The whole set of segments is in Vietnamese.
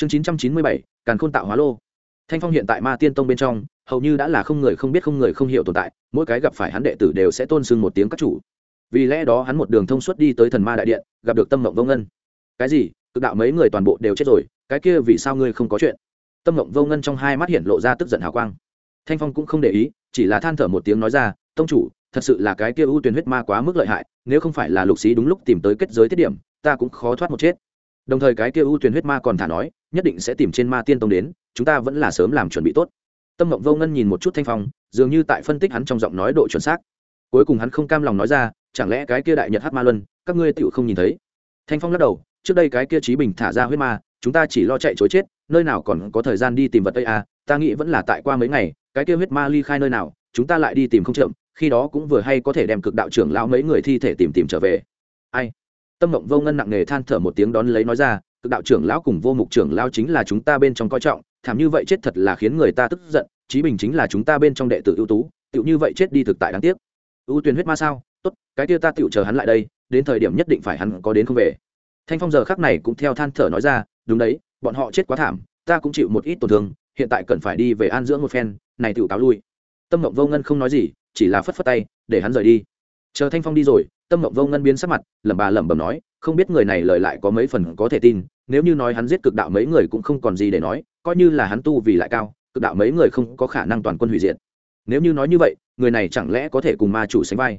chương chín trăm chín mươi bảy, càn khôn tạo hóa lô. Thanh phong hiện tại ma tiên tông bên trong, hầu như đã là không người không biết không người không hiểu tồn tại, mỗi cái gặp phải hắn đệ tử đều sẽ tôn sưng một tiếng các chủ. Vì lẽ đó hắn một đường thông suốt đi tới thần ma đại điện, gặp được tâm mộng vô ngân. Cái gì? Cực đạo mấy người toàn bộ đều chết rồi, cái kia vì sao ngươi không có chuyện? Tâm mộng vô ngân trong hai mắt hiện lộ ra tức giận hào quang. Thanh phong cũng không để ý, chỉ là than thở một tiếng nói ra, tông chủ, thật sự là cái kia ưu tuyển huyết ma quá mức lợi hại, nếu không phải là lục xí đúng lúc tìm tới kết giới tiết điểm, ta cũng khó thoát một chết. Đồng thời cái kia ưu tuyển huyết ma còn thả nói nhất định sẽ tìm trên ma tiên tông đến, chúng ta vẫn là sớm làm chuẩn bị tốt. Tâm mộng vô ngân nhìn một chút thanh phong, dường như tại phân tích hắn trong giọng nói độ chuẩn xác. Cuối cùng hắn không cam lòng nói ra, chẳng lẽ cái kia đại nhật hát ma luân, các ngươi tựu không nhìn thấy? Thanh phong lắc đầu, trước đây cái kia trí bình thả ra huyết ma, chúng ta chỉ lo chạy chối chết, nơi nào còn có thời gian đi tìm vật tây a à, ta nghĩ vẫn là tại qua mấy ngày, cái kia huyết ma ly khai nơi nào, chúng ta lại đi tìm không chậm, khi đó cũng vừa hay có thể đem cực đạo trưởng lão mấy người thi thể tìm tìm trở về. Ai? Tâm mộng vô ngân nặng nề than thở một tiếng đón lấy nói ra cực đạo trưởng lão cùng vô mục trưởng lão chính là chúng ta bên trong coi trọng, thảm như vậy chết thật là khiến người ta tức giận, chí bình chính là chúng ta bên trong đệ tử ưu tú tựu như vậy chết đi thực tại đáng tiếc. Ưu tuyền huyết ma sao? Tốt, cái kia ta tựu chờ hắn lại đây, đến thời điểm nhất định phải hắn có đến không về. Thanh phong giờ khắc này cũng theo than thở nói ra, đúng đấy, bọn họ chết quá thảm, ta cũng chịu một ít tổn thương, hiện tại cần phải đi về an dưỡng một phen, này tựu cáo lui. Tâm mộng vô ngân không nói gì, chỉ là phất phất tay, để hắn rời đi. Chờ thanh phong đi rồi, tâm mộng vô ngân biến sắc mặt, lẩm bà lẩm bẩm nói, không biết người này lời lại có mấy phần có thể tin nếu như nói hắn giết cực đạo mấy người cũng không còn gì để nói, coi như là hắn tu vì lại cao, cực đạo mấy người không có khả năng toàn quân hủy diệt. Nếu như nói như vậy, người này chẳng lẽ có thể cùng ma chủ sánh vai?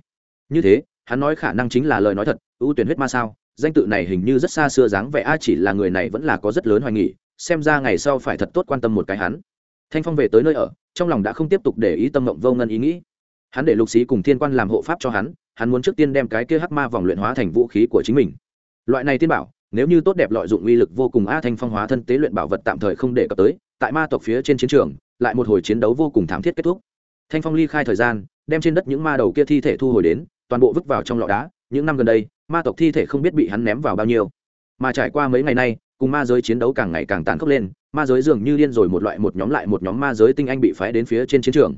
Như thế, hắn nói khả năng chính là lời nói thật, ưu tuyển huyết ma sao? Danh tự này hình như rất xa xưa dáng vẻ, a, chỉ là người này vẫn là có rất lớn hoài nghỉ xem ra ngày sau phải thật tốt quan tâm một cái hắn. Thanh phong về tới nơi ở, trong lòng đã không tiếp tục để ý tâm mộng vô ngân ý nghĩ. Hắn để lục sĩ cùng thiên quan làm hộ pháp cho hắn hắn muốn trước tiên đem cái kia hắc ma vòng luyện hóa thành vũ khí của chính mình. Loại này tiên bảo nếu như tốt đẹp lợi dụng uy lực vô cùng a thanh phong hóa thân tế luyện bảo vật tạm thời không để cập tới, tại ma tộc phía trên chiến trường, lại một hồi chiến đấu vô cùng thảm thiết kết thúc. Thanh phong ly khai thời gian, đem trên đất những ma đầu kia thi thể thu hồi đến, toàn bộ vứt vào trong lọ đá. Những năm gần đây, ma tộc thi thể không biết bị hắn ném vào bao nhiêu. Mà trải qua mấy ngày nay, cùng ma giới chiến đấu càng ngày càng tàn khốc lên, ma giới dường như điên rồi một loại một nhóm lại một nhóm ma giới tinh anh bị phái đến phía trên chiến trường.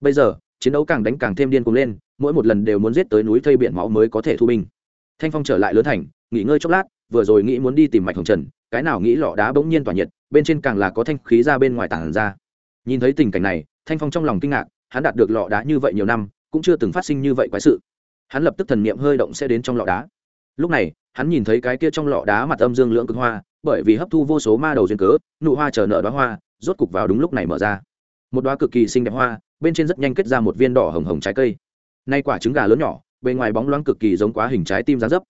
Bây giờ, chiến đấu càng đánh càng thêm điên cuồng lên, mỗi một lần đều muốn giết tới núi thây biển máu mới có thể thu binh. Thanh phong trở lại lớn thành, nghỉ ngơi chốc lát vừa rồi nghĩ muốn đi tìm mạch hồng trần, cái nào nghĩ lọ đá bỗng nhiên tỏa nhiệt, bên trên càng là có thanh khí ra bên ngoài tảng ra. Nhìn thấy tình cảnh này, thanh phong trong lòng kinh ngạc, hắn đạt được lọ đá như vậy nhiều năm, cũng chưa từng phát sinh như vậy quái sự. Hắn lập tức thần niệm hơi động sẽ đến trong lọ đá. Lúc này, hắn nhìn thấy cái kia trong lọ đá mặt âm dương lưỡng cực hoa, bởi vì hấp thu vô số ma đầu duyên cớ, nụ hoa chờ nở đoá hoa, rốt cục vào đúng lúc này mở ra. Một đoá cực kỳ xinh đẹp hoa, bên trên rất nhanh kết ra một viên đỏ hồng hồng trái cây. Nay quả trứng gà lớn nhỏ, bề ngoài bóng loáng cực kỳ giống quá hình trái tim giá dấp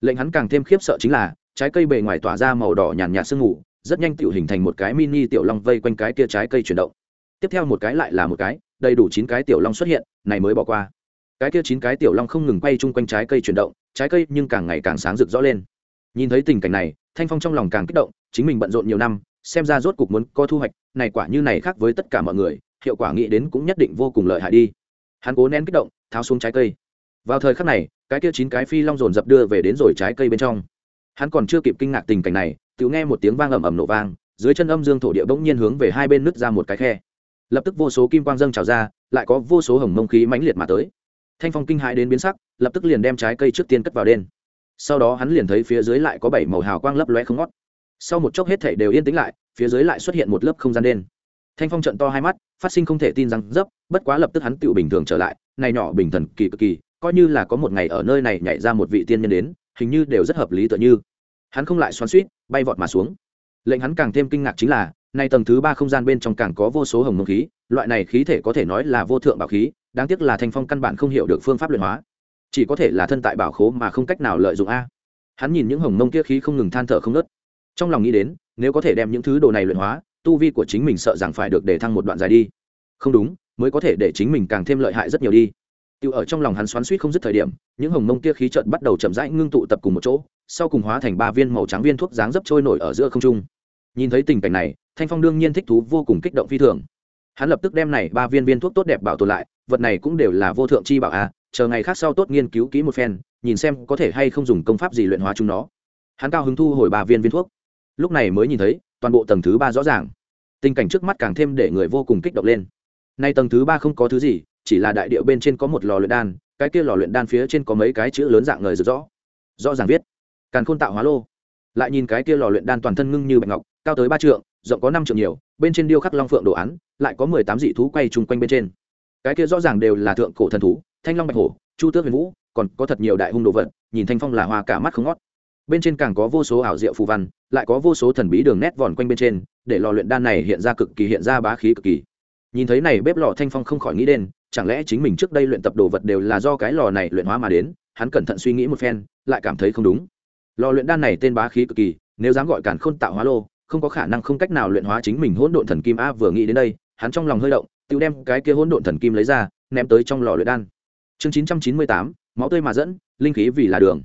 lệnh hắn càng thêm khiếp sợ chính là, trái cây bề ngoài tỏa ra màu đỏ nhàn nhạt sương mù, rất nhanh tự hình thành một cái mini tiểu long vây quanh cái kia trái cây chuyển động. Tiếp theo một cái lại là một cái, đầy đủ chín cái tiểu long xuất hiện, này mới bỏ qua. Cái kia chín cái tiểu long không ngừng quay chung quanh trái cây chuyển động, trái cây nhưng càng ngày càng sáng rực rõ lên. Nhìn thấy tình cảnh này, thanh phong trong lòng càng kích động, chính mình bận rộn nhiều năm, xem ra rốt cục muốn có thu hoạch, này quả như này khác với tất cả mọi người, hiệu quả nghĩ đến cũng nhất định vô cùng lợi hại đi. Hắn cố nén kích động, tháo xuống trái cây vào thời khắc này, cái kia chín cái phi long dồn dập đưa về đến rồi trái cây bên trong. Hắn còn chưa kịp kinh ngạc tình cảnh này tự nghe một tiếng vang ầm ầm nổ vang, dưới chân âm dương thổ địa bỗng nhiên hướng về hai bên nứt ra một cái khe. Lập tức vô số kim quang dâng trào ra, lại có vô số hồng mông khí mãnh liệt mà tới. Thanh phong kinh hãi đến biến sắc, lập tức liền đem trái cây trước tiên cất vào đen sau đó hắn liền thấy phía dưới lại có bảy màu hào quang lấp loe không ngót. Sau một chốc hết thảy đều yên tĩnh lại, phía dưới lại xuất hiện một lớp không gian đen thanh phong trận to hai mắt, phát sinh không thể tin rằng dấp bất quá lập tức hắn tự bình thường trở lại, này nhỏ bình thần kỳ cực kỳ coi như là có một ngày ở nơi này nhảy ra một vị tiên nhân đến, hình như đều rất hợp lý tựa như. Hắn không lại xoắn suýt bay vọt mà xuống. Lệnh hắn càng thêm kinh ngạc chính là, nay tầng thứ ba không gian bên trong càng có vô số hồng mông khí, loại này khí thể có thể nói là vô thượng bảo khí, đáng tiếc là thanh phong căn bản không hiểu được phương pháp luyện hóa. Chỉ có thể là thân tại bảo khố mà không cách nào lợi dụng a. Hắn nhìn những hồng mông kia khí không ngừng than thở không nớt trong lòng nghĩ đến, nếu có thể đem những thứ đồ này luyện hóa, tu vi của chính mình sợ rằng phải được để thăng một đoạn dài đi. Không đúng, mới có thể để chính mình càng thêm lợi hại rất nhiều đi tiêu ở trong lòng hắn xoắn suýt không dứt thời điểm, những hồng mông kia khí trận bắt đầu chậm rãi ngưng tụ tập cùng một chỗ, sau cùng hóa thành ba viên màu trắng viên thuốc dáng dấp trôi nổi ở giữa không trung. Nhìn thấy tình cảnh này, thanh phong đương nhiên thích thú vô cùng kích động phi thường. Hắn lập tức đem này ba viên viên thuốc tốt đẹp bảo tồn lại, vật này cũng đều là vô thượng chi bảo a, chờ ngày khác sau tốt nghiên cứu kỹ một phen, nhìn xem có thể hay không dùng công pháp gì luyện hóa chúng nó. Hắn cao hứng thu hồi ba viên viên thuốc. Lúc này mới nhìn thấy, toàn bộ tầng thứ ba rõ ràng. Tình cảnh trước mắt càng thêm để người vô cùng kích động lên. Nay tầng thứ ba không có thứ gì chỉ là đại điệu bên trên có một lò luyện đan, cái kia lò luyện đan phía trên có mấy cái chữ lớn dạng người rực rõ rõ ràng viết, càn khôn tạo hóa lô. Lại nhìn cái kia lò luyện đan toàn thân ngưng như bạch ngọc, cao tới ba trượng, rộng có năm trượng nhiều, bên trên điêu khắc long phượng đồ án, lại có mười tám dị thú quay chung quanh bên trên. Cái kia rõ ràng đều là thượng cổ thần thú, thanh long bạch hổ, chu tước huyền vũ, còn có thật nhiều đại hung đồ vật, nhìn thanh phong là hoa cả mắt không ngót. Bên trên càng có vô số ảo diệu phù văn, lại có vô số thần bí đường nét vòn quanh bên trên, để lò luyện đan này hiện ra cực kỳ hiện ra bá khí cực kỳ nhìn thấy này bếp lò thanh phong không khỏi nghĩ đến, chẳng lẽ chính mình trước đây luyện tập đồ vật đều là do cái lò này luyện hóa mà đến? Hắn cẩn thận suy nghĩ một phen, lại cảm thấy không đúng. Lò luyện đan này tên bá khí cực kỳ, nếu dám gọi cản khôn tạo hóa lô, không có khả năng không cách nào luyện hóa chính mình hỗn độn thần kim a vừa nghĩ đến đây, hắn trong lòng hơi động, tự đem cái kia hỗn độn thần kim lấy ra, ném tới trong lò luyện đan. Chương chín trăm chín mươi tám, máu tươi mà dẫn, linh khí vì là đường.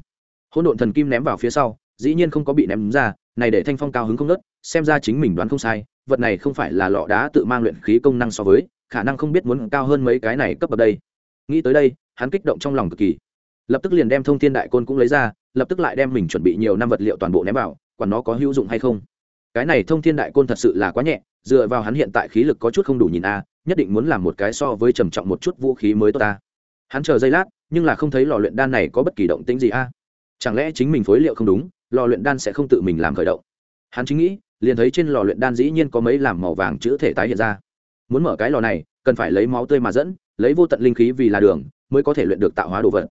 Hỗn độn thần kim ném vào phía sau, dĩ nhiên không có bị ném ra, này để thanh phong cao hứng không nớt xem ra chính mình đoán không sai, vật này không phải là lọ đá tự mang luyện khí công năng so với, khả năng không biết muốn cao hơn mấy cái này cấp bậc đây. Nghĩ tới đây, hắn kích động trong lòng cực kỳ. Lập tức liền đem thông thiên đại côn cũng lấy ra, lập tức lại đem mình chuẩn bị nhiều năm vật liệu toàn bộ ném vào còn nó có hữu dụng hay không. Cái này thông thiên đại côn thật sự là quá nhẹ, dựa vào hắn hiện tại khí lực có chút không đủ nhìn a, nhất định muốn làm một cái so với trầm trọng một chút vũ khí mới tốt ta. Hắn chờ giây lát, nhưng là không thấy lò luyện đan này có bất kỳ động tĩnh gì a. Chẳng lẽ chính mình phối liệu không đúng, lò luyện đan sẽ không tự mình làm khởi động? Hắn chính nghĩ liền thấy trên lò luyện đan dĩ nhiên có mấy làm màu vàng chữ thể tái hiện ra. Muốn mở cái lò này, cần phải lấy máu tươi mà dẫn, lấy vô tận linh khí vì là đường, mới có thể luyện được tạo hóa đồ vật.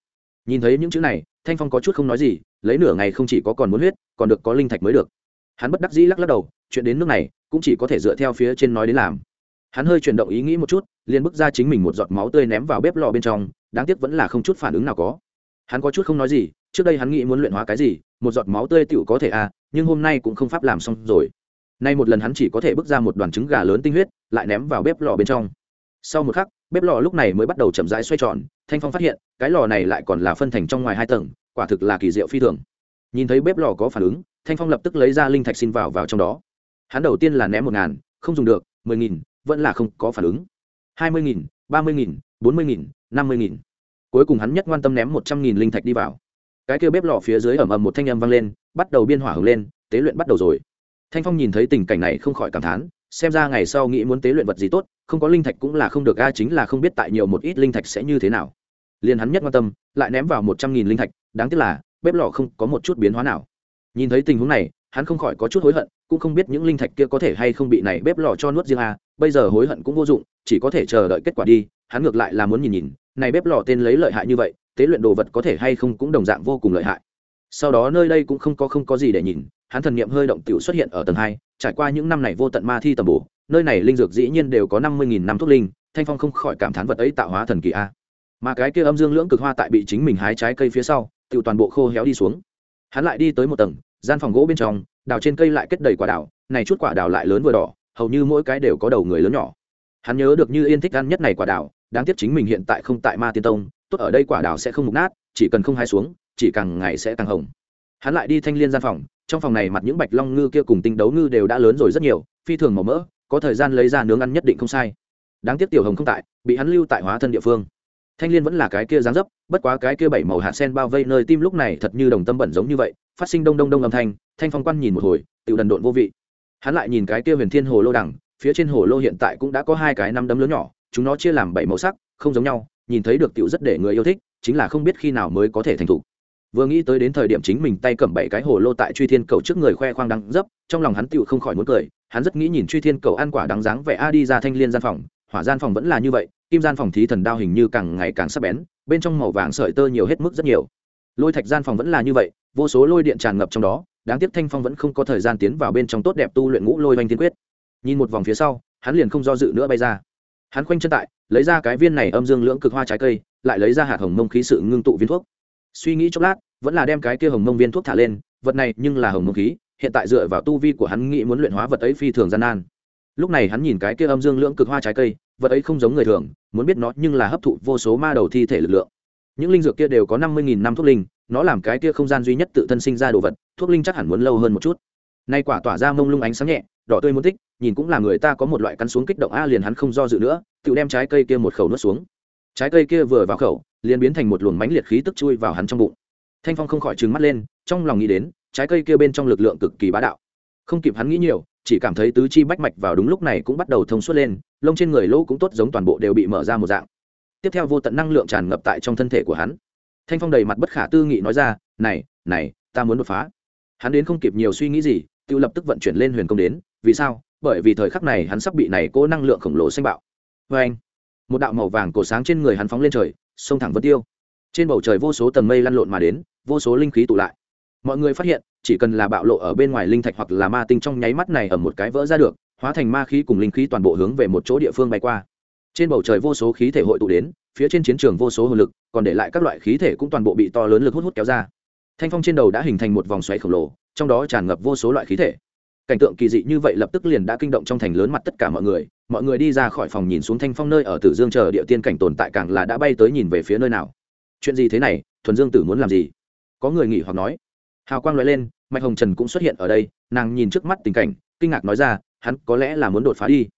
Nhìn thấy những chữ này, thanh phong có chút không nói gì, lấy nửa ngày không chỉ có còn muốn huyết, còn được có linh thạch mới được. Hắn bất đắc dĩ lắc lắc đầu, chuyện đến nước này, cũng chỉ có thể dựa theo phía trên nói đến làm. Hắn hơi chuyển động ý nghĩ một chút, liền bước ra chính mình một giọt máu tươi ném vào bếp lò bên trong, đáng tiếc vẫn là không chút phản ứng nào có. Hắn có chút không nói gì, trước đây hắn nghĩ muốn luyện hóa cái gì, một giọt máu tươi tựu có thể à nhưng hôm nay cũng không pháp làm xong rồi nay một lần hắn chỉ có thể bước ra một đoàn trứng gà lớn tinh huyết, lại ném vào bếp lò bên trong. Sau một khắc, bếp lò lúc này mới bắt đầu chậm rãi xoay tròn, thanh phong phát hiện, cái lò này lại còn là phân thành trong ngoài hai tầng, quả thực là kỳ diệu phi thường. Nhìn thấy bếp lò có phản ứng, thanh phong lập tức lấy ra linh thạch xin vào vào trong đó. Hắn đầu tiên là ném một ngàn, không dùng được, mười nghìn, vẫn là không có phản ứng. Hai mươi nghìn, ba mươi nghìn, bốn mươi nghìn, năm mươi nghìn. Cuối cùng hắn nhất quan tâm ném một trăm nghìn linh thạch đi vào. Cái kia bếp lò phía dưới ẩm ầm một thanh âm vang lên, bắt đầu biên hỏa hứng lên, tế luyện bắt đầu rồi thanh phong nhìn thấy tình cảnh này không khỏi cảm thán, xem ra ngày sau nghĩ muốn tế luyện vật gì tốt, không có linh thạch cũng là không được, a, chính là không biết tại nhiều một ít linh thạch sẽ như thế nào. Liền hắn nhất quan tâm, lại ném vào một trăm nghìn linh thạch, đáng tiếc là, bếp lò không có một chút biến hóa nào. Nhìn thấy tình huống này, hắn không khỏi có chút hối hận, cũng không biết những linh thạch kia có thể hay không bị này bếp lò cho nuốt riêng, a, bây giờ hối hận cũng vô dụng, chỉ có thể chờ đợi kết quả đi, hắn ngược lại là muốn nhìn nhìn, này bếp lò tên lấy lợi hại như vậy, tế luyện đồ vật có thể hay không cũng đồng dạng vô cùng lợi hại. Sau đó nơi đây cũng không có không có gì để nhìn hắn thần niệm hơi động tiểu xuất hiện ở tầng hai, trải qua những năm này vô tận ma thi tầm bổ, nơi này linh dược dĩ nhiên đều có năm mươi nghìn năm thuốc linh, thanh phong không khỏi cảm thán vật ấy tạo hóa thần kỳ a. Mà cái kia âm dương lưỡng cực hoa tại bị chính mình hái trái cây phía sau tự toàn bộ khô héo đi xuống. Hắn lại đi tới một tầng, gian phòng gỗ bên trong, đào trên cây lại kết đầy quả đào, này chút quả đào lại lớn vừa đỏ, hầu như mỗi cái đều có đầu người lớn nhỏ. Hắn nhớ được như yên thích ăn nhất này quả đào, đáng tiếc chính mình hiện tại không tại ma tiên tông, tốt ở đây quả đào sẽ không mục nát, chỉ cần không hái xuống, chỉ càng ngày sẽ càng hồng. Hắn lại đi thanh liên gian phòng trong phòng này mặt những bạch long ngư kia cùng tinh đấu ngư đều đã lớn rồi rất nhiều, phi thường màu mỡ, có thời gian lấy ra nướng ăn nhất định không sai. Đáng tiếc tiểu hồng không tại, bị hắn lưu tại hóa thân địa phương. Thanh liên vẫn là cái kia dáng dấp, bất quá cái kia bảy màu hạt sen bao vây nơi tim lúc này thật như đồng tâm bẩn giống như vậy, phát sinh đông đông đông âm thanh thanh phong quan nhìn một hồi tự đần độn vô vị. Hắn lại nhìn cái kia huyền thiên hồ lô đằng, phía trên hồ lô hiện tại cũng đã có hai cái năm đấm lớn nhỏ, chúng nó chia làm bảy màu sắc, không giống nhau, nhìn thấy được tiểu rất để người yêu thích, chính là không biết khi nào mới có thể thành thủ vừa nghĩ tới đến thời điểm chính mình tay cầm bảy cái hồ lô tại truy thiên cầu trước người khoe khoang đắng dấp, trong lòng hắn tựu không khỏi muốn cười, hắn rất nghĩ nhìn truy thiên cầu ăn quả đắng dáng vẻ a đi ra thanh liên gian phòng, hỏa gian phòng vẫn là như vậy, kim gian phòng thí thần đao hình như càng ngày càng sắc bén, bên trong màu vàng sợi tơ nhiều hết mức rất nhiều. Lôi thạch gian phòng vẫn là như vậy, vô số lôi điện tràn ngập trong đó, đáng tiếc thanh phong vẫn không có thời gian tiến vào bên trong tốt đẹp tu luyện ngũ lôi oanh tiên quyết. Nhìn một vòng phía sau, hắn liền không do dự nữa bay ra. Hắn khoanh chân tại, lấy ra cái viên này âm dương lưỡng cực hoa trái cây, lại lấy ra hạt hồng mông khí sự ngưng tụ viên thuốc suy nghĩ chốc lát, vẫn là đem cái kia hồng mông viên thuốc thả lên, vật này nhưng là hồng mông khí, hiện tại dựa vào tu vi của hắn nghĩ muốn luyện hóa vật ấy phi thường gian nan. Lúc này hắn nhìn cái kia âm dương lưỡng cực hoa trái cây, vật ấy không giống người thường, muốn biết nó nhưng là hấp thụ vô số ma đầu thi thể lực lượng. Những linh dược kia đều có năm mươi nghìn năm thuốc linh, nó làm cái kia không gian duy nhất tự thân sinh ra đồ vật, thuốc linh chắc hẳn muốn lâu hơn một chút. Nay quả tỏa ra mông lung ánh sáng nhẹ, đỏ tươi muốn thích nhìn cũng là người ta có một loại cắn xuống kích động a liền hắn không do dự nữa, tự đem trái cây kia một khẩu nuốt xuống. Trái cây kia vừa vào khẩu liền biến thành một luồng mãnh liệt khí tức chui vào hắn trong bụng. Thanh phong không khỏi trừng mắt lên, trong lòng nghĩ đến, trái cây kia bên trong lực lượng cực kỳ bá đạo. Không kịp hắn nghĩ nhiều, chỉ cảm thấy tứ chi bách mạch vào đúng lúc này cũng bắt đầu thông suốt lên, lông trên người lỗ cũng tốt giống toàn bộ đều bị mở ra một dạng. Tiếp theo vô tận năng lượng tràn ngập tại trong thân thể của hắn. Thanh phong đầy mặt bất khả tư nghị nói ra, này này, ta muốn đột phá. Hắn đến không kịp nhiều suy nghĩ gì tự lập tức vận chuyển lên huyền công đến, vì sao? Bởi vì thời khắc này hắn sắp bị này cố năng lượng khổng lồ xanh bạo. Vê anh một đạo màu vàng cổ sáng trên người hắn phóng lên trời sông thẳng vân tiêu. Trên bầu trời vô số tầng mây lăn lộn mà đến, vô số linh khí tụ lại. Mọi người phát hiện, chỉ cần là bạo lộ ở bên ngoài linh thạch hoặc là ma tinh trong nháy mắt này ở một cái vỡ ra được, hóa thành ma khí cùng linh khí toàn bộ hướng về một chỗ địa phương bay qua. Trên bầu trời vô số khí thể hội tụ đến, phía trên chiến trường vô số hồn lực, còn để lại các loại khí thể cũng toàn bộ bị to lớn lực hút hút kéo ra. Thanh phong trên đầu đã hình thành một vòng xoáy khổng lồ, trong đó tràn ngập vô số loại khí thể cảnh tượng kỳ dị như vậy lập tức liền đã kinh động trong thành lớn mặt tất cả mọi người. Mọi người đi ra khỏi phòng nhìn xuống thanh phong nơi ở tử dương chờ địa tiên cảnh tồn tại càng là đã bay tới nhìn về phía nơi nào. Chuyện gì thế này? Thuần dương tử muốn làm gì? Có người nghỉ hoặc nói. Hào quang loại lên, mạch hồng trần cũng xuất hiện ở đây, nàng nhìn trước mắt tình cảnh, kinh ngạc nói ra, hắn có lẽ là muốn đột phá đi.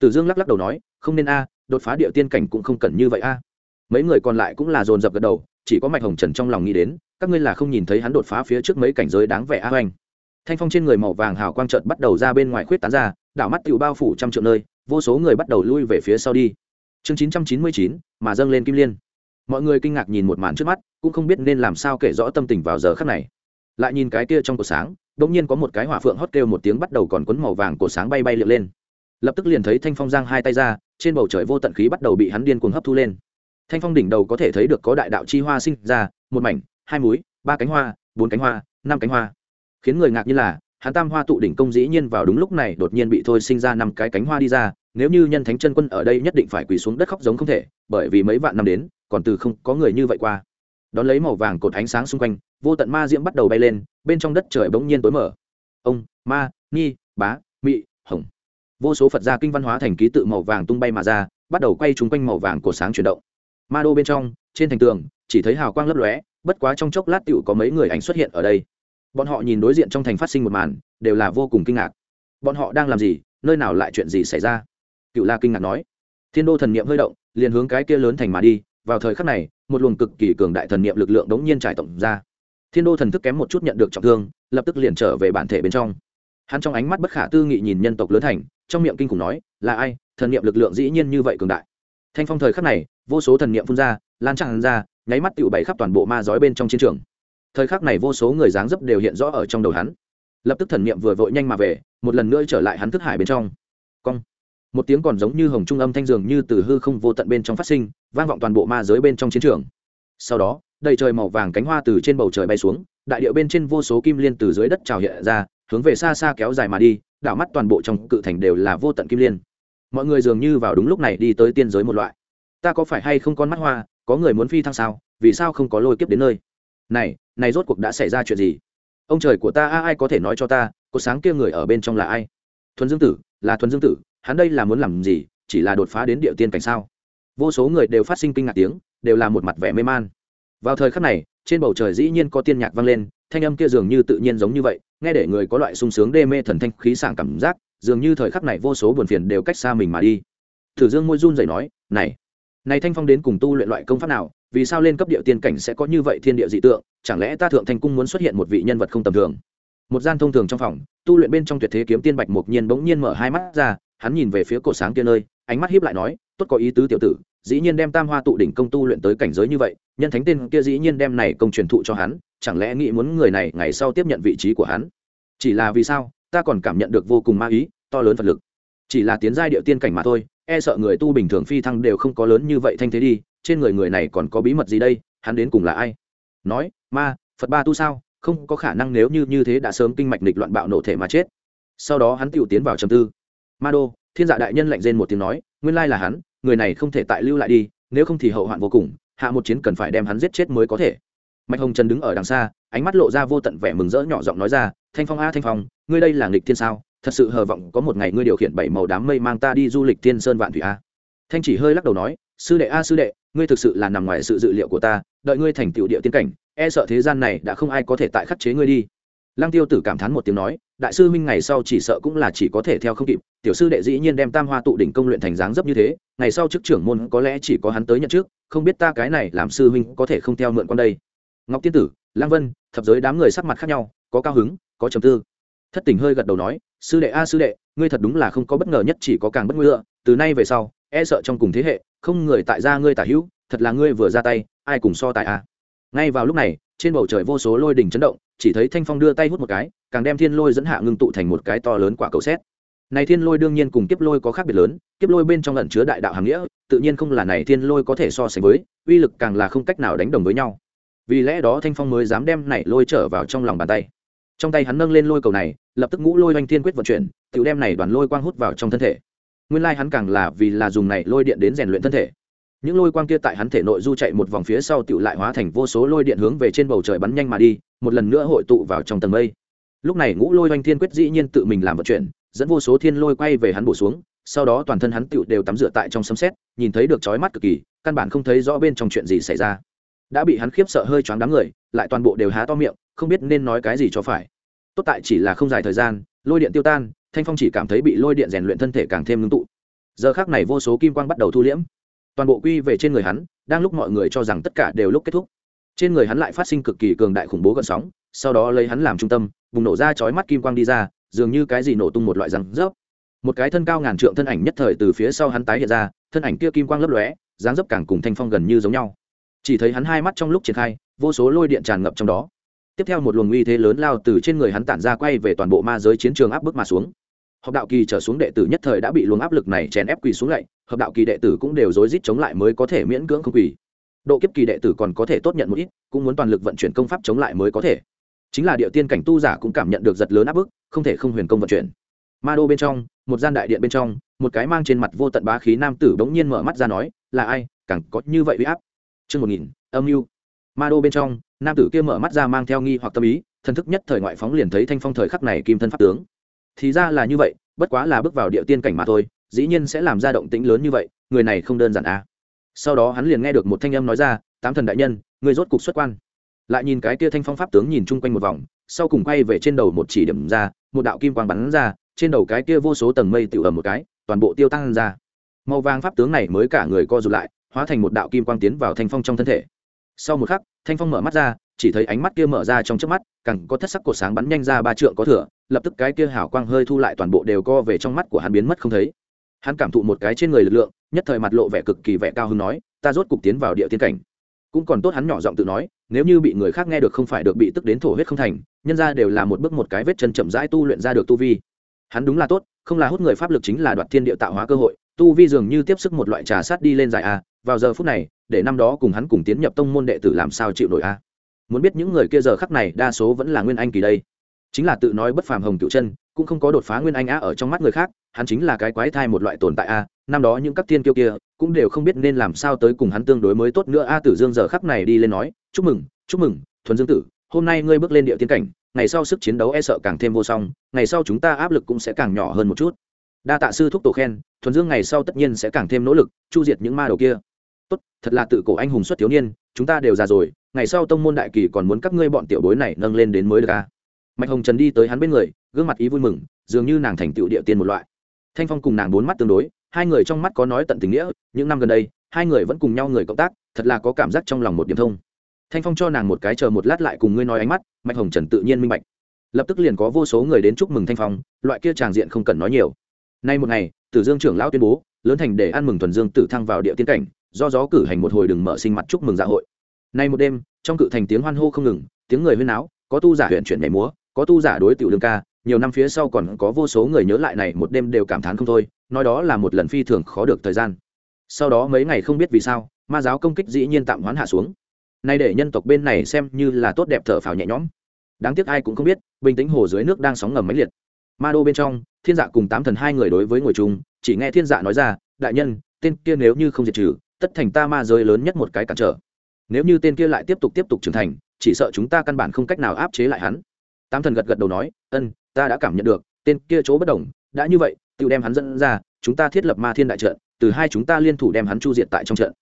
Tử dương lắc lắc đầu nói, không nên a, đột phá địa tiên cảnh cũng không cần như vậy a. Mấy người còn lại cũng là dồn dập gật đầu, chỉ có mạch hồng trần trong lòng nghĩ đến, các ngươi là không nhìn thấy hắn đột phá phía trước mấy cảnh giới đáng vẻ a oanh thanh phong trên người màu vàng hào quang trợt bắt đầu ra bên ngoài khuyết tán ra, đảo mắt tựu bao phủ trăm triệu nơi, vô số người bắt đầu lui về phía sau đi. Chương chín trăm chín mươi chín, mà dâng lên kim liên. Mọi người kinh ngạc nhìn một màn trước mắt, cũng không biết nên làm sao kể rõ tâm tình vào giờ khắc này. Lại nhìn cái kia trong cổ sáng đ ỗ n g nhiên có một cái hỏa phượng hót kêu một tiếng bắt đầu còn quấn màu vàng cột sáng bay bay liệng lên. Lập tức liền thấy thanh phong giang hai tay ra, trên bầu trời vô tận khí bắt đầu bị hắn điên cuồng hấp thu lên. Thanh phong đỉnh đầu có thể thấy được có đại đạo chi hoa sinh ra, một mảnh, hai múi ba cánh hoa, bốn cánh hoa, năm cánh hoa khiến người ngạc như là, hắn tam hoa tụ đỉnh công dĩ nhiên vào đúng lúc này đột nhiên bị thôi sinh ra năm cái cánh hoa đi ra, nếu như nhân thánh chân quân ở đây nhất định phải quỳ xuống đất khóc giống không thể, bởi vì mấy vạn năm đến, còn từ không có người như vậy qua. Đón lấy màu vàng cột ánh sáng xung quanh, vô tận ma diễm bắt đầu bay lên, bên trong đất trời bỗng nhiên tối mở. Ông, ma ni bá, mị, hồng. Vô số phật gia kinh văn hóa thành ký tự màu vàng tung bay mà ra, bắt đầu quay trúng quanh màu vàng của sáng chuyển động. Ma đô bên trong, trên thành tường, chỉ thấy hào quang lấp lóe, bất quá trong chốc lát tựu có mấy người ảnh xuất hiện ở đây bọn họ nhìn đối diện trong thành phát sinh một màn, đều là vô cùng kinh ngạc. Bọn họ đang làm gì? Nơi nào lại chuyện gì xảy ra? Cựu la kinh ngạc nói. Thiên đô thần niệm hơi động, liền hướng cái kia lớn thành mà đi. Vào thời khắc này, một luồng cực kỳ cường đại thần niệm lực lượng đống nhiên trải tổng ra. Thiên đô thần thức kém một chút nhận được trọng thương, lập tức liền trở về bản thể bên trong. Hắn trong ánh mắt bất khả tư nghị nhìn nhân tộc lớn thành, trong miệng kinh khủng nói, là ai? Thần niệm lực lượng dĩ nhiên như vậy cường đại. Thanh phong thời khắc này, vô số thần niệm phun ra, lan tràn ra, nháy mắt tựu bày khắp toàn bộ ma giói bên trong chiến trường thời khắc này vô số người dáng dấp đều hiện rõ ở trong đầu hắn. Lập tức thần niệm vừa vội nhanh mà về, một lần nữa trở lại hắn thức hải bên trong. Cong. Một tiếng còn giống như hồng trung âm thanh dường như từ hư không vô tận bên trong phát sinh, vang vọng toàn bộ ma giới bên trong chiến trường. Sau đó, đầy trời màu vàng cánh hoa từ trên bầu trời bay xuống, đại điệu bên trên vô số kim liên từ dưới đất trào hiện ra, hướng về xa xa kéo dài mà đi, đảo mắt toàn bộ trong cự thành đều là vô tận kim liên. Mọi người dường như vào đúng lúc này đi tới tiên giới một loại. Ta có phải hay không con mắt hoa, có người muốn phi thăng sao, vì sao không có lôi kiếp đến nơi? Này này rốt cuộc đã xảy ra chuyện gì? Ông trời của ta, ai có thể nói cho ta, có sáng kia người ở bên trong là ai? Thuần dương tử, là thuần dương tử, hắn đây là muốn làm gì? Chỉ là đột phá đến địa tiên cảnh sao? Vô số người đều phát sinh kinh ngạc tiếng, đều là một mặt vẻ mê man. Vào thời khắc này, trên bầu trời dĩ nhiên có tiên nhạc vang lên, thanh âm kia dường như tự nhiên giống như vậy, nghe để người có loại sung sướng đê mê thần thanh khí sảng cảm giác, dường như thời khắc này vô số buồn phiền đều cách xa mình mà đi. Thử dương môi run dậy nói, này này thanh phong đến cùng tu luyện loại công pháp nào? Vì sao lên cấp địa tiên cảnh sẽ có như vậy thiên địa dị tượng, chẳng lẽ ta thượng thành cung muốn xuất hiện một vị nhân vật không tầm thường? Một gian thông thường trong phòng, tu luyện bên trong tuyệt thế kiếm tiên bạch mục nhiên bỗng nhiên mở hai mắt ra, hắn nhìn về phía cổ sáng kia nơi, ánh mắt hiếp lại nói, tốt có ý tứ tiểu tử, dĩ nhiên đem tam hoa tụ đỉnh công tu luyện tới cảnh giới như vậy, nhân thánh tên kia dĩ nhiên đem này công truyền thụ cho hắn, chẳng lẽ nghĩ muốn người này ngày sau tiếp nhận vị trí của hắn? Chỉ là vì sao, ta còn cảm nhận được vô cùng ma ý, to lớn vật lực. Chỉ là tiến giai điệu tiên cảnh mà thôi e sợ người tu bình thường phi thăng đều không có lớn như vậy thanh thế đi trên người người này còn có bí mật gì đây, hắn đến cùng là ai? Nói, ma, phật ba tu sao? Không có khả năng nếu như như thế đã sớm kinh mạch nịch loạn bạo nổ thể mà chết. Sau đó hắn tựu tiến vào trầm tư. Ma đô, thiên dạ đại nhân lạnh rên một tiếng nói, nguyên lai là hắn, người này không thể tại lưu lại đi, nếu không thì hậu hoạn vô cùng, hạ một chiến cần phải đem hắn giết chết mới có thể. Mạch hồng trần đứng ở đằng xa, ánh mắt lộ ra vô tận vẻ mừng rỡ nhỏ giọng nói ra, thanh phong a, thanh phong, ngươi đây là nghịch thiên sao? Thật sự hờ vọng có một ngày ngươi điều khiển bảy màu đám mây mang ta đi du lịch thiên sơn vạn thủy a. Thanh chỉ hơi lắc đầu nói sư đệ a, sư đệ, ngươi thực sự là nằm ngoài sự dự liệu của ta, đợi ngươi thành tựu địa tiên cảnh e sợ thế gian này đã không ai có thể tại khắc chế ngươi đi. Lăng tiêu tử cảm thán một tiếng nói, đại sư minh ngày sau chỉ sợ cũng là chỉ có thể theo không kịp, tiểu sư đệ dĩ nhiên đem tam hoa tụ đỉnh công luyện thành dáng dấp như thế, ngày sau chức trưởng môn có lẽ chỉ có hắn tới nhận trước, không biết ta cái này làm sư minh có thể không theo mượn con đây. Ngọc tiên tử, lăng vân, thập giới đám người sắc mặt khác nhau, có cao hứng, có trầm tư. Thất tình hơi gật đầu nói, sư đệ a, sư đệ, ngươi thật đúng là không có bất ngờ nhất, chỉ có càng bất ngờ, từ nay về sau e sợ trong cùng thế hệ không người tại gia ngươi tả hữu, thật là ngươi vừa ra tay, ai cùng so tại a à? ngay vào lúc này, trên bầu trời vô số lôi đỉnh chấn động, chỉ thấy thanh phong đưa tay hút một cái, càng đem thiên lôi dẫn hạ ngưng tụ thành một cái to lớn quả cầu xét này thiên lôi đương nhiên cùng kiếp lôi có khác biệt lớn, kiếp lôi bên trong ẩn chứa đại đạo hàm nghĩa, tự nhiên không là này thiên lôi có thể so sánh với, uy lực càng là không cách nào đánh đồng với nhau. Vì lẽ đó thanh phong mới dám đem này lôi trở vào trong lòng bàn tay. Trong tay hắn nâng lên lôi cầu này, lập tức ngũ lôi oanh thiên quyết vận chuyển tự đem này đoàn lôi quang hút vào trong thân thể nguyên lai hắn càng là vì là dùng này lôi điện đến rèn luyện thân thể. Những lôi quang kia tại hắn thể nội du chạy một vòng phía sau tựu lại hóa thành vô số lôi điện hướng về trên bầu trời bắn nhanh mà đi, một lần nữa hội tụ vào trong tầng mây. Lúc này ngũ lôi oanh thiên quyết dĩ nhiên tự mình làm vận chuyển, dẫn vô số thiên lôi quay về hắn bổ xuống, sau đó toàn thân hắn tựu đều tắm rửa tại trong sấm xét nhìn thấy được chói mắt cực kỳ, căn bản không thấy rõ bên trong chuyện gì xảy ra. Đã bị hắn khiếp sợ hơi choáng đám người, lại toàn bộ đều há to miệng, không biết nên nói cái gì cho phải. Tốt tại chỉ là không dài thời gian, lôi điện tiêu tan thanh phong chỉ cảm thấy bị lôi điện rèn luyện thân thể càng thêm ngưng tụ giờ khác này vô số kim quang bắt đầu thu liễm toàn bộ quy về trên người hắn đang lúc mọi người cho rằng tất cả đều lúc kết thúc trên người hắn lại phát sinh cực kỳ cường đại khủng bố gần sóng sau đó lấy hắn làm trung tâm bùng nổ ra chói mắt kim quang đi ra dường như cái gì nổ tung một loại răng rớp một cái thân cao ngàn trượng thân ảnh nhất thời từ phía sau hắn tái hiện ra thân ảnh kia kim quang lấp lóe dáng dấp càng cùng thanh phong gần như giống nhau chỉ thấy hắn hai mắt trong lúc triển khai vô số lôi điện tràn ngập trong đó tiếp theo một luồng uy thế lớn lao từ trên người hắn tản ra quay về toàn bộ ma giới chiến trường áp bức mà xuống. Hợp đạo kỳ trở xuống đệ tử nhất thời đã bị luồng áp lực này chèn ép quỳ xuống lạy hợp đạo kỳ đệ tử cũng đều rối rít chống lại mới có thể miễn cưỡng không quỳ. Độ kiếp kỳ đệ tử còn có thể tốt nhận một ít, cũng muốn toàn lực vận chuyển công pháp chống lại mới có thể. Chính là địa tiên cảnh tu giả cũng cảm nhận được giật lớn áp bức, không thể không huyền công vận chuyển. Ma đô bên trong, một gian đại điện bên trong, một cái mang trên mặt vô tận bá khí nam tử bỗng nhiên mở mắt ra nói, là ai? Càng có như vậy uy áp. Chương một nghìn, âm mưu. Ma đô bên trong nam tử kia mở mắt ra mang theo nghi hoặc tâm ý, thần thức nhất thời ngoại phóng liền thấy thanh phong thời khắc này kim thân pháp tướng. Thì ra là như vậy, bất quá là bước vào địa tiên cảnh mà thôi, dĩ nhiên sẽ làm ra động tĩnh lớn như vậy, người này không đơn giản à. sau đó hắn liền nghe được một thanh âm nói ra, tám thần đại nhân, người rốt cục xuất quan. Lại nhìn cái kia thanh phong pháp tướng nhìn chung quanh một vòng, sau cùng quay về trên đầu một chỉ điểm ra, một đạo kim quang bắn ra, trên đầu cái kia vô số tầng mây tự ầm một cái, toàn bộ tiêu tăng ra. Màu vàng pháp tướng này mới cả người co rụt lại, hóa thành một đạo kim quang tiến vào thanh phong trong thân thể. Sau một khắc thanh phong mở mắt ra, chỉ thấy ánh mắt kia mở ra trong trước mắt, càng có thất sắc cột sáng bắn nhanh ra ba trượng có thửa lập tức cái kia hảo quang hơi thu lại toàn bộ đều co về trong mắt của hắn biến mất không thấy. Hắn cảm thụ một cái trên người lực lượng, nhất thời mặt lộ vẻ cực kỳ vẻ cao hứng nói, ta rốt cục tiến vào địa tiên cảnh. Cũng còn tốt hắn nhỏ giọng tự nói, nếu như bị người khác nghe được không phải được bị tức đến thổ huyết không thành, nhân ra đều là một bước một cái vết chân chậm rãi tu luyện ra được tu vi. Hắn đúng là tốt, không là hút người pháp lực chính là đoạt thiên địa tạo hóa cơ hội, tu vi dường như tiếp sức một loại trà sát đi lên dài a vào giờ phút này, để năm đó cùng hắn cùng tiến nhập tông môn đệ tử làm sao chịu nổi a? Muốn biết những người kia giờ khắc này đa số vẫn là nguyên anh kỳ đây. Chính là tự nói bất phàm hồng cựu chân, cũng không có đột phá nguyên anh á ở trong mắt người khác, hắn chính là cái quái thai một loại tồn tại a, năm đó những các tiên kiêu kia, cũng đều không biết nên làm sao tới cùng hắn tương đối mới tốt nữa. A tử dương giờ khắc này đi lên nói, chúc mừng chúc mừng, thuần dương tử, hôm nay ngươi bước lên địa tiên cảnh, ngày sau sức chiến đấu e sợ càng thêm vô song, ngày sau chúng ta áp lực cũng sẽ càng nhỏ hơn một chút. Đa tạ sư thúc tổ khen, thuần dương ngày sau tất nhiên sẽ càng thêm nỗ lực, chu diệt những ma đầu kia tốt, thật là tự cổ anh hùng xuất thiếu niên, chúng ta đều già rồi, ngày sau tông môn đại kỳ còn muốn các ngươi bọn tiểu bối này nâng lên đến mới được à? mạch hồng trần đi tới hắn bên người, gương mặt ý vui mừng, dường như nàng thành tựu địa tiên một loại. Thanh phong cùng nàng bốn mắt tương đối, hai người trong mắt có nói tận tình nghĩa, những năm gần đây, hai người vẫn cùng nhau người cộng tác, thật là có cảm giác trong lòng một điểm thông. Thanh phong cho nàng một cái chờ một lát lại cùng ngươi nói ánh mắt, mạch hồng trần tự nhiên minh bạch. Lập tức liền có vô số người đến chúc mừng thanh phong, loại kia tràng diện không cần nói nhiều. Nay một ngày, tử dương trưởng lão tuyên bố, lớn thành để ăn mừng thuần dương tử thăng vào địa tiên cảnh do gió cử hành một hồi đừng mở sinh mặt chúc mừng dạ hội. Nay một đêm, trong cự thành tiếng hoan hô không ngừng, tiếng người huyên áo có tu giả huyện chuyển nhảy múa, có tu giả đối tiểu đường ca, nhiều năm phía sau còn có vô số người nhớ lại này một đêm đều cảm thán không thôi, nói đó là một lần phi thường khó được thời gian. Sau đó mấy ngày không biết vì sao, ma giáo công kích dĩ nhiên tạm hoán hạ xuống. Nay để nhân tộc bên này xem như là tốt đẹp thở phào nhẹ nhõm. Đáng tiếc ai cũng không biết, bình tĩnh hồ dưới nước đang sóng ngầm máy liệt. Ma đô bên trong, thiên dạ cùng tám thần hai người đối với ngồi chung, chỉ nghe thiên dạ nói ra, đại nhân, tên kia nếu như không diệt trừ tất thành ta ma giới lớn nhất một cái cản trở. Nếu như tên kia lại tiếp tục tiếp tục trưởng thành, chỉ sợ chúng ta căn bản không cách nào áp chế lại hắn. Tam thần gật gật đầu nói, ân, ta đã cảm nhận được, tên kia chỗ bất đồng, đã như vậy tự đem hắn dẫn ra, chúng ta thiết lập ma thiên đại trận, từ hai chúng ta liên thủ đem hắn chu diệt tại trong trận.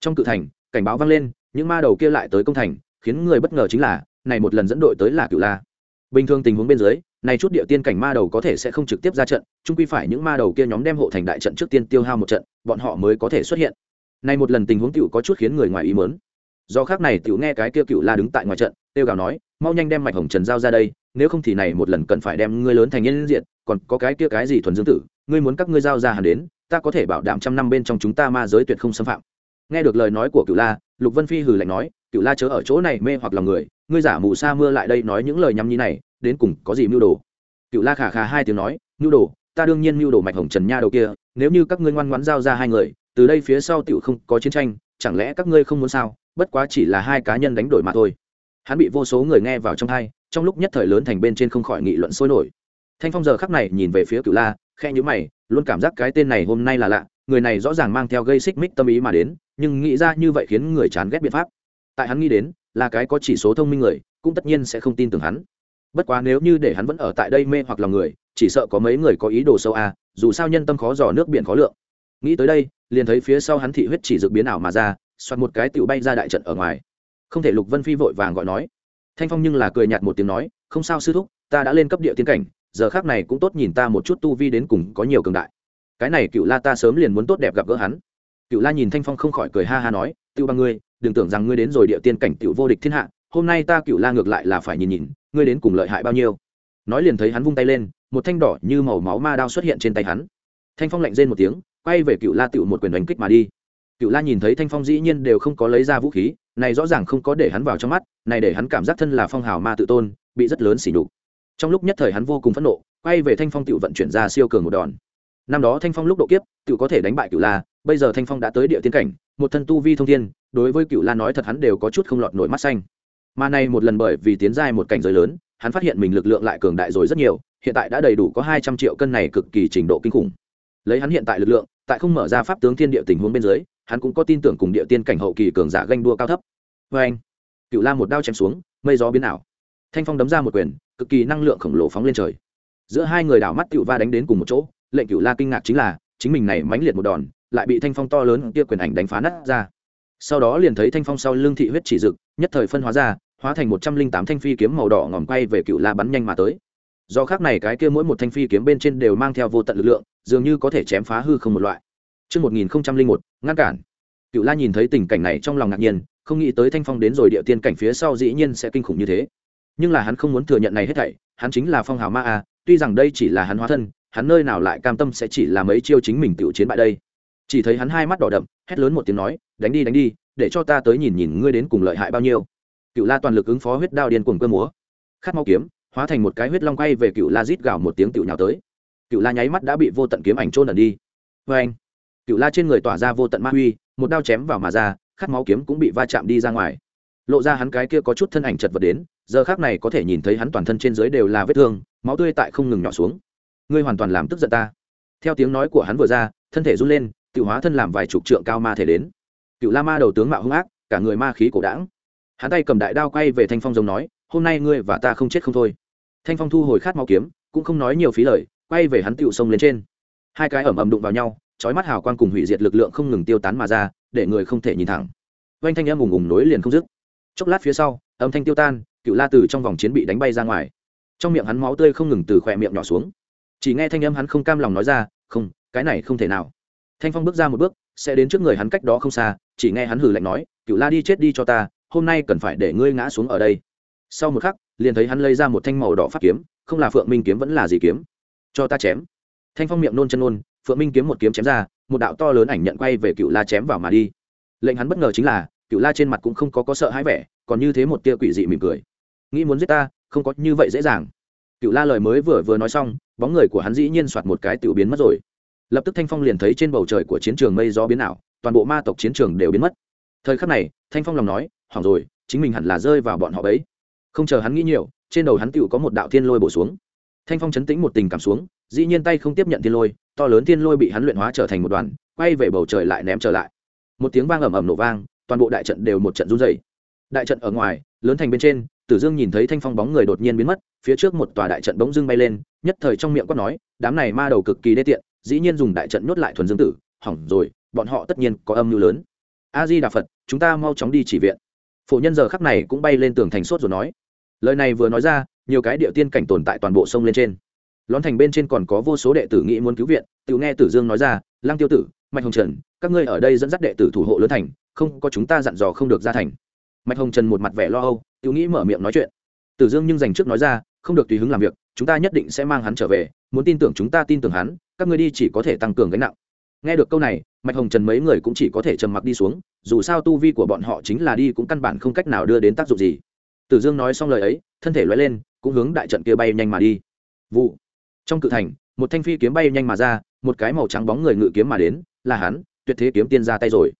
Trong cự thành, cảnh báo vang lên, những ma đầu kia lại tới công thành, khiến người bất ngờ chính là, này một lần dẫn đội tới là cựu la. Bình thường tình huống bên dưới, này chút địa tiên cảnh ma đầu có thể sẽ không trực tiếp ra trận, chung quy phải những ma đầu kia nhóm đem hộ thành đại trận trước tiên tiêu hao một trận, bọn họ mới có thể xuất hiện nay một lần tình huống tiểu có chút khiến người ngoài ý muốn. do khác này tiểu nghe cái kia cựu la đứng tại ngoài trận, tiêu gào nói, mau nhanh đem mạch hồng trần giao ra đây, nếu không thì này một lần cần phải đem ngươi lớn thành nhân diện còn có cái kia cái gì thuần dương tử, ngươi muốn các ngươi giao ra hẳn đến, ta có thể bảo đảm trăm năm bên trong chúng ta ma giới tuyệt không xâm phạm nghe được lời nói của cựu la, lục vân phi hừ lạnh nói, cựu la chớ ở chỗ này mê hoặc lòng người, ngươi giả mù sa mưa lại đây nói những lời nhăm nhí này, đến cùng có gì mưu đồ cựu la khả khả hai tiếng nói, mưu đồ, ta đương nhiên mưu đồ mạch hồng trần nha đầu kia, nếu như các ngươi ngoan ngoãn giao ra hai người từ đây phía sau tựu không có chiến tranh chẳng lẽ các ngươi không muốn sao? Bất quá chỉ là hai cá nhân đánh đổi mà thôi. Hắn bị vô số người nghe vào trong tai, trong lúc nhất thời lớn thành bên trên không khỏi nghị luận sôi nổi. Thanh phong giờ khắc này nhìn về phía cựu la khe nhữ mày luôn cảm giác cái tên này hôm nay là lạ người này rõ ràng mang theo gây xích mích tâm ý mà đến nhưng nghĩ ra như vậy khiến người chán ghét biện pháp. Tại hắn nghĩ đến là cái có chỉ số thông minh người cũng tất nhiên sẽ không tin tưởng hắn. Bất quá nếu như để hắn vẫn ở tại đây mê hoặc lòng người chỉ sợ có mấy người có ý đồ sâu à dù sao nhân tâm khó dò nước biển khó lượng nghĩ tới đây, liền thấy phía sau hắn thị huyết chỉ dược biến ảo mà ra xoát một cái tựu bay ra đại trận ở ngoài. Không thể lục vân phi vội vàng gọi nói. Thanh phong nhưng là cười nhạt một tiếng nói, không sao sư thúc, ta đã lên cấp địa tiên cảnh, giờ khác này cũng tốt nhìn ta một chút tu vi đến cùng có nhiều cường đại. Cái này cựu la ta sớm liền muốn tốt đẹp gặp gỡ hắn. Cựu la nhìn thanh phong không khỏi cười ha ha nói, tiêu bằng ngươi, đừng tưởng rằng ngươi đến rồi địa tiên cảnh tiểu vô địch thiên hạ, hôm nay ta cựu la ngược lại là phải nhìn nhìn, ngươi đến cùng lợi hại bao nhiêu. Nói liền thấy hắn vung tay lên, một thanh đỏ như màu máu ma đao xuất hiện trên tay hắn. Thanh phong lạnh rên một tiếng quay về cựu la tựu một quyền đánh kích mà đi. Cựu la nhìn thấy thanh phong dĩ nhiên đều không có lấy ra vũ khí, này rõ ràng không có để hắn vào trong mắt, này để hắn cảm giác thân là phong hào ma tự tôn, bị rất lớn xỉ nhục. Trong lúc nhất thời hắn vô cùng phẫn nộ, quay về thanh phong tựu vận chuyển ra siêu cường một đòn. Năm đó thanh phong lúc độ kiếp, tựu có thể đánh bại cựu la, bây giờ thanh phong đã tới địa tiên cảnh, một thân tu vi thông thiên, đối với cựu la nói thật hắn đều có chút không lọt nổi mắt xanh. Mà này một lần bởi vì tiến giai một cảnh giới lớn, hắn phát hiện mình lực lượng lại cường đại rồi rất nhiều, hiện tại đã đầy đủ có hai trăm triệu cân này cực kỳ trình độ kinh khủng lấy hắn hiện tại lực lượng, tại không mở ra pháp tướng thiên địa tình huống bên dưới, hắn cũng có tin tưởng cùng địa tiên cảnh hậu kỳ cường giả ganh đua cao thấp. Vê anh, cựu la một đao chém xuống, mây gió biến ảo. Thanh phong đấm ra một quyền, cực kỳ năng lượng khổng lồ phóng lên trời. Giữa hai người đảo mắt cựu va đánh đến cùng một chỗ, lệnh cựu la kinh ngạc chính là, chính mình này mãnh liệt một đòn, lại bị thanh phong to lớn kia quyền ảnh đánh phá nát ra. Sau đó liền thấy thanh phong sau lưng thị huyết chỉ dực nhất thời phân hóa ra, hóa thành một trăm linh tám thanh phi kiếm màu đỏ ngòm quay về cựu la bắn nhanh mà tới do khác này cái kia mỗi một thanh phi kiếm bên trên đều mang theo vô tận lực lượng dường như có thể chém phá hư không một loại Trước 1001, ngăn cản. Cựu La nhìn thấy tình cảnh này trong lòng ngạc nhiên, không nghĩ tới Thanh Phong đến rồi địa tiên cảnh phía sau dĩ nhiên sẽ kinh khủng như thế. Nhưng là hắn không muốn thừa nhận này hết thảy, hắn chính là Phong Hào Ma a, tuy rằng đây chỉ là hắn hóa thân, hắn nơi nào lại cam tâm sẽ chỉ là mấy chiêu chính mình tiểu chiến bại đây. Chỉ thấy hắn hai mắt đỏ đậm, hét lớn một tiếng nói, đánh đi đánh đi, để cho ta tới nhìn nhìn ngươi đến cùng lợi hại bao nhiêu. Cựu La toàn lực ứng phó huyết đao điên cuồng cơ múa. Khát máu kiếm, hóa thành một cái huyết long quay về Cựu La rít gào một tiếng tiểu nhào tới. Cựu La nháy mắt đã bị vô tận kiếm ảnh chôn ẩn đi. vê anh, Cựu La trên người tỏa ra vô tận ma huy, một đao chém vào mà ra, khát máu kiếm cũng bị va chạm đi ra ngoài. Lộ ra hắn cái kia có chút thân ảnh chật vật đến, giờ khác này có thể nhìn thấy hắn toàn thân trên dưới đều là vết thương, máu tươi tại không ngừng nhỏ xuống. Ngươi hoàn toàn làm tức giận ta. Theo tiếng nói của hắn vừa ra, thân thể run lên, cựu hóa thân làm vài chục trượng cao ma thể đến. Cựu La Ma đầu tướng mạo hung ác, cả người ma khí cổ đảng Hắn tay cầm đại đao quay về Thanh Phong giống nói, hôm nay ngươi và ta không chết không thôi. Thanh Phong thu hồi khát máu kiếm, cũng không nói nhiều phí lời, quay về hắn tựu sông lên trên. Hai cái ẩm ẩm đụng vào nhau chói mắt hào quang cùng hủy diệt lực lượng không ngừng tiêu tán mà ra để người không thể nhìn thẳng. Oanh thanh âm ùng ùng nối liền không dứt. Chốc lát phía sau âm thanh tiêu tan cựu la từ trong vòng chiến bị đánh bay ra ngoài. Trong miệng hắn máu tươi không ngừng từ khỏe miệng nhỏ xuống. Chỉ nghe thanh âm hắn không cam lòng nói ra không cái này không thể nào. Thanh phong bước ra một bước sẽ đến trước người hắn cách đó không xa chỉ nghe hắn hử lạnh nói cựu la đi chết đi cho ta hôm nay cần phải để ngươi ngã xuống ở đây. Sau một khắc liền thấy hắn lấy ra một thanh màu đỏ phát kiếm, không là phượng minh kiếm vẫn là gì kiếm? Cho ta chém. Thanh phong miệng nôn chân nôn, phượng minh kiếm một kiếm chém ra, một đạo to lớn ảnh nhận quay về cựu la chém vào mà đi. Lệnh hắn bất ngờ chính là cựu la trên mặt cũng không có có sợ hãi vẻ, còn như thế một tia quỷ dị mỉm cười. Nghĩ muốn giết ta, không có như vậy dễ dàng. Cựu la lời mới vừa vừa nói xong, bóng người của hắn dĩ nhiên soạt một cái tiểu biến mất rồi. Lập tức thanh phong liền thấy trên bầu trời của chiến trường mây gió biến ảo, toàn bộ ma tộc chiến trường đều biến mất. Thời khắc này, thanh phong lòng nói, hỏng rồi, chính mình hẳn là rơi vào bọn họ bấy không chờ hắn nghĩ nhiều, trên đầu hắn tựu có một đạo thiên lôi bổ xuống. Thanh phong chấn tĩnh một tình cảm xuống, dĩ nhiên tay không tiếp nhận thiên lôi, to lớn thiên lôi bị hắn luyện hóa trở thành một đoàn, quay về bầu trời lại ném trở lại. Một tiếng vang ầm ầm nổ vang, toàn bộ đại trận đều một trận run dày đại trận ở ngoài, lớn thành bên trên, tử dương nhìn thấy thanh phong bóng người đột nhiên biến mất, phía trước một tòa đại trận bỗng dưng bay lên, nhất thời trong miệng quát nói, đám này ma đầu cực kỳ đê tiện, dĩ nhiên dùng đại trận nhốt lại thuần dương tử, hỏng rồi, bọn họ tất nhiên có âm mưu lớn. A di đà phật, chúng ta mau chóng đi chỉ viện. Phổ nhân giờ khắc này cũng bay lên tường thành sốt rồi nói lời này vừa nói ra, nhiều cái địa tiên cảnh tồn tại toàn bộ sông lên trên. Lón thành bên trên còn có vô số đệ tử nghĩ muốn cứu viện, tự nghe tử dương nói ra, lăng tiêu tử, mạch hồng trần, các ngươi ở đây dẫn dắt đệ tử thủ hộ lớn thành, không có chúng ta dặn dò không được ra thành. Mạch hồng trần một mặt vẻ lo âu, tự nghĩ mở miệng nói chuyện. Tử dương nhưng dành trước nói ra, không được tùy hứng làm việc, chúng ta nhất định sẽ mang hắn trở về, muốn tin tưởng chúng ta tin tưởng hắn, các ngươi đi chỉ có thể tăng cường gánh nặng. Nghe được câu này, mạch hồng trần mấy người cũng chỉ có thể trầm mặc đi xuống, dù sao tu vi của bọn họ chính là đi cũng căn bản không cách nào đưa đến tác dụng gì tử dương nói xong lời ấy, thân thể loay lên, cũng hướng đại trận kia bay nhanh mà đi. Vụ. Trong cự thành, một thanh phi kiếm bay nhanh mà ra, một cái màu trắng bóng người ngự kiếm mà đến, là hắn, tuyệt thế kiếm tiên ra tay rồi.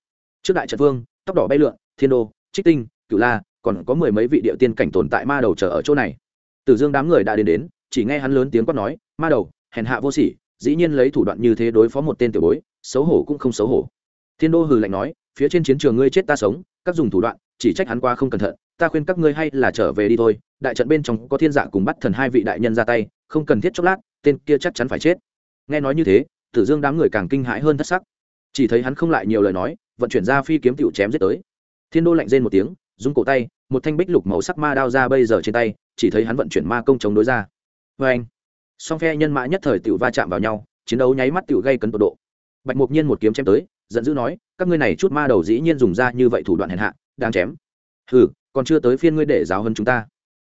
Trước đại trận vương, tóc đỏ bay lượn, thiên đô, trích tinh, cửu la, còn có mười mấy vị địa tiên cảnh tồn tại ma đầu chờ ở chỗ này. Tử dương đám người đã đến đến, chỉ nghe hắn lớn tiếng quát nói, ma đầu, hèn hạ vô sỉ, dĩ nhiên lấy thủ đoạn như thế đối phó một tên tiểu bối, xấu hổ cũng không xấu hổ. Thiên đô hừ lạnh nói, phía trên chiến trường ngươi chết ta sống, các dùng thủ đoạn, chỉ trách hắn qua không cẩn thận ta khuyên các ngươi hay là trở về đi thôi, đại trận bên trong có thiên dạ cùng bắt thần hai vị đại nhân ra tay, không cần thiết chốc lát, tên kia chắc chắn phải chết. Nghe nói như thế, tử dương đám người càng kinh hãi hơn thất sắc. Chỉ thấy hắn không lại nhiều lời nói, vận chuyển ra phi kiếm tiểu chém giết tới. Thiên đô lạnh rên một tiếng dùng cổ tay, một thanh bích lục màu sắc ma đao ra bây giờ trên tay, chỉ thấy hắn vận chuyển ma công chống đối ra. Vê anh song phe nhân mã nhất thời tiểu va chạm vào nhau, chiến đấu nháy mắt tiểu gây cấn tột độ. Bạch mục nhiên một kiếm chém tới, giận dữ nói, các ngươi này chút ma đầu dĩ nhiên dùng ra như vậy thủ đoạn hèn hạ đang chém. Hừ còn chưa tới phiên ngươi để giáo hơn chúng ta.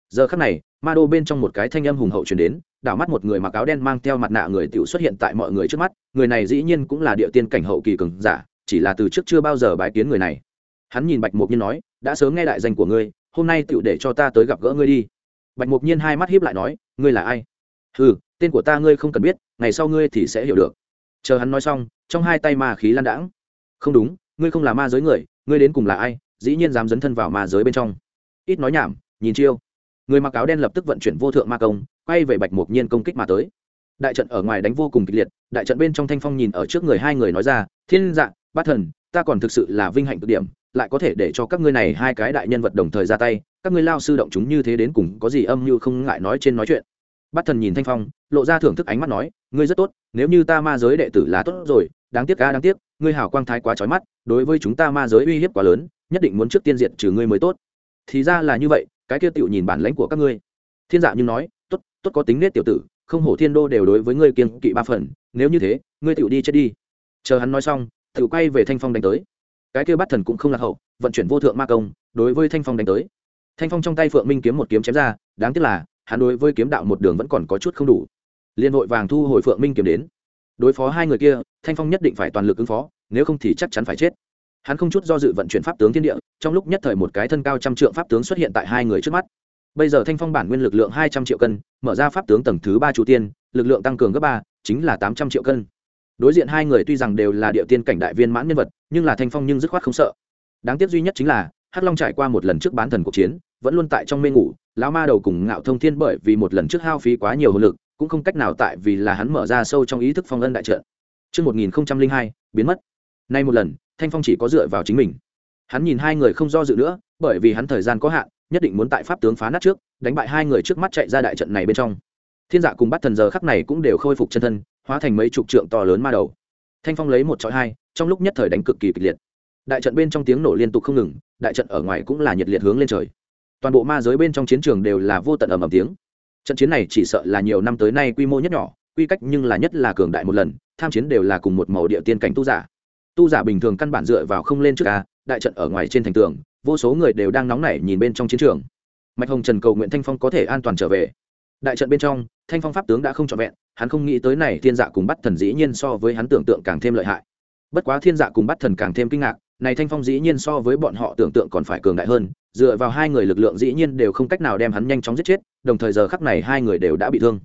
Giờ khắc này, ma đô bên trong một cái thanh âm hùng hậu truyền đến, đảo mắt một người mặc áo đen mang theo mặt nạ người tiểu xuất hiện tại mọi người trước mắt, người này dĩ nhiên cũng là địa tiên cảnh hậu kỳ cường giả, chỉ là từ trước chưa bao giờ bái kiến người này. Hắn nhìn bạch mục nhiên nói, đã sớm nghe đại danh của ngươi, hôm nay tiểu để cho ta tới gặp gỡ ngươi đi. Bạch mục nhiên hai mắt hiếp lại nói, ngươi là ai? Ừ tên của ta ngươi không cần biết, ngày sau ngươi thì sẽ hiểu được. Chờ hắn nói xong, trong hai tay ma khí lan đãng. Không đúng, ngươi không là ma giới người, ngươi đến cùng là ai? Dĩ nhiên dám dấn thân vào ma giới bên trong. Ít nói nhảm, nhìn chiêu. Người mặc áo đen lập tức vận chuyển vô thượng ma công, quay về bạch mục nhiên công kích mà tới. Đại trận ở ngoài đánh vô cùng kịch liệt, đại trận bên trong thanh phong nhìn ở trước người hai người nói ra, thiên dạ bát thần, ta còn thực sự là vinh hạnh cực điểm, lại có thể để cho các ngươi này hai cái đại nhân vật đồng thời ra tay, các ngươi lao sư động chúng như thế đến cùng có gì âm như không ngại nói trên nói chuyện. Bát thần nhìn thanh phong, lộ ra thưởng thức ánh mắt nói, ngươi rất tốt, nếu như ta ma giới đệ tử là tốt rồi, đáng tiếc ca đáng tiếc, ngươi hảo quang thái quá trói mắt, đối với chúng ta ma giới uy hiếp quá lớn nhất định muốn trước tiên diện trừ ngươi mới tốt. Thì ra là như vậy, cái kia tiểu nhìn bản lãnh của các ngươi. Thiên dạ nhưng nói, tốt tốt có tính nết tiểu tử, không hổ thiên đô đều đối với ngươi kiên kỵ ba phần, nếu như thế, ngươi tiểu đi chết đi. Chờ hắn nói xong, tiểu quay về thanh phong đánh tới. Cái kia bắt thần cũng không lạc hậu, vận chuyển vô thượng ma công, đối với thanh phong đánh tới. Thanh phong trong tay phượng minh kiếm một kiếm chém ra, đáng tiếc là, hắn đối với kiếm đạo một đường vẫn còn có chút không đủ. Liên hội vàng thu hồi phượng minh kiếm đến. Đối phó hai người kia, thanh phong nhất định phải toàn lực ứng phó, nếu không thì chắc chắn phải chết hắn không chút do dự vận chuyển pháp tướng thiên địa trong lúc nhất thời một cái thân cao trăm trượng pháp tướng xuất hiện tại hai người trước mắt. Bây giờ thanh phong bản nguyên lực lượng hai trăm triệu cân mở ra pháp tướng tầng thứ ba chủ tiên lực lượng tăng cường gấp ba chính là tám trăm triệu cân. Đối diện hai người tuy rằng đều là địa tiên cảnh đại viên mãn nhân vật nhưng là thanh phong nhưng dứt khoát không sợ. Đáng tiếc duy nhất chính là hắc long trải qua một lần trước bán thần cuộc chiến vẫn luôn tại trong mê ngủ lão ma đầu cùng ngạo thông thiên bởi vì một lần trước hao phí quá nhiều hồn lực cũng không cách nào tại vì là hắn mở ra sâu trong ý thức phong ân đại trận. Trước 1002, biến mất. Nay một lần, Thanh Phong chỉ có dựa vào chính mình. Hắn nhìn hai người không do dự nữa, bởi vì hắn thời gian có hạn, nhất định muốn tại pháp tướng phá nát trước, đánh bại hai người trước mắt chạy ra đại trận này bên trong. Thiên Dạ cùng bắt thần giờ khắc này cũng đều khôi phục chân thân, hóa thành mấy chục trượng to lớn ma đầu. Thanh Phong lấy một chọi hai, trong lúc nhất thời đánh cực kỳ kịch liệt. Đại trận bên trong tiếng nổ liên tục không ngừng, đại trận ở ngoài cũng là nhiệt liệt hướng lên trời. Toàn bộ ma giới bên trong chiến trường đều là vô tận ầm ầm tiếng trận chiến này chỉ sợ là nhiều năm tới nay quy mô nhất nhỏ quy cách nhưng là nhất là cường đại một lần tham chiến đều là cùng một màu địa tiên cảnh tu giả tu giả bình thường căn bản dựa vào không lên trước ca đại trận ở ngoài trên thành tường, vô số người đều đang nóng nảy nhìn bên trong chiến trường. Mạch hồng trần cầu nguyện thanh phong có thể an toàn trở về. Đại trận bên trong, thanh phong pháp tướng đã không trọn vẹn, hắn không nghĩ tới này thiên dạ cùng bắt thần dĩ nhiên so với hắn tưởng tượng càng thêm lợi hại. Bất quá thiên dạ cùng bắt thần càng thêm kinh ngạc, này thanh phong dĩ nhiên so với bọn họ tưởng tượng còn phải cường đại hơn, dựa vào hai người lực lượng dĩ nhiên đều không cách nào đem hắn nhanh chóng giết chết, đồng thời giờ khắc này hai người đều đã bị thương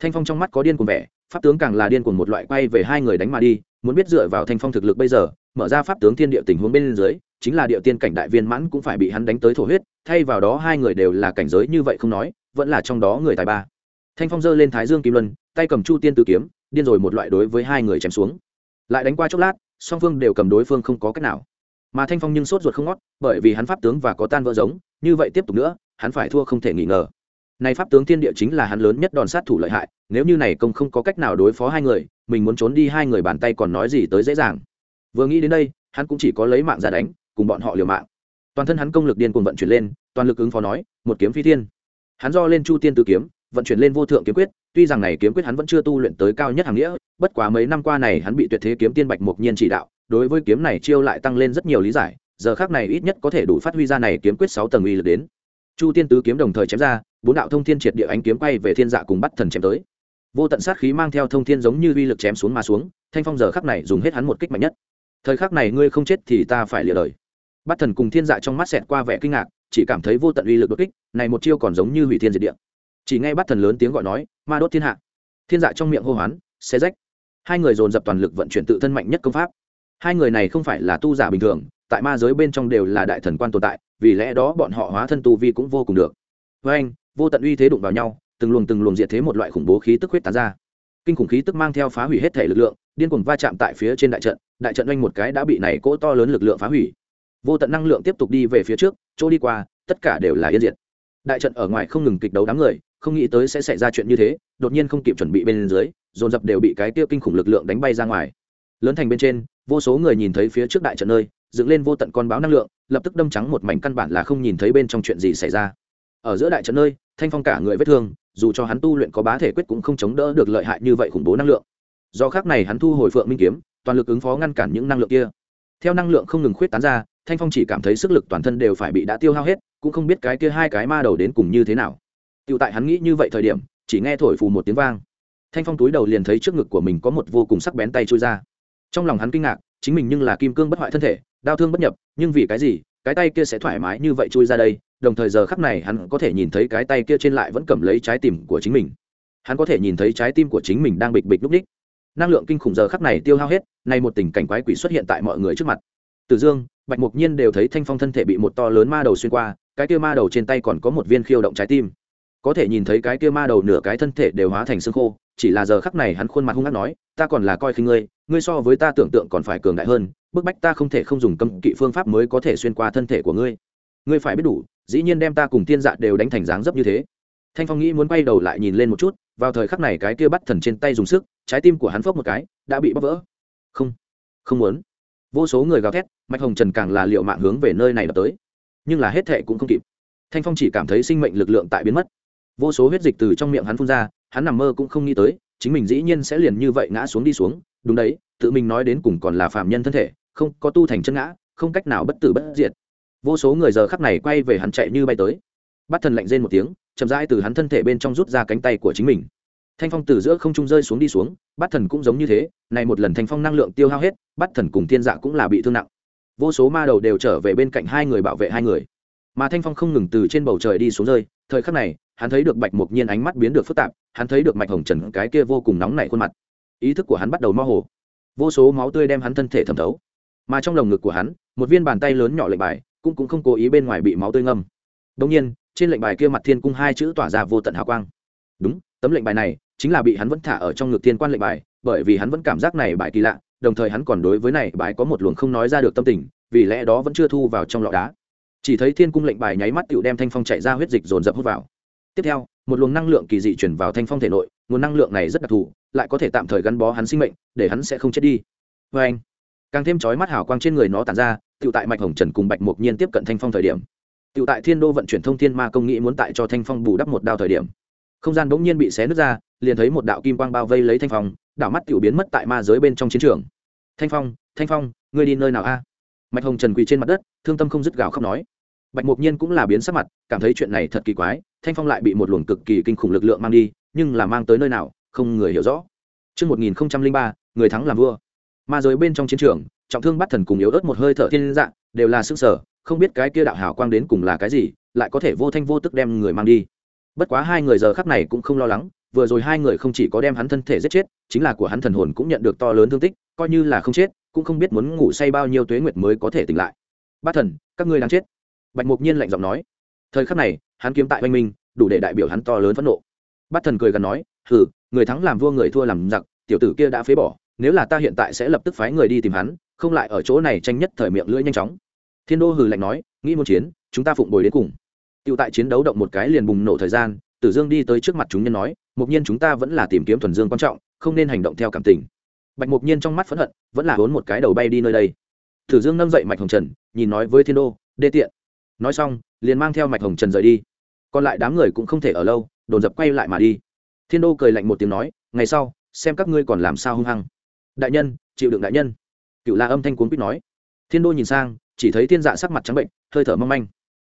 thanh phong trong mắt có điên cuồng vẻ, pháp tướng càng là điên cuồng một loại quay về hai người đánh mà đi, muốn biết dựa vào thanh phong thực lực bây giờ, mở ra pháp tướng thiên địa tình huống bên dưới, chính là địa tiên cảnh đại viên mãn cũng phải bị hắn đánh tới thổ huyết, thay vào đó hai người đều là cảnh giới như vậy không nói, vẫn là trong đó người tài ba. Thanh phong giơ lên thái dương kim luân, tay cầm chu tiên tử kiếm, điên rồi một loại đối với hai người chém xuống. Lại đánh qua chốc lát, song phương đều cầm đối phương không có cách nào. Mà thanh phong nhưng sốt ruột không ngót, bởi vì hắn pháp tướng và có tan vỡ giống, như vậy tiếp tục nữa, hắn phải thua không thể nghỉ ngờ này pháp tướng thiên địa chính là hắn lớn nhất đòn sát thủ lợi hại, nếu như này công không có cách nào đối phó hai người, mình muốn trốn đi hai người bàn tay còn nói gì tới dễ dàng. Vừa nghĩ đến đây, hắn cũng chỉ có lấy mạng ra đánh, cùng bọn họ liều mạng. Toàn thân hắn công lực điên cuồng vận chuyển lên, toàn lực ứng phó nói, một kiếm phi thiên. Hắn do lên chu tiên tự kiếm, vận chuyển lên vô thượng kiếm quyết, tuy rằng này kiếm quyết hắn vẫn chưa tu luyện tới cao nhất hàng nghĩa, bất quá mấy năm qua này hắn bị tuyệt thế kiếm tiên bạch mục nhiên chỉ đạo, đối với kiếm này chiêu lại tăng lên rất nhiều lý giải, giờ khác này ít nhất có thể đủ phát huy ra này kiếm quyết sáu tầng uy lực đến chu tiên tứ kiếm đồng thời chém ra, bốn đạo thông thiên triệt địa ánh kiếm quay về thiên dạ cùng bắt thần chém tới. Vô tận sát khí mang theo thông thiên giống như uy lực chém xuống mà xuống, thanh phong giờ khắc này dùng hết hắn một kích mạnh nhất. Thời khắc này ngươi không chết thì ta phải lìa đời. Bắt thần cùng thiên dạ trong mắt xẹt qua vẻ kinh ngạc, chỉ cảm thấy vô tận uy lực đột kích, này một chiêu còn giống như hủy thiên diệt địa. Chỉ nghe bắt thần lớn tiếng gọi nói, ma đốt thiên hạ. Thiên dạ trong miệng hô hoán xe rách. Hai người dồn dập toàn lực vận chuyển tự thân mạnh nhất công pháp. Hai người này không phải là tu giả bình thường, tại ma giới bên trong đều là đại thần quan tồn tại vì lẽ đó bọn họ hóa thân tu vi cũng vô cùng được. Với anh, vô tận uy thế đụng vào nhau, từng luồng từng luồng diệt thế một loại khủng bố khí tức huyết tán ra. Kinh khủng khí tức mang theo phá hủy hết thể lực lượng, điên cuồng va chạm tại phía trên đại trận đại trận oanh một cái đã bị này cỗ to lớn lực lượng phá hủy. Vô tận năng lượng tiếp tục đi về phía trước, chỗ đi qua, tất cả đều là yên diệt. Đại trận ở ngoài không ngừng kịch đấu đám người, không nghĩ tới sẽ xảy ra chuyện như thế, đột nhiên không kịp chuẩn bị bên dưới, dồn dập đều bị cái tiêu kinh khủng lực lượng đánh bay ra ngoài. Lớn thành bên trên, vô số người nhìn thấy phía trước đại trận nơi dựng lên vô tận con báo năng lượng, lập tức đâm trắng một mảnh căn bản là không nhìn thấy bên trong chuyện gì xảy ra. Ở giữa đại trận nơi, thanh phong cả người vết thương, dù cho hắn tu luyện có bá thể quyết cũng không chống đỡ được lợi hại như vậy khủng bố năng lượng. Do khác này hắn thu hồi phượng minh kiếm, toàn lực ứng phó ngăn cản những năng lượng kia. Theo năng lượng không ngừng khuyết tán ra, thanh phong chỉ cảm thấy sức lực toàn thân đều phải bị đã tiêu hao hết, cũng không biết cái kia hai cái ma đầu đến cùng như thế nào. Tựu tại hắn nghĩ như vậy thời điểm, chỉ nghe thổi phù một tiếng vang. Thanh phong túi đầu liền thấy trước ngực của mình có một vô cùng sắc bén tay trôi ra. Trong lòng hắn kinh ngạc chính mình nhưng là kim cương bất hoại thân thể, đau thương bất nhập, nhưng vì cái gì, cái tay kia sẽ thoải mái như vậy chui ra đây, đồng thời giờ khắc này hắn có thể nhìn thấy cái tay kia trên lại vẫn cầm lấy trái tim của chính mình. Hắn có thể nhìn thấy trái tim của chính mình đang bịch bịch núp ních. Năng lượng kinh khủng giờ khắc này tiêu hao hết, nay một tình cảnh quái quỷ xuất hiện tại mọi người trước mặt. Từ dương, bạch mục nhiên đều thấy thanh phong thân thể bị một to lớn ma đầu xuyên qua, cái kia ma đầu trên tay còn có một viên khiêu động trái tim. Có thể nhìn thấy cái kia ma đầu nửa cái thân thể đều hóa thành xương khô chỉ là giờ khắc này hắn khuôn mặt hung hăng nói, ta còn là coi khinh ngươi ngươi so với ta tưởng tượng còn phải cường đại hơn, bức bách ta không thể không dùng cấm kỵ phương pháp mới có thể xuyên qua thân thể của ngươi. Ngươi phải biết đủ, dĩ nhiên đem ta cùng tiên dạ đều đánh thành dáng dấp như thế. Thanh phong nghĩ muốn quay đầu lại nhìn lên một chút, vào thời khắc này cái kia bắt thần trên tay dùng sức, trái tim của hắn phốc một cái, đã bị bóc vỡ. Không không muốn. Vô số người gào thét, mạch hồng trần càng là liệu mạng hướng về nơi này đập tới. Nhưng là hết thệ cũng không kịp. Thanh phong chỉ cảm thấy sinh mệnh lực lượng tại biến mất. Vô số huyết dịch từ trong miệng hắn phun ra hắn nằm mơ cũng không nghĩ tới, chính mình dĩ nhiên sẽ liền như vậy ngã xuống đi xuống. Đúng đấy, tự mình nói đến cùng còn là phạm nhân thân thể, không có tu thành chân ngã, không cách nào bất tử bất diệt. Vô số người giờ khắc này quay về hắn chạy như bay tới. Bắt thần lạnh rên một tiếng, chậm rãi từ hắn thân thể bên trong rút ra cánh tay của chính mình. Thanh phong từ giữa không trung rơi xuống đi xuống bắt thần cũng giống như thế, này một lần thanh phong năng lượng tiêu hao hết bắt thần cùng thiên dạ cũng là bị thương nặng. Vô số ma đầu đều trở về bên cạnh hai người bảo vệ hai người. Mà thanh phong không ngừng từ trên bầu trời đi xuống rơi, thời khắc này, hắn thấy được bạch mục nhiên ánh mắt biến được phức tạp hắn thấy được mạch hồng trần cái kia vô cùng nóng nảy khuôn mặt. Ý thức của hắn bắt đầu mơ hồ. Vô số máu tươi đem hắn thân thể thẩm thấu. Mà trong lồng ngực của hắn, một viên bàn tay lớn nhỏ lệnh bài cũng cũng không cố ý bên ngoài bị máu tươi ngâm. Đông nhiên, trên lệnh bài kia mặt thiên cung hai chữ tỏa ra vô tận hào quang. Đúng, tấm lệnh bài này chính là bị hắn vẫn thả ở trong ngực thiên quan lệnh bài, bởi vì hắn vẫn cảm giác này bài kỳ lạ, đồng thời hắn còn đối với này bài có một luồng không nói ra được tâm tình, vì lẽ đó vẫn chưa thu vào trong lọ đá. Chỉ thấy thiên cung lệnh bài nháy mắt tựu đem thanh phong chạy ra huyết dịch dồn dập hút vào tiếp theo, một luồng năng lượng kỳ dị chuyển vào thanh phong thể nội, nguồn năng lượng này rất đặc thù, lại có thể tạm thời gắn bó hắn sinh mệnh, để hắn sẽ không chết đi. Vê anh, càng thêm chói mắt hào quang trên người nó tàn ra, tựu tại mạch hồng trần cùng bạch mục nhiên tiếp cận thanh phong thời điểm. Tựu tại thiên đô vận chuyển thông thiên ma công nghĩ muốn tại cho thanh phong bù đắp một đao thời điểm. Không gian bỗng nhiên bị xé nứt ra, liền thấy một đạo kim quang bao vây lấy thanh phong đảo mắt tựu biến mất tại ma giới bên trong chiến trường. Thanh phong thanh phong, ngươi đi nơi nào a? Mạch hồng trần quỳ trên mặt đất, thương tâm không dứt gào khóc nói bạch mục nhiên cũng là biến sắc mặt cảm thấy chuyện này thật kỳ quái thanh phong lại bị một luồng cực kỳ kinh khủng lực lượng mang đi nhưng là mang tới nơi nào không người hiểu rõ Trước 1003, người thắng làm vua. Ma giới bên trong chiến trường, trọng thương bắt thần cùng yếu ớt một hơi thở thiên dạng, đều là sức sở, không biết cái kia đạo hào quang đến cùng là cái gì, lại có thể vô thanh vô tức đem người mang đi. Bất quá hai người giờ khắc này cũng không lo lắng, vừa rồi hai người không chỉ có đem hắn thân thể giết chết, chính là của hắn thần hồn cũng nhận được to lớn thương tích, coi như là không chết, cũng không biết muốn ngủ say bao nhiêu tuế nguyệt mới có thể tỉnh lại. Bát thần, các ngươi đang chết. Bạch Mục Nhiên lạnh giọng nói. Thời khắc này, hắn kiếm tại oanh minh, đủ để đại biểu hắn to lớn phẫn nộ. Bát thần cười gần nói hừ người thắng làm vua người thua làm giặc tiểu tử kia đã phế bỏ nếu là ta hiện tại sẽ lập tức phái người đi tìm hắn không lại ở chỗ này tranh nhất thời miệng lưỡi nhanh chóng. Thiên đô hừ lạnh nói nghĩ muốn chiến chúng ta phụng bồi đến cùng. Tiêu tại chiến đấu động một cái liền bùng nổ thời gian tử dương đi tới trước mặt chúng nhân nói mục nhiên chúng ta vẫn là tìm kiếm thuần dương quan trọng không nên hành động theo cảm tình. Bạch mục nhiên trong mắt phẫn hận vẫn là vốn một cái đầu bay đi nơi đây. Tử dương nâng dậy mạch hồng trần nhìn nói với thiên đô đê tiện nói xong, liền mang theo mạch hồng trần rời đi. Còn lại đám người cũng không thể ở lâu, đồn dập quay lại mà đi. Thiên đô cười lạnh một tiếng nói, ngày sau, xem các ngươi còn làm sao hung hăng. Đại nhân, chịu đựng đại nhân. Cựu la âm thanh cuốn quýt nói. Thiên đô nhìn sang, chỉ thấy thiên dạ sắc mặt trắng bệnh, hơi thở mong manh.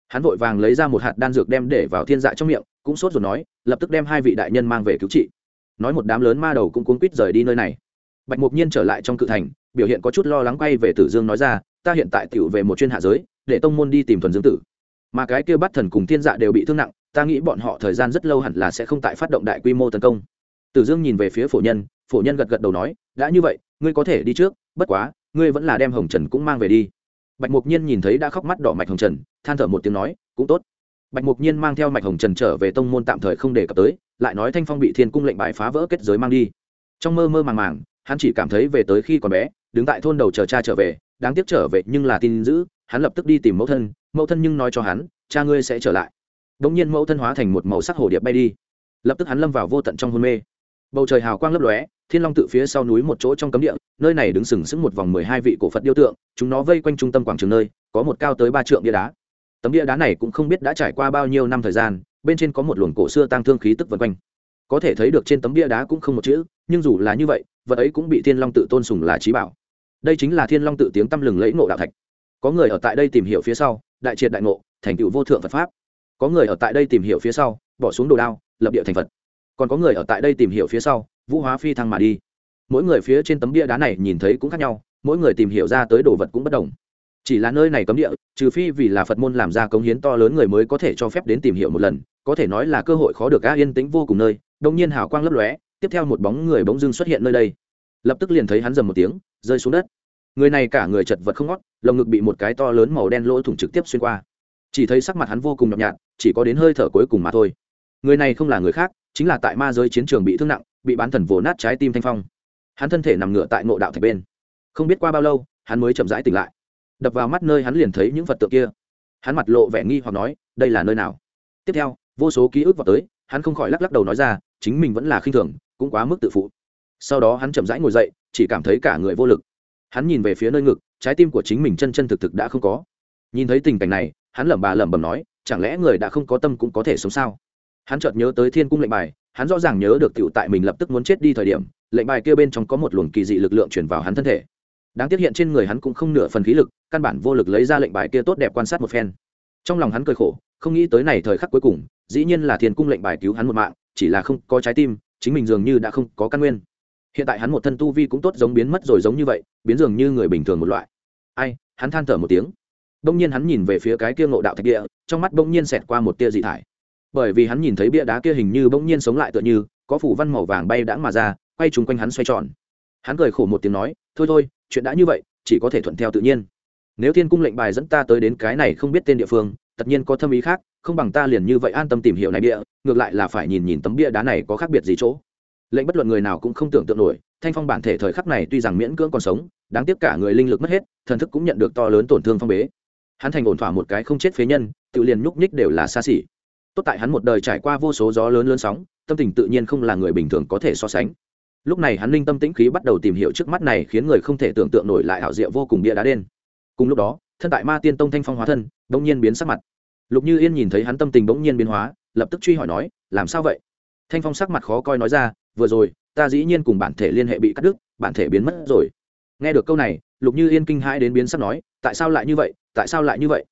Hắn vội vàng lấy ra một hạt đan dược đem để vào thiên dạ trong miệng, cũng sốt rồi nói, lập tức đem hai vị đại nhân mang về cứu trị. Nói một đám lớn ma đầu cũng cuốn quýt rời đi nơi này. Bạch mục nhiên trở lại trong cự thành, biểu hiện có chút lo lắng quay về tử dương nói ra ta hiện tại tiểu về một chuyên hạ giới, để tông môn đi tìm thuần dương tử. Mà cái kia bắt thần cùng thiên dạ đều bị thương nặng, ta nghĩ bọn họ thời gian rất lâu hẳn là sẽ không tại phát động đại quy mô tấn công. Tử dương nhìn về phía phổ nhân phổ nhân gật gật đầu nói, đã như vậy, ngươi có thể đi trước, bất quá, ngươi vẫn là đem hồng trần cũng mang về đi. Bạch mục nhiên nhìn thấy đã khóc mắt đỏ mạch hồng trần, than thở một tiếng nói, cũng tốt. Bạch mục nhiên mang theo mạch hồng trần trở về tông môn tạm thời không đề cập tới, lại nói thanh phong bị thiên cung lệnh bài phá vỡ kết giới mang đi. Trong mơ mơ màng màng, hắn chỉ cảm thấy về tới khi còn bé, đứng tại thôn đầu chờ cha trở về đáng tiếc trở về nhưng là tin dữ, hắn lập tức đi tìm mẫu thân mẫu thân nhưng nói cho hắn cha ngươi sẽ trở lại. Đ ỗ n g nhiên mẫu thân hóa thành một màu sắc hồ điệp bay đi. Lập tức hắn lâm vào vô tận trong hôn mê. Bầu trời hào quang lấp lóe thiên long tự phía sau núi một chỗ trong cấm địa nơi này đứng sừng sững một vòng mười hai vị cổ phật điêu tượng chúng nó vây quanh trung tâm quảng trường nơi có một cao tới ba trượng bia đá. Tấm bia đá này cũng không biết đã trải qua bao nhiêu năm thời gian bên trên có một luồng cổ xưa tăng thương khí tức vân quanh. Có thể thấy được trên tấm bia đá cũng không một chữ nhưng dù là như vậy vật ấy cũng bị thiên long tự tôn sùng là trí bảo đây chính là thiên long tự tiếng tăm lừng lẫy ngộ đạo thạch. Có người ở tại đây tìm hiểu phía sau, đại triệt đại ngộ, thành tựu vô thượng phật pháp. Có người ở tại đây tìm hiểu phía sau, bỏ xuống đồ đao, lập địa thành phật. Còn có người ở tại đây tìm hiểu phía sau, vũ hóa phi thăng mà đi. Mỗi người phía trên tấm bia đá này nhìn thấy cũng khác nhau, mỗi người tìm hiểu ra tới đồ vật cũng bất đồng. Chỉ là nơi này cấm địa, trừ phi vì là phật môn làm ra cống hiến to lớn người mới có thể cho phép đến tìm hiểu một lần, có thể nói là cơ hội khó được ga yên tĩnh vô cùng nơi, đông nhiên hào quang lấp lóe, tiếp theo một bóng người bỗng dưng xuất hiện nơi đây. Lập tức liền thấy hắn dầm một tiếng rơi xuống đất. Người này cả người chật vật không ngót, lồng ngực bị một cái to lớn màu đen lỗ thủng trực tiếp xuyên qua. Chỉ thấy sắc mặt hắn vô cùng nhợt nhạt, chỉ có đến hơi thở cuối cùng mà thôi. Người này không là người khác, chính là tại ma giới chiến trường bị thương nặng, bị bán thần vồ nát trái tim thanh phong. Hắn thân thể nằm ngửa tại ngộ đạo thạch bên. Không biết qua bao lâu, hắn mới chậm rãi tỉnh lại. Đập vào mắt nơi hắn liền thấy những vật tượng kia. Hắn mặt lộ vẻ nghi hoặc nói, đây là nơi nào? Tiếp theo, vô số ký ức vào tới, hắn không khỏi lắc lắc đầu nói ra, chính mình vẫn là khinh thường, cũng quá mức tự phụ. Sau đó hắn chậm rãi ngồi dậy chỉ cảm thấy cả người vô lực. Hắn nhìn về phía nơi ngực, trái tim của chính mình chân chân thực thực đã không có. Nhìn thấy tình cảnh này, hắn lẩm bà lẩm bẩm nói, chẳng lẽ người đã không có tâm cũng có thể sống sao? Hắn chợt nhớ tới thiên cung lệnh bài, hắn rõ ràng nhớ được tựu tại mình lập tức muốn chết đi thời điểm, lệnh bài kia bên trong có một luồng kỳ dị lực lượng chuyển vào hắn thân thể. Đáng tiếc hiện trên người hắn cũng không nửa phần khí lực, căn bản vô lực lấy ra lệnh bài kia tốt đẹp quan sát một phen. Trong lòng hắn cười khổ, không nghĩ tới này thời khắc cuối cùng, dĩ nhiên là thiên cung lệnh bài cứu hắn một mạng, chỉ là không có trái tim, chính mình dường như đã không có căn nguyên hiện tại hắn một thân tu vi cũng tốt giống biến mất rồi giống như vậy, biến dường như người bình thường một loại. Ai, hắn than thở một tiếng. Bỗng nhiên hắn nhìn về phía cái kia ngộ đạo thạch địa, trong mắt bỗng nhiên xẹt qua một tia dị thải. Bởi vì hắn nhìn thấy bia đá kia hình như bỗng nhiên sống lại tựa như, có phủ văn màu vàng bay đãng mà ra, quay chung quanh hắn xoay tròn. Hắn cười khổ một tiếng nói, thôi thôi, chuyện đã như vậy, chỉ có thể thuận theo tự nhiên. Nếu thiên cung lệnh bài dẫn ta tới đến cái này không biết tên địa phương, tất nhiên có thâm ý khác, không bằng ta liền như vậy an tâm tìm hiểu này bia, ngược lại là phải nhìn nhìn tấm bia đá này có khác biệt gì chỗ lệnh bất luận người nào cũng không tưởng tượng nổi, thanh phong bản thể thời khắc này tuy rằng miễn cưỡng còn sống, đáng tiếc cả người linh lực mất hết, thần thức cũng nhận được to lớn tổn thương phong bế. Hắn thành ổn thỏa một cái không chết phế nhân, tự liền nhúc nhích đều là xa xỉ. Tốt tại hắn một đời trải qua vô số gió lớn lớn sóng, tâm tình tự nhiên không là người bình thường có thể so sánh. Lúc này hắn linh tâm tĩnh khí bắt đầu tìm hiểu trước mắt này khiến người không thể tưởng tượng nổi lại ảo diệu vô cùng bia đá đen. Cùng lúc đó, thân tại ma tiên tông thanh phong hóa thân, bỗng nhiên biến sắc mặt. Lục như yên nhìn thấy hắn tâm tình bỗng nhiên biến hóa, lập tức truy hỏi nói, làm sao vậy? Thanh phong sắc mặt khó coi nói ra vừa rồi, ta dĩ nhiên cùng bản thể liên hệ bị cắt đứt, bản thể biến mất rồi. Nghe được câu này, lục như yên kinh hãi đến biến sắc nói, tại sao lại như vậy, tại sao lại như vậy?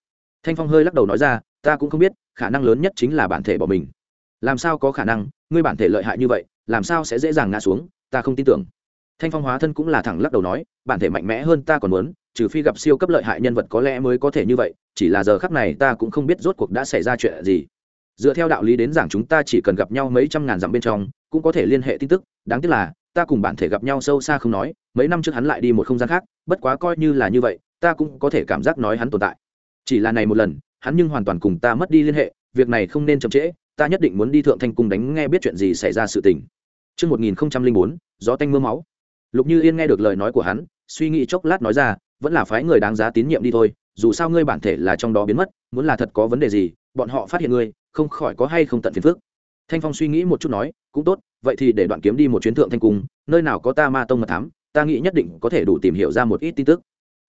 Thanh phong hơi lắc đầu nói ra, ta cũng không biết, khả năng lớn nhất chính là bản thể bỏ mình. Làm sao có khả năng, ngươi bản thể lợi hại như vậy, làm sao sẽ dễ dàng ngã xuống, ta không tin tưởng. Thanh phong hóa thân cũng là thẳng lắc đầu nói, bản thể mạnh mẽ hơn ta còn muốn, trừ phi gặp siêu cấp lợi hại nhân vật có lẽ mới có thể như vậy, chỉ là giờ khắc này ta cũng không biết rốt cuộc đã xảy ra chuyện gì. Dựa theo đạo lý đến giảng chúng ta chỉ cần gặp nhau mấy trăm ngàn dặm bên trong cũng có thể liên hệ tin tức đáng tiếc là ta cùng bạn thể gặp nhau sâu xa không nói mấy năm trước hắn lại đi một không gian khác bất quá coi như là như vậy ta cũng có thể cảm giác nói hắn tồn tại chỉ là này một lần hắn nhưng hoàn toàn cùng ta mất đi liên hệ việc này không nên chậm trễ ta nhất định muốn đi thượng thanh cung đánh nghe biết chuyện gì xảy ra sự tình Trước 1004, gió tanh mưa máu. Lục Như Yên nghe được lời nói của hắn, suy nghĩ chốc lát nói ra, vẫn là phái người đáng giá tín nhiệm đi thôi, dù sao ngươi bản thể là trong đó biến mất, muốn là thật có vấn đề gì, bọn họ phát hiện ngươi, không khỏi có hay không tận phiền phức. Thanh Phong suy nghĩ một chút nói, cũng tốt, vậy thì để đoạn kiếm đi một chuyến thượng thanh cung, nơi nào có ta ma tông mật thám, ta nghĩ nhất định có thể đủ tìm hiểu ra một ít tin tức.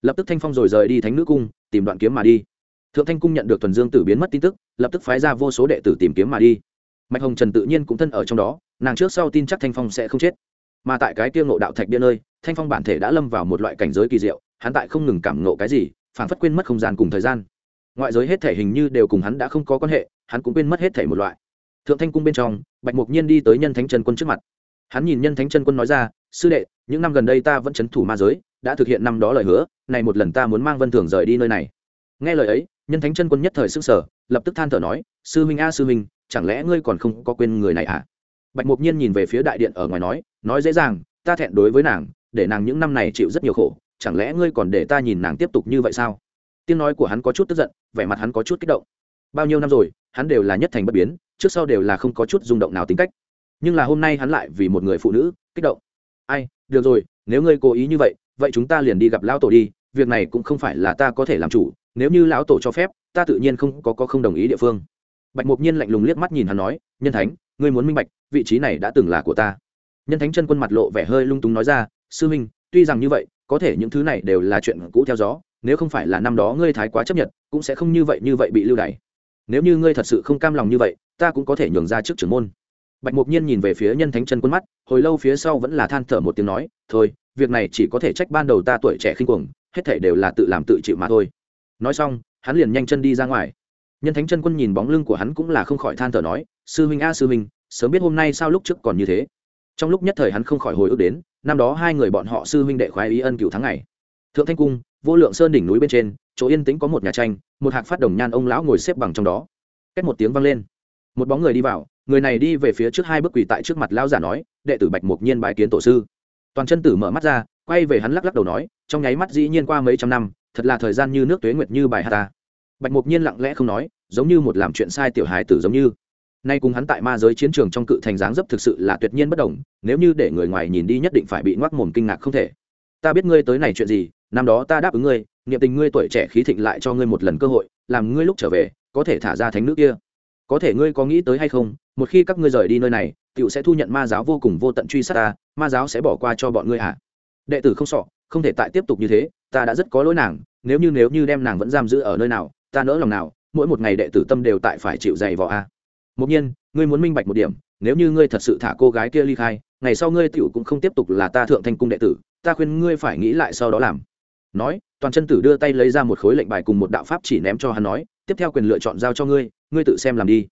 Lập tức Thanh Phong rồi rời đi thánh nữ cung, tìm đoạn kiếm mà đi. Thượng thanh cung nhận được thuần dương tử biến mất tin tức lập tức phái ra vô số đệ tử tìm kiếm mà đi. Mạch hồng trần tự nhiên cũng thân ở trong đó nàng trước sau tin chắc thanh phong sẽ không chết. Mà tại cái kia ngộ đạo thạch biên nơi thanh phong bản thể đã lâm vào một loại cảnh giới kỳ diệu hắn tại không ngừng cảm ngộ cái gì phản phất quên mất không gian cùng thời gian. Ngoại giới hết thể hình như đều cùng hắn đã không có quan hệ hắn cũng quên mất hết thể một loại thượng thanh cung bên trong, bạch mục nhiên đi tới nhân thánh trần quân trước mặt. Hắn nhìn nhân thánh trần quân nói ra, sư đệ, những năm gần đây ta vẫn c h ấ n thủ ma giới, đã thực hiện năm đó lời hứa, này một lần ta muốn mang vân thường rời đi nơi này. Nghe lời ấy, nhân thánh Trần quân nhất thời s ư n g sở lập tức than thở nói, sư huynh a, sư huynh, chẳng lẽ ngươi còn không có quên người này à? Bạch mục nhiên nhìn về phía đại điện ở ngoài nói nói dễ dàng, ta thẹn đối với nàng, để nàng những năm này chịu rất nhiều khổ, chẳng lẽ ngươi còn để ta nhìn nàng tiếp tục như vậy sao? Tiếng nói của hắn có chút tức giận, vẻ mặt hắn có chút kích động. Bao nhiêu năm rồi, hắn đều là nhất thành bất biến trước sau đều là không có chút rung động nào tính cách. Nhưng là hôm nay hắn lại vì một người phụ nữ kích động. Ai được rồi nếu ngươi cố ý như vậy vậy chúng ta liền đi gặp lão tổ đi việc này cũng không phải là ta có thể làm chủ nếu như lão tổ cho phép ta tự nhiên không có, có không đồng ý địa phương. Bạch mục nhiên lạnh lùng liếc mắt nhìn hắn nói nhân thánh ngươi muốn minh bạch vị trí này đã từng là của ta. Nhân thánh chân quân mặt lộ vẻ hơi lung túng nói ra sư minh tuy rằng như vậy có thể những thứ này đều là chuyện cũ theo gió nếu không phải là năm đó ngươi thái quá chấp nhận cũng sẽ không như vậy như vậy bị lưu đày. Nếu như ngươi thật sự không cam lòng như vậy ta cũng có thể nhường ra trước trưởng môn. Bạch mục nhiên nhìn về phía nhân thánh chân quân mắt, hồi lâu phía sau vẫn là than thở một tiếng nói, thôi, việc này chỉ có thể trách ban đầu ta tuổi trẻ khinh cuồng, hết thể đều là tự làm tự chịu mà thôi. Nói xong, hắn liền nhanh chân đi ra ngoài. Nhân thánh chân quân nhìn bóng lưng của hắn cũng là không khỏi than thở nói, sư huynh a, sư huynh, sớm biết hôm nay sao lúc trước còn như thế. Trong lúc nhất thời hắn không khỏi hồi ức đến, năm đó hai người bọn họ sư huynh đệ khoái ý ân cựu tháng ngày. Thượng thanh cung, vô lượng sơn đỉnh núi bên trên, chỗ yên tĩnh có một nhà tranh, một hạc phát đồng nhan ông lão ngồi xếp bằng trong đó. Cách một tiếng vang lên một bóng người đi vào, người này đi về phía trước hai bước quỳ tại trước mặt lão giả nói, đệ tử bạch mục nhiên bái kiến tổ sư. Toàn chân tử mở mắt ra, quay về hắn lắc lắc đầu nói, trong nháy mắt dĩ nhiên qua mấy trăm năm, thật là thời gian như nước tuế nguyệt như bài hát ta. Bạch mục nhiên lặng lẽ không nói, giống như một làm chuyện sai tiểu hài tử giống như. Nay cùng hắn tại ma giới chiến trường trong cự thành dáng dấp thực sự là tuyệt nhiên bất đồng, nếu như để người ngoài nhìn đi nhất định phải bị ngoác mồm kinh ngạc không thể. Ta biết ngươi tới này chuyện gì, năm đó ta đáp ứng ngươi, niệm tình ngươi tuổi trẻ khí thịnh lại cho ngươi một lần cơ hội, làm ngươi lúc trở về, có thể thả ra thánh nữ kia có thể ngươi có nghĩ tới hay không, một khi các ngươi rời đi nơi này tựu sẽ thu nhận ma giáo vô cùng vô tận truy sát ta, ma giáo sẽ bỏ qua cho bọn ngươi hả đệ tử không sọ không thể tại tiếp tục như thế, ta đã rất có lỗi nàng, nếu như nếu như đem nàng vẫn giam giữ ở nơi nào, ta nỡ lòng nào, mỗi một ngày đệ tử tâm đều tại phải chịu dày vò a à. một nhiên, ngươi muốn minh bạch một điểm, nếu như ngươi thật sự thả cô gái kia ly khai, ngày sau ngươi tựu cũng không tiếp tục là ta thượng thanh cung đệ tử, ta khuyên ngươi phải nghĩ lại sau đó làm nói, toàn chân tử đưa tay lấy ra một khối lệnh bài cùng một đạo pháp chỉ ném cho hắn nói tiếp theo quyền lựa chọn giao cho ngươi ngươi tự xem làm đi.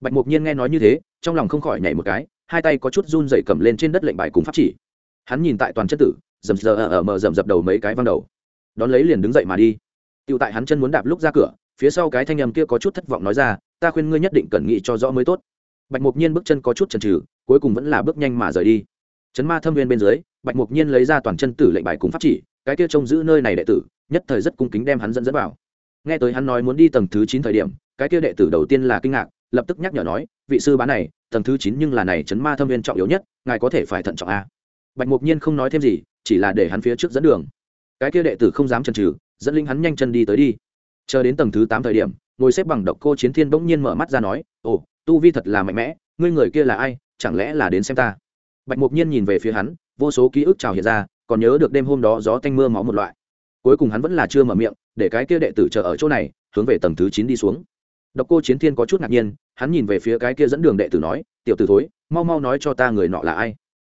Bạch mục nhiên nghe nói như thế, trong lòng không khỏi nhảy một cái, hai tay có chút run dậy cầm lên trên đất lệnh bài cùng pháp chỉ. Hắn nhìn tại toàn chân tử dầm giờ ở mờ dầm dập đầu mấy cái văng đầu. Đón lấy liền đứng dậy mà đi. Tựu tại hắn chân muốn đạp lúc ra cửa, phía sau cái thanh âm kia có chút thất vọng nói ra, ta khuyên ngươi nhất định cần nghĩ cho rõ mới tốt. Bạch mục nhiên bước chân có chút chần trừ cuối cùng vẫn là bước nhanh mà rời đi. Chấn ma thâm viên bên dưới, bạch mục nhiên lấy ra toàn chân tử lệnh bài cùng pháp chỉ, cái kia trông giữ nơi này đệ tử, nhất thời rất cung kính đem hắn dẫn dẫn vào nghe tới hắn nói muốn đi tầng thứ chín thời điểm, cái kia đệ tử đầu tiên là kinh ngạc, lập tức nhắc nhở nói, vị sư bá này, tầng thứ chín nhưng là này chấn ma thâm viên trọng yếu nhất, ngài có thể phải thận trọng a. Bạch mục nhiên không nói thêm gì, chỉ là để hắn phía trước dẫn đường. Cái kia đệ tử không dám chần chừ, dẫn linh hắn nhanh chân đi tới đi. Chờ đến tầng thứ tám thời điểm, ngồi xếp bằng độc cô chiến thiên bỗng nhiên mở mắt ra nói, ồ, tu vi thật là mạnh mẽ, ngươi người kia là ai, chẳng lẽ là đến xem ta? Bạch mục nhiên nhìn về phía hắn, vô số ký ức trào hiện ra, còn nhớ được đêm hôm đó gió tanh mưa máu một loại cuối cùng hắn vẫn là chưa mở miệng, để cái kia đệ tử chờ ở chỗ này, hướng về tầng thứ chín đi xuống. Độc cô chiến thiên có chút ngạc nhiên, hắn nhìn về phía cái kia dẫn đường đệ tử nói, tiểu tử thối, mau mau nói cho ta người nọ là ai?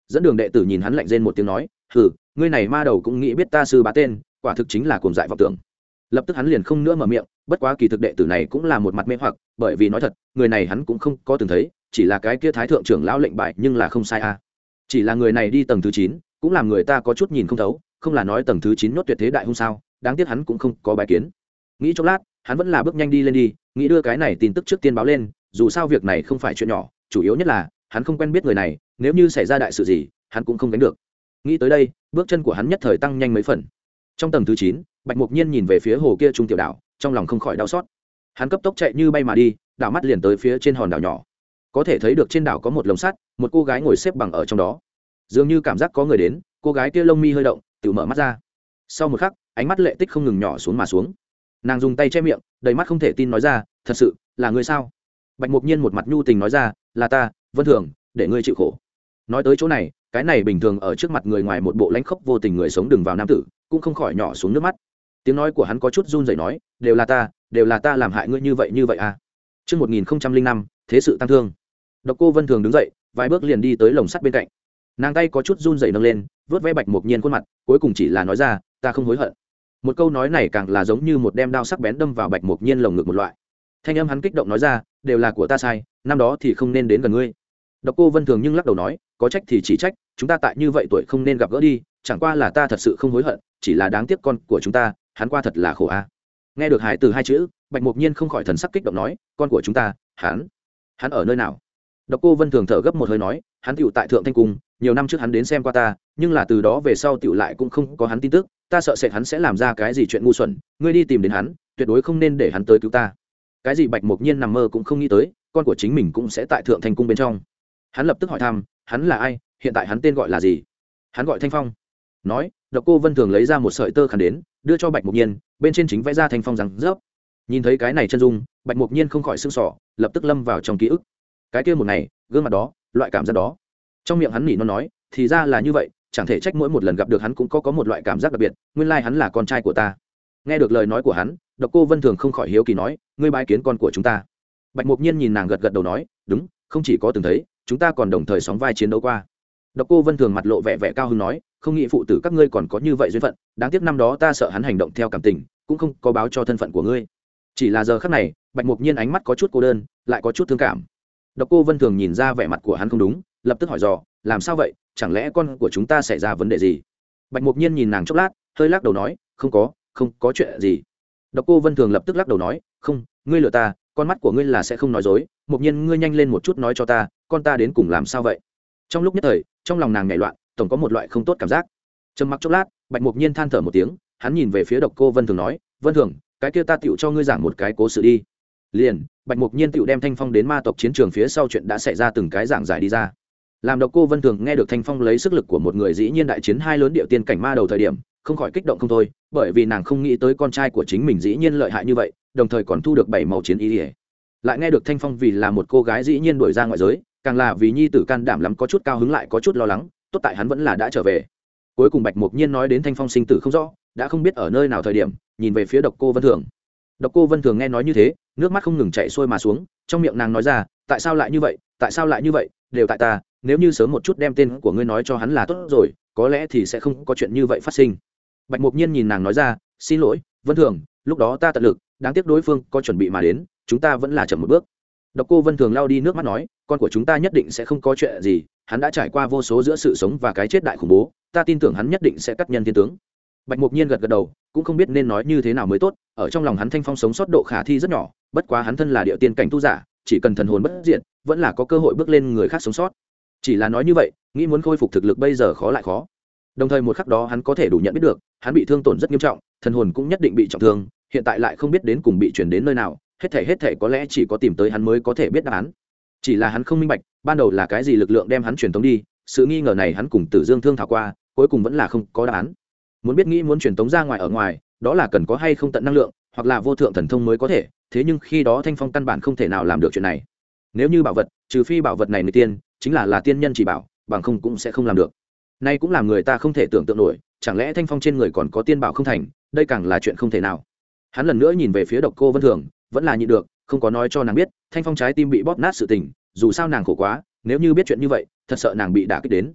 Dẫn đường đệ tử nhìn hắn lạnh rên một tiếng nói, hừ, ngươi này ma đầu cũng nghĩ biết ta sư bá tên, quả thực chính là cuồng dại vọng tưởng. Lập tức hắn liền không nữa mở miệng, bất quá kỳ thực đệ tử này cũng là một mặt mê hoặc, bởi vì nói thật, người này hắn cũng không có từng thấy, chỉ là cái kia thái thượng trưởng lão lệnh bại nhưng là không sai a chỉ là người này đi tầng thứ chín, cũng làm người ta có chút nhìn không thấu không là nói tầng thứ chín nhốt tuyệt thế đại hung sao, đáng tiếc hắn cũng không có bài kiến. Nghĩ chốc lát, hắn vẫn là bước nhanh đi lên đi, nghĩ đưa cái này tin tức trước tiên báo lên, dù sao việc này không phải chuyện nhỏ, chủ yếu nhất là, hắn không quen biết người này, nếu như xảy ra đại sự gì, hắn cũng không đánh được. Nghĩ tới đây, bước chân của hắn nhất thời tăng nhanh mấy phần. Trong tầng thứ chín, bạch mục nhiên nhìn về phía hồ kia trung tiểu đảo, trong lòng không khỏi đau xót. Hắn cấp tốc chạy như bay mà đi, đảo mắt liền tới phía trên hòn đảo nhỏ. Có thể thấy được trên đảo có một lồng sắt, một cô gái ngồi xếp bằng ở trong đó. Dường như cảm giác có người đến, cô gái kia lông mi hơi động tự mở mắt ra. Sau một khắc ánh mắt lệ tích không ngừng nhỏ xuống mà xuống. Nàng dùng tay che miệng đầy mắt không thể tin nói ra thật sự là ngươi sao? Bạch mục nhiên một mặt nhu tình nói ra là ta vân thường để ngươi chịu khổ. Nói tới chỗ này cái này bình thường ở trước mặt người ngoài một bộ lãnh khốc vô tình người sống đừng vào nam tử cũng không khỏi nhỏ xuống nước mắt. Tiếng nói của hắn có chút run rẩy nói đều là ta đều là ta làm hại ngươi như vậy như vậy à. Trước 1005, thế sự tăng thương. Độc cô Vân Thường đứng dậy, vài bước liền đi tới lồng sắt bên cạnh. Nàng tay có chút run rẩy nâng lên, vớt ve Bạch Mục Nhiên khuôn mặt, cuối cùng chỉ là nói ra, ta không hối hận. Một câu nói này càng là giống như một đem đao sắc bén đâm vào Bạch Mục Nhiên lồng ngực một loại. Thanh âm hắn kích động nói ra, đều là của ta sai, năm đó thì không nên đến gần ngươi. Độc Cô Vân Thường nhưng lắc đầu nói, có trách thì chỉ trách, chúng ta tại như vậy tuổi không nên gặp gỡ đi, chẳng qua là ta thật sự không hối hận, chỉ là đáng tiếc con của chúng ta hắn qua thật là khổ a nghe được hải từ hai chữ bạch mục nhiên không khỏi thần sắc kích động nói con của chúng ta hắn hắn ở nơi nào độc cô vân thường thở gấp một hơi nói hắn tựu tại thượng thanh cung nhiều năm trước hắn đến xem qua ta, nhưng là từ đó về sau tựu lại cũng không có hắn tin tức, ta sợ sệt hắn sẽ làm ra cái gì chuyện ngu xuẩn, ngươi đi tìm đến hắn, tuyệt đối không nên để hắn tới cứu ta. Cái gì bạch mục nhiên nằm mơ cũng không nghĩ tới, con của chính mình cũng sẽ tại thượng thanh cung bên trong. Hắn lập tức hỏi thăm, hắn là ai, hiện tại hắn tên gọi là gì? Hắn gọi thanh phong. Nói, độc cô vân thường lấy ra một sợi tơ khăn đến, đưa cho bạch mục nhiên, bên trên chính vẽ ra thanh phong rằng rớp nhìn thấy cái này chân dung, bạch mục nhiên không khỏi sưng sỏ lập tức lâm vào trong ký ức. Cái kia một ngày, gương mặt đó, loại cảm giác đó trong miệng hắn nỉ nó nói, thì ra là như vậy, chẳng thể trách mỗi một lần gặp được hắn cũng có có một loại cảm giác đặc biệt, nguyên lai、like、hắn là con trai của ta. Nghe được lời nói của hắn, độc cô vân thường không khỏi hiếu kỳ nói, ngươi bái kiến con của chúng ta. Bạch mục nhiên nhìn nàng gật gật đầu nói, đúng, không chỉ có từng thấy, chúng ta còn đồng thời sóng vai chiến đấu qua. Độc cô vân thường mặt lộ vẻ vẻ cao hứng nói, không nghĩ phụ tử các ngươi còn có như vậy duyên phận, đáng tiếc năm đó ta sợ hắn hành động theo cảm tình, cũng không có báo cho thân phận của ngươi. Chỉ là giờ khắc này, bạch mục nhiên ánh mắt có chút cô đơn, lại có chút thương cảm. Độc cô vân thường nhìn ra vẻ mặt của hắn không đúng lập tức hỏi dò, làm sao vậy? Chẳng lẽ con của chúng ta xảy ra vấn đề gì? Bạch mục nhiên nhìn nàng chốc lát, hơi lắc đầu nói, không có không có chuyện gì. Độc cô vân thường lập tức lắc đầu nói, không, ngươi lừa ta, con mắt của ngươi là sẽ không nói dối. Mục nhiên, ngươi nhanh lên một chút nói cho ta, con ta đến cùng làm sao vậy? Trong lúc nhất thời, trong lòng nàng nhảy loạn, tổng có một loại không tốt cảm giác. Trầm mặc chốc lát, bạch mục nhiên than thở một tiếng, hắn nhìn về phía độc cô vân thường nói, vân thường, cái kia ta tựu cho ngươi giảng một cái cố sự đi. Liền, bạch mục nhiên tựu đem thanh phong đến ma tộc chiến trường phía sau chuyện đã xảy ra từng cái giảng giải đi ra làm độc cô vân thường nghe được thanh phong lấy sức lực của một người dĩ nhiên đại chiến hai lớn địa tiên cảnh ma đầu thời điểm, không khỏi kích động không thôi, bởi vì nàng không nghĩ tới con trai của chính mình dĩ nhiên lợi hại như vậy, đồng thời còn thu được bảy màu chiến ý ỉa lại nghe được thanh phong vì là một cô gái dĩ nhiên đổi ra ngoại giới, càng là vì nhi tử can đảm lắm có chút cao hứng lại có chút lo lắng, tốt tại hắn vẫn là đã trở về. Cuối cùng bạch mục nhiên nói đến thanh phong sinh tử không rõ, đã không biết ở nơi nào thời điểm, nhìn về phía độc cô vân thường. Độc cô vân thường nghe nói như thế, nước mắt không ngừng chạy xuôi mà xuống, trong miệng nàng nói ra, tại sao lại như vậy? Tại sao lại như vậy? Đều tại ta nếu như sớm một chút đem tên của ngươi nói cho hắn là tốt rồi, có lẽ thì sẽ không có chuyện như vậy phát sinh. Bạch mục nhiên nhìn nàng nói ra, xin lỗi, vân thường, lúc đó ta tận lực, đáng tiếc đối phương có chuẩn bị mà đến, chúng ta vẫn là chậm một bước. Độc cô vân thường lao đi nước mắt nói, con của chúng ta nhất định sẽ không có chuyện gì, hắn đã trải qua vô số giữa sự sống và cái chết đại khủng bố, ta tin tưởng hắn nhất định sẽ cắt nhân thiên tướng. Bạch mục nhiên gật gật đầu, cũng không biết nên nói như thế nào mới tốt, ở trong lòng hắn thanh phong sống sót độ khả thi rất nhỏ, bất quá hắn thân là địa tiên cảnh tu giả, chỉ cần thần hồn bất diện vẫn là có cơ hội bước lên người khác sống sót chỉ là nói như vậy, nghĩ muốn khôi phục thực lực bây giờ khó lại khó. Đồng thời một khắc đó hắn có thể đủ nhận biết được, hắn bị thương tổn rất nghiêm trọng, thần hồn cũng nhất định bị trọng thương, hiện tại lại không biết đến cùng bị chuyển đến nơi nào, hết thể hết thể có lẽ chỉ có tìm tới hắn mới có thể biết đáp án. Chỉ là hắn không minh bạch, ban đầu là cái gì lực lượng đem hắn truyền tống đi, sự nghi ngờ này hắn cùng tử dương thương thảo qua, cuối cùng vẫn là không có đáp án. Muốn biết nghĩ muốn truyền tống ra ngoài ở ngoài, đó là cần có hay không tận năng lượng, hoặc là vô thượng thần thông mới có thể, thế nhưng khi đó thanh phong căn bản không thể nào làm được chuyện này. Nếu như bảo vật, trừ phi bảo vật này người tiên chính là là tiên nhân chỉ bảo, bằng không cũng sẽ không làm được. Nay cũng làm người ta không thể tưởng tượng nổi, chẳng lẽ thanh phong trên người còn có tiên bảo không thành, đây càng là chuyện không thể nào. Hắn lần nữa nhìn về phía độc cô vân thường, vẫn là nhịn được, không có nói cho nàng biết, thanh phong trái tim bị bóp nát sự tình, dù sao nàng khổ quá, nếu như biết chuyện như vậy, thật sợ nàng bị đả kích đến.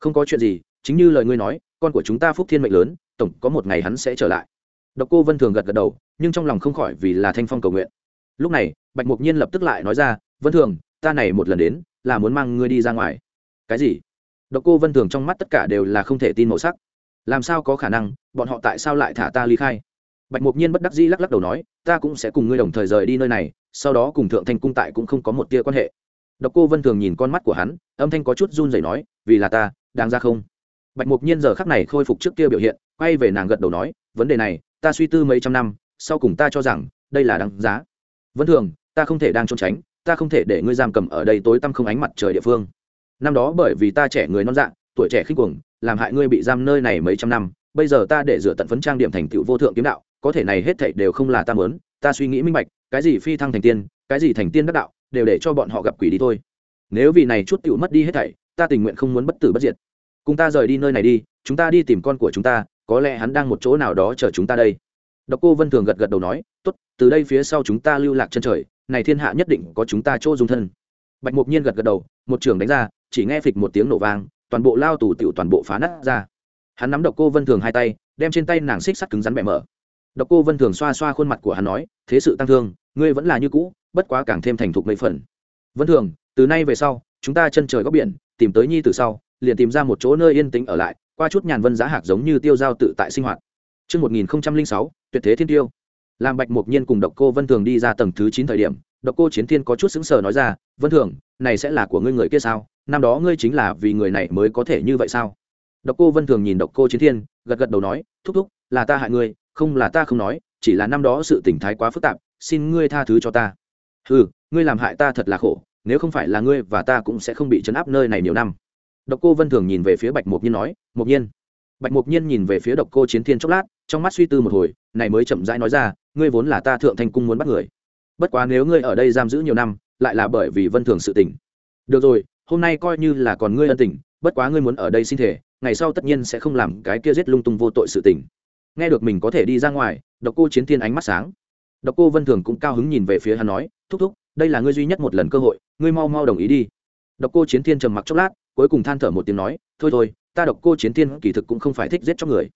Không có chuyện gì, chính như lời ngươi nói, con của chúng ta phúc thiên mệnh lớn, tổng có một ngày hắn sẽ trở lại. Độc cô vân thường gật gật đầu, nhưng trong lòng không khỏi vì là thanh phong cầu nguyện. Lúc này, bạch mục nhiên lập tức lại nói ra, vân thường, ta này một lần đến là muốn mang ngươi đi ra ngoài. Cái gì? Độc cô vân thường trong mắt tất cả đều là không thể tin màu sắc. Làm sao có khả năng? Bọn họ tại sao lại thả ta ly khai? Bạch mục nhiên bất đắc dĩ lắc lắc đầu nói, ta cũng sẽ cùng ngươi đồng thời rời đi nơi này, sau đó cùng thượng thanh cung tại cũng không có một tia quan hệ. Độc cô vân thường nhìn con mắt của hắn, âm thanh có chút run rẩy nói, vì là ta, đáng ra không? Bạch mục nhiên giờ khắc này khôi phục trước kia biểu hiện, quay về nàng gật đầu nói, vấn đề này, ta suy tư mấy trăm năm, sau cùng ta cho rằng, đây là đáng giá. Vân thường, ta không thể đang trốn tránh ta không thể để ngươi giam cầm ở đây tối tăm không ánh mặt trời địa phương. Năm đó bởi vì ta trẻ người non dạng tuổi trẻ khinh cuồng, làm hại ngươi bị giam nơi này mấy trăm năm, bây giờ ta để rửa tận phấn trang điểm thành tựu vô thượng kiếm đạo, có thể này hết thảy đều không là ta muốn, ta suy nghĩ minh bạch, cái gì phi thăng thành tiên, cái gì thành tiên đắc đạo, đều để cho bọn họ gặp quỷ đi thôi. Nếu vì này chút tựu mất đi hết thảy, ta tình nguyện không muốn bất tử bất diệt. Cùng ta rời đi nơi này đi, chúng ta đi tìm con của chúng ta, có lẽ hắn đang một chỗ nào đó chờ chúng ta đây. Độc cô vân thường gật gật đầu nói, tốt, từ đây phía sau chúng ta lưu lạc chân trời này thiên hạ nhất định có chúng ta chỗ dung thân. Bạch mục nhiên gật gật đầu một trường đánh ra chỉ nghe phịch một tiếng nổ vang toàn bộ lao tù tiểu toàn bộ phá nát ra. Hắn nắm độc cô vân thường hai tay đem trên tay nàng xích sắt cứng rắn bẻ mở. Độc cô vân thường xoa xoa khuôn mặt của hắn nói thế sự tăng thương ngươi vẫn là như cũ bất quá càng thêm thành thục mấy phần. Vân thường từ nay về sau chúng ta chân trời góc biển tìm tới nhi từ sau liền tìm ra một chỗ nơi yên tĩnh ở lại qua chút nhàn vân giá hạc giống như tiêu giao tự tại sinh hoạt. Trước 1006, tuyệt thế thiên tiêu làm bạch mục nhiên cùng độc cô vân thường đi ra tầng thứ chín thời điểm, độc cô chiến thiên có chút xứng sờ nói ra, vân thường, này sẽ là của ngươi người kia sao? Năm đó ngươi chính là vì người này mới có thể như vậy sao? Độc cô vân thường nhìn độc cô chiến thiên, gật gật đầu nói, thúc thúc, là ta hại ngươi, không là ta không nói, chỉ là năm đó sự tình thái quá phức tạp, xin ngươi tha thứ cho ta. Ừ ngươi làm hại ta thật là khổ, nếu không phải là ngươi và ta cũng sẽ không bị chấn áp nơi này nhiều năm. Độc cô vân thường nhìn về phía bạch mục nhiên nói mục nhiên. Bạch mục nhiên nhìn về phía độc cô chiến thiên chốc lát, trong mắt suy tư một hồi, này mới chậm rãi nói ra ngươi vốn là ta thượng thanh cung muốn bắt người. Bất quá nếu ngươi ở đây giam giữ nhiều năm, lại là bởi vì vân thường sự tình. Được rồi, hôm nay coi như là còn ngươi ân tình, bất quá ngươi muốn ở đây xin thể ngày sau tất nhiên sẽ không làm cái kia giết lung tung vô tội sự tình. Nghe được mình có thể đi ra ngoài, độc cô chiến thiên ánh mắt sáng. Độc cô vân thường cũng cao hứng nhìn về phía hắn nói, thúc thúc, đây là ngươi duy nhất một lần cơ hội, ngươi mau mau đồng ý đi. Độc cô chiến thiên trầm mặc chốc lát, cuối cùng than thở một tiếng nói, thôi thôi, ta độc cô chiến thiên kỳ thực cũng không phải thích giết cho người.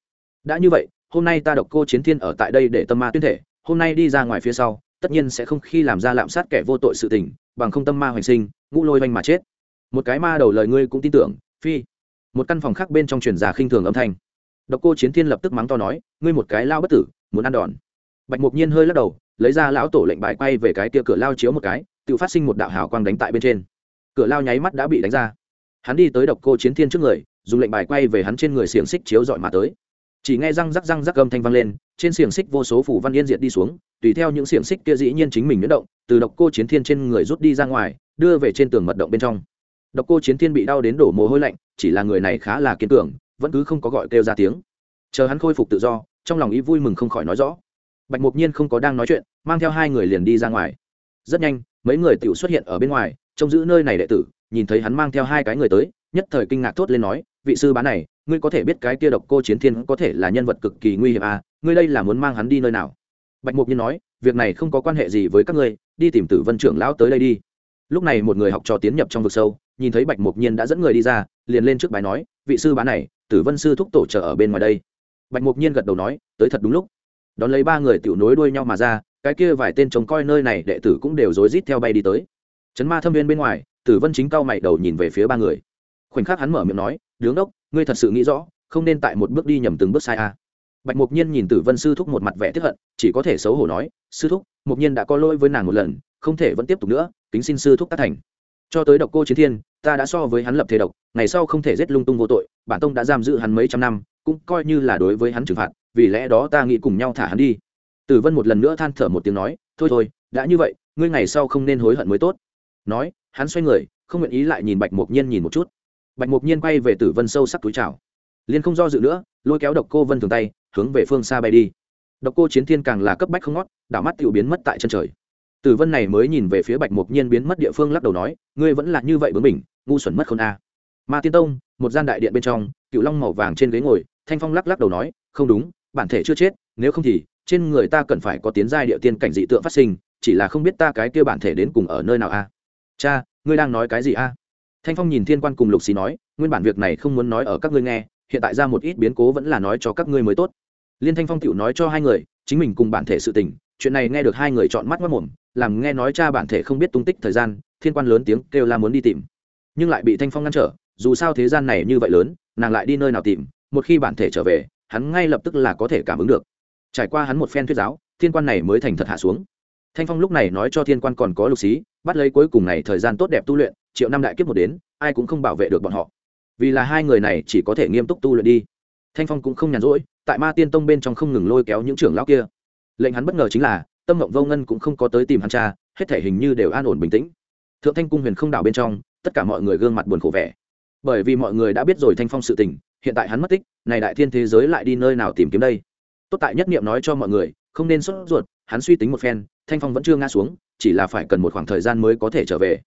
Đã như vậy hôm nay ta độc cô chiến thiên ở tại đây để tâm ma tuyên thể, hôm nay đi ra ngoài phía sau, tất nhiên sẽ không khi làm ra lạm sát kẻ vô tội sự tình, bằng không tâm ma hoành sinh, ngũ lôi oanh mà chết. Một cái ma đầu lời ngươi cũng tin tưởng, phi. Một căn phòng khác bên trong truyền giả khinh thường âm thanh. Độc cô chiến thiên lập tức mắng to nói, ngươi một cái lao bất tử, muốn ăn đòn. Bạch mục nhiên hơi lắc đầu, lấy ra lão tổ lệnh bài quay về cái kia cửa lao chiếu một cái, tự phát sinh một đạo hào quang đánh tại bên trên. Cửa lao nháy mắt đã bị đánh ra. Hắn đi tới độc cô chiến thiên trước người, dùng lệnh bài quay về hắn trên người xiềng xích chiếu dọi mà tới chỉ nghe răng rắc răng rắc âm thanh vang lên, trên xiềng xích vô số phủ văn yên diệt đi xuống, tùy theo những xiềng xích kia dĩ nhiên chính mình nhuyễn động, từ độc cô chiến thiên trên người rút đi ra ngoài, đưa về trên tường mật động bên trong. Độc cô chiến thiên bị đau đến đổ mồ hôi lạnh, chỉ là người này khá là kiên cường, vẫn cứ không có gọi kêu ra tiếng. Chờ hắn khôi phục tự do, trong lòng ý vui mừng không khỏi nói rõ. Bạch mục nhiên không có đang nói chuyện, mang theo hai người liền đi ra ngoài. Rất nhanh, mấy người tiểu xuất hiện ở bên ngoài, trông giữ nơi này đệ tử, nhìn thấy hắn mang theo hai cái người tới, nhất thời kinh ngạc thốt lên nói, vị sư bá này ngươi có thể biết cái kia độc cô chiến thiên có thể là nhân vật cực kỳ nguy hiểm à ngươi đây là muốn mang hắn đi nơi nào? Bạch mục nhiên nói, việc này không có quan hệ gì với các ngươi, đi tìm tử vân trưởng lão tới đây đi. Lúc này một người học trò tiến nhập trong vực sâu, nhìn thấy bạch mục nhiên đã dẫn người đi ra, liền lên trước bài nói, vị sư bá này, tử vân sư thúc tổ trợ ở bên ngoài đây. Bạch mục nhiên gật đầu nói, tới thật đúng lúc. Đón lấy ba người tiểu nối đuôi nhau mà ra, cái kia vài tên trông coi nơi này đệ tử cũng đều rối rít theo bay đi tới. Chấn ma thâm viên bên ngoài, tử vân chính cao mày đầu nhìn về phía ba người. Khoảnh khắc hắn mở miệng nói đứng đốc, ngươi thật sự nghĩ rõ, không nên tại một bước đi nhầm từng bước sai a. À. bạch mục nhiên nhìn tử vân sư thúc một mặt vẻ tiếp hận, chỉ có thể xấu hổ nói, sư thúc mục nhiên đã có lỗi với nàng một lần, không thể vẫn tiếp tục nữa, kính xin sư thúc tác thành. Cho tới độc cô chiến thiên, ta đã so với hắn lập thể độc, ngày sau không thể giết lung tung vô tội, bản tông đã giam giữ hắn mấy trăm năm, cũng coi như là đối với hắn trừng phạt, vì lẽ đó ta nghĩ cùng nhau thả hắn đi. Tử vân một lần nữa than thở một tiếng nói, thôi thôi, đã như vậy, ngươi ngày sau không nên hối hận mới tốt. Nói, hắn xoay người, không nguyện ý lại nhìn bạch mục nhiên nhìn một chút bạch mục nhiên quay về tử vân sâu sắc túi trào liên không do dự nữa, lôi kéo độc cô vân thường tay, hướng về phương xa bay đi. Độc cô chiến thiên càng là cấp bách không ngót, đảo mắt tự biến mất tại chân trời. Tử vân này mới nhìn về phía bạch mục nhiên biến mất địa phương lắc đầu nói, ngươi vẫn là như vậy bướng mình ngu xuẩn mất khôn a. Ma tiên tông, một gian đại điện bên trong, cựu long màu vàng trên ghế ngồi, thanh phong lắc lắc đầu nói, không đúng, bản thể chưa chết, nếu không thì trên người ta cần phải có tiến giai địa tiên cảnh dị tượng phát sinh, chỉ là không biết ta cái kia bản thể đến cùng ở nơi nào a. Cha, ngươi đang nói cái gì a? Thanh phong nhìn thiên quan cùng lục Sĩ nói, nguyên bản việc này không muốn nói ở các ngươi nghe, hiện tại ra một ít biến cố vẫn là nói cho các ngươi mới tốt. Liên thanh phong tựu nói cho hai người, chính mình cùng bản thể sự tình, chuyện này nghe được hai người chọn mắt mất mồm, làm nghe nói cha bản thể không biết tung tích thời gian, thiên quan lớn tiếng kêu la muốn đi tìm. Nhưng lại bị thanh phong ngăn trở, dù sao thế gian này như vậy lớn, nàng lại đi nơi nào tìm, một khi bản thể trở về, hắn ngay lập tức là có thể cảm ứng được. Trải qua hắn một phen thuyết giáo, thiên quan này mới thành thật hạ xuống. Thanh phong lúc này nói cho thiên quan còn có lục xí bắt lấy cuối cùng này thời gian tốt đẹp tu luyện triệu năm đại kiếp một đến, ai cũng không bảo vệ được bọn họ. Vì là hai người này chỉ có thể nghiêm túc tu luyện đi. Thanh phong cũng không nhàn rỗi, tại ma tiên tông bên trong không ngừng lôi kéo những trưởng lão kia. Lệnh hắn bất ngờ chính là, tâm mộng vô ngân cũng không có tới tìm hắn cha, hết thể hình như đều an ổn bình tĩnh. Thượng thanh cung huyền không đảo bên trong, tất cả mọi người gương mặt buồn khổ vẻ. Bởi vì mọi người đã biết rồi thanh phong sự tình, hiện tại hắn mất tích, này đại thiên thế giới lại đi nơi nào tìm kiếm đây? Tốt tại nhất niệm nói cho mọi người, không nên sốt ruột, hắn suy tính một phen, thanh phong vẫn chưa ngã xuống, chỉ là phải cần một khoảng thời gian mới có thể trở về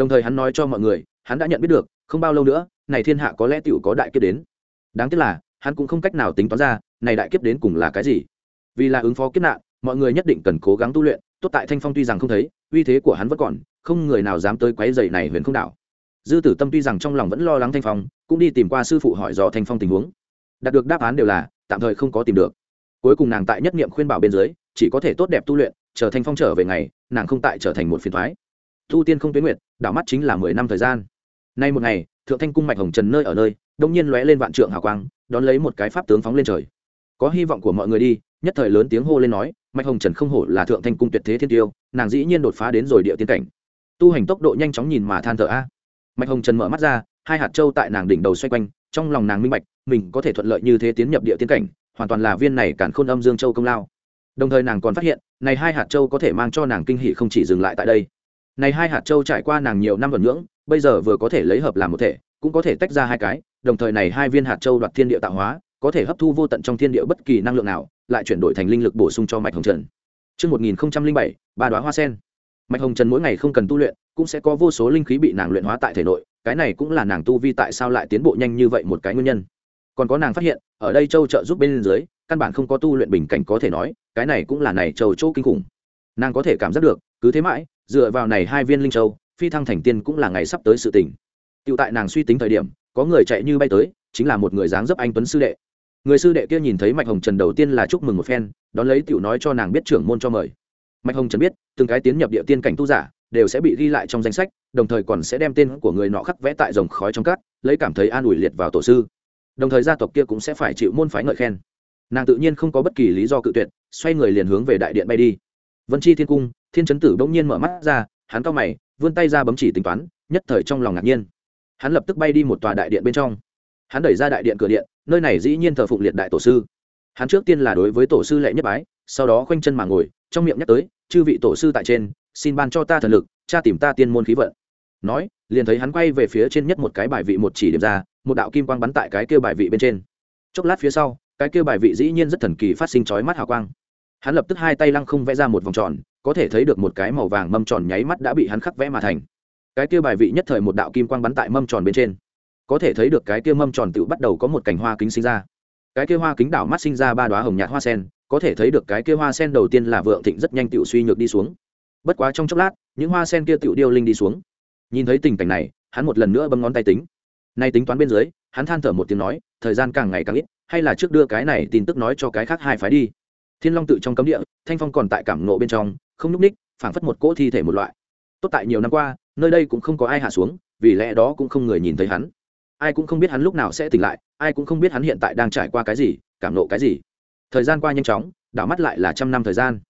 đồng thời hắn nói cho mọi người, hắn đã nhận biết được, không bao lâu nữa, này thiên hạ có lẽ tựu có đại kiếp đến. Đáng tiếc là, hắn cũng không cách nào tính toán ra, này đại kiếp đến cùng là cái gì. Vì là ứng phó kiếp nạn, mọi người nhất định cần cố gắng tu luyện, tốt tại thanh phong tuy rằng không thấy, uy thế của hắn vẫn còn, không người nào dám tới quấy dày này huyền không đảo. Dư tử tâm tuy rằng trong lòng vẫn lo lắng thanh phong, cũng đi tìm qua sư phụ hỏi dò thanh phong tình huống. Đạt được đáp án đều là, tạm thời không có tìm được. Cuối cùng nàng tại nhất nghiệm khuyên bảo bên dưới, chỉ có thể tốt đẹp tu luyện, chờ thanh phong trở về ngày, nàng không tại trở thành một phiền thoái tu tiên không tuyến nguyệt, đảo mắt chính là mười năm thời gian. Nay một ngày, thượng thanh cung mạch hồng trần nơi ở nơi, đông nhiên lóe lên vạn trượng hào quang, đón lấy một cái pháp tướng phóng lên trời. Có hy vọng của mọi người đi, nhất thời lớn tiếng hô lên nói, mạch hồng trần không hổ là thượng thanh cung tuyệt thế thiên tiêu, nàng dĩ nhiên đột phá đến rồi địa tiên cảnh. Tu hành tốc độ nhanh chóng nhìn mà than thở a. Mạch hồng trần mở mắt ra, hai hạt châu tại nàng đỉnh đầu xoay quanh, trong lòng nàng minh bạch, mình có thể thuận lợi như thế tiến nhập địa tiên cảnh, hoàn toàn là viên này cản khôn âm dương châu công lao. Đồng thời nàng còn phát hiện, này hai hạt châu có thể mang cho nàng kinh hỷ không chỉ dừng lại tại đây này hai hạt châu trải qua nàng nhiều năm vận nhưỡng bây giờ vừa có thể lấy hợp làm một thể cũng có thể tách ra hai cái đồng thời này hai viên hạt châu đoạt thiên địa tạo hóa có thể hấp thu vô tận trong thiên địa bất kỳ năng lượng nào lại chuyển đổi thành linh lực bổ sung cho mạch hồng trần. Trước 1007, ba đóa hoa sen. Mạch hồng trần mỗi ngày không cần tu luyện cũng sẽ có vô số linh khí bị nàng luyện hóa tại thể nội cái này cũng là nàng tu vi tại sao lại tiến bộ nhanh như vậy một cái nguyên nhân. Còn có nàng phát hiện ở đây châu trợ giúp bên dưới căn bản không có tu luyện bình cảnh có thể nói cái này cũng là này châu chỗ kinh khủng. Nàng có thể cảm giác được cứ thế mãi dựa vào này hai viên linh châu, phi thăng thành tiên cũng là ngày sắp tới sự tình. Tựu tại nàng suy tính thời điểm, có người chạy như bay tới, chính là một người dáng dấp anh tuấn sư đệ. Người sư đệ kia nhìn thấy mạch hồng trần đầu tiên là chúc mừng một phen, đón lấy tựu nói cho nàng biết trưởng môn cho mời. Mạch hồng trần biết, từng cái tiến nhập địa tiên cảnh tu giả, đều sẽ bị ghi lại trong danh sách, đồng thời còn sẽ đem tên của người nọ khắc vẽ tại dòng khói trong cát, lấy cảm thấy an ủi liệt vào tổ sư. Đồng thời gia tộc kia cũng sẽ phải chịu môn phái ngợi khen. Nàng tự nhiên không có bất kỳ lý do cự tuyệt, xoay người liền hướng về đại điện bay đi. Vân chi thiên cung thiên chấn tử bỗng nhiên mở mắt ra, hắn cao mày, vươn tay ra bấm chỉ tính toán, nhất thời trong lòng ngạc nhiên. Hắn lập tức bay đi một tòa đại điện bên trong. Hắn đẩy ra đại điện cửa điện, nơi này dĩ nhiên thờ phụng liệt đại tổ sư. Hắn trước tiên là đối với tổ sư lệ nhất bái, sau đó khoanh chân mà ngồi, trong miệng nhắc tới, chư vị tổ sư tại trên, xin ban cho ta thần lực, cha tìm ta tiên môn khí vận. Nói, liền thấy hắn quay về phía trên nhất một cái bài vị một chỉ điểm ra, một đạo kim quang bắn tại cái kia bài vị bên trên. Chốc lát phía sau, cái kia bài vị dĩ nhiên rất thần kỳ phát sinh chói mắt hào quang. Hắn lập tức hai tay lăng không vẽ ra một vòng tròn có thể thấy được một cái màu vàng mâm tròn nháy mắt đã bị hắn khắc vẽ mà thành. Cái kia bài vị nhất thời một đạo kim quang bắn tại mâm tròn bên trên. Có thể thấy được cái kia mâm tròn tự bắt đầu có một cành hoa kính sinh ra. Cái kia hoa kính đảo mắt sinh ra ba đoá hồng nhạt hoa sen, có thể thấy được cái kia hoa sen đầu tiên là vượng thịnh rất nhanh tự suy nhược đi xuống. Bất quá trong chốc lát, những hoa sen kia tự điêu linh đi xuống. Nhìn thấy tình cảnh này, hắn một lần nữa bấm ngón tay tính. Nay tính toán bên dưới, hắn than thở một tiếng nói, thời gian càng ngày càng ít, hay là trước đưa cái này tin tức nói cho cái khác hai phái đi. Thiên long tự trong cấm địa, thanh phong còn tại cảm nộ bên trong không nhúc ních phảng phất một cỗ thi thể một loại. Tốt tại nhiều năm qua, nơi đây cũng không có ai hạ xuống, vì lẽ đó cũng không người nhìn thấy hắn. Ai cũng không biết hắn lúc nào sẽ tỉnh lại, ai cũng không biết hắn hiện tại đang trải qua cái gì, cảm nộ cái gì. Thời gian qua nhanh chóng, đảo mắt lại là trăm năm thời gian.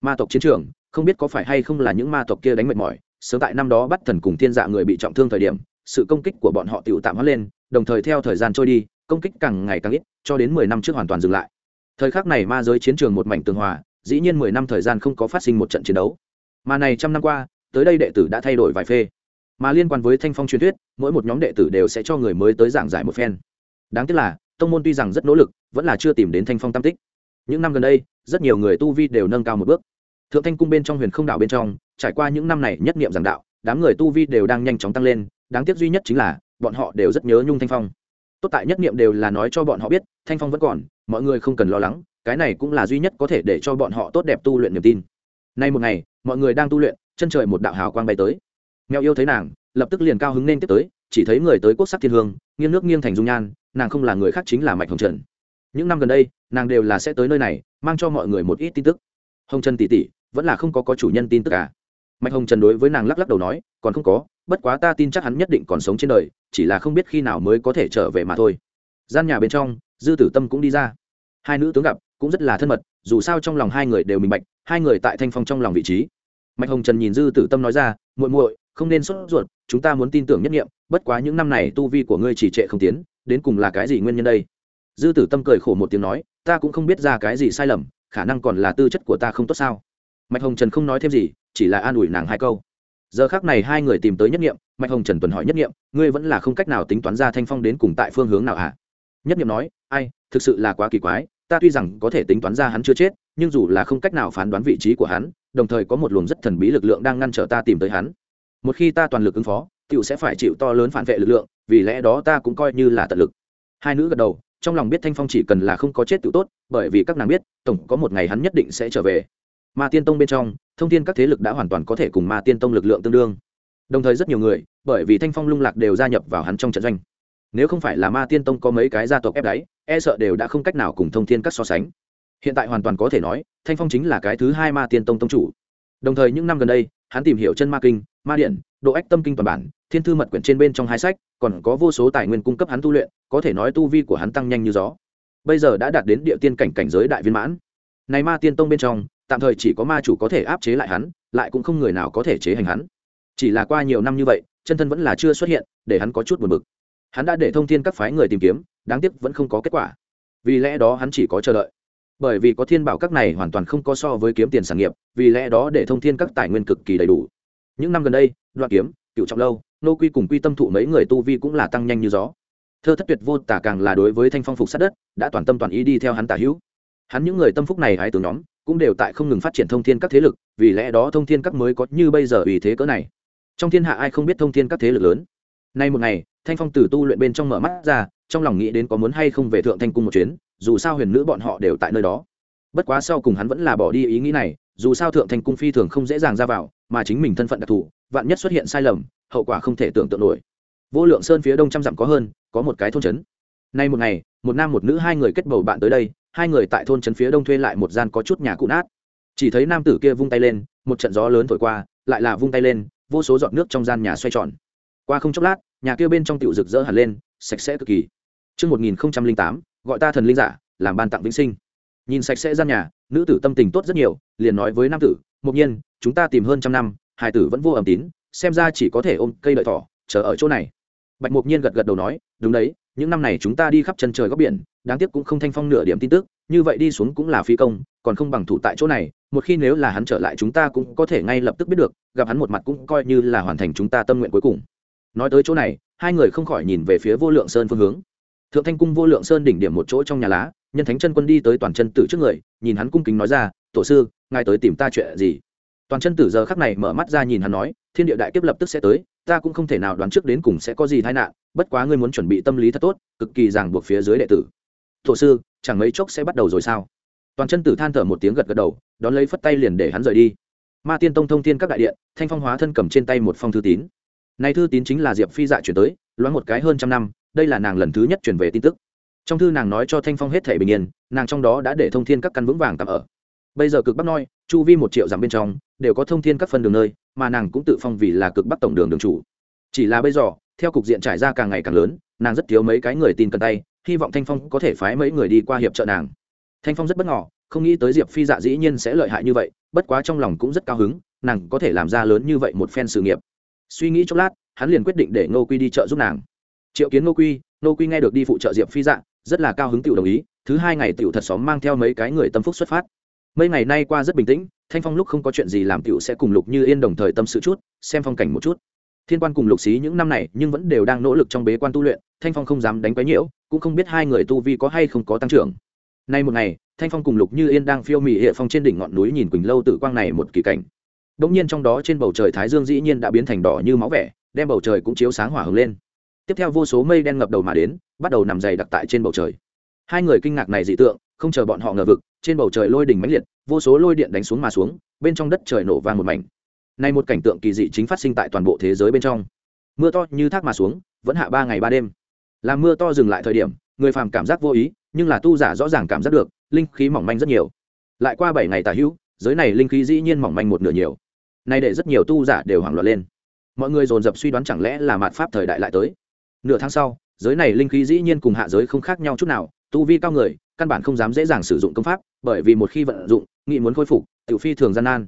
Ma tộc chiến trường, không biết có phải hay không là những ma tộc kia đánh mệt mỏi, sớm tại năm đó bắt thần cùng thiên dạ người bị trọng thương thời điểm, sự công kích của bọn họ tự tạm hóa lên, đồng thời theo thời gian trôi đi, công kích càng ngày càng ít, cho đến mười năm trước hoàn toàn dừng lại. Thời khắc này ma giới chiến trường một mảnh tường hòa dĩ nhiên mười năm thời gian không có phát sinh một trận chiến đấu. Mà này trăm năm qua, tới đây đệ tử đã thay đổi vài phê. Mà liên quan với thanh phong truyền thuyết, mỗi một nhóm đệ tử đều sẽ cho người mới tới giảng giải một phen. Đáng tiếc là, tông môn tuy rằng rất nỗ lực, vẫn là chưa tìm đến thanh phong tam tích. Những năm gần đây, rất nhiều người tu vi đều nâng cao một bước. Thượng thanh cung bên trong huyền không đảo bên trong, trải qua những năm này nhất niệm giảng đạo, đám người tu vi đều đang nhanh chóng tăng lên, đáng tiếc duy nhất chính là, bọn họ đều rất nhớ nhung thanh phong. Tốt tại nhất niệm đều là nói cho bọn họ biết, thanh phong vẫn còn, mọi người không cần lo lắng cái này cũng là duy nhất có thể để cho bọn họ tốt đẹp tu luyện niềm tin. Nay một ngày mọi người đang tu luyện chân trời một đạo hào quang bay tới. Mèo yêu thấy nàng lập tức liền cao hứng nên tiếp tới chỉ thấy người tới quốc sắc thiên hương nghiêng nước nghiêng thành dung nhan nàng không là người khác chính là mạch hồng trần. Những năm gần đây nàng đều là sẽ tới nơi này mang cho mọi người một ít tin tức. Hồng trần tỉ tỉ, vẫn là không có có chủ nhân tin tức cả mạch hồng trần đối với nàng lắc lắc đầu nói còn không có bất quá ta tin chắc hắn nhất định còn sống trên đời chỉ là không biết khi nào mới có thể trở về mà thôi. Gian nhà bên trong dư tử tâm cũng đi ra. Hai nữ tướng gặp cũng rất là thân mật, dù sao trong lòng hai người đều minh bạch, hai người tại thanh phong trong lòng vị trí. Mạch hồng trần nhìn dư tử tâm nói ra, muội muội, không nên sốt ruột, chúng ta muốn tin tưởng nhất nghiệm, bất quá những năm này tu vi của ngươi chỉ trệ không tiến, đến cùng là cái gì nguyên nhân đây? Dư tử tâm cười khổ một tiếng nói, ta cũng không biết ra cái gì sai lầm, khả năng còn là tư chất của ta không tốt sao? Mạch hồng trần không nói thêm gì, chỉ là an ủi nàng hai câu. Giờ khác này hai người tìm tới nhất nghiệm, mạch hồng trần tuần hỏi nhất nghiệm, ngươi vẫn là không cách nào tính toán ra thanh phong đến cùng tại phương hướng nào hả? Nhất nghiệm nói, ai, thực sự là quá kỳ quái ta tuy rằng có thể tính toán ra hắn chưa chết, nhưng dù là không cách nào phán đoán vị trí của hắn, đồng thời có một luồng rất thần bí lực lượng đang ngăn trở ta tìm tới hắn. Một khi ta toàn lực ứng phó cựu sẽ phải chịu to lớn phản vệ lực lượng, vì lẽ đó ta cũng coi như là tận lực. Hai nữ gật đầu, trong lòng biết thanh phong chỉ cần là không có chết tự tốt, bởi vì các nàng biết, tổng có một ngày hắn nhất định sẽ trở về. Ma tiên tông bên trong, thông tin các thế lực đã hoàn toàn có thể cùng ma tiên tông lực lượng tương đương. Đồng thời rất nhiều người, bởi vì thanh phong lung lạc đều gia nhập vào hắn trong trận doanh nếu không phải là ma tiên tông có mấy cái gia tộc ép đáy e sợ đều đã không cách nào cùng thông thiên các so sánh. Hiện tại hoàn toàn có thể nói, thanh phong chính là cái thứ hai ma tiên tông tông chủ. Đồng thời những năm gần đây, hắn tìm hiểu chân ma kinh, ma điện, độ ách tâm kinh toàn bản, thiên thư mật quyển trên bên trong hai sách, còn có vô số tài nguyên cung cấp hắn tu luyện, có thể nói tu vi của hắn tăng nhanh như gió. Bây giờ đã đạt đến địa tiên cảnh cảnh giới đại viên mãn. Này ma tiên tông bên trong, tạm thời chỉ có ma chủ có thể áp chế lại hắn, lại cũng không người nào có thể chế hành hắn. Chỉ là qua nhiều năm như vậy, chân thân vẫn là chưa xuất hiện, để hắn có chút buồn bực hắn đã để thông thiên các phái người tìm kiếm, đáng tiếc vẫn không có kết quả. Vì lẽ đó hắn chỉ có chờ đợi. Bởi vì có thiên bảo các này hoàn toàn không có so với kiếm tiền sản nghiệp, vì lẽ đó để thông thiên các tài nguyên cực kỳ đầy đủ. Những năm gần đây, đoạn kiếm, cựu trọng lâu, nô quy cùng quy tâm thụ mấy người tu vi cũng là tăng nhanh như gió. Thơ thất tuyệt vô tả càng là đối với thanh phong phục sát đất, đã toàn tâm toàn ý đi theo hắn tả hữu. Hắn những người tâm phúc này hái từ nhóm, cũng đều tại không ngừng phát triển thông thiên các thế lực, vì lẽ đó thông thiên các mới có như bây giờ ủy thế cỡ này. Trong thiên hạ ai không biết thông thiên các thế lực lớn? Nay một ngày, thanh phong từ tu luyện bên trong mở mắt ra, trong lòng nghĩ đến có muốn hay không về thượng thanh cung một chuyến, dù sao huyền nữ bọn họ đều tại nơi đó. Bất quá sau cùng hắn vẫn là bỏ đi ý nghĩ này, dù sao thượng thanh cung phi thường không dễ dàng ra vào, mà chính mình thân phận đặc thù, vạn nhất xuất hiện sai lầm, hậu quả không thể tưởng tượng nổi. Vô lượng sơn phía đông trăm dặm có hơn, có một cái thôn trấn. Nay một ngày, một nam một nữ hai người kết bầu bạn tới đây, hai người tại thôn trấn phía đông thuê lại một gian có chút nhà cụ nát. Chỉ thấy nam tử kia vung tay lên, một trận gió lớn thổi qua, lại là vung tay lên, vô số giọt nước trong gian nhà xoay tròn qua không chốc lát nhà kia bên trong tiểu rực rỡ hẳn lên sạch sẽ cực kỳ Trước 1008, gọi ta thần linh giả, làm ban tặng vĩnh sinh. Nhìn sạch sẽ gian nhà, nữ tử tâm tình tốt rất nhiều, liền nói với nam tử, "Mục nhiên, chúng ta tìm hơn trăm năm, hai tử vẫn vô ẩm tín, xem ra chỉ có thể ôm cây đợi thỏ, chờ ở chỗ này." Bạch Mục nhiên gật gật đầu nói, "Đúng đấy, những năm này chúng ta đi khắp chân trời góc biển, đáng tiếc cũng không thanh phong nửa điểm tin tức, như vậy đi xuống cũng là phi công, còn không bằng thủ tại chỗ này, một khi nếu là hắn trở lại chúng ta cũng có thể ngay lập tức biết được, gặp hắn một mặt cũng coi như là hoàn thành chúng ta tâm nguyện cuối cùng." Nói tới chỗ này, hai người không khỏi nhìn về phía Vô Lượng Sơn phương hướng. Thượng thanh cung vô lượng sơn đỉnh điểm một chỗ trong nhà lá nhân thánh chân quân đi tới toàn chân tử trước người nhìn hắn cung kính nói ra tổ sư ngài tới tìm ta chuyện gì? Toàn chân tử giờ khắc này mở mắt ra nhìn hắn nói thiên địa đại kiếp lập tức sẽ tới ta cũng không thể nào đoán trước đến cùng sẽ có gì tai nạn bất quá ngươi muốn chuẩn bị tâm lý thật tốt cực kỳ ràng buộc phía dưới đệ tử. Tổ sư chẳng mấy chốc sẽ bắt đầu rồi sao? Toàn chân tử than thở một tiếng gật gật đầu đón lấy phất tay liền để hắn rời đi. Ma tiên tông thông tiên các đại điện thanh phong hóa thân cầm trên tay một phong thư tín này thư tín chính là diệp phi dạ chuyển tới, loáng một cái hơn trăm năm, đây là nàng lần thứ nhất truyền về tin tức. Trong thư nàng nói cho thanh phong hết thể bình yên, nàng trong đó đã để thông thiên các căn vững vàng tạm ở. Bây giờ cực bắc noi, chu vi một triệu dặm bên trong, đều có thông thiên các phân đường nơi, mà nàng cũng tự phong vì là cực bắc tổng đường đường chủ. Chỉ là bây giờ, theo cục diện trải ra càng ngày càng lớn, nàng rất thiếu mấy cái người tin cần tay, hy vọng thanh phong có thể phái mấy người đi qua hiệp trợ nàng. Thanh phong rất bất ngờ, không nghĩ tới diệp phi dạ dĩ nhiên sẽ lợi hại như vậy, bất quá trong lòng cũng rất cao hứng, nàng có thể làm ra lớn như vậy một phen sự nghiệp suy nghĩ chốc lát hắn liền quyết định để ngô quy đi chợ giúp nàng. Triệu kiến nô quy nô quy nghe được đi phụ trợ diệp phi dạng, rất là cao hứng tiểu đồng ý thứ hai ngày tiểu thật xóm mang theo mấy cái người tâm phúc xuất phát. Mấy ngày nay qua rất bình tĩnh thanh phong lúc không có chuyện gì làm tiểu sẽ cùng lục như yên đồng thời tâm sự chút xem phong cảnh một chút. Thiên quan cùng lục xí những năm này nhưng vẫn đều đang nỗ lực trong bế quan tu luyện thanh phong không dám đánh quái nhiễu cũng không biết hai người tu vi có hay không có tăng trưởng. Nay một ngày thanh phong cùng lục như yên đang phiêu mì hệ phong trên đỉnh ngọn núi nhìn quỳnh lâu Tử quang này một kỳ cảnh đ ỗ n g nhiên trong đó trên bầu trời thái dương dĩ nhiên đã biến thành đỏ như máu vẻ, đem bầu trời cũng chiếu sáng hỏa hứng lên. Tiếp theo vô số mây đen ngập đầu mà đến, bắt đầu nằm dày đặc tại trên bầu trời. Hai người kinh ngạc này dị tượng, không chờ bọn họ ngờ vực, trên bầu trời lôi đỉnh mãnh liệt, vô số lôi điện đánh xuống mà xuống, bên trong đất trời nổ vang một mảnh. Nay một cảnh tượng kỳ dị chính phát sinh tại toàn bộ thế giới bên trong. Mưa to như thác mà xuống, vẫn hạ ba ngày ba đêm. Làm mưa to dừng lại thời điểm, người phàm cảm giác vô ý, nhưng là tu giả rõ ràng cảm giác được, linh khí mỏng manh rất nhiều. Lại qua bảy ngày tà hữu, giới này linh khí dĩ nhiên mỏng manh một nửa nhiều nay để rất nhiều tu giả đều hoảng loạn lên. Mọi người dồn dập suy đoán chẳng lẽ là mạt pháp thời đại lại tới. Nửa tháng sau, giới này linh khí dĩ nhiên cùng hạ giới không khác nhau chút nào, tu vi cao người, căn bản không dám dễ dàng sử dụng công pháp, bởi vì một khi vận dụng, nghị muốn khôi phục tự phi thường gian nan.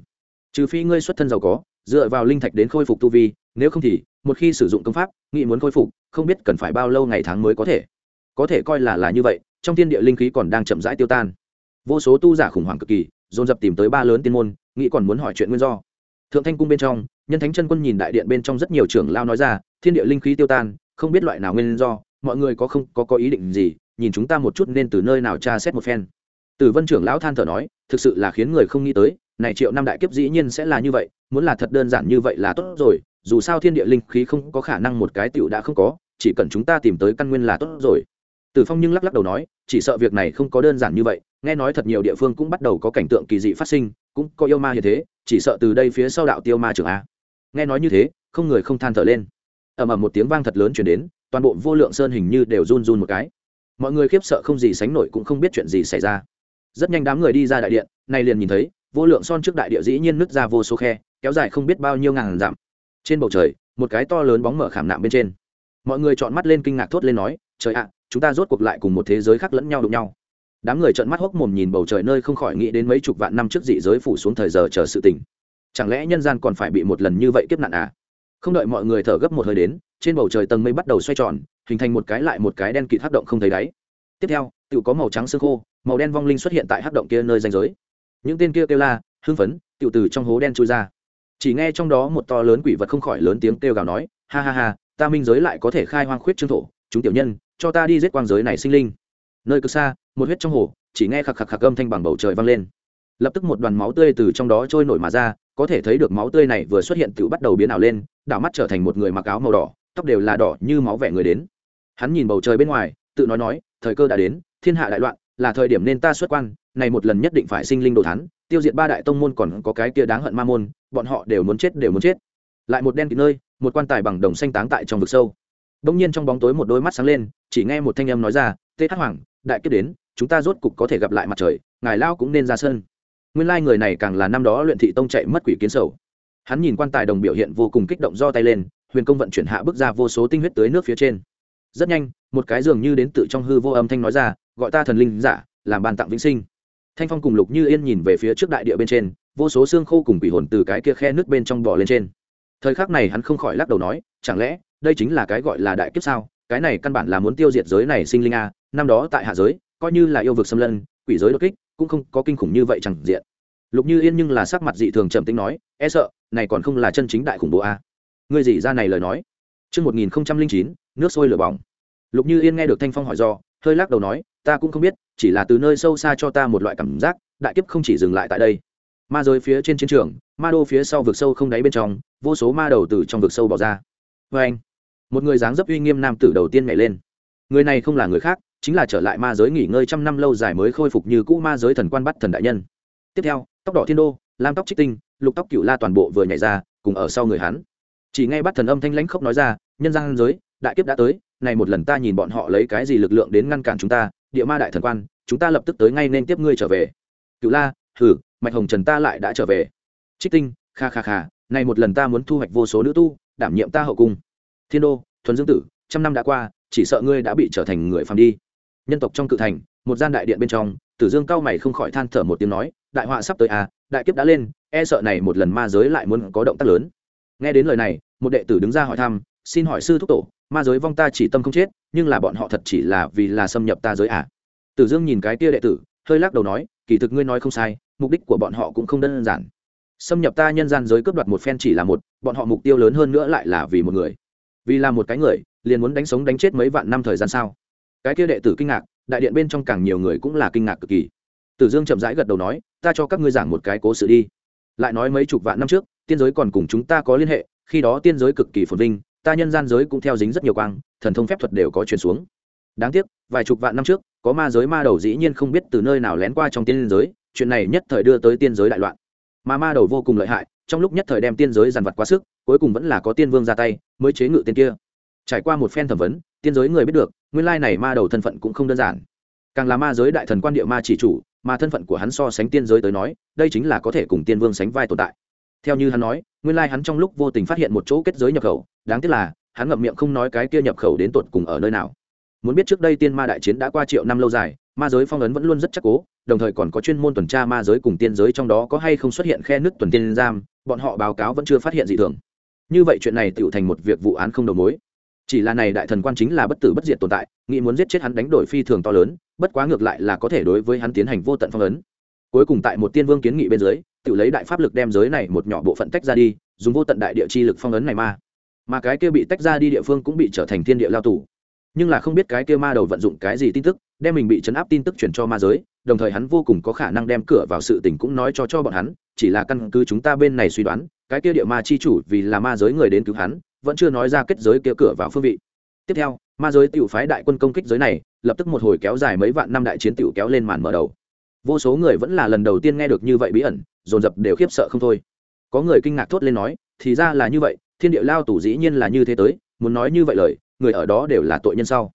Trừ phi ngươi xuất thân giàu có, dựa vào linh thạch đến khôi phục tu vi, nếu không thì, một khi sử dụng công pháp, nghị muốn khôi phục, không biết cần phải bao lâu ngày tháng mới có thể. Có thể coi là là như vậy, trong thiên địa linh khí còn đang chậm rãi tiêu tan. Vô số tu giả khủng hoảng cực kỳ, dồn dập tìm tới ba lớn tiên môn nghĩ còn muốn hỏi chuyện nguyên do thượng thanh cung bên trong, nhân thánh chân quân nhìn đại điện bên trong rất nhiều trưởng lao nói ra, thiên địa linh khí tiêu tan, không biết loại nào nguyên do, mọi người có không, có có ý định gì, nhìn chúng ta một chút nên từ nơi nào tra xét một phen. Tử vân trưởng lão than thở nói, thực sự là khiến người không nghĩ tới, này triệu năm đại kiếp dĩ nhiên sẽ là như vậy, muốn là thật đơn giản như vậy là tốt rồi, dù sao thiên địa linh khí không có khả năng một cái tiểu đã không có, chỉ cần chúng ta tìm tới căn nguyên là tốt rồi. Tử phong nhưng lắc lắc đầu nói, chỉ sợ việc này không có đơn giản như vậy, nghe nói thật nhiều địa phương cũng bắt đầu có cảnh tượng kỳ dị phát sinh cũng có yêu ma như thế, chỉ sợ từ đây phía sau đạo tiêu ma trưởng a. Nghe nói như thế, không người không than thở lên. Ầm ầm một tiếng vang thật lớn chuyển đến, toàn bộ vô lượng sơn hình như đều run run một cái. Mọi người khiếp sợ không gì sánh nổi cũng không biết chuyện gì xảy ra. Rất nhanh đám người đi ra đại điện, nay liền nhìn thấy, vô lượng son trước đại địa dĩ nhiên nứt ra vô số khe, kéo dài không biết bao nhiêu ngàn dặm. Trên bầu trời, một cái to lớn bóng mở khảm nạm bên trên. Mọi người chọn mắt lên kinh ngạc thốt lên nói, trời ạ, chúng ta rốt cuộc lại cùng một thế giới khác lẫn nhau đụng nhau đám người trợn mắt hốc mồm nhìn bầu trời nơi không khỏi nghĩ đến mấy chục vạn năm trước dị giới phủ xuống thời giờ chờ sự tỉnh chẳng lẽ nhân gian còn phải bị một lần như vậy kiếp nạn à? Không đợi mọi người thở gấp một hơi đến, trên bầu trời tầng mây bắt đầu xoay tròn, hình thành một cái lại một cái đen kịt hắc động không thấy đáy. Tiếp theo tự có màu trắng xương khô, màu đen vong linh xuất hiện tại hắc động kia nơi danh giới. Những tên kia kêu la, hưng phấn tự từ trong hố đen trôi ra. Chỉ nghe trong đó một to lớn quỷ vật không khỏi lớn tiếng kêu gào nói, ha ha ha, ta minh giới lại có thể khai hoang khuyết trương thổ, chúng tiểu nhân, cho ta đi giết quang giới này sinh linh. Nơi cực xa một huyết trong hồ, chỉ nghe khạc khạc khạc âm thanh bằng bầu trời vang lên. Lập tức một đoàn máu tươi từ trong đó trôi nổi mà ra, có thể thấy được máu tươi này vừa xuất hiện tự bắt đầu biến ảo lên, đảo mắt trở thành một người mặc áo màu đỏ, tóc đều là đỏ như máu vẻ người đến. Hắn nhìn bầu trời bên ngoài, tự nói nói, thời cơ đã đến, thiên hạ đại loạn, là thời điểm nên ta xuất quan, này một lần nhất định phải sinh linh đồ thắn tiêu diệt ba đại tông môn còn có cái kia đáng hận ma môn, bọn họ đều muốn chết, đều muốn chết. Lại một đen kịt nơi, một quan tài bằng đồng xanh táng tại trong vực sâu. Đông nhiên trong bóng tối một đôi mắt sáng lên, chỉ nghe một thanh âm nói ra, tê thác hoàng, đại kiếp đến chúng ta rốt cục có thể gặp lại mặt trời, ngài lao cũng nên ra sân. Nguyên lai người này càng là năm đó luyện thị tông chạy mất quỷ kiến sầu. Hắn nhìn quan tài đồng biểu hiện vô cùng kích động do tay lên, huyền công vận chuyển hạ bước ra vô số tinh huyết tới nước phía trên. Rất nhanh, một cái dường như đến tự trong hư vô âm thanh nói ra, gọi ta thần linh giả, làm bàn tặng vĩnh sinh. Thanh phong cùng lục như yên nhìn về phía trước đại địa bên trên, vô số xương khô cùng quỷ hồn từ cái kia khe nước bên trong bò lên trên. Thời khắc này hắn không khỏi lắc đầu nói, chẳng lẽ, đây chính là cái gọi là đại kiếp sao? Cái này căn bản là muốn tiêu diệt giới này sinh linh a, năm đó tại hạ giới coi như là yêu vực xâm lân quỷ giới đột kích cũng không có kinh khủng như vậy chẳng diện lục như yên nhưng là sắc mặt dị thường trầm tính nói e sợ này còn không là chân chính đại khủng bố a ngươi dị ra này lời nói Trước 1009, nước sôi lửa bỏng. Lục Như Yên nghe được Thanh Phong hỏi do, hơi lắc đầu nói, ta cũng không biết, chỉ là từ nơi sâu xa cho ta một loại cảm giác, đại kiếp không chỉ dừng lại tại đây. Ma giới phía trên chiến trường, ma đô phía sau vực sâu không đáy bên trong, vô số ma đầu từ trong vực sâu bỏ ra. Và anh, một người dáng dấp uy nghiêm nam tử đầu tiên nhảy lên. Người này không là người khác, chính là trở lại ma giới nghỉ ngơi trăm năm lâu dài mới khôi phục như cũ ma giới thần quan bắt thần đại nhân. Tiếp theo, tóc đỏ thiên đô, lam tóc trích tinh, lục tóc cửu la toàn bộ vừa nhảy ra, cùng ở sau người hắn. Chỉ nghe bắt thần âm thanh lãnh khốc nói ra, nhân gian giới, đại kiếp đã tới, này một lần ta nhìn bọn họ lấy cái gì lực lượng đến ngăn cản chúng ta, địa ma đại thần quan, chúng ta lập tức tới ngay nên tiếp ngươi trở về. Cửu la, hử, mạch hồng trần ta lại đã trở về. Trích tinh, kha kha kha, này một lần ta muốn thu hoạch vô số nữ tu, đảm nhiệm ta hậu cung. Thiên đô, thuần dương tử, trăm năm đã qua, chỉ sợ ngươi đã bị trở thành người phàm đi nhân tộc trong cự thành, một gian đại điện bên trong, tử dương cao mày không khỏi than thở một tiếng nói, đại họa sắp tới à đại kiếp đã lên e sợ này một lần ma giới lại muốn có động tác lớn. Nghe đến lời này, một đệ tử đứng ra hỏi thăm, xin hỏi sư thúc tổ, ma giới vong ta chỉ tâm không chết, nhưng là bọn họ thật chỉ là vì là xâm nhập ta giới à? Tử dương nhìn cái kia đệ tử, hơi lắc đầu nói, kỳ thực ngươi nói không sai, mục đích của bọn họ cũng không đơn giản. Xâm nhập ta nhân gian giới cướp đoạt một phen chỉ là một, bọn họ mục tiêu lớn hơn nữa lại là vì một người. Vì là một cái người, liền muốn đánh sống đánh chết mấy vạn năm thời gian sao? Cái kia đệ tử kinh ngạc, đại điện bên trong càng nhiều người cũng là kinh ngạc cực kỳ. Tử dương chậm rãi gật đầu nói, ta cho các ngươi giảng một cái cố sự đi. Lại nói mấy chục vạn năm trước, tiên giới còn cùng chúng ta có liên hệ, khi đó tiên giới cực kỳ phồn vinh, ta nhân gian giới cũng theo dính rất nhiều quang, thần thông phép thuật đều có truyền xuống. Đáng tiếc, vài chục vạn năm trước, có ma giới ma đầu dĩ nhiên không biết từ nơi nào lén qua trong tiên giới, chuyện này nhất thời đưa tới tiên giới đại loạn. Mà ma đầu vô cùng lợi hại, trong lúc nhất thời đem tiên giới dàn vật quá sức, cuối cùng vẫn là có tiên vương ra tay, mới chế ngự tiên kia. Trải qua một phen thẩm vấn tiên giới người biết được, nguyên lai này ma đầu thân phận cũng không đơn giản. Càng là ma giới đại thần quan địa ma chỉ chủ, mà thân phận của hắn so sánh tiên giới tới nói, đây chính là có thể cùng tiên vương sánh vai tồn tại. Theo như hắn nói, nguyên lai hắn trong lúc vô tình phát hiện một chỗ kết giới nhập khẩu, đáng tiếc là, hắn ngậm miệng không nói cái kia nhập khẩu đến tột cùng ở nơi nào. Muốn biết trước đây tiên ma đại chiến đã qua triệu năm lâu dài, ma giới phong ấn vẫn luôn rất chắc cố, đồng thời còn có chuyên môn tuần tra ma giới cùng tiên giới trong đó có hay không xuất hiện khe nứt tuần tiên giam, bọn họ báo cáo vẫn chưa phát hiện gì thường. Như vậy chuyện này tựu thành một việc vụ án không đầu mối chỉ là này đại thần quan chính là bất tử bất diệt tồn tại, nghĩ muốn giết chết hắn đánh đổi phi thường to lớn, bất quá ngược lại là có thể đối với hắn tiến hành vô tận phong ấn. Cuối cùng tại một tiên vương kiến nghị bên dưới, tự lấy đại pháp lực đem giới này một nhỏ bộ phận tách ra đi, dùng vô tận đại địa chi lực phong ấn này ma mà cái kia bị tách ra đi địa phương cũng bị trở thành thiên địa lao tù. Nhưng là không biết cái kia ma đầu vận dụng cái gì tin tức, đem mình bị chấn áp tin tức chuyển cho ma giới, đồng thời hắn vô cùng có khả năng đem cửa vào sự tình cũng nói cho cho bọn hắn, chỉ là căn cứ chúng ta bên này suy đoán, cái kia địa ma chi chủ vì là ma giới người đến cứu hắn vẫn chưa nói ra kết giới kia cửa vào phương vị. Tiếp theo, ma giới tiểu phái đại quân công kích giới này, lập tức một hồi kéo dài mấy vạn năm đại chiến tiểu kéo lên màn mở đầu. Vô số người vẫn là lần đầu tiên nghe được như vậy bí ẩn, dồn dập đều khiếp sợ không thôi. Có người kinh ngạc thốt lên nói, thì ra là như vậy, thiên địa lao tù dĩ nhiên là như thế tới, muốn nói như vậy lời, người ở đó đều là tội nhân sau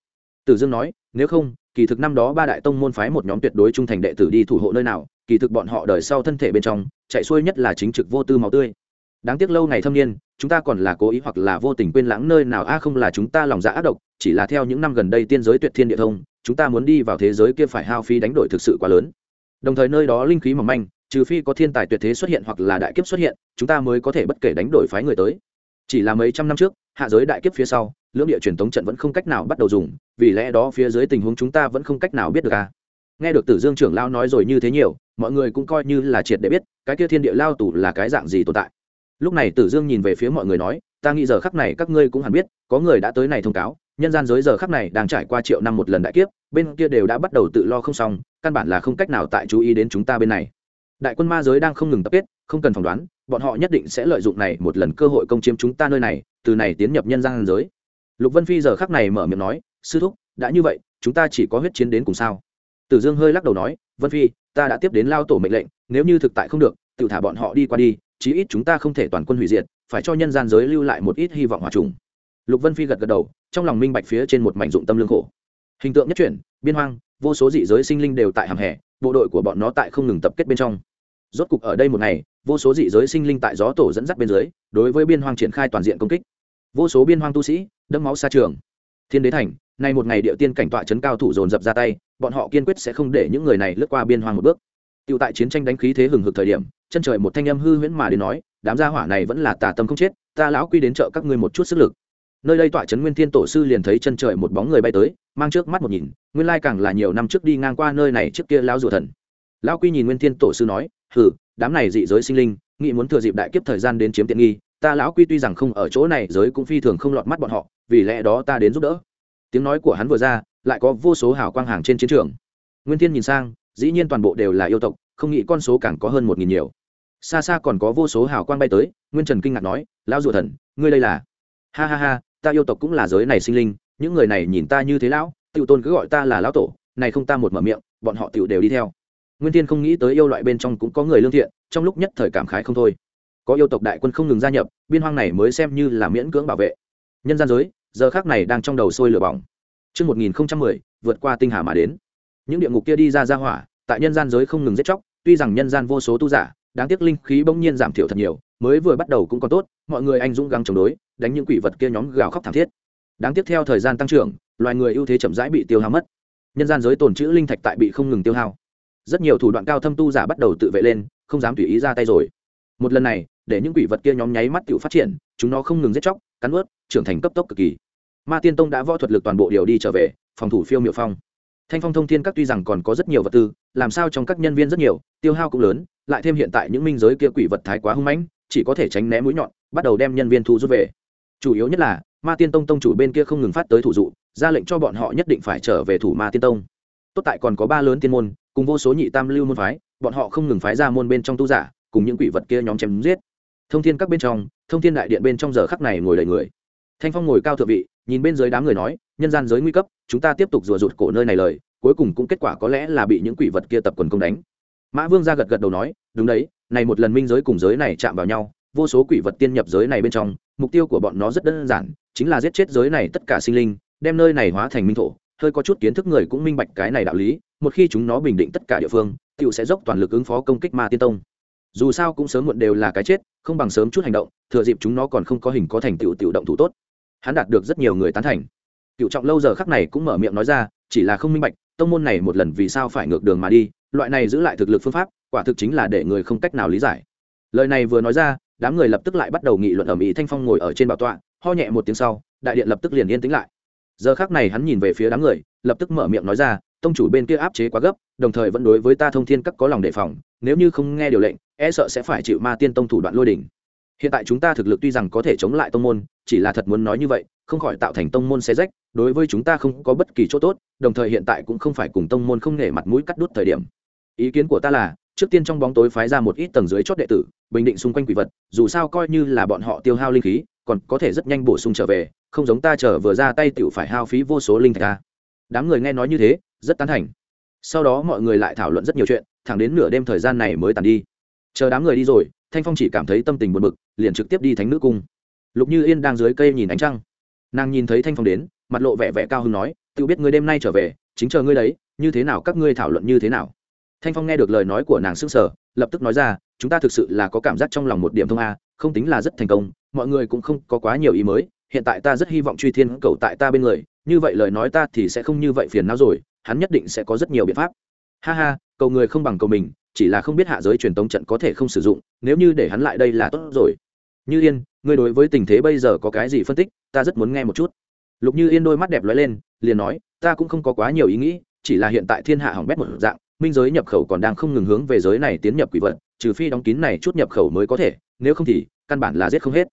tử dương nói, nếu không, kỳ thực năm đó ba đại tông môn phái một nhóm tuyệt đối trung thành đệ tử đi thủ hộ nơi nào, kỳ thực bọn họ đời sau thân thể bên trong, chạy xuôi nhất là chính trực vô tư máu tươi. Đáng tiếc lâu ngày thâm niên chúng ta còn là cố ý hoặc là vô tình quên lãng nơi nào. A, không là chúng ta lòng dạ ác độc, chỉ là theo những năm gần đây tiên giới tuyệt thiên địa thông, chúng ta muốn đi vào thế giới kia phải hao phí đánh đổi thực sự quá lớn. Đồng thời nơi đó linh khí mỏng manh, trừ phi có thiên tài tuyệt thế xuất hiện hoặc là đại kiếp xuất hiện, chúng ta mới có thể bất kể đánh đổi phái người tới. Chỉ là mấy trăm năm trước, hạ giới đại kiếp phía sau, lưỡng địa truyền thống trận vẫn không cách nào bắt đầu dùng, vì lẽ đó phía dưới tình huống chúng ta vẫn không cách nào biết được à nghe được tử dương trưởng lao nói rồi như thế nhiều, mọi người cũng coi như là triệt để biết, cái kia thiên địa lao tù là cái dạng gì tồn tại lúc này tử dương nhìn về phía mọi người nói, ta nghĩ giờ khắc này các ngươi cũng hẳn biết, có người đã tới này thông cáo, nhân gian giới giờ khắc này đang trải qua triệu năm một lần đại kiếp, bên kia đều đã bắt đầu tự lo không xong, căn bản là không cách nào tại chú ý đến chúng ta bên này. Đại quân ma giới đang không ngừng tập kết, không cần phỏng đoán, bọn họ nhất định sẽ lợi dụng này một lần cơ hội công chiếm chúng ta nơi này, từ này tiến nhập nhân gian giới. Lục vân phi giờ khắc này mở miệng nói, sư thúc, đã như vậy, chúng ta chỉ có huyết chiến đến cùng sao? Tử dương hơi lắc đầu nói, vân phi, ta đã tiếp đến lao tổ mệnh lệnh, nếu như thực tại không được, tự thả bọn họ đi qua đi chí ít chúng ta không thể toàn quân hủy diệt, phải cho nhân gian giới lưu lại một ít hy vọng hòa trùng. Lục vân phi gật gật đầu, trong lòng minh bạch phía trên một mảnh dụng tâm lương khổ. Hình tượng nhất chuyển, biên hoang, vô số dị giới sinh linh đều tại hầm hè, bộ đội của bọn nó tại không ngừng tập kết bên trong. Rốt cục ở đây một ngày, vô số dị giới sinh linh tại gió tổ dẫn dắt bên dưới, đối với biên hoang triển khai toàn diện công kích. Vô số biên hoang tu sĩ, đẫm máu xa trường. Thiên đế thành, nay một ngày địa tiên cảnh tọa trấn cao thủ dồn dập ra tay, bọn họ kiên quyết sẽ không để những người này lướt qua biên hoang một bước. Tiêu tại chiến tranh đánh khí thế hừng hực thời điểm, chân trời một thanh âm hư huyễn mà đến nói, đám gia hỏa này vẫn là tà tâm không chết, ta lão quy đến trợ các ngươi một chút sức lực. Nơi đây tọa trấn Nguyên Thiên tổ sư liền thấy chân trời một bóng người bay tới, mang trước mắt một nhìn, nguyên lai càng là nhiều năm trước đi ngang qua nơi này trước kia lão rùa thần. Lão quy nhìn Nguyên Thiên tổ sư nói, "Hừ, đám này dị giới sinh linh, nghĩ muốn thừa dịp đại kiếp thời gian đến chiếm tiện nghi, ta lão quy tuy rằng không ở chỗ này giới cũng phi thường không lọt mắt bọn họ, vì lẽ đó ta đến giúp đỡ." Tiếng nói của hắn vừa ra, lại có vô số hào quang hàng trên chiến trường. Nguyên Thiên nhìn sang, dĩ nhiên toàn bộ đều là yêu tộc, không nghĩ con số càng có hơn một nghìn nhiều. Xa xa còn có vô số hào quang bay tới nguyên trần kinh ngạc nói lão rùa thần ngươi đây là? Ha ha ha ta yêu tộc cũng là giới này sinh linh những người này nhìn ta như thế lão tự tôn cứ gọi ta là lão tổ này không ta một mở miệng bọn họ tự đều đi theo. Nguyên tiên không nghĩ tới yêu loại bên trong cũng có người lương thiện trong lúc nhất thời cảm khái không thôi. Có yêu tộc đại quân không ngừng gia nhập biên hoang này mới xem như là miễn cưỡng bảo vệ. Nhân gian giới giờ khác này đang trong đầu sôi lửa bỏng. Trước 1010, vượt qua tinh hà mà đến. Những địa ngục kia đi ra ra hỏa, tại nhân gian giới không ngừng giết chóc, tuy rằng nhân gian vô số tu giả đáng tiếc linh khí bỗng nhiên giảm thiểu thật nhiều mới vừa bắt đầu cũng còn tốt mọi người anh dũng gắng chống đối đánh những quỷ vật kia nhóm gào khóc thảm thiết. Đáng tiếc theo thời gian tăng trưởng loài người ưu thế chậm rãi bị tiêu hao mất. Nhân gian giới tồn chữ linh thạch tại bị không ngừng tiêu hao. Rất nhiều thủ đoạn cao thâm tu giả bắt đầu tự vệ lên không dám tùy ý ra tay rồi. Một lần này để những quỷ vật kia nhóm nháy mắt tự phát triển chúng nó không ngừng giết chóc cắn ướt trưởng thành cấp tốc cực kỳ. Ma tiên tông đã võ thuật lực toàn bộ điều đi trở về phòng thủ phiêu miệu phong thanh phong thông thiên các tuy rằng còn có rất nhiều vật tư, làm sao trong các nhân viên rất nhiều, tiêu hao cũng lớn, lại thêm hiện tại những minh giới kia quỷ vật thái quá hung mãnh, chỉ có thể tránh né mũi nhọn, bắt đầu đem nhân viên thu rút về. Chủ yếu nhất là, ma tiên tông tông chủ bên kia không ngừng phát tới thủ dụ, ra lệnh cho bọn họ nhất định phải trở về thủ ma tiên tông. Tốt tại còn có ba lớn tiên môn, cùng vô số nhị tam lưu môn phái, bọn họ không ngừng phái ra môn bên trong tu giả, cùng những quỷ vật kia nhóm chém giết. Thông thiên các bên trong, thông thiên đại điện bên trong giờ khắc này ngồi đầy người. Thanh phong ngồi cao thượng vị nhìn bên dưới đám người nói, nhân gian giới nguy cấp, chúng ta tiếp tục rùa rụt cổ nơi này lời, cuối cùng cũng kết quả có lẽ là bị những quỷ vật kia tập quần công đánh. Mã vương ra gật gật đầu nói, đúng đấy, này một lần minh giới cùng giới này chạm vào nhau, vô số quỷ vật tiên nhập giới này bên trong, mục tiêu của bọn nó rất đơn giản, chính là giết chết giới này tất cả sinh linh, đem nơi này hóa thành minh thổ. Hơi có chút kiến thức người cũng minh bạch cái này đạo lý, một khi chúng nó bình định tất cả địa phương cựu sẽ dốc toàn lực ứng phó công kích ma tiên tông. Dù sao cũng sớm muộn đều là cái chết, không bằng sớm chút hành động, thừa dịp chúng nó còn không có hình có thành tựu tựu động thủ tốt hắn đạt được rất nhiều người tán thành. Cựu trọng lâu giờ khắc này cũng mở miệng nói ra, chỉ là không minh bạch, tông môn này một lần vì sao phải ngược đường mà đi, loại này giữ lại thực lực phương pháp, quả thực chính là để người không cách nào lý giải. Lời này vừa nói ra, đám người lập tức lại bắt đầu nghị luận ở mỹ thanh phong ngồi ở trên bảo tọa, ho nhẹ một tiếng sau, đại điện lập tức liền yên tĩnh lại. Giờ khác này hắn nhìn về phía đám người, lập tức mở miệng nói ra, tông chủ bên kia áp chế quá gấp, đồng thời vẫn đối với ta thông thiên các có lòng đề phòng, nếu như không nghe điều lệnh e sợ sẽ phải chịu ma tiên tông thủ đoạn lôi đỉnh hiện tại chúng ta thực lực tuy rằng có thể chống lại tông môn chỉ là thật muốn nói như vậy, không khỏi tạo thành tông môn xe rách, đối với chúng ta không có bất kỳ chỗ tốt, đồng thời hiện tại cũng không phải cùng tông môn không nể mặt mũi cắt đút thời điểm. Ý kiến của ta là, trước tiên trong bóng tối phái ra một ít tầng dưới chót đệ tử, bình định xung quanh quỷ vật, dù sao coi như là bọn họ tiêu hao linh khí, còn có thể rất nhanh bổ sung trở về, không giống ta chờ vừa ra tay tựu phải hao phí vô số linh thạch ta. Đám người nghe nói như thế, rất tán thành. Sau đó mọi người lại thảo luận rất nhiều chuyện, thẳng đến nửa đêm thời gian này mới tàn đi. Chờ đám người đi rồi, thanh phong chỉ cảm thấy tâm tình buồn bực, liền trực tiếp đi thánh nữ cung lục như yên đang dưới cây nhìn ánh trăng. Nàng nhìn thấy thanh phong đến, mặt lộ vẻ vẻ cao hứng nói tự biết ngươi đêm nay trở về, chính chờ ngươi đấy, như thế nào các ngươi thảo luận như thế nào? Thanh phong nghe được lời nói của nàng s ư n g sở lập tức nói ra, chúng ta thực sự là có cảm giác trong lòng một điểm thông a, không tính là rất thành công, mọi người cũng không có quá nhiều ý mới, hiện tại ta rất hy vọng truy thiên cầu tại ta bên người, như vậy lời nói ta thì sẽ không như vậy phiền não rồi, hắn nhất định sẽ có rất nhiều biện pháp. Ha ha, cầu người không bằng cầu mình, chỉ là không biết hạ giới truyền tống trận có thể không sử dụng, nếu như để hắn lại đây là tốt rồi như yên ngươi đối với tình thế bây giờ có cái gì phân tích ta rất muốn nghe một chút. Lục như yên đôi mắt đẹp lóe lên liền nói ta cũng không có quá nhiều ý nghĩ chỉ là hiện tại thiên hạ hỏng bét một dạng minh giới nhập khẩu còn đang không ngừng hướng về giới này tiến nhập quỷ vật trừ phi đóng kín này chút nhập khẩu mới có thể nếu không thì căn bản là giết không hết.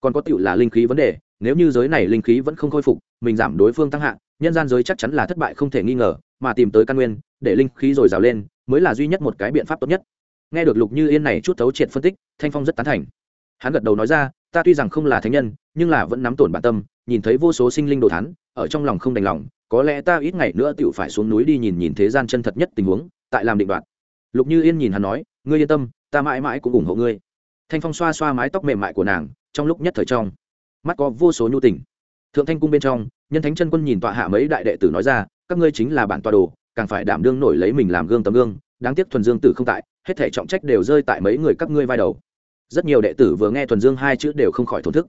Còn có tựu là linh khí vấn đề nếu như giới này linh khí vẫn không khôi phục mình giảm đối phương tăng hạng, nhân gian giới chắc chắn là thất bại không thể nghi ngờ mà tìm tới căn nguyên để linh khí dồi dào lên mới là duy nhất một cái biện pháp tốt nhất. Nghe được lục như yên này chút thấu triệt phân tích thanh phong rất tán thành hắn gật đầu nói ra, ta tuy rằng không là thánh nhân, nhưng là vẫn nắm tổn bản tâm, nhìn thấy vô số sinh linh đồ thán, ở trong lòng không đành lòng, có lẽ ta ít ngày nữa tựu phải xuống núi đi nhìn nhìn thế gian chân thật nhất tình huống, tại làm định đoạt. Lục như yên nhìn hắn nói, ngươi yên tâm, ta mãi mãi cũng ủng hộ ngươi. Thanh phong xoa xoa mái tóc mềm mại của nàng, trong lúc nhất thời trong, mắt có vô số nhu tình. Thượng thanh cung bên trong, nhân thánh chân quân nhìn tọa hạ mấy đại đệ tử nói ra, các ngươi chính là bản tọa đồ, càng phải đảm đương nổi lấy mình làm gương tấm gương, đáng tiếc thuần dương tử không tại, hết thể trọng trách đều rơi tại mấy người các ngươi vai đầu rất nhiều đệ tử vừa nghe thuần dương hai chữ đều không khỏi thổn thức.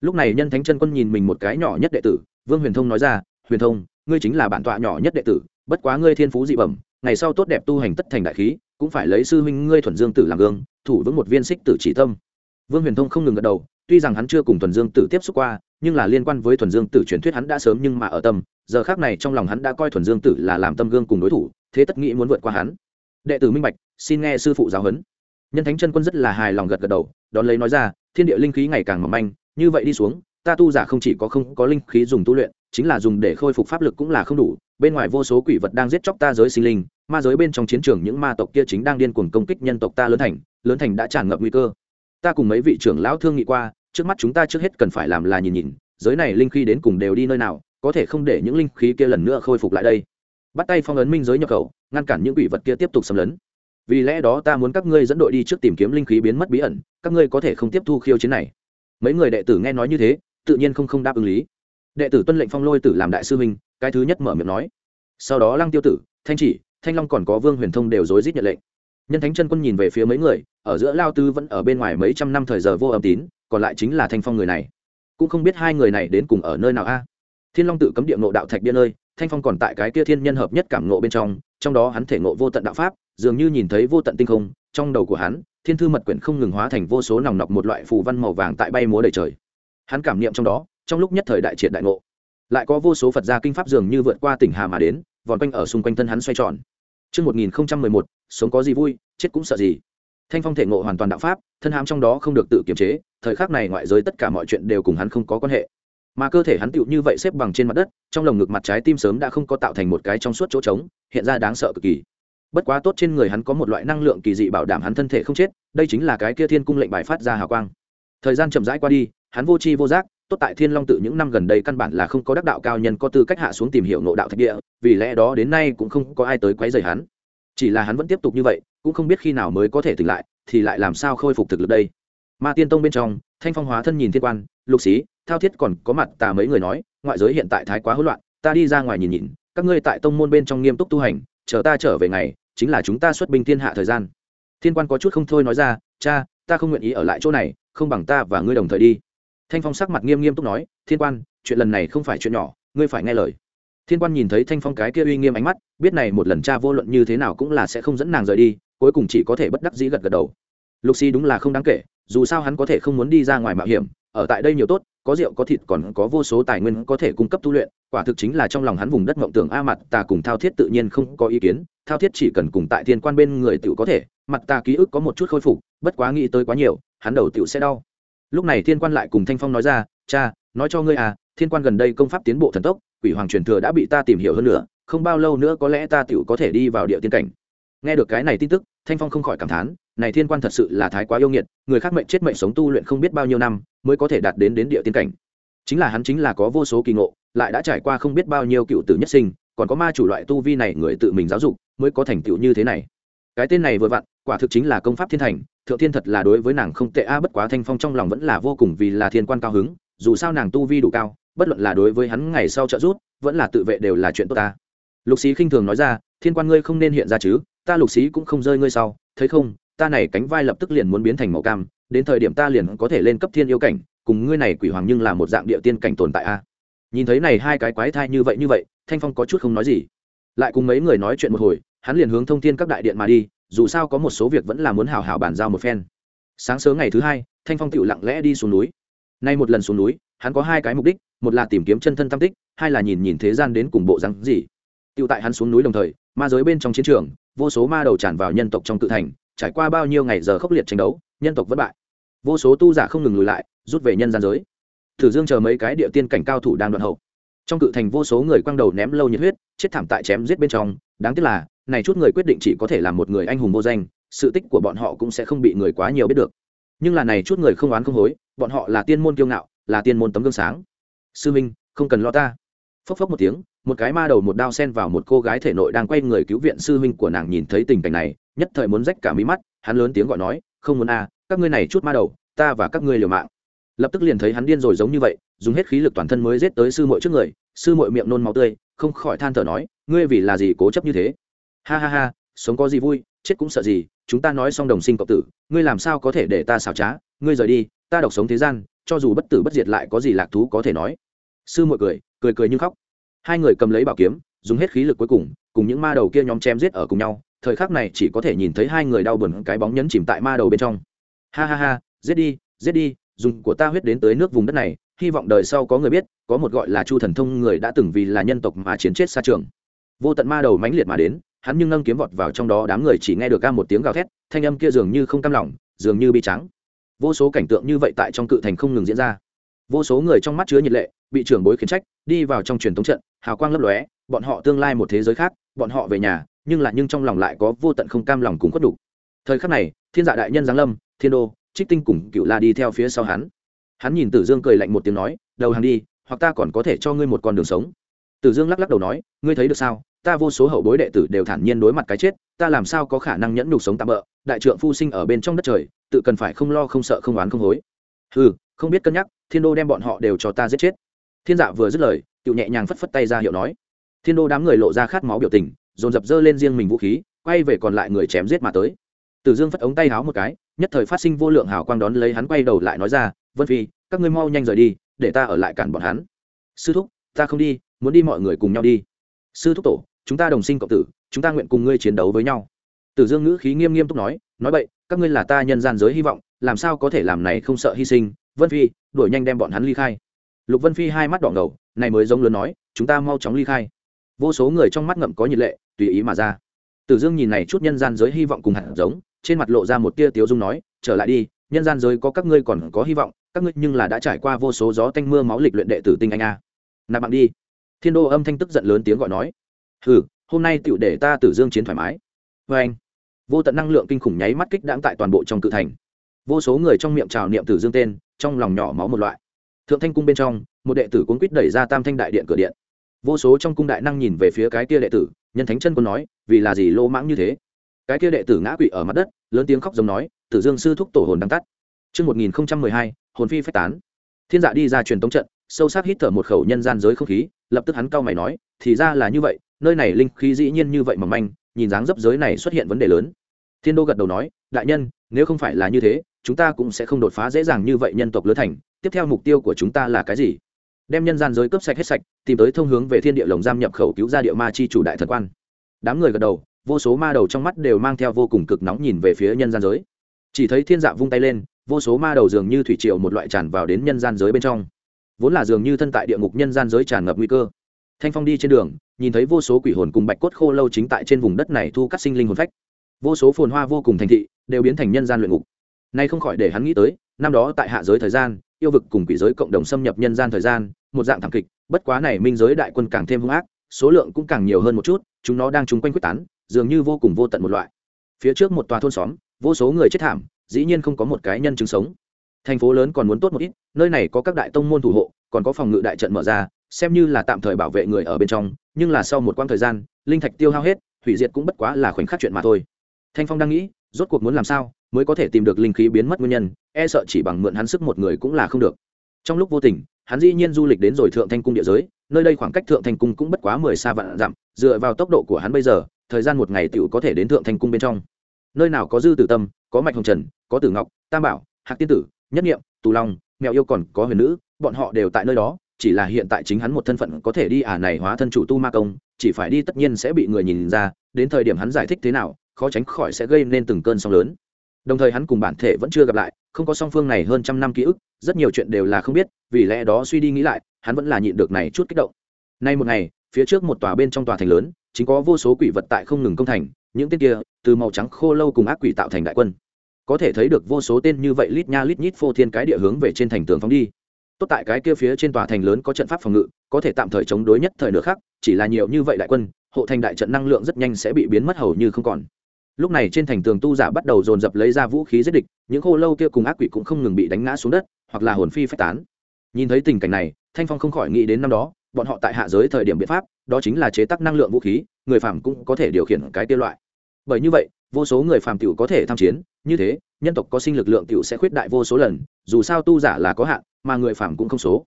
Lúc này nhân thánh chân quân nhìn mình một cái nhỏ nhất đệ tử, vương huyền thông nói ra, huyền thông, ngươi chính là bản tọa nhỏ nhất đệ tử, bất quá ngươi thiên phú dị bẩm, ngày sau tốt đẹp tu hành tất thành đại khí, cũng phải lấy sư huynh ngươi thuần dương tử làm gương, thủ vững một viên xích tử chỉ tâm. Vương huyền thông không ngừng gật đầu, tuy rằng hắn chưa cùng thuần dương tử tiếp xúc qua, nhưng là liên quan với thuần dương tử truyền thuyết hắn đã sớm nhưng mà ở tâm, giờ khác này trong lòng hắn đã coi thuần dương tử là làm tâm gương cùng đối thủ, thế tất nghĩ muốn vượt qua hắn. Đệ tử minh bạch, xin nghe sư phụ giáo huấn nhân thánh chân quân rất là hài lòng gật gật đầu, đón lấy nói ra, thiên địa linh khí ngày càng mỏng manh, như vậy đi xuống, ta tu giả không chỉ có không có linh khí dùng tu luyện, chính là dùng để khôi phục pháp lực cũng là không đủ. Bên ngoài vô số quỷ vật đang giết chóc ta giới sinh linh, ma giới bên trong chiến trường những ma tộc kia chính đang điên cuồng công kích nhân tộc ta lớn thành lớn thành đã tràn ngập nguy cơ. Ta cùng mấy vị trưởng lão thương nghị qua, trước mắt chúng ta trước hết cần phải làm là nhìn nhìn, giới này linh khí đến cùng đều đi nơi nào, có thể không để những linh khí kia lần nữa khôi phục lại đây. Bắt tay phong ấn minh giới nhập khẩu, ngăn cản những quỷ vật kia tiếp tục xâm lấn vì lẽ đó ta muốn các ngươi dẫn đội đi trước tìm kiếm linh khí biến mất bí ẩn, các ngươi có thể không tiếp thu khiêu chiến này. Mấy người đệ tử nghe nói như thế, tự nhiên không không đáp ứng lý. Đệ tử tuân lệnh phong lôi tử làm đại sư minh cái thứ nhất mở miệng nói. Sau đó lăng tiêu tử, thanh chỉ, thanh long còn có vương huyền thông đều rối rít nhận lệnh. Nhân thánh chân quân nhìn về phía mấy người, ở giữa lao tư vẫn ở bên ngoài mấy trăm năm thời giờ vô âm tín, còn lại chính là thanh phong người này. Cũng không biết hai người này đến cùng ở nơi nào a. Thiên long tự cấm địa ngộ đạo thạch biên nơi thanh phong còn tại cái kia thiên nhân hợp nhất cảm ngộ bên trong trong đó hắn thể ngộ vô tận đạo pháp dường như nhìn thấy vô tận tinh không trong đầu của hắn thiên thư mật quyển không ngừng hóa thành vô số nòng nọc một loại phù văn màu vàng tại bay múa đầy trời hắn cảm niệm trong đó trong lúc nhất thời đại triệt đại ngộ lại có vô số phật gia kinh pháp dường như vượt qua tỉnh hà mà đến vòn quanh ở xung quanh thân hắn xoay tròn Trước 1011, sống có gì vui, chết cũng sợ gì. Thanh phong thể ngộ hoàn toàn đạo pháp, thân hám trong đó không được tự kiềm chế, thời khắc này ngoại giới tất cả mọi chuyện đều cùng hắn không có quan hệ. Mà cơ thể hắn tựu như vậy xếp bằng trên mặt đất, trong lồng ngực mặt trái tim sớm đã không có tạo thành một cái trong suốt chỗ trống, hiện ra đáng sợ cực kỳ. Bất quá tốt trên người hắn có một loại năng lượng kỳ dị bảo đảm hắn thân thể không chết, đây chính là cái kia thiên cung lệnh bài phát ra hào quang. Thời gian chậm rãi qua đi, hắn vô tri vô giác, tốt tại thiên long tự những năm gần đây căn bản là không có đắc đạo cao nhân có tư cách hạ xuống tìm hiểu nội đạo thạch địa vì lẽ đó đến nay cũng không có ai tới quấy rầy hắn chỉ là hắn vẫn tiếp tục như vậy cũng không biết khi nào mới có thể tỉnh lại thì lại làm sao khôi phục thực lực đây ma tiên tông bên trong thanh phong hóa thân nhìn thiên quan lục xí thao thiết còn có mặt tà mấy người nói ngoại giới hiện tại thái quá hỗn loạn ta đi ra ngoài nhìn nhìn các ngươi tại tông môn bên trong nghiêm túc tu hành chờ ta trở về ngày chính là chúng ta xuất binh thiên hạ thời gian. Thiên quan có chút không thôi nói ra, cha, ta không nguyện ý ở lại chỗ này, không bằng ta và ngươi đồng thời đi. Thanh phong sắc mặt nghiêm nghiêm túc nói, thiên quan, chuyện lần này không phải chuyện nhỏ, ngươi phải nghe lời. Thiên quan nhìn thấy thanh phong cái kia uy nghiêm ánh mắt, biết này một lần cha vô luận như thế nào cũng là sẽ không dẫn nàng rời đi, cuối cùng chỉ có thể bất đắc dĩ gật gật đầu. Lục si đúng là không đáng kể, dù sao hắn có thể không muốn đi ra ngoài mạo hiểm, ở tại đây nhiều tốt có rượu có thịt còn có vô số tài nguyên có thể cung cấp tu luyện, quả thực chính là trong lòng hắn vùng đất mộng tưởng a mặt ta cùng thao thiết tự nhiên không có ý kiến, thao thiết chỉ cần cùng tại thiên quan bên người tiểu có thể mặt ta ký ức có một chút khôi phục, bất quá nghĩ tới quá nhiều, hắn đầu tiểu sẽ đau. Lúc này thiên quan lại cùng thanh phong nói ra, cha, nói cho ngươi à thiên quan gần đây công pháp tiến bộ thần tốc, quỷ hoàng truyền thừa đã bị ta tìm hiểu hơn nữa, không bao lâu nữa có lẽ ta tựu có thể đi vào địa tiên cảnh. Nghe được cái này tin tức, thanh phong không khỏi cảm thán này thiên quan thật sự là thái quá yêu nghiệt, người khác mệnh chết mệnh sống tu luyện không biết bao nhiêu năm, mới có thể đạt đến đến địa tiên cảnh. Chính là hắn chính là có vô số kỳ ngộ, lại đã trải qua không biết bao nhiêu cựu tử nhất sinh, còn có ma chủ loại tu vi này người tự mình giáo dục, mới có thành tựu như thế này. Cái tên này vừa vặn, quả thực chính là công pháp thiên thành, thượng thiên thật là đối với nàng không tệ a, bất quá thanh phong trong lòng vẫn là vô cùng vì là thiên quan cao hứng, dù sao nàng tu vi đủ cao, bất luận là đối với hắn ngày sau trợ giúp, vẫn là tự vệ đều là chuyện tốt ta. Lục sĩ khinh thường nói ra, thiên quan ngươi không nên hiện ra chứ, ta lục sĩ cũng không rơi ngươi sau, thấy không ta này cánh vai lập tức liền muốn biến thành màu cam, đến thời điểm ta liền có thể lên cấp thiên yêu cảnh, cùng ngươi này quỷ hoàng nhưng là một dạng địa tiên cảnh tồn tại a. Nhìn thấy này hai cái quái thai như vậy như vậy, thanh phong có chút không nói gì. Lại cùng mấy người nói chuyện một hồi, hắn liền hướng thông thiên các đại điện mà đi, dù sao có một số việc vẫn là muốn hào hào bàn giao một phen. Sáng sớm ngày thứ hai, thanh phong tựu lặng lẽ đi xuống núi. Nay một lần xuống núi, hắn có hai cái mục đích, một là tìm kiếm chân thân tam tích, hai là nhìn nhìn thế gian đến cùng bộ rắn gì. Tựu tại hắn xuống núi đồng thời, ma giới bên trong chiến trường, vô số ma đầu tràn vào nhân tộc trong tự thành trải qua bao nhiêu ngày giờ khốc liệt tranh đấu, nhân tộc vất bại. Vô số tu giả không ngừng lùi lại, rút về nhân gian giới. Thử dương chờ mấy cái địa tiên cảnh cao thủ đang đoạn hậu. Trong cự thành vô số người quăng đầu ném lâu nhiệt huyết, chết thảm tại chém giết bên trong. Đáng tiếc là, này chút người quyết định chỉ có thể làm một người anh hùng vô danh, sự tích của bọn họ cũng sẽ không bị người quá nhiều biết được. Nhưng là này chút người không oán không hối, bọn họ là tiên môn kiêu ngạo, là tiên môn tấm gương sáng. Sư minh, không cần lo ta. Phốc phốc một tiếng, một cái ma đầu một đao sen vào một cô gái thể nội đang quay người cứu viện sư minh của nàng nhìn thấy tình cảnh này nhất thời muốn rách cả mí mắt hắn lớn tiếng gọi nói không muốn a à, các ngươi này chút ma đầu ta và các ngươi liều mạng. Lập tức liền thấy hắn điên rồi giống như vậy dùng hết khí lực toàn thân mới giết tới sư muội trước người sư muội miệng nôn máu tươi không khỏi than thở nói ngươi vì là gì cố chấp như thế? Ha ha ha sống có gì vui chết cũng sợ gì chúng ta nói xong đồng sinh cộng tử ngươi làm sao có thể để ta xảo trá? Ngươi rời đi ta độc sống thế gian cho dù bất tử bất diệt lại có gì lạc thú có thể nói. Sư muội cười cười cười như khóc. Hai người cầm lấy bảo kiếm dùng hết khí lực cuối cùng cùng những ma đầu kia nhóm chém giết ở cùng nhau thời khắc này chỉ có thể nhìn thấy hai người đau buồn cái bóng nhấn chìm tại ma đầu bên trong. Ha ha ha, giết đi giết đi, dùng của ta huyết đến tới nước vùng đất này, hy vọng đời sau có người biết, có một gọi là chu thần thông người đã từng vì là nhân tộc mà chiến chết xa trường. Vô tận ma đầu mãnh liệt mà đến, hắn nhưng nâng kiếm vọt vào trong đó, đám người chỉ nghe được ca một tiếng gào thét, thanh âm kia dường như không cam lòng, dường như bị trắng vô số cảnh tượng như vậy tại trong cự thành không ngừng diễn ra. Vô số người trong mắt chứa nhiệt lệ, bị trưởng bối khiển trách, đi vào trong truyền thống trận, hào quang lấp lóe, bọn họ tương lai một thế giới khác, bọn họ về nhà nhưng là nhưng trong lòng lại có vô tận không cam lòng cùng khuất đủ thời khắc này, thiên dạ đại nhân giáng lâm, thiên đô, trích tinh cùng cựu la đi theo phía sau hắn. Hắn nhìn tử dương cười lạnh một tiếng nói, đầu hàng đi, hoặc ta còn có thể cho ngươi một con đường sống. Tử dương lắc lắc đầu nói, ngươi thấy được sao? Ta vô số hậu bối đệ tử đều thản nhiên đối mặt cái chết, ta làm sao có khả năng nhẫn nhục sống tạm bỡ đại trượng phu sinh ở bên trong đất trời, tự cần phải không lo không sợ không oán không hối. Ừ không biết cân nhắc, thiên đô đem bọn họ đều cho ta giết chết. Thiên dạ vừa dứt lời tự nhẹ nhàng phất phất tay ra hiệu nói. Thiên đô đám người lộ ra khát máu biểu tình dồn dập dơ lên riêng mình vũ khí, quay về còn lại người chém giết mà tới. Tử dương phất ống tay háo một cái, nhất thời phát sinh vô lượng hào quang đón lấy hắn quay đầu lại nói ra, vân phi, các ngươi mau nhanh rời đi, để ta ở lại cản bọn hắn. Sư thúc, ta không đi, muốn đi mọi người cùng nhau đi. Sư thúc tổ, chúng ta đồng sinh cộng tử, chúng ta nguyện cùng ngươi chiến đấu với nhau. Tử dương ngữ khí nghiêm nghiêm túc nói nói vậy các ngươi là ta nhân gian giới hy vọng, làm sao có thể làm này không sợ hy sinh? Vân phi, đuổi nhanh đem bọn hắn ly khai. Lục vân phi hai mắt đỏ ngầu, này mới giống lớn nói, chúng ta mau chóng ly khai vô số người trong mắt ngậm có nhiệt lệ, tùy ý mà ra. Tử dương nhìn này chút nhân gian giới hy vọng cùng hạt giống, trên mặt lộ ra một tia tiếu dung nói, trở lại đi, nhân gian giới có các ngươi còn có hy vọng, các ngươi nhưng là đã trải qua vô số gió tanh mưa máu lịch luyện đệ tử tinh anh a. Nạp bạn đi. Thiên đô âm thanh tức giận lớn tiếng gọi nói. Ừ hôm nay tựu để ta tử dương chiến thoải mái. Vê anh. Vô tận năng lượng kinh khủng nháy mắt kích đãng tại toàn bộ trong cự thành. Vô số người trong miệng trào niệm tử dương tên, trong lòng nhỏ máu một loại. Thượng thanh cung bên trong, một đệ tử cuốn quýt đẩy ra tam thanh đại điện cửa điện vô số trong cung đại năng nhìn về phía cái kia đệ tử nhân thánh chân quân nói vì là gì lô mãng như thế cái kia đệ tử ngã quỵ ở mặt đất lớn tiếng khóc giống nói tử dương sư thúc tổ hồn đang tắt Trước 1012, hồn phi phách tán. Thiên dạ đi ra truyền tống trận, sâu sắc hít thở một khẩu nhân gian giới không khí, lập tức hắn cao mày nói, thì ra là như vậy, nơi này linh khí dĩ nhiên như vậy mà manh, nhìn dáng dấp giới này xuất hiện vấn đề lớn. Thiên đô gật đầu nói, đại nhân, nếu không phải là như thế, chúng ta cũng sẽ không đột phá dễ dàng như vậy nhân tộc lứa thành, tiếp theo mục tiêu của chúng ta là cái gì? Đem nhân gian giới cướp sạch hết sạch, tìm tới thông hướng về thiên địa lồng giam nhập khẩu cứu ra địa ma chi chủ đại thần quan. Đám người gật đầu, vô số ma đầu trong mắt đều mang theo vô cùng cực nóng nhìn về phía nhân gian giới. Chỉ thấy thiên dạ vung tay lên vô số ma đầu dường như thủy triều một loại tràn vào đến nhân gian giới bên trong. Vốn là dường như thân tại địa ngục nhân gian giới tràn ngập nguy cơ. Thanh phong đi trên đường nhìn thấy vô số quỷ hồn cùng bạch cốt khô lâu chính tại trên vùng đất này thu cắt sinh linh hồn phách. Vô số phồn hoa vô cùng thành thị đều biến thành nhân gian luyện ngục. Nay không khỏi để hắn nghĩ tới năm đó tại hạ giới thời gian yêu vực cùng quỷ giới cộng đồng xâm nhập nhân gian thời gian, một dạng thảm kịch, bất quá này minh giới đại quân càng thêm hung ác, số lượng cũng càng nhiều hơn một chút, chúng nó đang chung quanh quyết tán, dường như vô cùng vô tận một loại. Phía trước một tòa thôn xóm, vô số người chết thảm, dĩ nhiên không có một cái nhân chứng sống. Thành phố lớn còn muốn tốt một ít, nơi này có các đại tông môn thủ hộ, còn có phòng ngự đại trận mở ra, xem như là tạm thời bảo vệ người ở bên trong, nhưng là sau một quãng thời gian, linh thạch tiêu hao hết, hủy diệt cũng bất quá là khoảnh khắc chuyện mà thôi. Thanh phong đang nghĩ, rốt cuộc muốn làm sao? Mới có thể tìm được linh khí biến mất nguyên nhân e sợ chỉ bằng mượn hắn sức một người cũng là không được. Trong lúc vô tình, hắn dĩ nhiên du lịch đến rồi thượng thanh cung địa giới, nơi đây khoảng cách thượng thanh cung cũng bất quá mười xa vạn dặm, dựa vào tốc độ của hắn bây giờ, thời gian một ngày t có thể đến thượng thanh cung bên trong. Nơi nào có dư tử tâm, có mạch hồng trần, có tử ngọc, tam bảo, hạc tiên tử, nhất nghiệm tù long, mèo yêu còn có huyền nữ, bọn họ đều tại nơi đó, chỉ là hiện tại chính hắn một thân phận có thể đi à này hóa thân chủ tu ma công, chỉ phải đi tất nhiên sẽ bị người nhìn ra, đến thời điểm hắn giải thích thế nào, khó tránh khỏi sẽ gây nên từng cơn sóng lớn đồng thời hắn cùng bản thể vẫn chưa gặp lại, không có song phương này hơn trăm năm ký ức, rất nhiều chuyện đều là không biết, vì lẽ đó suy đi nghĩ lại, hắn vẫn là nhịn được này chút kích động. Nay một ngày, phía trước một tòa bên trong tòa thành lớn, chính có vô số quỷ vật tại không ngừng công thành, những tên kia, từ màu trắng khô lâu cùng ác quỷ tạo thành đại quân. Có thể thấy được vô số tên như vậy lít nha lít nhít phô thiên cái địa hướng về trên thành tường phóng đi. Tốt tại cái kia phía trên tòa thành lớn có trận pháp phòng ngự, có thể tạm thời chống đối nhất thời nửa khác chỉ là nhiều như vậy đại quân, hộ thành đại trận năng lượng rất nhanh sẽ bị biến mất hầu như không còn lúc này trên thành tường tu giả bắt đầu dồn dập lấy ra vũ khí giết địch, những khô lâu kia cùng ác quỷ cũng không ngừng bị đánh ngã xuống đất, hoặc là hồn phi phách tán. Nhìn thấy tình cảnh này, thanh phong không khỏi nghĩ đến năm đó, bọn họ tại hạ giới thời điểm biện pháp, đó chính là chế tác năng lượng vũ khí, người phàm cũng có thể điều khiển cái tiêu loại. Bởi như vậy, vô số người phàm tiểu có thể tham chiến, như thế, nhân tộc có sinh lực lượng tiểu sẽ khuyết đại vô số lần, dù sao tu giả là có hạn, mà người phàm cũng không số.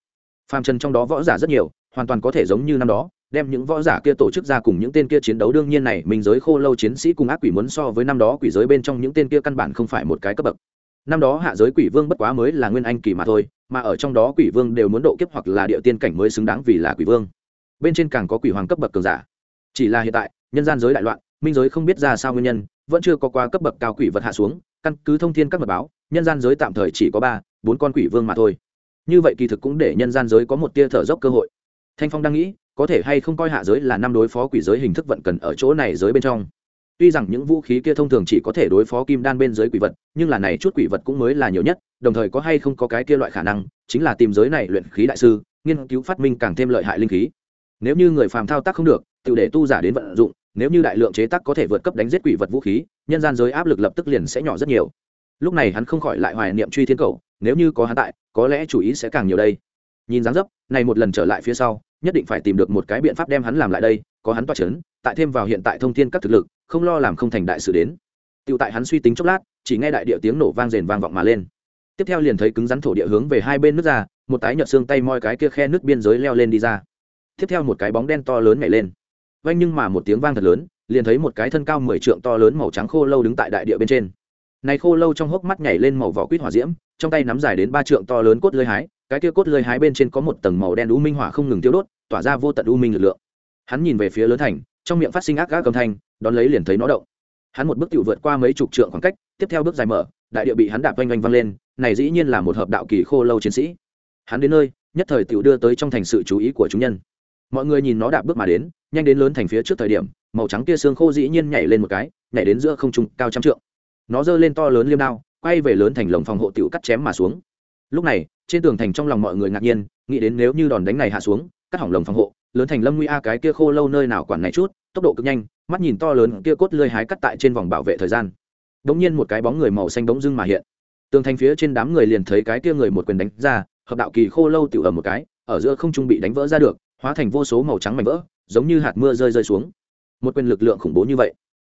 Phàm trần trong đó võ giả rất nhiều, hoàn toàn có thể giống như năm đó đem những võ giả kia tổ chức ra cùng những tên kia chiến đấu. Đương nhiên này mình giới khô lâu chiến sĩ cùng ác quỷ muốn so với năm đó quỷ giới bên trong những tên kia căn bản không phải một cái cấp bậc. Năm đó hạ giới quỷ vương bất quá mới là nguyên anh kỳ mà thôi, mà ở trong đó quỷ vương đều muốn độ kiếp hoặc là địa tiên cảnh mới xứng đáng vì là quỷ vương. Bên trên càng có quỷ hoàng cấp bậc cường giả. Chỉ là hiện tại, nhân gian giới đại loạn, minh giới không biết ra sao nguyên nhân, vẫn chưa có qua cấp bậc cao quỷ vật hạ xuống, căn cứ thông thiên các mật báo, nhân gian giới tạm thời chỉ có ba, bốn con quỷ vương mà thôi. Như vậy kỳ thực cũng để nhân gian giới có một tia thở dốc cơ hội. Thanh phong đang nghĩ có thể hay không coi hạ giới là năm đối phó quỷ giới hình thức vận cần ở chỗ này giới bên trong. Tuy rằng những vũ khí kia thông thường chỉ có thể đối phó kim đan bên giới quỷ vật, nhưng là này chút quỷ vật cũng mới là nhiều nhất, đồng thời có hay không có cái kia loại khả năng, chính là tìm giới này luyện khí đại sư, nghiên cứu phát minh càng thêm lợi hại linh khí. Nếu như người phàm thao tác không được, tự để tu giả đến vận dụng, nếu như đại lượng chế tác có thể vượt cấp đánh giết quỷ vật vũ khí, nhân gian giới áp lực lập tức liền sẽ nhỏ rất nhiều. Lúc này hắn không khỏi lại hoài niệm truy thiên cầu, nếu như có hắn tại, có lẽ chủ ý sẽ càng nhiều đây. Nhìn dáng dấp, này một lần trở lại phía sau nhất định phải tìm được một cái biện pháp đem hắn làm lại đây, có hắn toa c h ấ n tại thêm vào hiện tại thông tin các thực lực, không lo làm không thành đại sự đến. Tựu tại hắn suy tính chốc lát, chỉ nghe đại địa tiếng nổ vang rền vang vọng mà lên. Tiếp theo liền thấy cứng rắn thổ địa hướng về hai bên nước ra, một tái nhợt xương tay moi cái kia khe nước biên giới leo lên đi ra. Tiếp theo một cái bóng đen to lớn nhảy lên. Vanh nhưng mà một tiếng vang thật lớn, liền thấy một cái thân cao mười trượng to lớn màu trắng khô lâu đứng tại đại địa bên trên. Này khô lâu trong hốc mắt nhảy lên màu vỏ quýt hỏa diễm trong tay nắm dài đến ba trượng to lớn cốt lưới hái, cái kia cốt lưới hái bên trên có một tầng màu đen u minh hỏa không ngừng tiêu đốt, tỏa ra vô tận u minh lực lượng. Hắn nhìn về phía lớn thành, trong miệng phát sinh ác gác cầm thanh, đón lấy liền thấy nó động. Hắn một bước tự vượt qua mấy chục trượng khoảng cách, tiếp theo bước dài mở, đại địa bị hắn đạp oanh oanh văng lên, này dĩ nhiên là một hợp đạo kỳ khô lâu chiến sĩ. Hắn đến nơi, nhất thời tự đưa tới trong thành sự chú ý của chúng nhân. Mọi người nhìn nó đạp bước mà đến, nhanh đến lớn thành phía trước thời điểm, màu trắng kia xương khô dĩ nhiên nhảy lên một cái, nhảy đến giữa không trung cao trăm trượng. Nó giơ lên to lớn liêm đao quay về lớn thành lồng phòng hộ tiểu cắt chém mà xuống. Lúc này, trên tường thành trong lòng mọi người ngạc nhiên, nghĩ đến nếu như đòn đánh này hạ xuống, cắt hỏng lồng phòng hộ, lớn thành lâm nguy a cái kia khô lâu nơi nào quản này chút, tốc độ cực nhanh, mắt nhìn to lớn kia cốt lơi hái cắt tại trên vòng bảo vệ thời gian. Đ nhiên một cái bóng người màu xanh bỗng dưng mà hiện. Tường thành phía trên đám người liền thấy cái kia người một quyền đánh ra, hợp đạo kỳ khô lâu tiểu ở một cái, ở giữa không trung bị đánh vỡ ra được, hóa thành vô số màu trắng mảnh vỡ, giống như hạt mưa rơi rơi xuống. Một quyền lực lượng khủng bố như vậy.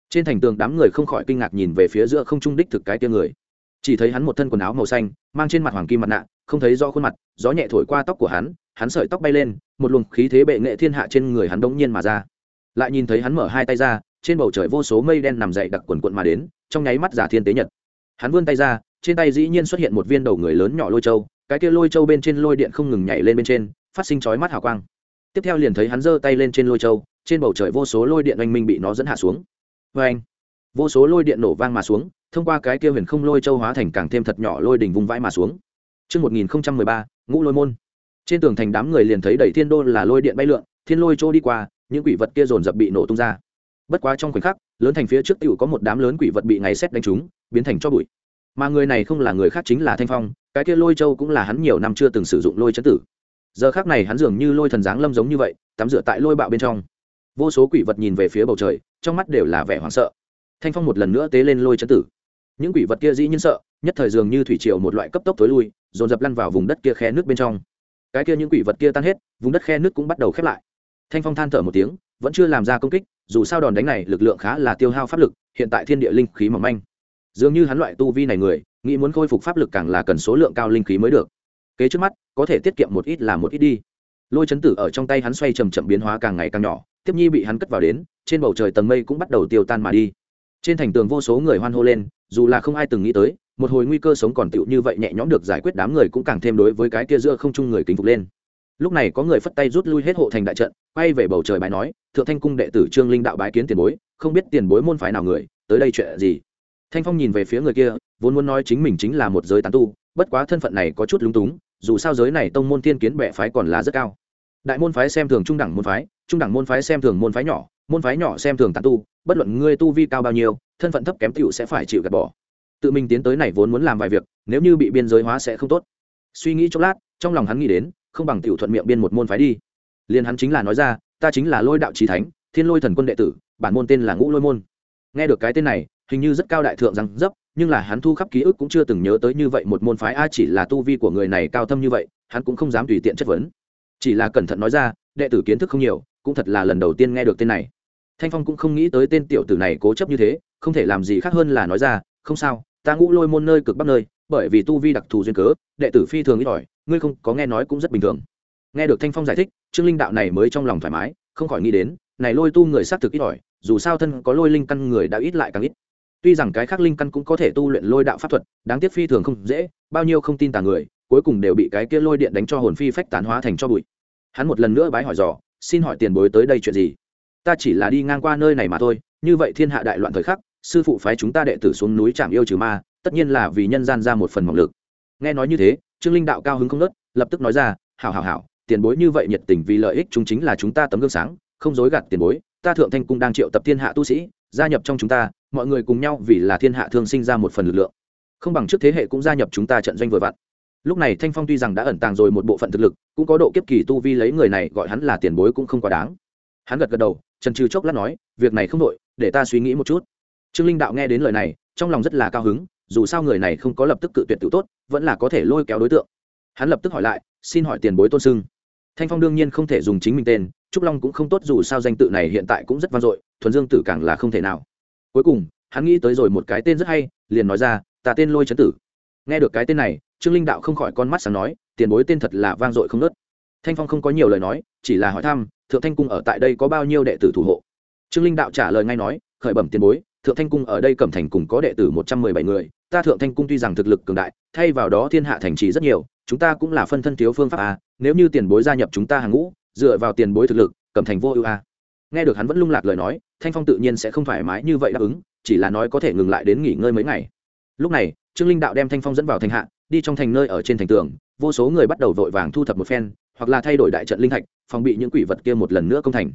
Trên thành tường đám người không khỏi kinh ngạc nhìn về phía giữa không trung đích thực cái kia người chỉ thấy hắn một thân quần áo màu xanh, mang trên mặt hoàng kim mặt nạ, không thấy do khuôn mặt, gió nhẹ thổi qua tóc của hắn hắn sợi tóc bay lên, một luồng khí thế bệ nghệ thiên hạ trên người hắn đống nhiên mà ra. Lại nhìn thấy hắn mở hai tay ra, trên bầu trời vô số mây đen nằm dậy đặc quần quận mà đến, trong nháy mắt giả thiên tế nhật. Hắn vươn tay ra, trên tay dĩ nhiên xuất hiện một viên đầu người lớn nhỏ lôi châu, cái kia lôi châu bên trên lôi điện không ngừng nhảy lên bên trên, phát sinh chói mắt hào quang. Tiếp theo liền thấy hắn giơ tay lên trên lôi châu, trên bầu trời vô số lôi điện oanh minh bị nó dẫn hạ xuống. Vê anh vô số lôi điện nổ vang mà xuống thông qua cái kia huyền không lôi châu hóa thành càng thêm thật nhỏ lôi đỉnh vùng vãi mà xuống Trước 1013, ngũ lôi môn. Trên tường thành đám người liền thấy đầy thiên đô là lôi điện bay lượn, thiên lôi trôi đi qua, những quỷ vật kia dồn dập bị nổ tung ra. Bất quá trong khoảnh khắc, lớn thành phía trước tiểu có một đám lớn quỷ vật bị ngày xét đánh trúng, biến thành cho bụi. Mà người này không là người khác chính là Thanh Phong, cái kia lôi châu cũng là hắn nhiều năm chưa từng sử dụng lôi chấn tử. Giờ khắc này hắn dường như lôi thần dáng lâm giống như vậy, tắm rửa tại lôi bạo bên trong. Vô số quỷ vật nhìn về phía bầu trời, trong mắt đều là vẻ hoảng sợ. Thanh Phong một lần nữa tế lên lôi chấn tử. Những quỷ vật kia dĩ nhiên sợ, nhất thời dường như thủy triều một loại cấp tốc tối lui, dồn dập lăn vào vùng đất kia khe nước bên trong. Cái kia những quỷ vật kia tan hết, vùng đất khe nước cũng bắt đầu khép lại. Thanh phong than thở một tiếng, vẫn chưa làm ra công kích, dù sao đòn đánh này lực lượng khá là tiêu hao pháp lực, hiện tại thiên địa linh khí mỏng manh. Dường như hắn loại tu vi này người, nghĩ muốn khôi phục pháp lực càng là cần số lượng cao linh khí mới được. Kế trước mắt, có thể tiết kiệm một ít là một ít đi. Lôi chấn tử ở trong tay hắn xoay chầm chậm biến hóa càng ngày càng nhỏ, tiếp nhi bị hắn cất vào đến, trên bầu trời tầng mây cũng bắt đầu tiêu tan mà đi trên thành tường vô số người hoan hô lên, dù là không ai từng nghĩ tới, một hồi nguy cơ sống còn tựu như vậy nhẹ nhõm được giải quyết đám người cũng càng thêm đối với cái kia giữa không chung người kính phục lên. Lúc này có người phất tay rút lui hết hộ thành đại trận, quay về bầu trời bài nói, thượng thanh cung đệ tử trương linh đạo bái kiến tiền bối, không biết tiền bối môn phái nào người, tới đây chuyện gì? Thanh phong nhìn về phía người kia, vốn muốn nói chính mình chính là một giới tán tu, bất quá thân phận này có chút lúng túng, dù sao giới này tông môn thiên kiến bệ phái còn là rất cao. Đại môn phái xem thường trung đẳng môn phái, trung đẳng môn phái xem thường môn phái nhỏ môn phái nhỏ xem thường tán tu, bất luận ngươi tu vi cao bao nhiêu, thân phận thấp kém t sẽ phải chịu gạt bỏ. Tự mình tiến tới này vốn muốn làm vài việc, nếu như bị biên giới hóa sẽ không tốt. Suy nghĩ chốc lát, trong lòng hắn nghĩ đến, không bằng tiểu thuận miệng biên một môn phái đi. Liền hắn chính là nói ra, ta chính là lôi đạo trí thánh, thiên lôi thần quân đệ tử, bản môn tên là ngũ lôi môn. Nghe được cái tên này, hình như rất cao đại thượng rằng dấp, nhưng là hắn thu khắp ký ức cũng chưa từng nhớ tới như vậy một môn phái, a, chỉ là tu vi của người này cao thâm như vậy, hắn cũng không dám tùy tiện chất vấn. Chỉ là cẩn thận nói ra, đệ tử kiến thức không nhiều, cũng thật là lần đầu tiên nghe được tên này thanh phong cũng không nghĩ tới tên tiểu tử này cố chấp như thế, không thể làm gì khác hơn là nói ra, không sao, ta ngũ lôi môn nơi cực bắc nơi, bởi vì tu vi đặc thù duyên cớ, đệ tử phi thường ít ỏi, ngươi không có nghe nói cũng rất bình thường. Nghe được thanh phong giải thích, trương linh đạo này mới trong lòng thoải mái, không khỏi nghĩ đến, này lôi tu người xác thực ít ỏi, dù sao thân có lôi linh căn người đã ít lại càng ít. Tuy rằng cái khác linh căn cũng có thể tu luyện lôi đạo pháp thuật, đáng tiếc phi thường không dễ, bao nhiêu không tin tà người, cuối cùng đều bị cái kia lôi điện đánh cho hồn phi phách tán hóa thành cho bụi. Hắn một lần nữa bái hỏi dò, xin hỏi tiền bối tới đây chuyện gì? Ta chỉ là đi ngang qua nơi này mà thôi, như vậy thiên hạ đại loạn thời khắc, sư phụ phái chúng ta đệ tử xuống núi trạm yêu trừ ma, tất nhiên là vì nhân gian ra một phần mỏng lực. Nghe nói như thế, trương linh đạo cao hứng không nớt lập tức nói ra, hảo hảo hảo, tiền bối như vậy nhiệt tình vì lợi ích chúng chính là chúng ta tấm gương sáng, không dối gạt tiền bối, ta thượng thanh cung đang triệu tập thiên hạ tu sĩ, gia nhập trong chúng ta, mọi người cùng nhau vì là thiên hạ thương sinh ra một phần lực lượng. Không bằng trước thế hệ cũng gia nhập chúng ta trận doanh vừa vặn. Lúc này thanh phong tuy rằng đã ẩn tàng rồi một bộ phận thực lực, cũng có độ kiếp kỳ tu vi lấy người này gọi hắn là tiền bối cũng không quá đáng hắn gật gật đầu, trần trừ chốc lát nói, việc này không đội để ta suy nghĩ một chút. Trương linh đạo nghe đến lời này, trong lòng rất là cao hứng, dù sao người này không có lập tức cự tuyệt tự tốt, vẫn là có thể lôi kéo đối tượng. Hắn lập tức hỏi lại, xin hỏi tiền bối tôn sưng? Thanh phong đương nhiên không thể dùng chính mình tên, trúc long cũng không tốt dù sao danh tự này hiện tại cũng rất vang dội, thuần dương tử càng là không thể nào. Cuối cùng, hắn nghĩ tới rồi một cái tên rất hay, liền nói ra, ta tên lôi trấn tử. Nghe được cái tên này, trương linh đạo không khỏi con mắt sáng nói, tiền bối tên thật là vang dội không nớt thanh phong không có nhiều lời nói, chỉ là hỏi thăm thượng thanh cung ở tại đây có bao nhiêu đệ tử thủ hộ? Trương linh đạo trả lời ngay nói, khởi bẩm tiền bối, thượng thanh cung ở đây cẩm thành cùng có đệ tử một trăm mười bảy người, ta thượng thanh cung tuy rằng thực lực cường đại, thay vào đó thiên hạ thành trì rất nhiều, chúng ta cũng là phân thân thiếu phương pháp a, nếu như tiền bối gia nhập chúng ta hàng ngũ, dựa vào tiền bối thực lực, cẩm thành vô ưu a. Nghe được hắn vẫn lung lạc lời nói, thanh phong tự nhiên sẽ không thoải mái như vậy đáp ứng, chỉ là nói có thể ngừng lại đến nghỉ ngơi mấy ngày. Lúc này, trương linh đạo đem thanh phong dẫn vào thành hạ, đi trong thành nơi ở trên thành tường, vô số người bắt đầu vội vàng thu thập một phen hoặc là thay đổi đại trận linh thạch, phòng bị những quỷ vật kia một lần nữa công thành.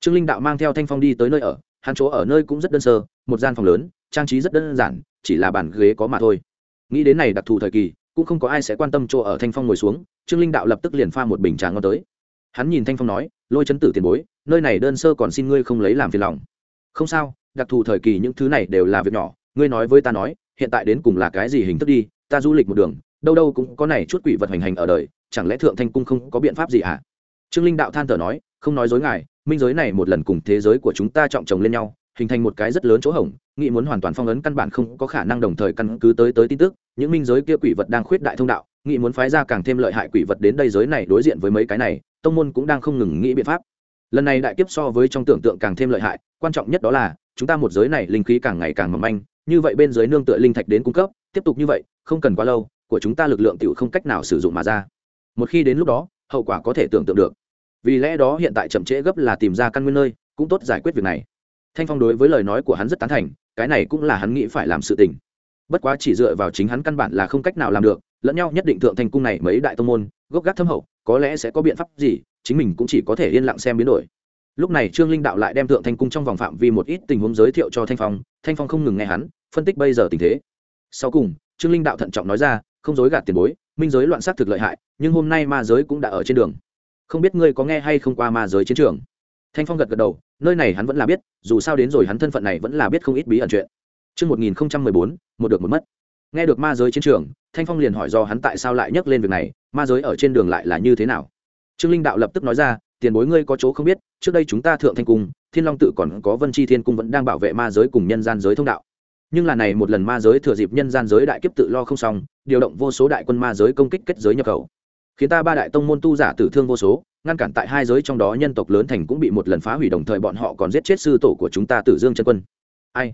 Trương linh đạo mang theo thanh phong đi tới nơi ở, hắn chỗ ở nơi cũng rất đơn sơ, một gian phòng lớn, trang trí rất đơn giản, chỉ là bàn ghế có mà thôi. Nghĩ đến này đặc thù thời kỳ, cũng không có ai sẽ quan tâm chỗ ở thanh phong ngồi xuống, trương linh đạo lập tức liền pha một bình trà ngon tới. Hắn nhìn thanh phong nói, lôi chấn tử tiền bối, nơi này đơn sơ còn xin ngươi không lấy làm phiền lòng. Không sao, đặc thù thời kỳ những thứ này đều là việc nhỏ, ngươi nói với ta nói, hiện tại đến cùng là cái gì hình thức đi, ta du lịch một đường, đâu đâu cũng có này chút quỷ vật hành hành ở đời chẳng lẽ thượng thanh cung không có biện pháp gì ạ à? trương linh đạo than thở nói, không nói dối ngài, minh giới này một lần cùng thế giới của chúng ta trọng chồng lên nhau, hình thành một cái rất lớn chỗ hổng, nghĩ muốn hoàn toàn phong ấn căn bản không có khả năng đồng thời căn cứ tới tới tin tức, những minh giới kia quỷ vật đang khuyết đại thông đạo, nghĩ muốn phái ra càng thêm lợi hại quỷ vật đến đây giới này đối diện với mấy cái này, tông môn cũng đang không ngừng nghĩ biện pháp lần này đại kiếp so với trong tưởng tượng càng thêm lợi hại, quan trọng nhất đó là, chúng ta một giới này linh khí càng ngày càng mỏng manh, như vậy bên dưới nương tựa linh thạch đến cung cấp, tiếp tục như vậy, không cần quá lâu, của chúng ta lực lượng tiểu không cách nào sử dụng mà ra một khi đến lúc đó, hậu quả có thể tưởng tượng được. Vì lẽ đó hiện tại chậm trễ gấp là tìm ra căn nguyên nơi, cũng tốt giải quyết việc này. Thanh phong đối với lời nói của hắn rất tán thành, cái này cũng là hắn nghĩ phải làm sự tình. Bất quá chỉ dựa vào chính hắn căn bản là không cách nào làm được, lẫn nhau nhất định thượng thành cung này mấy đại tông môn, gốc gác thâm hậu, có lẽ sẽ có biện pháp gì, chính mình cũng chỉ có thể yên lặng xem biến đổi. Lúc này trương linh đạo lại đem thượng thanh cung trong vòng phạm vi một ít tình huống giới thiệu cho thanh phong thanh phong không ngừng nghe hắn, phân tích bây giờ tình thế. Sau cùng, trương linh đạo thận trọng nói ra không dối gạt tiền bối minh giới loạn sát thực lợi hại nhưng hôm nay ma giới cũng đã ở trên đường không biết ngươi có nghe hay không qua ma giới chiến trường thanh phong gật gật đầu nơi này hắn vẫn là biết dù sao đến rồi hắn thân phận này vẫn là biết không ít bí ẩn chuyện Trước 1014, một được một mất. Nghe được ma giới chiến trường, Thanh Phong liền hỏi do hắn tại sao lại nhắc lên việc này, ma giới ở trên đường lại là như thế nào. Trương Linh Đạo lập tức nói ra, tiền bối ngươi có chỗ không biết, trước đây chúng ta thượng thanh cung, Thiên Long tự còn có Vân Chi Thiên cung vẫn đang bảo vệ ma giới cùng nhân gian giới thông đạo. Nhưng là này một lần ma giới thừa dịp nhân gian giới đại kiếp tự lo không xong, điều động vô số đại quân ma giới công kích kết giới nhập khẩu. Khiến ta ba đại tông môn tu giả tử thương vô số, ngăn cản tại hai giới trong đó nhân tộc lớn thành cũng bị một lần phá hủy đồng thời bọn họ còn giết chết sư tổ của chúng ta tử dương chân quân. Ai?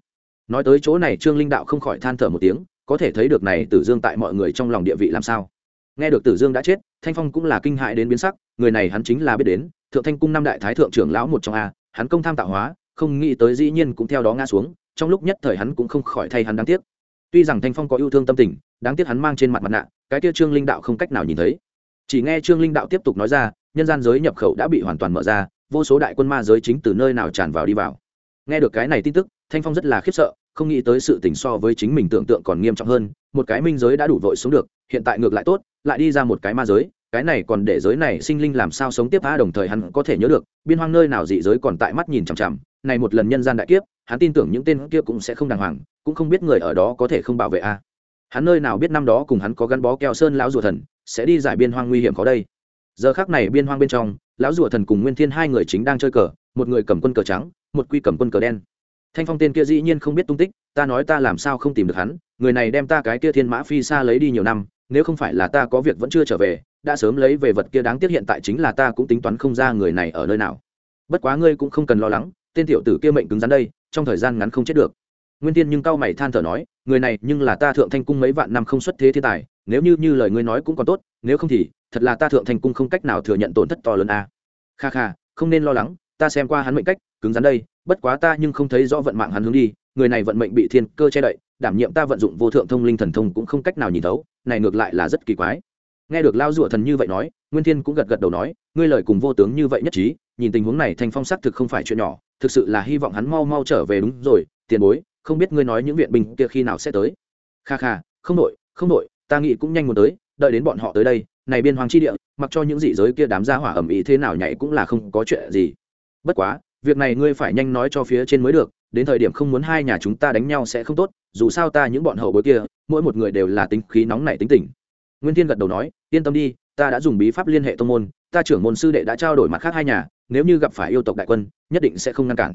Nói tới chỗ này trương linh đạo không khỏi than thở một tiếng có thể thấy được này tử dương tại mọi người trong lòng địa vị làm sao? Nghe được tử dương đã chết thanh phong cũng là kinh hại đến biến sắc người này hắn chính là biết đến thượng thanh cung năm đại thái thượng trưởng lão một trong a hắn công tham tạo hóa không nghĩ tới dĩ nhiên cũng theo đó ngã xuống trong lúc nhất thời hắn cũng không khỏi thay hắn đáng tiếc. Tuy rằng thanh phong có yêu thương tâm tình, đáng tiếc hắn mang trên mặt mặt nạ, cái kia trương linh đạo không cách nào nhìn thấy. Chỉ nghe trương linh đạo tiếp tục nói ra, nhân gian giới nhập khẩu đã bị hoàn toàn mở ra, vô số đại quân ma giới chính từ nơi nào tràn vào đi vào. Nghe được cái này tin tức, thanh phong rất là khiếp sợ, không nghĩ tới sự tình so với chính mình tưởng tượng còn nghiêm trọng hơn, một cái minh giới đã đủ vội sống được, hiện tại ngược lại tốt, lại đi ra một cái ma giới, cái này còn để giới này sinh linh làm sao sống tiếp tha đồng thời hắn có thể nhớ được, biên hoang nơi nào dị giới còn tại mắt nhìn chằm chằm, này một lần nhân gian đại kiếp hắn tin tưởng những tên kia cũng sẽ không đàng hoàng, cũng không biết người ở đó có thể không bảo vệ a. Hắn nơi nào biết năm đó cùng hắn có gắn bó keo sơn lão rùa thần, sẽ đi giải biên hoang nguy hiểm có đây. Giờ khác này biên hoang bên trong, lão rùa thần cùng nguyên thiên hai người chính đang chơi cờ, một người cầm quân cờ trắng, một quy cầm quân cờ đen. Thanh phong tên kia dĩ nhiên không biết tung tích, ta nói ta làm sao không tìm được hắn, người này đem ta cái kia thiên mã phi xa lấy đi nhiều năm, nếu không phải là ta có việc vẫn chưa trở về, đã sớm lấy về vật kia đáng tiếc hiện tại chính là ta cũng tính toán không ra người này ở nơi nào. Bất quá ngươi cũng không cần lo lắng, tên tiểu tử kia mệnh cứng rắn đây trong thời gian ngắn không chết được nguyên tiên nhưng cao mày than thở nói, người này nhưng là ta thượng thanh cung mấy vạn năm không xuất thế thiên tài, nếu như như lời ngươi nói cũng còn tốt, nếu không thì, thật là ta thượng thanh cung không cách nào thừa nhận tổn thất to lớn a à. kha kha, không nên lo lắng, ta xem qua hắn mệnh cách, cứng rắn đây, bất quá ta nhưng không thấy rõ vận mạng hắn hướng đi, người này vận mệnh bị thiên cơ che đậy, đảm nhiệm ta vận dụng vô thượng thông linh thần thông cũng không cách nào nhìn thấu, này ngược lại là rất kỳ quái nghe được lao rụa thần như vậy nói, nguyên thiên cũng gật gật đầu nói, ngươi lời cùng vô tướng như vậy nhất trí, nhìn tình huống này thanh phong xác thực không phải chuyện nhỏ, thực sự là hy vọng hắn mau mau trở về đúng rồi, tiền bối, không biết ngươi nói những viện binh kia khi nào sẽ tới. Kha kha, không đội không đội ta nghĩ cũng nhanh muốn tới, đợi đến bọn họ tới đây, này biên hoàng chi địa, mặc cho những dị giới kia đám gia hỏa ẩm ý thế nào nhảy cũng là không có chuyện gì. Bất quá, việc này ngươi phải nhanh nói cho phía trên mới được, đến thời điểm không muốn hai nhà chúng ta đánh nhau sẽ không tốt, dù sao ta những bọn hậu bối kia, mỗi một người đều là tính khí nóng nảy tính tình nguyên thiên gật đầu nói, yên tâm đi, ta đã dùng bí pháp liên hệ tông môn, ta trưởng môn sư đệ đã trao đổi mặt khác hai nhà, nếu như gặp phải yêu tộc đại quân, nhất định sẽ không ngăn cản.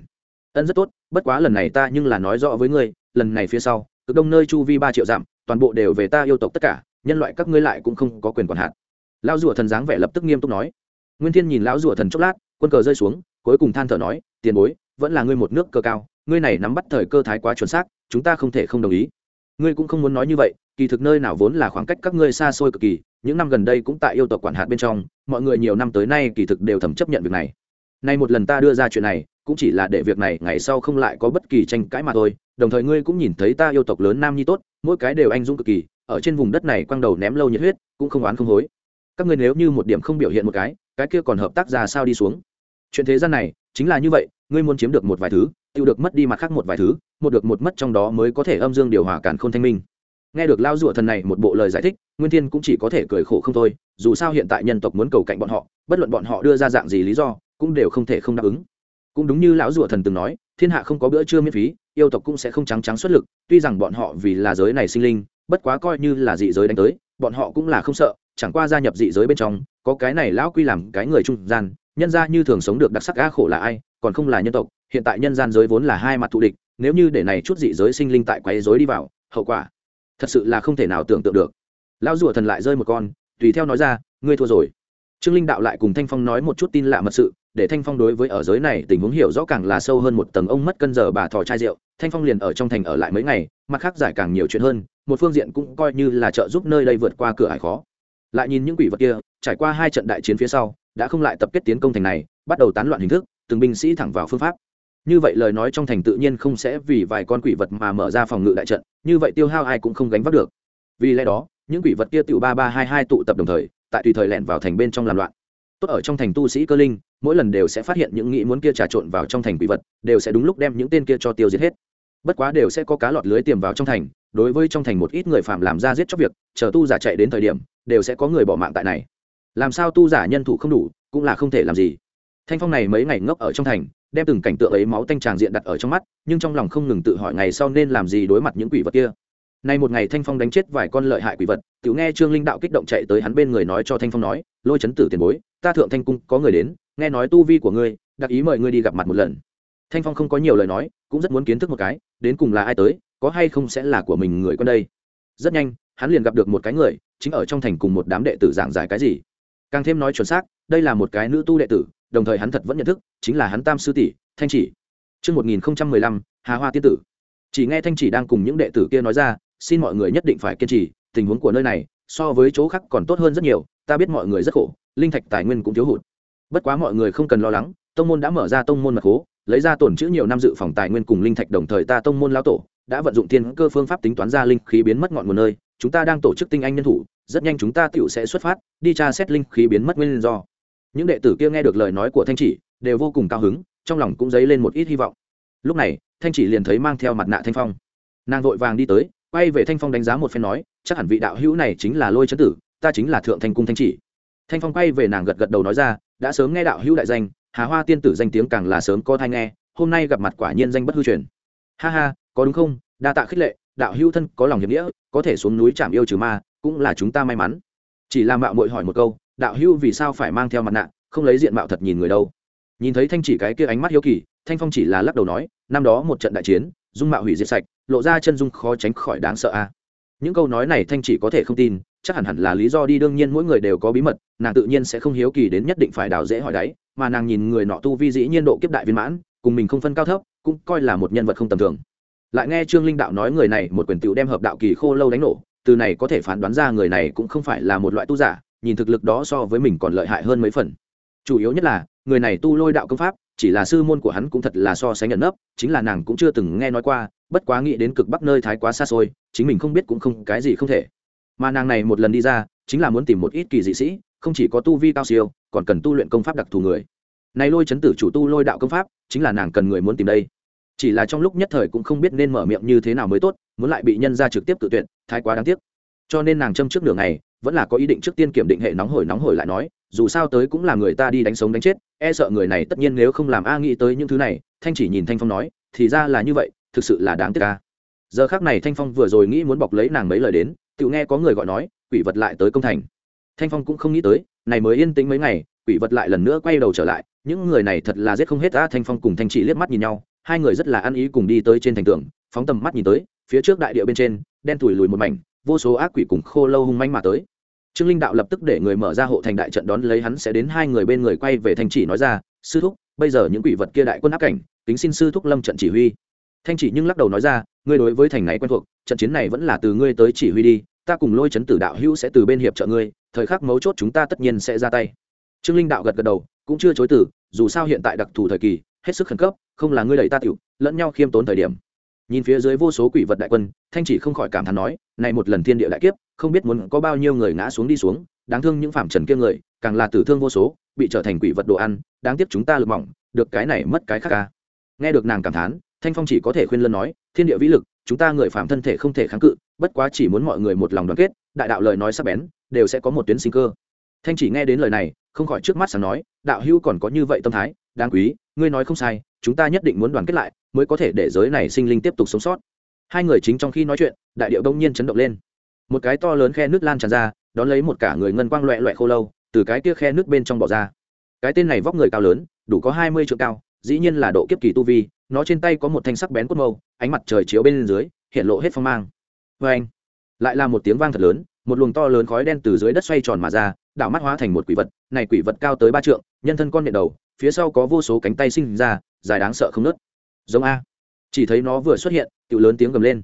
Ân, rất tốt, bất quá lần này ta nhưng là nói rõ với ngươi, lần này phía sau, cực đông nơi chu vi ba triệu dặm, toàn bộ đều về ta yêu tộc tất cả, nhân loại các ngươi lại cũng không có quyền quản hạt. Lão rùa thần dáng vẻ lập tức nghiêm túc nói. Nguyên thiên nhìn lão rùa thần chốc lát, quân cờ rơi xuống, cuối cùng than thở nói, tiền bối, vẫn là ngươi một nước cơ cao, ngươi này nắm bắt thời cơ thái quá chuẩn xác, chúng ta không thể không đồng ý. Ngươi cũng không muốn nói như vậy kỳ thực nơi nào vốn là khoảng cách các ngươi xa xôi cực kỳ, những năm gần đây cũng tại yêu tộc quản hạt bên trong, mọi người nhiều năm tới nay kỳ thực đều thầm chấp nhận việc này. Nay một lần ta đưa ra chuyện này, cũng chỉ là để việc này ngày sau không lại có bất kỳ tranh cãi mà thôi, đồng thời ngươi cũng nhìn thấy ta yêu tộc lớn nam nhi tốt, mỗi cái đều anh dũng cực kỳ, ở trên vùng đất này quăng đầu ném lâu nhiệt huyết, cũng không oán không hối. Các ngươi nếu như một điểm không biểu hiện một cái cái kia còn hợp tác ra sao đi xuống? Chuyện thế gian này, chính là như vậy, ngươi muốn chiếm được một vài thứ tự được mất đi mặt khác một vài thứ, một được một mất trong đó mới có thể âm dương điều hòa cản khôn thanh minh nghe được lao rùa thần này một bộ lời giải thích, nguyên thiên cũng chỉ có thể cười khổ không thôi, dù sao hiện tại nhân tộc muốn cầu cạnh bọn họ, bất luận bọn họ đưa ra dạng gì lý do, cũng đều không thể không đáp ứng. Cũng đúng như lão rùa thần từng nói, thiên hạ không có bữa trưa miễn phí, yêu tộc cũng sẽ không trắng trắng xuất lực, tuy rằng bọn họ vì là giới này sinh linh, bất quá coi như là dị giới đánh tới, bọn họ cũng là không sợ, chẳng qua gia nhập dị giới bên trong, có cái này lão quy làm cái người trung gian, nhân ra như thường sống được đặc sắc á khổ là ai, còn không là nhân tộc, hiện tại nhân gian giới vốn là hai mặt thù địch, nếu như để này chút dị giới sinh linh tại quấy rối đi vào, hậu quả thật sự là không thể nào tưởng tượng được. Lão rùa thần lại rơi một con, tùy theo nói ra, ngươi thua rồi. Trương linh đạo lại cùng thanh phong nói một chút tin lạ mật sự, để thanh phong đối với ở giới này tình huống hiểu rõ càng là sâu hơn một tầng ông mất cân giờ bà thò chai rượu. Thanh phong liền ở trong thành ở lại mấy ngày, mặt khác giải càng nhiều chuyện hơn, một phương diện cũng coi như là trợ giúp nơi đây vượt qua cửa hải khó. Lại nhìn những quỷ vật kia, trải qua hai trận đại chiến phía sau, đã không lại tập kết tiến công thành này, bắt đầu tán loạn hình thức, từng binh sĩ thẳng vào phương pháp như vậy lời nói trong thành tự nhiên không sẽ vì vài con quỷ vật mà mở ra phòng ngự đại trận, như vậy tiêu hao ai cũng không gánh vác được. Vì lẽ đó, những quỷ vật kia tự ba ba hai hai tụ tập đồng thời, tại tùy thời lẻn vào thành bên trong làm loạn. Tốt ở trong thành tu sĩ cơ linh, mỗi lần đều sẽ phát hiện những nghĩ muốn kia trà trộn vào trong thành quỷ vật, đều sẽ đúng lúc đem những tên kia cho tiêu diệt hết. Bất quá đều sẽ có cá lọt lưới tiềm vào trong thành, đối với trong thành một ít người phạm làm ra giết chóc việc, chờ tu giả chạy đến thời điểm, đều sẽ có người bỏ mạng tại này. Làm sao tu giả nhân thủ không đủ, cũng là không thể làm gì. Thanh phong này mấy ngày ngốc ở trong thành đem từng cảnh tượng ấy máu tanh tràng diện đặt ở trong mắt, nhưng trong lòng không ngừng tự hỏi ngày sau nên làm gì đối mặt những quỷ vật kia. Nay một ngày thanh phong đánh chết vài con lợi hại quỷ vật, tiểu nghe trương linh đạo kích động chạy tới hắn bên người nói cho thanh phong nói, lôi chấn tử tiền bối, ta thượng thanh cung có người đến, nghe nói tu vi của ngươi, đặc ý mời ngươi đi gặp mặt một lần. Thanh phong không có nhiều lời nói, cũng rất muốn kiến thức một cái, đến cùng là ai tới, có hay không sẽ là của mình người con đây. Rất nhanh, hắn liền gặp được một cái người, chính ở trong thành cùng một đám đệ tử giảng giải cái gì. Càng thêm nói chuẩn xác, đây là một cái nữ tu đệ tử đồng thời hắn thật vẫn nhận thức chính là hắn tam sư tỷ thanh chỉ. Trước 1015, Hà Hoa Tiên Tử. Chỉ nghe Thanh chỉ đang cùng những đệ tử kia nói ra, xin mọi người nhất định phải kiên trì, tình huống của nơi này, so với chỗ khác còn tốt hơn rất nhiều ta biết mọi người rất khổ linh thạch tài nguyên cũng thiếu hụt. Bất quá mọi người không cần lo lắng tông môn đã mở ra tông môn mật khố lấy ra tổn chữ nhiều năm dự phòng tài nguyên cùng linh thạch đồng thời ta tông môn lao tổ đã vận dụng thiên cơ phương pháp tính toán ra linh khí biến mất ngọn nguồn nơi chúng ta đang tổ chức tinh anh nhân thủ rất nhanh chúng ta tiểu sẽ xuất phát đi tra xét linh khí biến mất nguyên do những đệ tử kia nghe được lời nói của thanh chỉ, đều vô cùng cao hứng, trong lòng cũng dấy lên một ít hy vọng. Lúc này, thanh chỉ liền thấy mang theo mặt nạ thanh phong. Nàng vội vàng đi tới, quay về thanh phong đánh giá một phen nói, chắc hẳn vị đạo hữu này chính là lôi chấn tử, ta chính là thượng thanh cung thanh chỉ. Thanh phong quay về nàng gật gật đầu nói ra, đã sớm nghe đạo hữu đại danh, hà hoa tiên tử danh tiếng càng là sớm có thai nghe, hôm nay gặp mặt quả nhiên danh bất hư truyền. Ha ha, có đúng không? Đa tạ khích lệ, đạo hữu thân có lòng hiệp nghĩa, có thể xuống núi chạm yêu trừ ma, cũng là chúng ta may mắn. Chỉ là mạo muội hỏi một câu đạo hữu vì sao phải mang theo mặt nạ, không lấy diện mạo thật nhìn người đâu. Nhìn thấy thanh chỉ cái kia ánh mắt hiếu kỳ, thanh phong chỉ là lắc đầu nói, năm đó một trận đại chiến, dung mạo hủy diệt sạch, lộ ra chân dung khó tránh khỏi đáng sợ a. À. Những câu nói này thanh chỉ có thể không tin, chắc hẳn hẳn là lý do đi đương nhiên mỗi người đều có bí mật, nàng tự nhiên sẽ không hiếu kỳ đến nhất định phải đào dễ hỏi đáy mà nàng nhìn người nọ tu vi dĩ nhiên độ kiếp đại viên mãn, cùng mình không phân cao thấp, cũng coi là một nhân vật không tầm thường. Lại nghe trương linh đạo nói người này một quyền tựu đem hợp đạo kỳ khô lâu đánh nổ, từ này có thể phán đoán ra người này cũng không phải là một loại tu giả nhìn thực lực đó so với mình còn lợi hại hơn mấy phần. Chủ yếu nhất là, người này tu lôi đạo công pháp, chỉ là sư môn của hắn cũng thật là so sánh nhận nấp, chính là nàng cũng chưa từng nghe nói qua, bất quá nghĩ đến cực bắc nơi thái quá xa xôi, chính mình không biết cũng không, cái gì không thể. Mà nàng này một lần đi ra, chính là muốn tìm một ít kỳ dị sĩ, không chỉ có tu vi cao siêu, còn cần tu luyện công pháp đặc thù người. Này lôi chấn tử chủ tu lôi đạo công pháp, chính là nàng cần người muốn tìm đây. Chỉ là trong lúc nhất thời cũng không biết nên mở miệng như thế nào mới tốt, muốn lại bị nhân ra trực tiếp tự tuyển thái quá đáng tiếc. Cho nên nàng châm trước nửa ngày vẫn là có ý định trước tiên kiểm định hệ nóng hổi nóng hổi lại nói, dù sao tới cũng là người ta đi đánh sống đánh chết e sợ người này tất nhiên nếu không làm a nghĩ tới những thứ này, thanh chỉ nhìn thanh phong nói, thì ra là như vậy, thực sự là đáng tiếc ca giờ khác này thanh phong vừa rồi nghĩ muốn bọc lấy nàng mấy lời đến, tự nghe có người gọi nói, quỷ vật lại tới công thành. Thanh phong cũng không nghĩ tới, này mới yên tĩnh mấy ngày, quỷ vật lại lần nữa quay đầu trở lại, những người này thật là giết không hết ta thanh phong cùng thanh chỉ liếc mắt nhìn nhau, hai người rất là ăn ý cùng đi tới trên thành tường, phóng tầm mắt nhìn tới, phía trước đại địa bên trên, đen thủi lùi một mảnh, vô số ác quỷ cùng khô lâu hung manh mà tới trương linh đạo lập tức để người mở ra hộ thành đại trận đón lấy hắn sẽ đến hai người bên người quay về thanh chỉ nói ra, sư thúc, bây giờ những quỷ vật kia đại quân áp cảnh tính xin sư thúc lâm trận chỉ huy. Thanh chỉ nhưng lắc đầu nói ra, ngươi đối với thành này quen thuộc, trận chiến này vẫn là từ ngươi tới chỉ huy đi, ta cùng lôi chấn tử đạo hữu sẽ từ bên hiệp trợ ngươi, thời khắc mấu chốt chúng ta tất nhiên sẽ ra tay. Trương linh đạo gật gật đầu, cũng chưa chối từ, dù sao hiện tại đặc thù thời kỳ, hết sức khẩn cấp, không là ngươi đẩy ta tiểu, lẫn nhau khiêm tốn thời điểm. Nhìn phía dưới vô số quỷ vật đại quân, thanh chỉ không khỏi cảm thán nói, này một lần thiên địa đại kiếp không biết muốn có bao nhiêu người ngã xuống đi xuống, đáng thương những phạm trần kia người, càng là tử thương vô số, bị trở thành quỷ vật đồ ăn, đáng tiếc chúng ta lực mỏng, được cái này mất cái khác ca nghe được nàng cảm thán, thanh phong chỉ có thể khuyên lân nói, thiên địa vĩ lực, chúng ta người phạm thân thể không thể kháng cự, bất quá chỉ muốn mọi người một lòng đoàn kết, đại đạo lời nói sắp bén, đều sẽ có một tuyến sinh cơ. Thanh chỉ nghe đến lời này, không khỏi trước mắt sáng nói, đạo hữu còn có như vậy tâm thái, đáng quý, ngươi nói không sai, chúng ta nhất định muốn đoàn kết lại, mới có thể để giới này sinh linh tiếp tục sống sót. Hai người chính trong khi nói chuyện, đại điệu đông nhiên chấn động lên một cái to lớn khe nước lan tràn ra, đón lấy một cả người ngân quang loẹ loẹ khô lâu, từ cái kia khe nước bên trong bỏ ra. Cái tên này vóc người cao lớn, đủ có hai mươi triệu cao, dĩ nhiên là độ kiếp kỳ tu vi, nó trên tay có một thanh sắc bén cốt mâu, ánh mặt trời chiếu bên dưới, hiện lộ hết phong mang. Vê anh, lại là một tiếng vang thật lớn, một luồng to lớn khói đen từ dưới đất xoay tròn mà ra, đảo mắt hóa thành một quỷ vật, này quỷ vật cao tới ba trượng, nhân thân con nhện đầu, phía sau có vô số cánh tay sinh ra, dài đáng sợ không nớt giống a. Chỉ thấy nó vừa xuất hiện tự lớn tiếng gầm lên.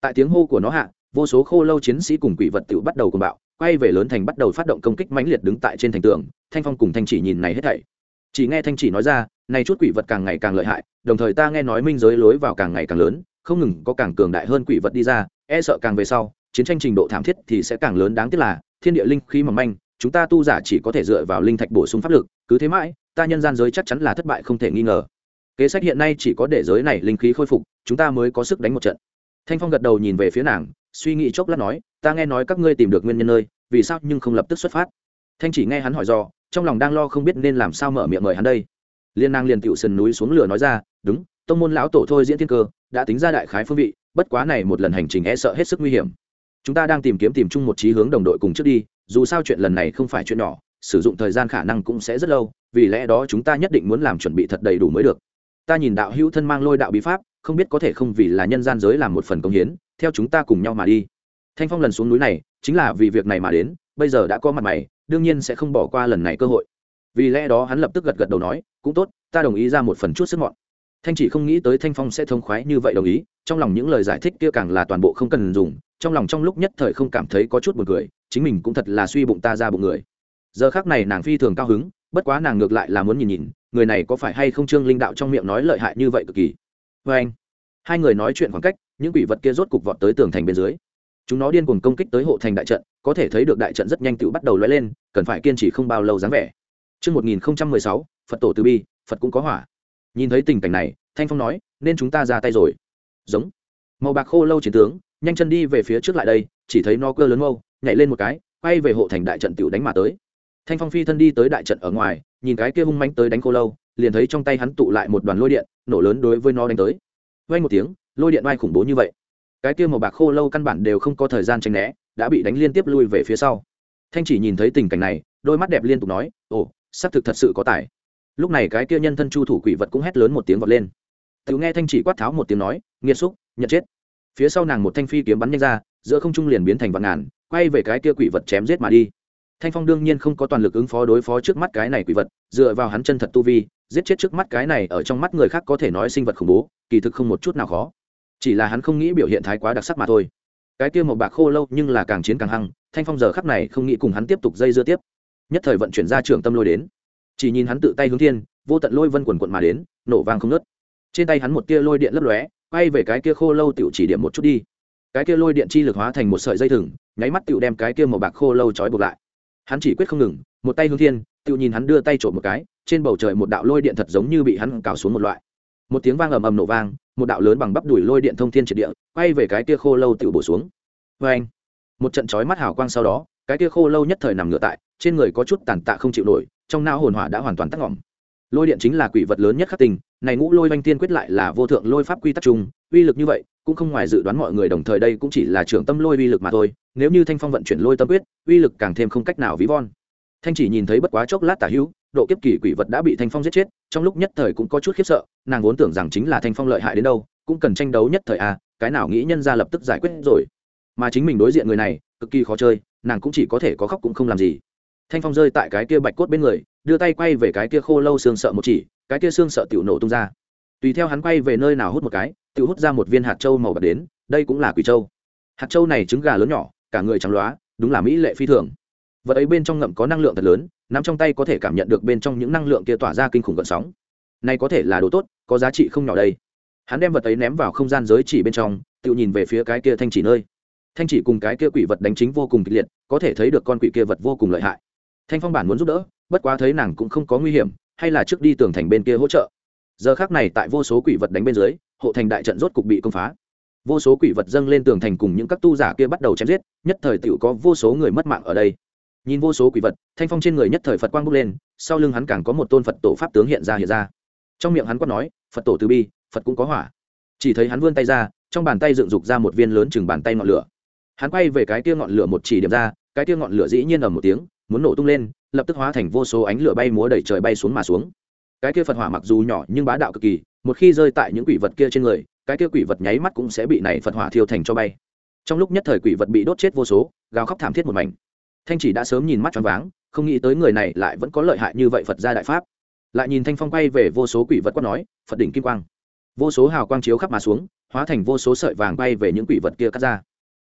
Tại tiếng hô của nó hạ vô số khô lâu chiến sĩ cùng quỷ vật tự bắt đầu cùng bạo, quay về lớn thành bắt đầu phát động công kích mãnh liệt đứng tại trên thành tường, thanh phong cùng thanh chỉ nhìn này hết thảy. Chỉ nghe thanh chỉ nói ra, này chút quỷ vật càng ngày càng lợi hại, đồng thời ta nghe nói minh giới lối vào càng ngày càng lớn, không ngừng có càng cường đại hơn quỷ vật đi ra e sợ càng về sau, chiến tranh trình độ thảm thiết thì sẽ càng lớn đáng tiếc là, thiên địa linh khí mỏng manh, chúng ta tu giả chỉ có thể dựa vào linh thạch bổ sung pháp lực, cứ thế mãi, ta nhân gian giới chắc chắn là thất bại không thể nghi ngờ. Kế sách hiện nay chỉ có để giới này linh khí khôi phục, chúng ta mới có sức đánh một trận. Thanh phong gật đầu nhìn về phía nàng suy nghĩ chốc lát nói, ta nghe nói các ngươi tìm được nguyên nhân nơi, vì sao nhưng không lập tức xuất phát? Thanh chỉ nghe hắn hỏi do trong lòng đang lo không biết nên làm sao mở miệng mời hắn đây. Liên Năng liền tiểu sườn núi xuống lửa nói ra, đúng, tông môn lão tổ thôi diễn thiên cơ, đã tính ra đại khái phương vị, bất quá này một lần hành trình e sợ hết sức nguy hiểm. Chúng ta đang tìm kiếm tìm chung một trí hướng đồng đội cùng trước đi, dù sao chuyện lần này không phải chuyện nhỏ, sử dụng thời gian khả năng cũng sẽ rất lâu, vì lẽ đó chúng ta nhất định muốn làm chuẩn bị thật đầy đủ mới được. Ta nhìn đạo hữu thân mang lôi đạo bí pháp không biết có thể không vì là nhân gian giới làm một phần công hiến, theo chúng ta cùng nhau mà đi. Thanh phong lần xuống núi này, chính là vì việc này mà đến, bây giờ đã có mặt mày, đương nhiên sẽ không bỏ qua lần này cơ hội. Vì lẽ đó hắn lập tức gật gật đầu nói, cũng tốt, ta đồng ý ra một phần chút sức mọn. Thanh chỉ không nghĩ tới thanh phong sẽ thông khoái như vậy đồng ý, trong lòng những lời giải thích kia càng là toàn bộ không cần dùng, trong lòng trong lúc nhất thời không cảm thấy có chút buồn cười, chính mình cũng thật là suy bụng ta ra bụng người. Giờ khác này nàng phi thường cao hứng, bất quá nàng ngược lại là muốn nhìn nhìn, người này có phải hay không trương linh đạo trong miệng nói lợi hại như vậy cực kỳ vê anh hai người nói chuyện khoảng cách những quỷ vật kia rốt cục vọt tới tường thành bên dưới chúng nó điên cuồng công kích tới hộ thành đại trận có thể thấy được đại trận rất nhanh tự bắt đầu lóe lên cần phải kiên trì không bao lâu dáng vẻ Trước 1016, Phật tổ từ bi, Phật cũng có hỏa. Nhìn thấy tình cảnh này, Thanh Phong nói, nên chúng ta ra tay rồi. Giống. Màu bạc khô lâu chiến tướng, nhanh chân đi về phía trước lại đây, chỉ thấy nó cơ lớn mâu, nhảy lên một cái, quay về hộ thành đại trận tiểu đánh mà tới. Thanh Phong phi thân đi tới đại trận ở ngoài, nhìn cái kia hung mãnh tới đánh khô lâu, liền thấy trong tay hắn tụ lại một đoàn lôi điện, nổ lớn đối với nó đánh tới. Vang một tiếng, lôi điện oai khủng bố như vậy. Cái kia màu bạc khô lâu căn bản đều không có thời gian tranh né đã bị đánh liên tiếp lui về phía sau. Thanh chỉ nhìn thấy tình cảnh này đôi mắt đẹp liên tục nói ồ xác thực thật sự có tài. Lúc này cái kia nhân thân chu thủ quỷ vật cũng hét lớn một tiếng vọt lên. Tự nghe thanh chỉ quát tháo một tiếng nói nghiệt xúc nhận chết. Phía sau nàng một thanh phi kiếm bắn nhanh ra giữa không trung liền biến thành vạn ngàn quay về cái kia quỷ vật chém giết mà đi thanh phong đương nhiên không có toàn lực ứng phó đối phó trước mắt cái này quỷ vật, dựa vào hắn chân thật tu vi, giết chết trước mắt cái này ở trong mắt người khác có thể nói sinh vật khủng bố, kỳ thực không một chút nào khó. Chỉ là hắn không nghĩ biểu hiện thái quá đặc sắc mà thôi. Cái kia một bạc khô lâu nhưng là càng chiến càng hăng, thanh phong giờ khắc này không nghĩ cùng hắn tiếp tục dây dưa tiếp. Nhất thời vận chuyển ra trường tâm lôi đến. Chỉ nhìn hắn tự tay hướng thiên, vô tận lôi vân quần quận mà đến, nổ vang không nớt trên tay hắn một tia lôi điện lấp lóe, quay về cái kia khô lâu tiểu chỉ điểm một chút đi. Cái kia lôi điện chi lực hóa thành một sợi dây thừng, nháy mắt tiểu đem cái kia màu bạc khô lâu trói buộc lại hắn chỉ quyết không ngừng, một tay hướng thiên, tự nhìn hắn đưa tay trộm một cái, trên bầu trời một đạo lôi điện thật giống như bị hắn cào xuống một loại. Một tiếng vang ầm ầm nổ vang, một đạo lớn bằng bắp đùi lôi điện thông thiên triệt địa, quay về cái kia khô lâu tự bổ xuống. Vê anh một trận chói mắt hào quang sau đó, cái kia khô lâu nhất thời nằm ngựa tại, trên người có chút tàn tạ không chịu nổi, trong não hồn hỏa đã hoàn toàn tắt ngỏm. Lôi điện chính là quỷ vật lớn nhất khắc tình, này ngũ lôi oanh tiên quyết lại là vô thượng lôi pháp quy tắc chung, uy lực như vậy cũng không ngoài dự đoán mọi người đồng thời đây cũng chỉ là trưởng tâm lôi uy lực mà thôi nếu như thanh phong vận chuyển lôi tâm quyết uy lực càng thêm không cách nào ví von. Thanh chỉ nhìn thấy bất quá chốc lát tả hữu độ kiếp kỳ quỷ vật đã bị thanh phong giết chết trong lúc nhất thời cũng có chút khiếp sợ nàng vốn tưởng rằng chính là thanh phong lợi hại đến đâu cũng cần tranh đấu nhất thời a à, cái nào nghĩ nhân ra lập tức giải quyết rồi. Mà chính mình đối diện người này cực kỳ khó chơi nàng cũng chỉ có thể có khóc cũng không làm gì. Thanh phong rơi tại cái kia bạch cốt bên người đưa tay quay về cái kia khô lâu xương sợ một chỉ cái kia xương sợ tiểu nổ tung ra tùy theo hắn quay về nơi nào hút một cái, tự hút ra một viên hạt trâu màu bạc đến, đây cũng là quỷ trâu hạt trâu này trứng gà lớn nhỏ, cả người trắng loá, đúng là mỹ lệ phi thường. Vật ấy bên trong ngậm có năng lượng thật lớn, nắm trong tay có thể cảm nhận được bên trong những năng lượng kia tỏa ra kinh khủng gợn sóng. Này có thể là đồ tốt, có giá trị không nhỏ đây. Hắn đem vật ấy ném vào không gian giới chỉ bên trong, tự nhìn về phía cái kia thanh chỉ nơi. Thanh chỉ cùng cái kia quỷ vật đánh chính vô cùng kịch liệt, có thể thấy được con quỷ kia vật vô cùng lợi hại. Thanh phong bản muốn giúp đỡ, bất quá thấy nàng cũng không có nguy hiểm, hay là trước đi tường thành bên kia hỗ trợ giờ khác này tại vô số quỷ vật đánh bên dưới, hộ thành đại trận rốt cục bị công phá. Vô số quỷ vật dâng lên tường thành cùng những các tu giả kia bắt đầu chém giết, nhất thời tựu có vô số người mất mạng ở đây. Nhìn vô số quỷ vật, thanh phong trên người nhất thời phật quang bốc lên, sau lưng hắn càng có một tôn phật tổ pháp tướng hiện ra hiện ra. Trong miệng hắn quát nói, phật tổ từ bi, phật cũng có hỏa. Chỉ thấy hắn vươn tay ra, trong bàn tay dựng dục ra một viên lớn chừng bàn tay ngọn lửa. Hắn quay về cái tia ngọn lửa một chỉ điểm ra, cái tia ngọn lửa dĩ nhiên ở một tiếng, muốn nổ tung lên, lập tức hóa thành vô số ánh lửa bay múa đầy trời bay xuống mà xuống cái kia phật hỏa mặc dù nhỏ nhưng bá đạo cực kỳ, một khi rơi tại những quỷ vật kia trên người, cái kia quỷ vật nháy mắt cũng sẽ bị này phật hỏa thiêu thành cho bay. Trong lúc nhất thời quỷ vật bị đốt chết vô số, gào khóc thảm thiết một mảnh. Thanh chỉ đã sớm nhìn mắt choáng váng, không nghĩ tới người này lại vẫn có lợi hại như vậy phật gia đại pháp. Lại nhìn thanh phong quay về vô số quỷ vật quát nói, phật đỉnh kim quang. Vô số hào quang chiếu khắp mà xuống, hóa thành vô số sợi vàng bay về những quỷ vật kia cắt ra.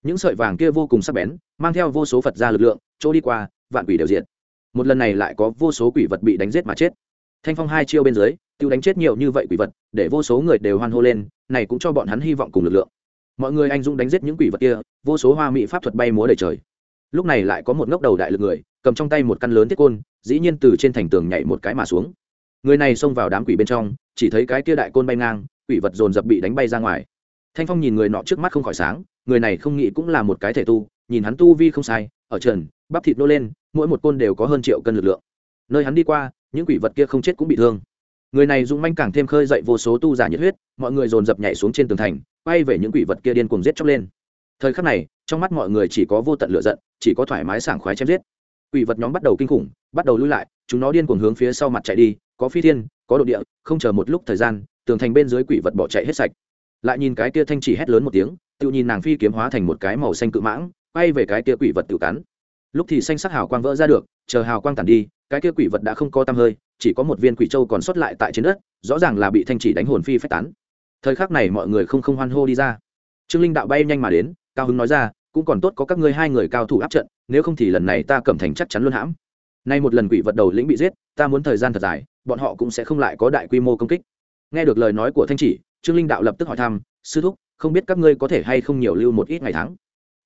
Những sợi vàng kia vô cùng sắc bén, mang theo vô số phật gia lực lượng chỗ đi qua, vạn quỷ đều diện một lần này lại có vô số quỷ vật bị đánh giết mà chết thanh phong hai chiêu bên dưới, tiêu đánh chết nhiều như vậy quỷ vật, để vô số người đều hoan hô lên, này cũng cho bọn hắn hy vọng cùng lực lượng. Mọi người anh dũng đánh giết những quỷ vật kia, vô số hoa mỹ pháp thuật bay múa đầy trời. Lúc này lại có một ngốc đầu đại lực người, cầm trong tay một căn lớn thiết côn, dĩ nhiên từ trên thành tường nhảy một cái mà xuống. Người này xông vào đám quỷ bên trong, chỉ thấy cái kia đại côn bay ngang, quỷ vật dồn dập bị đánh bay ra ngoài. Thanh phong nhìn người nọ trước mắt không khỏi sáng, người này không nghĩ cũng là một cái thể tu, nhìn hắn tu vi không sai, ở trần, bắp thịt nô lên, mỗi một côn đều có hơn triệu cân lực lượng. Nơi hắn đi qua những quỷ vật kia không chết cũng bị thương. Người này dũng manh càng thêm khơi dậy vô số tu giả nhiệt huyết, mọi người dồn dập nhảy xuống trên tường thành, quay về những quỷ vật kia điên cuồng giết chóc lên. Thời khắc này, trong mắt mọi người chỉ có vô tận lựa giận, chỉ có thoải mái sảng khoái chém giết. Quỷ vật nhóm bắt đầu kinh khủng, bắt đầu lui lại, chúng nó điên cuồng hướng phía sau mặt chạy đi, có phi thiên, có độ địa, không chờ một lúc thời gian, tường thành bên dưới quỷ vật bỏ chạy hết sạch. Lại nhìn cái kia thanh chỉ hét lớn một tiếng, tự nhìn nàng phi kiếm hóa thành một cái màu xanh cự mãng, quay về cái kia quỷ vật tự cắn. Lúc thì xanh sắc hào quang vỡ ra được, chờ hào quang tản đi cái kia quỷ vật đã không có tăm hơi, chỉ có một viên quỷ châu còn sót lại tại trên đất, rõ ràng là bị thanh chỉ đánh hồn phi phách tán. Thời khắc này mọi người không không hoan hô đi ra. Trương linh đạo bay nhanh mà đến, cao hứng nói ra, cũng còn tốt có các ngươi hai người cao thủ áp trận, nếu không thì lần này ta cẩm thành chắc chắn luôn hãm. Nay một lần quỷ vật đầu lĩnh bị giết, ta muốn thời gian thật dài, bọn họ cũng sẽ không lại có đại quy mô công kích. Nghe được lời nói của thanh chỉ, trương linh đạo lập tức hỏi thăm, sư thúc, không biết các ngươi có thể hay không nhiều lưu một ít ngày tháng?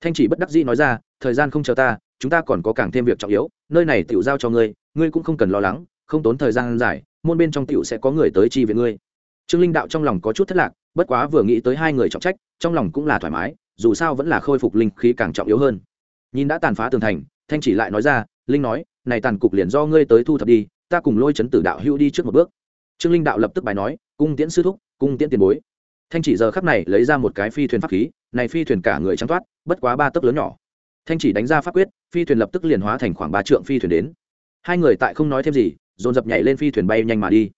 Thanh chỉ bất đắc dĩ nói ra, thời gian không chờ ta, chúng ta còn có càng thêm việc trọng yếu, nơi này tiểu giao cho ngươi ngươi cũng không cần lo lắng, không tốn thời gian dài, môn bên trong tiểu sẽ có người tới chi viện ngươi. Trương linh đạo trong lòng có chút thất lạc, bất quá vừa nghĩ tới hai người trọng trách, trong lòng cũng là thoải mái, dù sao vẫn là khôi phục linh khí càng trọng yếu hơn. Nhìn đã tàn phá tường thành, thanh chỉ lại nói ra, linh nói, này tàn cục liền do ngươi tới thu thập đi, ta cùng lôi chấn tử đạo hữu đi trước một bước. Trương linh đạo lập tức bài nói, cung tiễn sư thúc, cung tiễn tiền bối. Thanh chỉ giờ khắc này lấy ra một cái phi thuyền pháp khí này phi thuyền cả người trắng toát bất quá ba tấc lớn nhỏ thanh chỉ đánh ra pháp quyết phi thuyền lập tức liền hóa thành khoảng ba trượng phi thuyền đến hai người tại không nói thêm gì dồn dập nhảy lên phi thuyền bay nhanh mà đi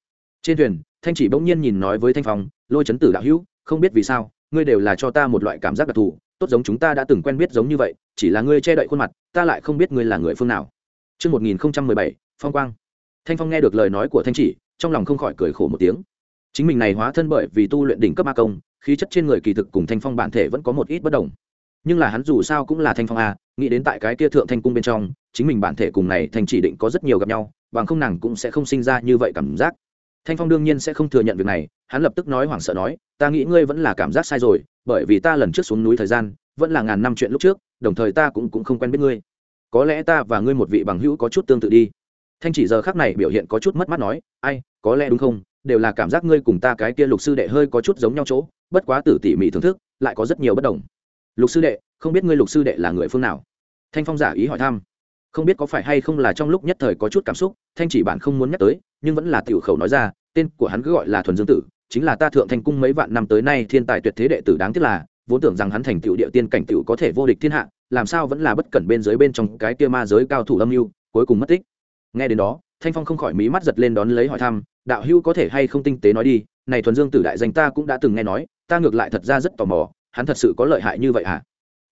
trên thuyền thanh chỉ bỗng nhiên nhìn nói với thanh phong lôi chấn tử đạo hữu không biết vì sao ngươi đều là cho ta một loại cảm giác đặc thù tốt giống chúng ta đã từng quen biết giống như vậy chỉ là ngươi che đậy khuôn mặt ta lại không biết ngươi là người phương nào Trước 1017, Phong Quang. Thanh Phong nghe được lời nói của Thanh Chỉ, trong lòng không khỏi cười khổ một tiếng. Chính mình này hóa thân bởi vì tu luyện đỉnh cấp ma công, khí chất trên người kỳ thực cùng Thanh Phong bản thể vẫn có một ít bất đồng. Nhưng là hắn dù sao cũng là Thanh Phong a, nghĩ đến tại cái kia thượng thanh cung bên trong, chính mình bản thể cùng này Thanh Chỉ định có rất nhiều gặp nhau, bằng không nàng cũng sẽ không sinh ra như vậy cảm giác. Thanh phong đương nhiên sẽ không thừa nhận việc này hắn lập tức nói hoảng sợ nói ta nghĩ ngươi vẫn là cảm giác sai rồi bởi vì ta lần trước xuống núi thời gian vẫn là ngàn năm chuyện lúc trước đồng thời ta cũng, cũng không quen biết ngươi. Có lẽ ta và ngươi một vị bằng hữu có chút tương tự đi. Thanh chỉ giờ khác này biểu hiện có chút mất mắt nói ai có lẽ đúng không? Đều là cảm giác ngươi cùng ta cái kia lục sư đệ hơi có chút giống nhau chỗ bất quá tử tỉ mỉ thưởng thức, lại có rất nhiều bất đồng. Lục sư đệ, không biết ngươi lục sư đệ là người phương nào? Thanh phong giả ý hỏi thăm. Không biết có phải hay không là trong lúc nhất thời có chút cảm xúc, thanh chỉ bản không muốn nhắc tới, nhưng vẫn là tiểu khẩu nói ra, tên của hắn cứ gọi là thuần dương tử, chính là ta thượng thành cung mấy vạn năm tới nay thiên tài tuyệt thế đệ tử đáng tiếc là, vốn tưởng rằng hắn thành tựu địa tiên cảnh tựu có thể vô địch thiên hạ, làm sao vẫn là bất cẩn bên dưới bên trong cái kia ma giới cao thủ âm mưu, cuối cùng mất tích. Nghe đến đó, thanh phong không khỏi mí mắt giật lên đón lấy hỏi thăm, đạo hưu có thể hay không tinh tế nói đi, này thuần dương tử đại danh ta cũng đã từng nghe nói ta ngược lại thật ra rất tò mò, hắn thật sự có lợi hại như vậy hả?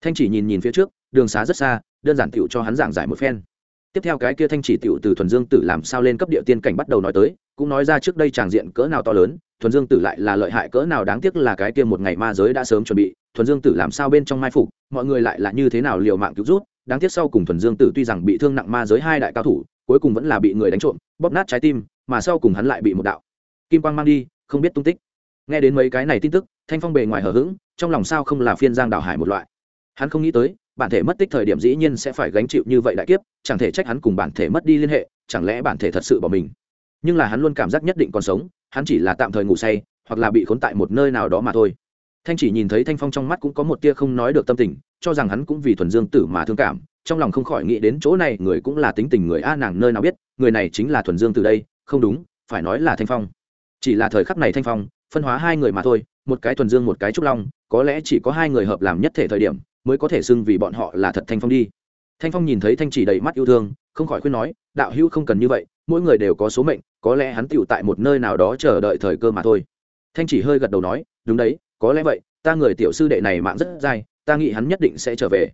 Thanh chỉ nhìn nhìn phía trước, đường xá rất xa, đơn giản tựu cho hắn giảng giải một phen. Tiếp theo cái kia thanh chỉ tựu từ thuần dương tử làm sao lên cấp địa tiên cảnh bắt đầu nói tới, cũng nói ra trước đây tràng diện cỡ nào to lớn, thuần dương tử lại là lợi hại cỡ nào đáng tiếc là cái kia một ngày ma giới đã sớm chuẩn bị, thuần dương tử làm sao bên trong mai phục, mọi người lại là như thế nào liều mạng cứu rút, đáng tiếc sau cùng thuần dương tử tuy rằng bị thương nặng ma giới hai đại cao thủ, cuối cùng vẫn là bị người đánh trộm, bóp nát trái tim, mà sau cùng hắn lại bị một đạo kim quang mang đi, không biết tung tích nghe đến mấy cái này tin tức, thanh phong bề ngoài hờ hững, trong lòng sao không là phiên giang đảo hải một loại? Hắn không nghĩ tới, bản thể mất tích thời điểm dĩ nhiên sẽ phải gánh chịu như vậy đại kiếp, chẳng thể trách hắn cùng bản thể mất đi liên hệ, chẳng lẽ bản thể thật sự bỏ mình? Nhưng là hắn luôn cảm giác nhất định còn sống, hắn chỉ là tạm thời ngủ say, hoặc là bị khốn tại một nơi nào đó mà thôi. Thanh chỉ nhìn thấy thanh phong trong mắt cũng có một tia không nói được tâm tình, cho rằng hắn cũng vì thuần dương tử mà thương cảm, trong lòng không khỏi nghĩ đến chỗ này, người cũng là tính tình người a nàng nơi nào biết, người này chính là thuần dương từ đây, không đúng, phải nói là thanh phong. Chỉ là thời khắc này thanh phong phân hóa hai người mà thôi, một cái thuần dương một cái trúc long, có lẽ chỉ có hai người hợp làm nhất thể thời điểm mới có thể xưng vì bọn họ là thật thanh phong đi. Thanh phong nhìn thấy thanh chỉ đầy mắt yêu thương, không khỏi khuyên nói, đạo hữu không cần như vậy, mỗi người đều có số mệnh, có lẽ hắn tựu tại một nơi nào đó chờ đợi thời cơ mà thôi. Thanh chỉ hơi gật đầu nói, đúng đấy, có lẽ vậy, ta người tiểu sư đệ này mạng rất dai, ta nghĩ hắn nhất định sẽ trở về.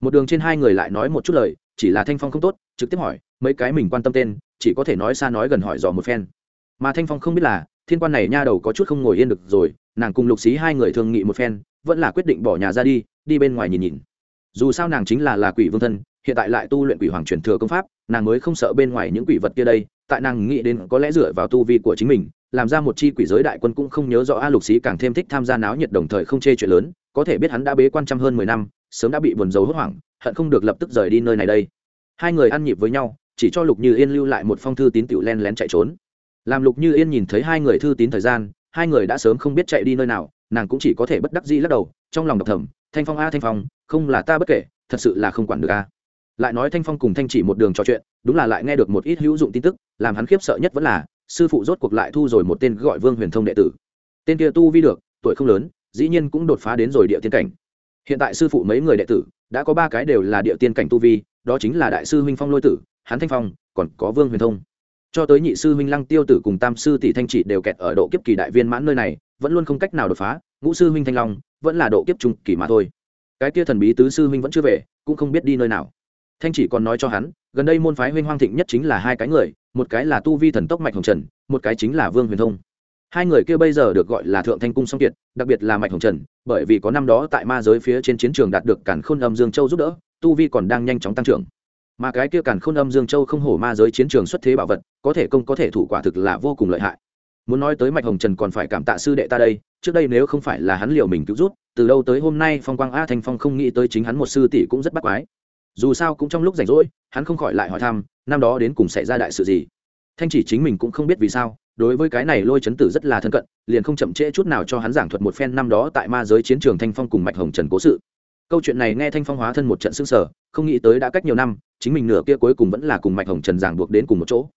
Một đường trên hai người lại nói một chút lời, chỉ là thanh phong không tốt, trực tiếp hỏi, mấy cái mình quan tâm tên, chỉ có thể nói xa nói gần hỏi dò một phen. Mà thanh phong không biết là thiên quan này nha đầu có chút không ngồi yên được rồi, nàng cùng lục xí hai người thương nghị một phen, vẫn là quyết định bỏ nhà ra đi đi bên ngoài nhìn nhìn. Dù sao nàng chính là là quỷ vương thân, hiện tại lại tu luyện quỷ hoàng truyền thừa công pháp, nàng mới không sợ bên ngoài những quỷ vật kia đây, tại nàng nghĩ đến có lẽ dựa vào tu vi của chính mình, làm ra một chi quỷ giới đại quân cũng không nhớ rõ a lục sĩ càng thêm thích tham gia náo nhiệt đồng thời không chê chuyện lớn, có thể biết hắn đã bế quan trăm hơn mười năm, sớm đã bị buồn dầu hốt hoảng, hận không được lập tức rời đi nơi này đây. Hai người ăn nhịp với nhau, chỉ cho lục như yên lưu lại một phong thư tín tiểu len lén chạy trốn làm lục như yên nhìn thấy hai người thư tín thời gian, hai người đã sớm không biết chạy đi nơi nào, nàng cũng chỉ có thể bất đắc dĩ lắc đầu, trong lòng độc thầm, thanh phong a, thanh phong, không là ta bất kể, thật sự là không quản được a. Lại nói thanh phong cùng thanh chỉ một đường trò chuyện, đúng là lại nghe được một ít hữu dụng tin tức, làm hắn khiếp sợ nhất vẫn là, sư phụ rốt cuộc lại thu rồi một tên gọi vương huyền thông đệ tử. Tên kia tu vi được, tuổi không lớn, dĩ nhiên cũng đột phá đến rồi địa tiên cảnh. Hiện tại sư phụ mấy người đệ tử, đã có ba cái đều là địa tiên cảnh tu vi, đó chính là đại sư huynh phong lôi tử, hắn thanh phong, còn có vương huyền thông cho tới nhị sư huynh lăng tiêu tử cùng tam sư tỷ thanh trị đều kẹt ở độ kiếp kỳ đại viên mãn nơi này, vẫn luôn không cách nào đột phá, ngũ sư huynh thanh long vẫn là độ kiếp trung kỳ mà thôi. Cái kia thần bí tứ sư huynh vẫn chưa về, cũng không biết đi nơi nào. Thanh chỉ còn nói cho hắn, gần đây môn phái huynh hoang thịnh nhất chính là hai cái người, một cái là tu vi thần tốc mạch hồng trần, một cái chính là vương huyền thông. Hai người kia bây giờ được gọi là thượng thanh cung song kiệt, đặc biệt là mạch hồng trần, bởi vì có năm đó tại ma giới phía trên chiến trường đạt được cản khôn âm dương châu giúp đỡ, tu vi còn đang nhanh chóng tăng trưởng mà cái kia càn khôn âm dương châu không hổ ma giới chiến trường xuất thế bảo vật, có thể công có thể thủ quả thực là vô cùng lợi hại. Muốn nói tới mạch hồng trần còn phải cảm tạ sư đệ ta đây, trước đây nếu không phải là hắn liệu mình cứu rút từ đâu tới hôm nay phong quang a thanh phong không nghĩ tới chính hắn một sư tỷ cũng rất bắt quái. Dù sao cũng trong lúc rảnh rỗi, hắn không khỏi lại hỏi thăm, năm đó đến cùng xảy ra đại sự gì? Thanh chỉ chính mình cũng không biết vì sao, đối với cái này lôi chấn tử rất là thân cận, liền không chậm trễ chút nào cho hắn giảng thuật một phen năm đó tại ma giới chiến trường thanh phong cùng mạch hồng trần cố sự câu chuyện này nghe thanh phong hóa thân một trận xương sở không nghĩ tới đã cách nhiều năm, chính mình nửa kia cuối cùng vẫn là cùng mạch hồng trần giảng buộc đến cùng một chỗ.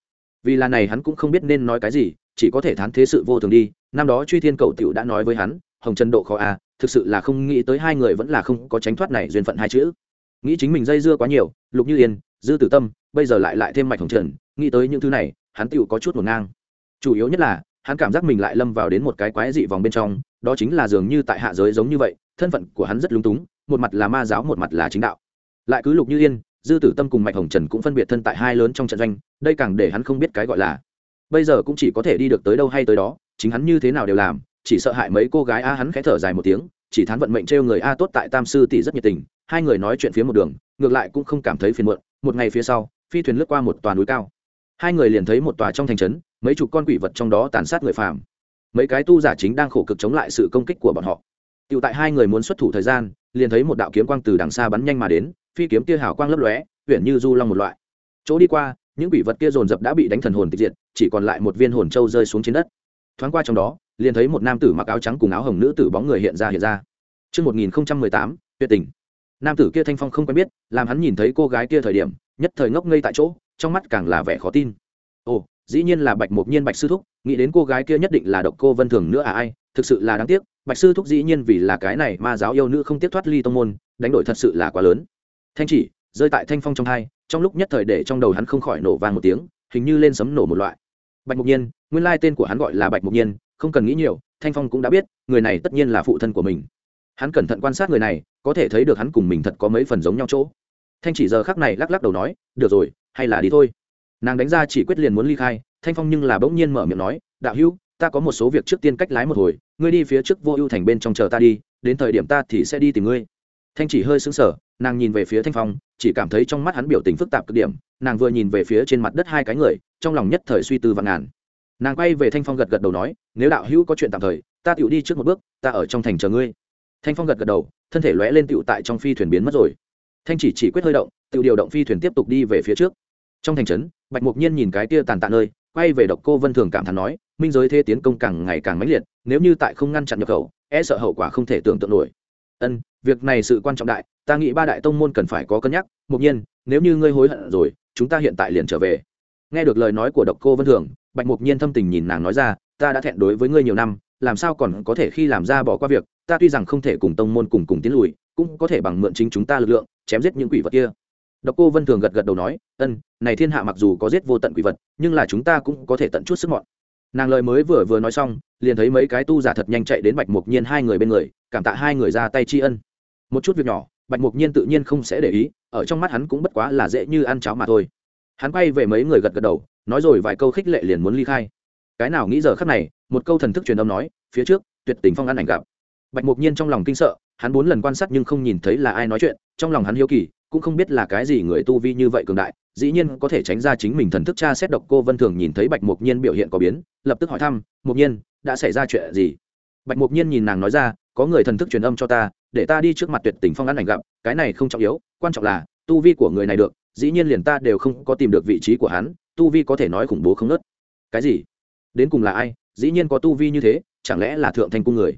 Vì là này hắn cũng không biết nên nói cái gì, chỉ có thể thán thế sự vô thường đi. Năm đó truy thiên cầu tiểu đã nói với hắn, hồng trần độ khó a thực sự là không nghĩ tới hai người vẫn là không có tránh thoát này duyên phận hai chữ. Nghĩ chính mình dây dưa quá nhiều, lục như yên, dư tử tâm, bây giờ lại lại thêm mạch hồng trần, nghĩ tới những thứ này, hắn tựu có chút ngổn ngang. Chủ yếu nhất là, hắn cảm giác mình lại lâm vào đến một cái quái dị vòng bên trong, đó chính là dường như tại hạ giới giống như vậy, thân phận của hắn rất lúng túng một mặt là ma giáo, một mặt là chính đạo. Lại cứ lục như yên, dư tử tâm cùng mạch hồng trần cũng phân biệt thân tại hai lớn trong trận doanh, đây càng để hắn không biết cái gọi là. Bây giờ cũng chỉ có thể đi được tới đâu hay tới đó, chính hắn như thế nào đều làm, chỉ sợ hại mấy cô gái a hắn khẽ thở dài một tiếng, chỉ thán vận mệnh trêu người a tốt tại tam sư tỷ rất nhiệt tình, hai người nói chuyện phía một đường, ngược lại cũng không cảm thấy phiền muộn, một ngày phía sau, phi thuyền lướt qua một tòa núi cao. Hai người liền thấy một tòa trong thành trấn, mấy chục con quỷ vật trong đó tàn sát người phàm. Mấy cái tu giả chính đang khổ cực chống lại sự công kích của bọn họ. Tiểu tại hai người muốn xuất thủ thời gian liền thấy một đạo kiếm quang từ đằng xa bắn nhanh mà đến phi kiếm kia hào quang lấp lóe uyển như du long một loại chỗ đi qua những quỷ vật kia dồn dập đã bị đánh thần hồn tịch diệt chỉ còn lại một viên hồn châu rơi xuống trên đất thoáng qua trong đó liền thấy một nam tử mặc áo trắng cùng áo hồng nữ tử bóng người hiện ra hiện ra Chương 1018, tuyệt tình. Nam tử kia thanh phong không quen biết, làm hắn nhìn thấy cô gái kia thời điểm, nhất thời ngốc ngây tại chỗ, trong mắt càng là vẻ khó tin. Ồ, dĩ nhiên là Bạch Mộc Nhiên Bạch sư thúc, nghĩ đến cô gái kia nhất định là độc cô Vân Thường nữa à ai, thực sự là đáng tiếc, Bạch sư thúc dĩ nhiên vì là cái này ma giáo yêu nữ không tiếp thoát ly tông môn, đánh đổi thật sự là quá lớn. Thanh chỉ rơi tại thanh phong trong hai, trong lúc nhất thời để trong đầu hắn không khỏi nổ vang một tiếng, hình như lên sấm nổ một loại. Bạch Mục Nhiên, nguyên lai tên của hắn gọi là Bạch Mục Nhiên, không cần nghĩ nhiều, thanh phong cũng đã biết người này tất nhiên là phụ thân của mình hắn cẩn thận quan sát người này có thể thấy được hắn cùng mình thật có mấy phần giống nhau chỗ thanh chỉ giờ khắc này lắc lắc đầu nói được rồi hay là đi thôi nàng đánh ra chỉ quyết liền muốn ly khai thanh phong nhưng là bỗng nhiên mở miệng nói đạo hữu ta có một số việc trước tiên cách lái một hồi ngươi đi phía trước vô ưu thành bên trong chờ ta đi, đến thời điểm ta thì sẽ đi tìm ngươi. Thanh chỉ hơi sững sờ, nàng nhìn về phía thanh phong, chỉ cảm thấy trong mắt hắn biểu tình phức tạp cực điểm, nàng vừa nhìn về phía trên mặt đất hai cái người, trong lòng nhất thời suy tư vạn ngàn. Nàng quay về thanh phong gật gật đầu nói, nếu đạo hữu có chuyện tạm thời, ta tựu đi trước một bước, ta ở trong thành chờ ngươi. Thanh phong gật gật đầu, thân thể lóe lên tựu tại trong phi thuyền biến mất rồi. Thanh chỉ chỉ quyết hơi động tự điều động phi thuyền tiếp tục đi về phía trước. Trong thành trấn, bạch mục nhiên nhìn cái tia tàn tạ nơi, quay về độc cô vân thường cảm thán nói minh giới thế tiến công càng ngày càng mãnh liệt, nếu như tại không ngăn chặn nhập khẩu e sợ hậu quả không thể tưởng tượng nổi. Ân, việc này sự quan trọng đại, ta nghĩ ba đại tông môn cần phải có cân nhắc mục nhiên, nếu như ngươi hối hận rồi, chúng ta hiện tại liền trở về. Nghe được lời nói của độc cô vân thường, bạch mục nhiên thâm tình nhìn nàng nói ra, ta đã thẹn đối với ngươi nhiều năm, làm sao còn có thể khi làm ra bỏ qua việc, ta tuy rằng không thể cùng tông môn cùng cùng tiến lùi, cũng có thể bằng mượn chính chúng ta lực lượng, chém giết những quỷ vật kia. Độc cô vân thường gật gật đầu nói, ân, này thiên hạ mặc dù có giết vô tận quỷ vật, nhưng là chúng ta cũng có thể tận chút sức mọn nàng lời mới vừa vừa nói xong, liền thấy mấy cái tu giả thật nhanh chạy đến bạch mục nhiên hai người bên người, cảm tạ hai người ra tay tri ân. Một chút việc nhỏ, bạch mục nhiên tự nhiên không sẽ để ý, ở trong mắt hắn cũng bất quá là dễ như ăn cháo mà thôi. Hắn quay về mấy người gật gật đầu, nói rồi vài câu khích lệ liền muốn ly khai. Cái nào nghĩ giờ khắc này, một câu thần thức truyền âm nói, phía trước, tuyệt tình phong ăn ảnh gặp. Bạch mục nhiên trong lòng kinh sợ hắn bốn lần quan sát nhưng không nhìn thấy là ai nói chuyện, trong lòng hắn hiếu kỳ, cũng không biết là cái gì người tu vi như vậy cường đại, dĩ nhiên có thể tránh ra chính mình thần thức tra xét độc cô vân thường nhìn thấy bạch mục nhiên biểu hiện có biến, lập tức hỏi thăm mục nhiên, đã xảy ra chuyện gì? Bạch mục nhiên nhìn nàng nói ra, có người thần thức truyền âm cho ta, để ta đi trước mặt tuyệt tình phong ăn ảnh gặp, cái này không trọng yếu, quan trọng là, tu vi của người này được, dĩ nhiên liền ta đều không có tìm được vị trí của hắn, tu vi có thể nói khủng bố không nớt cái gì? Đến cùng là ai? Dĩ nhiên có tu vi như thế, chẳng lẽ là thượng thanh cung người?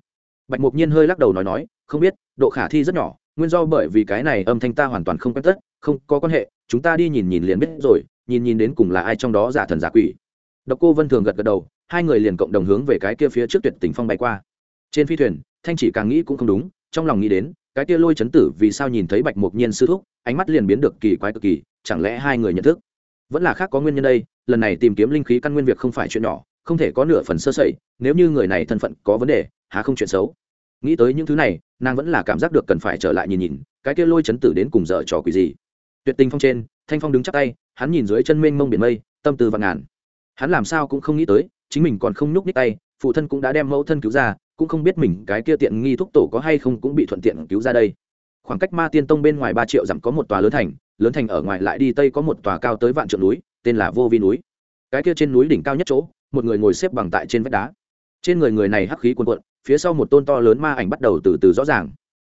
Bạch mục nhiên hơi lắc đầu nói nói, không biết, độ khả thi rất nhỏ, nguyên do bởi vì cái này âm thanh ta hoàn toàn không quen tất, không có quan hệ, chúng ta đi nhìn nhìn liền biết rồi, nhìn nhìn đến cùng là ai trong đó giả thần giả quỷ. Độc cô vân thường gật gật đầu, hai người liền cộng đồng hướng về cái kia phía trước tuyệt tình phong bay qua. Trên phi thuyền, thanh chỉ càng nghĩ cũng không đúng, trong lòng nghĩ đến, cái kia lôi chấn tử vì sao nhìn thấy bạch mục nhiên sư thúc, ánh mắt liền biến được kỳ quái cực kỳ, chẳng lẽ hai người nhận thức? Vẫn là khác có nguyên nhân đây, lần này tìm kiếm linh khí căn nguyên việc không phải chuyện nhỏ, không thể có nửa phần sơ sẩy, nếu như người này thân phận có vấn đề, há không chuyện xấu? Nghĩ tới những thứ này, nàng vẫn là cảm giác được cần phải trở lại nhìn nhìn, cái kia lôi chấn tử đến cùng dở trò quỷ gì. Tuyệt tình phong trên, thanh phong đứng chắc tay, hắn nhìn dưới chân mênh mông biển mây, tâm tư vạn ngàn. Hắn làm sao cũng không nghĩ tới, chính mình còn không nhúc nhích tay, phụ thân cũng đã đem mẫu thân cứu ra, cũng không biết mình cái kia tiện nghi thúc tổ có hay không cũng bị thuận tiện cứu ra đây. Khoảng cách ma tiên tông bên ngoài ba triệu dặm có một tòa lớn thành lớn thành ở ngoài lại đi tây có một tòa cao tới vạn trượng núi, tên là vô vi núi. Cái kia trên núi đỉnh cao nhất chỗ, một người ngồi xếp bằng tại trên vách đá trên người người này hắc khí cuồn cuộn, phía sau một tôn to lớn ma ảnh bắt đầu từ từ rõ ràng.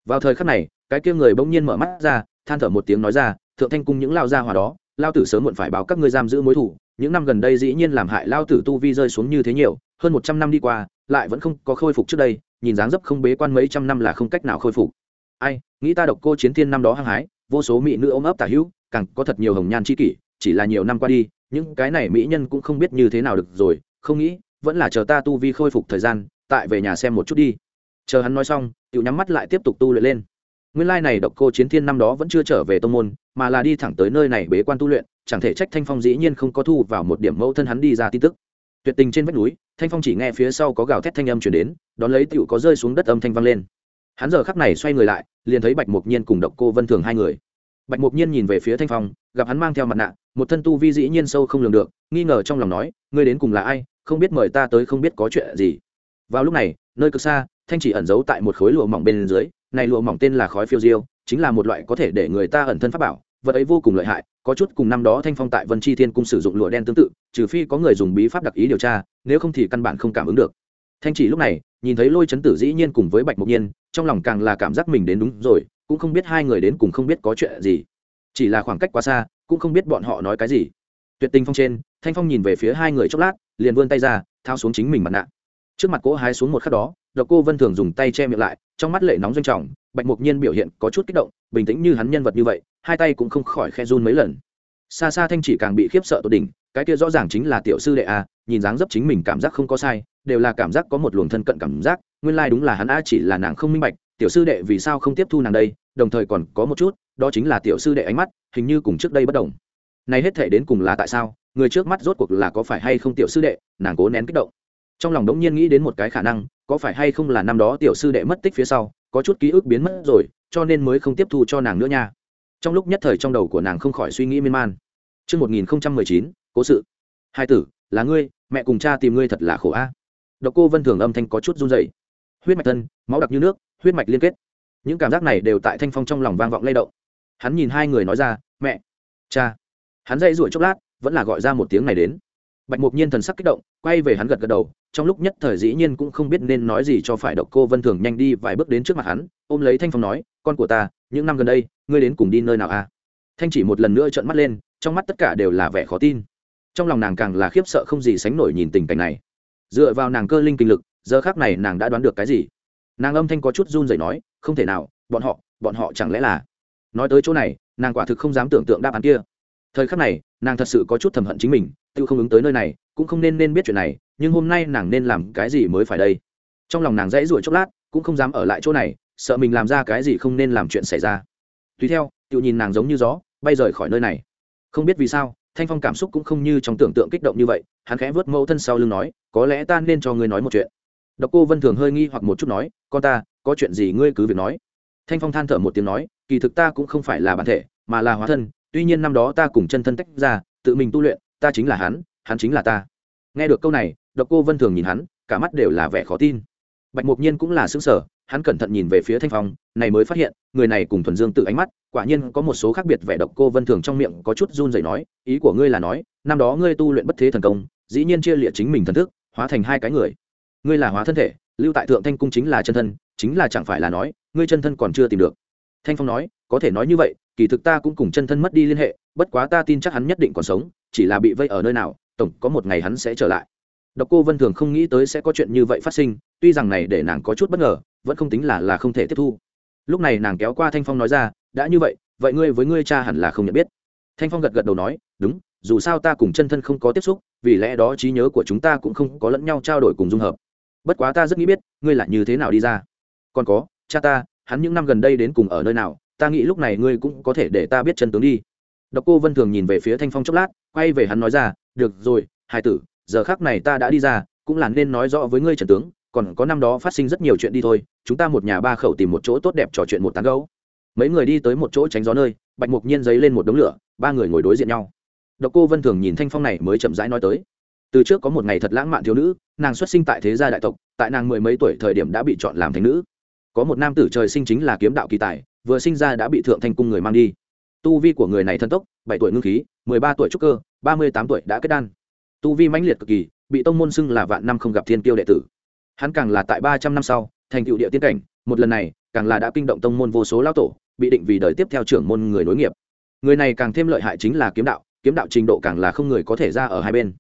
Vào thời khắc này, cái kia người bỗng nhiên mở mắt ra, than thở một tiếng nói ra, thượng thanh cung những lao gia hòa đó, lao tử sớm muộn phải báo các ngươi giam giữ mối thủ, những năm gần đây dĩ nhiên làm hại lao tử tu vi rơi xuống như thế nhiều, hơn một trăm năm đi qua, lại vẫn không có khôi phục trước đây, nhìn dáng dấp không bế quan mấy trăm năm là không cách nào khôi phục. Ai, nghĩ ta độc cô chiến thiên năm đó hăng hái, vô số mỹ nữ ôm ấp tả hữu, càng có thật nhiều hồng nhan chi kỷ, chỉ là nhiều năm qua đi, những cái này mỹ nhân cũng không biết như thế nào được rồi, không nghĩ vẫn là chờ ta tu vi khôi phục thời gian, tại về nhà xem một chút đi. Chờ hắn nói xong tự nhắm mắt lại tiếp tục tu luyện lên. Nguyên lai này độc cô chiến thiên năm đó vẫn chưa trở về tông môn, mà là đi thẳng tới nơi này bế quan tu luyện, chẳng thể trách thanh phong dĩ nhiên không có thu vào một điểm mẫu thân hắn đi ra tin tức. Tuyệt tình trên vách núi, thanh phong chỉ nghe phía sau có gào thét thanh âm chuyển đến, đón lấy tựu có rơi xuống đất âm thanh vang lên. Hắn giờ khắc này xoay người lại, liền thấy bạch mục nhiên cùng độc cô vân thường hai người. Bạch mục nhiên nhìn về phía thanh phong, gặp hắn mang theo mặt nạ, một thân tu vi dĩ nhiên sâu không lường được, nghi ngờ trong lòng nói, ngươi đến cùng là ai? Không biết mời ta tới không biết có chuyện gì. Vào lúc này, nơi cực xa, thanh chỉ ẩn giấu tại một khối lụa mỏng bên dưới, này lụa mỏng tên là khói phiêu diêu, chính là một loại có thể để người ta ẩn thân pháp bảo, vật ấy vô cùng lợi hại, có chút cùng năm đó thanh phong tại vân chi thiên cung sử dụng lụa đen tương tự, trừ phi có người dùng bí pháp đặc ý điều tra, nếu không thì căn bản không cảm ứng được. Thanh chỉ lúc này, nhìn thấy lôi chấn tử dĩ nhiên cùng với bạch mục nhiên, trong lòng càng là cảm giác mình đến đúng rồi, cũng không biết hai người đến cùng không biết có chuyện gì. Chỉ là khoảng cách quá xa, cũng không biết bọn họ nói cái gì. Tuyệt tình phong trên, thanh phong nhìn về phía hai người chốc lát liền vươn tay ra, thao xuống chính mình mặt nạ. Trước mặt cỗ hái xuống một khắc đó, độc cô vân thường dùng tay che miệng lại, trong mắt lệ nóng doanh trọng, bạch mục nhiên biểu hiện có chút kích động, bình tĩnh như hắn nhân vật như vậy, hai tay cũng không khỏi khe run mấy lần. Xa xa thanh chỉ càng bị khiếp sợ tột đỉnh, cái kia rõ ràng chính là tiểu sư đệ a nhìn dáng dấp chính mình cảm giác không có sai, đều là cảm giác có một luồng thân cận cảm giác, nguyên lai、like、đúng là hắn a chỉ là nàng không minh bạch, tiểu sư đệ vì sao không tiếp thu nàng đây, đồng thời còn có một chút, đó chính là tiểu sư đệ ánh mắt, hình như cùng trước đây bất đồng. Nay hết thể đến cùng là tại sao? Người trước mắt rốt cuộc là có phải hay không tiểu sư đệ nàng cố nén kích động trong lòng đống nhiên nghĩ đến một cái khả năng có phải hay không là năm đó tiểu sư đệ mất tích phía sau có chút ký ức biến mất rồi cho nên mới không tiếp thu cho nàng nữa nha trong lúc nhất thời trong đầu của nàng không khỏi suy nghĩ miên man Trước 1019, cố sự. Hai tử, là ngươi, mẹ cùng cha tìm ngươi thật là khổ a. Độc cô Vân Thường âm thanh có chút run rẩy. Huyết mạch thân, máu đặc như nước, huyết mạch liên kết. Những cảm giác này đều tại Thanh Phong trong lòng vang vọng lay động. Hắn nhìn hai người nói ra, "Mẹ, cha." Hắn dậy rủi chốc lát, vẫn là gọi ra một tiếng này đến. Bạch mục nhiên thần sắc kích động, quay về hắn gật gật đầu, trong lúc nhất thời dĩ nhiên cũng không biết nên nói gì cho phải độc cô vân thường nhanh đi vài bước đến trước mặt hắn, ôm lấy thanh phong nói, con của ta, những năm gần đây, ngươi đến cùng đi nơi nào a à? thanh chỉ một lần nữa trợn mắt lên, trong mắt tất cả đều là vẻ khó tin. Trong lòng nàng càng là khiếp sợ không gì sánh nổi nhìn tình cảnh này. Dựa vào nàng cơ linh kinh lực, giờ khác này nàng đã đoán được cái gì? Nàng âm thanh có chút run rẩy nói, không thể nào, bọn họ bọn họ chẳng lẽ là nói tới chỗ này, nàng quả thực không dám tưởng tượng đáp án kia thời khắc này, nàng thật sự có chút thầm hận chính mình, tự không ứng tới nơi này, cũng không nên nên biết chuyện này, nhưng hôm nay nàng nên làm cái gì mới phải đây? Trong lòng nàng dãy ruổi chốc lát, cũng không dám ở lại chỗ này, sợ mình làm ra cái gì không nên làm chuyện xảy ra. Tùy theo, tự nhìn nàng giống như gió, bay rời khỏi nơi này. Không biết vì sao, thanh phong cảm xúc cũng không như trong tưởng tượng kích động như vậy, hắn khẽ vớt mẫu thân sau lưng nói, có lẽ ta nên cho ngươi nói một chuyện. Độc cô vân thường hơi nghi hoặc một chút nói, con ta, có chuyện gì ngươi cứ việc nói. Thanh phong than thở một tiếng nói, kỳ thực ta cũng không phải là bản thể, mà là hóa thân tuy nhiên năm đó ta cùng chân thân tách ra, tự mình tu luyện, ta chính là hắn hắn chính là ta. Nghe được câu này, độc cô vân thường nhìn hắn, cả mắt đều là vẻ khó tin. Bạch mục nhiên cũng là xứng sở hắn cẩn thận nhìn về phía thanh phong, này mới phát hiện, người này cùng thuần dương tự ánh mắt, quả nhiên có một số khác biệt vẻ độc cô vân thường trong miệng có chút run rẩy nói, ý của ngươi là nói, năm đó ngươi tu luyện bất thế thần công, dĩ nhiên chia liệt chính mình thần thức, hóa thành hai cái người. Ngươi là hóa thân thể, lưu tại thượng thanh cung chính là chân thân, chính là chẳng phải là nói, ngươi chân thân còn chưa tìm được. Thanh phong nói, có thể nói như vậy kỳ thực ta cũng cùng chân thân mất đi liên hệ, bất quá ta tin chắc hắn nhất định còn sống, chỉ là bị vây ở nơi nào, tổng có một ngày hắn sẽ trở lại. Độc cô vân thường không nghĩ tới sẽ có chuyện như vậy phát sinh, tuy rằng này để nàng có chút bất ngờ, vẫn không tính là là không thể tiếp thu. Lúc này nàng kéo qua thanh phong nói ra, đã như vậy vậy ngươi với ngươi cha hẳn là không nhận biết. Thanh phong gật gật đầu nói, đúng, dù sao ta cùng chân thân không có tiếp xúc, vì lẽ đó trí nhớ của chúng ta cũng không có lẫn nhau trao đổi cùng dung hợp. Bất quá ta rất nghĩ biết, ngươi là như thế nào đi ra? Còn có, cha ta, hắn những năm gần đây đến cùng ở nơi nào ta nghĩ lúc này ngươi cũng có thể để ta biết chân tướng đi. Độc cô vân thường nhìn về phía thanh phong chốc lát, quay về hắn nói ra, được rồi hai tử, giờ khác này ta đã đi ra, cũng là nên nói rõ với ngươi trần tướng, còn có năm đó phát sinh rất nhiều chuyện đi thôi, chúng ta một nhà ba khẩu tìm một chỗ tốt đẹp trò chuyện một tán gấu. Mấy người đi tới một chỗ tránh gió nơi, bạch mục nhiên giấy lên một đống lửa, ba người ngồi đối diện nhau. Độc cô vân thường nhìn thanh phong này mới chậm rãi nói tới. Từ trước có một ngày thật lãng mạn thiếu nữ, nàng xuất sinh tại thế gia đại tộc, tại nàng mười mấy tuổi thời điểm đã bị chọn làm thành nữ. Có một nam tử trời sinh chính là kiếm đạo kỳ tài vừa sinh ra đã bị thượng thanh cung người mang đi. Tu vi của người này thân tốc, bảy tuổi ngưng khí, mười ba tuổi trúc cơ, ba mươi tám tuổi đã kết đan. Tu vi mãnh liệt cực kỳ, bị tông môn xưng là vạn năm không gặp thiên tiêu đệ tử. Hắn càng là tại ba trăm năm sau, thành cựu địa tiên cảnh, một lần này, càng là đã kinh động tông môn vô số lao tổ, bị định vì đời tiếp theo trưởng môn người nối nghiệp. Người này càng thêm lợi hại chính là kiếm đạo kiếm đạo trình độ càng là không người có thể ra ở hai bên.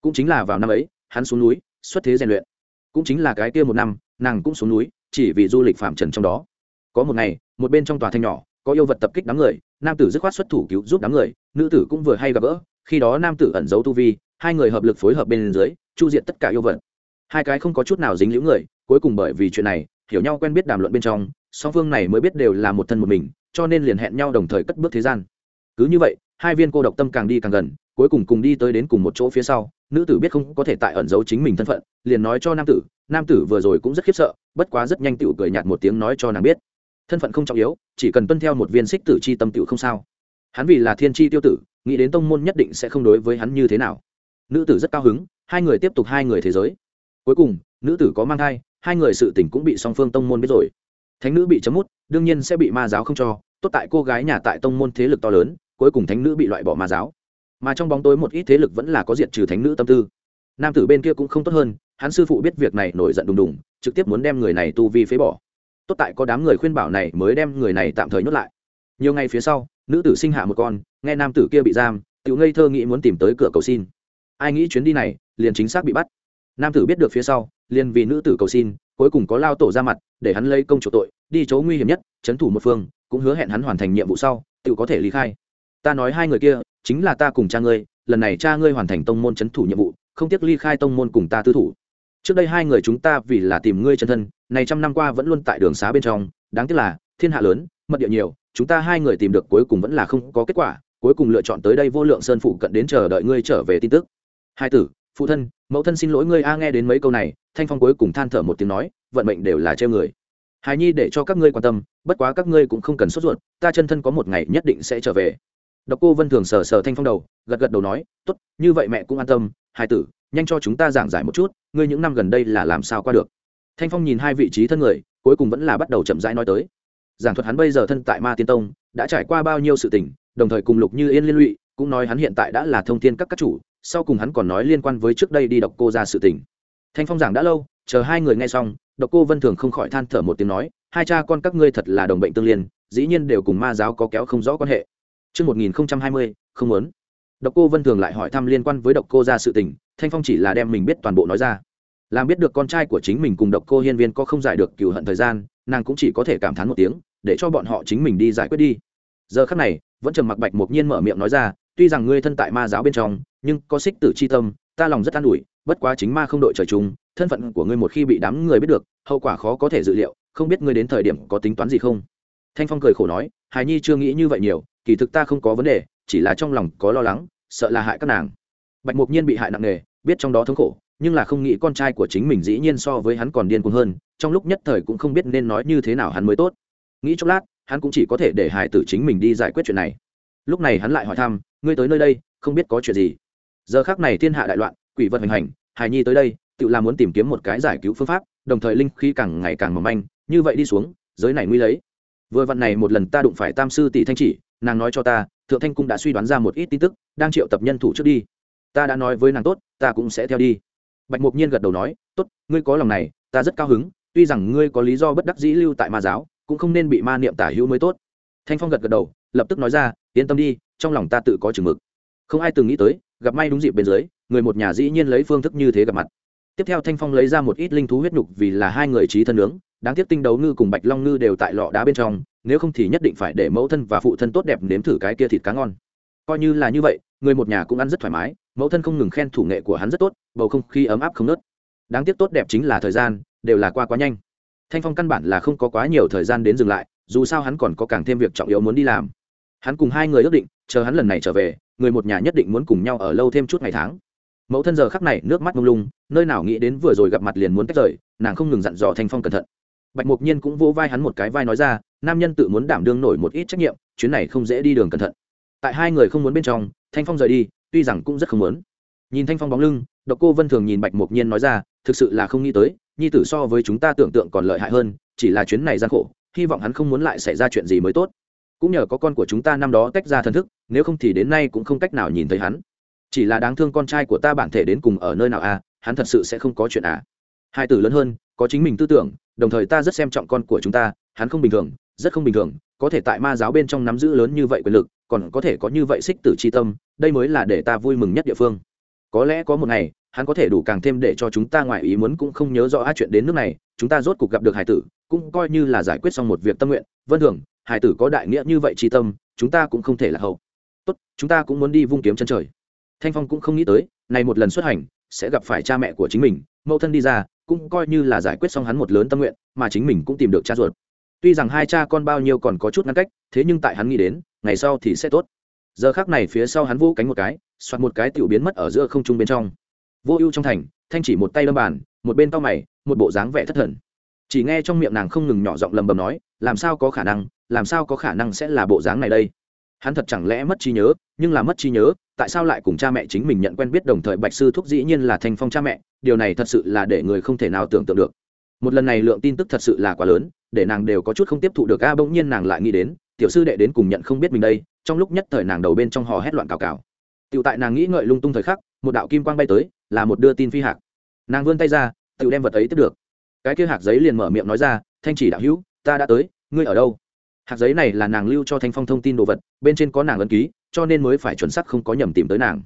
Cũng chính là vào năm ấy, hắn xuống núi, xuất thế rèn luyện. Cũng chính là cái kia một năm, nàng cũng xuống núi, chỉ vì du lịch phạm trần trong đó. Có một ngày một bên trong tòa thanh nhỏ, có yêu vật tập kích đám người, nam tử dứt khoát xuất thủ cứu giúp đám người, nữ tử cũng vừa hay gặp gỡ, khi đó nam tử ẩn giấu tu vi, hai người hợp lực phối hợp bên dưới, chu diện tất cả yêu vật. Hai cái không có chút nào dính liễu người, cuối cùng bởi vì chuyện này, hiểu nhau quen biết đàm luận bên trong, song phương này mới biết đều là một thân một mình, cho nên liền hẹn nhau đồng thời cất bước thế gian. Cứ như vậy, hai viên cô độc tâm càng đi càng gần, cuối cùng cùng đi tới đến cùng một chỗ phía sau, nữ tử biết không có thể tại ẩn giấu chính mình thân phận, liền nói cho nam tử nam tử vừa rồi cũng rất khiếp sợ, bất quá rất nhanh tựu cười nhạt một tiếng nói cho nàng biết thân phận không trọng yếu, chỉ cần tuân theo một viên xích tử c h i tâm tựu không sao. Hắn vì là thiên tri tiêu tử, nghĩ đến tông môn nhất định sẽ không đối với hắn như thế nào. Nữ tử rất cao hứng, hai người tiếp tục hai người thế giới. Cuối cùng, nữ tử có mang thai, hai người sự tỉnh cũng bị song phương tông môn biết rồi. Thánh nữ bị chấm mút, đương nhiên sẽ bị ma giáo không cho, tốt tại cô gái nhà tại tông môn thế lực to lớn, cuối cùng thánh nữ bị loại bỏ ma giáo. Mà trong bóng tối một ít thế lực vẫn là có diệt trừ thánh nữ tâm tư. Nam tử bên kia cũng không tốt hơn, hắn sư phụ biết việc này nổi giận đùng đùng, trực tiếp muốn đem người này tu vi phế bỏ tốt tại có đám người khuyên bảo này mới đem người này tạm thời nhốt lại. Nhiều ngày phía sau, nữ tử sinh hạ một con, nghe nam tử kia bị giam tự ngây thơ nghĩ muốn tìm tới cửa cầu xin. Ai nghĩ chuyến đi này, liền chính xác bị bắt. Nam tử biết được phía sau, liền vì nữ tử cầu xin, cuối cùng có lao tổ ra mặt, để hắn lấy công chủ tội, đi chỗ nguy hiểm nhất trấn thủ một phương, cũng hứa hẹn hắn hoàn thành nhiệm vụ sau tự có thể lý khai. Ta nói hai người kia, chính là ta cùng cha ngươi, lần này cha ngươi hoàn thành tông môn trấn thủ nhiệm vụ, không tiếc ly khai tông môn cùng ta tư thủ. Trước đây hai người chúng ta vì là tìm ngươi chân thân này trăm năm qua vẫn luôn tại đường xá bên trong, đáng tiếc là, thiên hạ lớn, mật địa nhiều, chúng ta hai người tìm được cuối cùng vẫn là không có kết quả, cuối cùng lựa chọn tới đây vô lượng sơn phụ cận đến chờ đợi ngươi trở về tin tức. Hai tử, phụ thân, mẫu thân xin lỗi ngươi a, nghe đến mấy câu này, thanh phong cuối cùng than thở một tiếng nói, vận mệnh đều là treo người. Hài nhi, để cho các ngươi quan tâm, bất quá các ngươi cũng không cần sốt ruột, ta chân thân có một ngày nhất định sẽ trở về. Độc cô vân thường sờ sờ thanh phong đầu, gật gật đầu nói t ố t như vậy mẹ cũng an tâm. Hai tử, nhanh cho chúng ta giảng giải một chút, ngươi những năm gần đây là làm sao qua được? Thanh phong nhìn hai vị trí thân người cuối cùng vẫn là bắt đầu chậm rãi nói tới giảng thuật hắn bây giờ thân tại ma tiên tông đã trải qua bao nhiêu sự tình đồng thời cùng lục như yên liên lụy cũng nói hắn hiện tại đã là thông tin các các chủ sau cùng hắn còn nói liên quan với trước đây đi độc cô ra sự tình thanh phong giảng đã lâu chờ hai người nghe xong độc cô vân thường không khỏi than thở một tiếng nói hai cha con các ngươi thật là đồng bệnh tương liên dĩ nhiên đều cùng ma giáo có kéo không rõ quan hệ Trước 1020, không muốn. Độc cô Vân Thường lại hỏi thăm liên quan với độc cô ra sự tình, Thanh Phong chỉ là đem mình biết toàn bộ nói ra. Làm biết được con trai của chính mình cùng độc cô hiên viên có không giải được cựu hận thời gian, nàng cũng chỉ có thể cảm thán một tiếng, để cho bọn họ chính mình đi giải quyết đi. Giờ khắc này, vẫn trầm mặc bạch một nhiên mở miệng nói ra, tuy rằng ngươi thân tại ma giáo bên trong, nhưng có xích tử chi tâm, ta lòng rất an ủi, bất quá chính ma không đội trời chung, thân phận của ngươi một khi bị đám người biết được, hậu quả khó có thể dự liệu, không biết ngươi đến thời điểm có tính toán gì không? Thanh Phong cười khổ nói, Hải Nhi chưa nghĩ như vậy nhiều, kỳ thực ta không có vấn đề, chỉ là trong lòng có lo lắng, sợ là hại các nàng. Bạch mộc Nhiên bị hại nặng nề, biết trong đó thống khổ, nhưng là không nghĩ con trai của chính mình dĩ nhiên so với hắn còn điên cuồng hơn, trong lúc nhất thời cũng không biết nên nói như thế nào hắn mới tốt. Nghĩ chốc lát, hắn cũng chỉ có thể để Hải tử chính mình đi giải quyết chuyện này. Lúc này hắn lại hỏi thăm, ngươi tới nơi đây, không biết có chuyện gì? Giờ khắc này thiên hạ đại loạn, quỷ vật hành hành, Hải Nhi tới đây, tự là muốn tìm kiếm một cái giải cứu phương pháp, đồng thời linh khí càng ngày càng mỏng manh, như vậy đi xuống, giới này nguy lấy. Vừa vặn này một lần ta đụng phải Tam sư tỷ Thanh chỉ, nàng nói cho ta, Thượng Thanh cung đã suy đoán ra một ít tin tức, đang triệu tập nhân thủ trước đi. Ta đã nói với nàng tốt, ta cũng sẽ theo đi. Bạch Mục Nhiên gật đầu nói, tốt, ngươi có lòng này, ta rất cao hứng, tuy rằng ngươi có lý do bất đắc dĩ lưu tại ma giáo, cũng không nên bị ma niệm tả hữu mới tốt. Thanh Phong gật gật đầu, lập tức nói ra, yên tâm đi, trong lòng ta tự có chừng mực. Không ai từng nghĩ tới, gặp may đúng dịp bên dưới, người một nhà dĩ nhiên lấy phương thức như thế gặp mặt tiếp theo thanh phong lấy ra một ít linh thú huyết nhục vì là hai người trí thân nướng đáng tiếc tinh đấu ngư cùng bạch long ngư đều tại lọ đá bên trong nếu không thì nhất định phải để mẫu thân và phụ thân tốt đẹp nếm thử cái kia thịt cá ngon coi như là như vậy người một nhà cũng ăn rất thoải mái mẫu thân không ngừng khen thủ nghệ của hắn rất tốt, bầu không khí ấm áp không nớt. Đáng tiếc tốt đẹp chính là thời gian, đều là qua quá nhanh. Thanh phong căn bản là không có quá nhiều thời gian đến dừng lại, dù sao hắn còn có càng thêm việc trọng yếu muốn đi làm. Hắn cùng hai người ước định, chờ hắn lần này trở về, người một nhà nhất định muốn cùng nhau ở lâu thêm chút ngày tháng. Mẫu thân giờ khắc này nước mắt mông lung, nơi nào nghĩ đến vừa rồi gặp mặt liền muốn tách rời, nàng không ngừng dặn dò thanh phong cẩn thận. Bạch mục nhiên cũng vỗ vai hắn một cái vai nói ra, nam nhân tự muốn đảm đương nổi một ít trách nhiệm, chuyến này không dễ đi đường cẩn thận. Tại hai người không muốn bên trong, thanh phong rời đi tuy rằng cũng rất không muốn. Nhìn thanh phong bóng lưng, độc cô vân thường nhìn bạch Mộc nhiên nói ra, thực sự là không nghĩ tới, nhi tử so với chúng ta tưởng tượng còn lợi hại hơn, chỉ là chuyến này gian khổ, hy vọng hắn không muốn lại xảy ra chuyện gì mới tốt. Cũng nhờ có con của chúng ta năm đó tách ra thần thức, nếu không thì đến nay cũng không cách nào nhìn thấy hắn. Chỉ là đáng thương con trai của ta bản thể đến cùng ở nơi nào à hắn thật sự sẽ không có chuyện à. Hai tử lớn hơn, có chính mình tư tưởng, đồng thời ta rất xem trọng con của chúng ta, hắn không bình thường, rất không bình thường có thể tại ma giáo bên trong nắm giữ lớn như vậy quyền lực, còn có thể có như vậy xích tử c h i tâm, đây mới là để ta vui mừng nhất địa phương. Có lẽ có một ngày, hắn có thể đủ càng thêm để cho chúng ta ngoài ý muốn cũng không nhớ rõ a chuyện đến nước này, chúng ta rốt cuộc gặp được hải tử, cũng coi như là giải quyết xong một việc tâm nguyện. Vân thường, hải tử có đại nghĩa như vậy tri tâm, chúng ta cũng không thể là hậu. Tốt, chúng ta cũng muốn đi vung kiếm chân trời. Thanh phong cũng không nghĩ tới, này một lần xuất hành, sẽ gặp phải cha mẹ của chính mình. Mẫu thân đi ra, cũng coi như là giải quyết xong hắn một lớn tâm nguyện, mà chính mình cũng tìm được cha ruột tuy rằng hai cha con bao nhiêu còn có chút ngăn cách, thế nhưng tại hắn nghĩ đến, ngày sau thì sẽ tốt. Giờ khác này phía sau hắn vũ cánh một cái soạt một cái tiểu biến mất ở giữa không trung bên trong. Vô ưu trong thành, thanh chỉ một tay lâm bàn, một bên tao mày, một bộ dáng vẻ thất thần. Chỉ nghe trong miệng nàng không ngừng nhỏ giọng lầm bầm nói, làm sao có khả năng, làm sao có khả năng sẽ là bộ dáng này đây? Hắn thật chẳng lẽ mất trí nhớ, nhưng là mất trí nhớ, tại sao lại cùng cha mẹ chính mình nhận quen biết đồng thời bạch sư thúc dĩ nhiên là thanh phong cha mẹ, điều này thật sự là để người không thể nào tưởng tượng được một lần này lượng tin tức thật sự là quá lớn để nàng đều có chút không tiếp thụ được a bỗng nhiên nàng lại nghĩ đến tiểu sư đệ đến cùng nhận không biết mình đây trong lúc nhất thời nàng đầu bên trong hò hét loạn cào cào Tiểu tại nàng nghĩ ngợi lung tung thời khắc, một đạo kim quang bay tới, là một đưa tin phi hạc. Nàng vươn tay ra, tiểu đem vật ấy tiếp được. Cái kia hạc giấy liền mở miệng nói ra, "Thanh chỉ đạo hữu, ta đã tới, ngươi ở đâu?" Hạc giấy này là nàng lưu cho Thanh Phong thông tin đồ vật, bên trên có nàng ấn ký, cho nên mới phải chuẩn xác không có nhầm tìm tới nàng.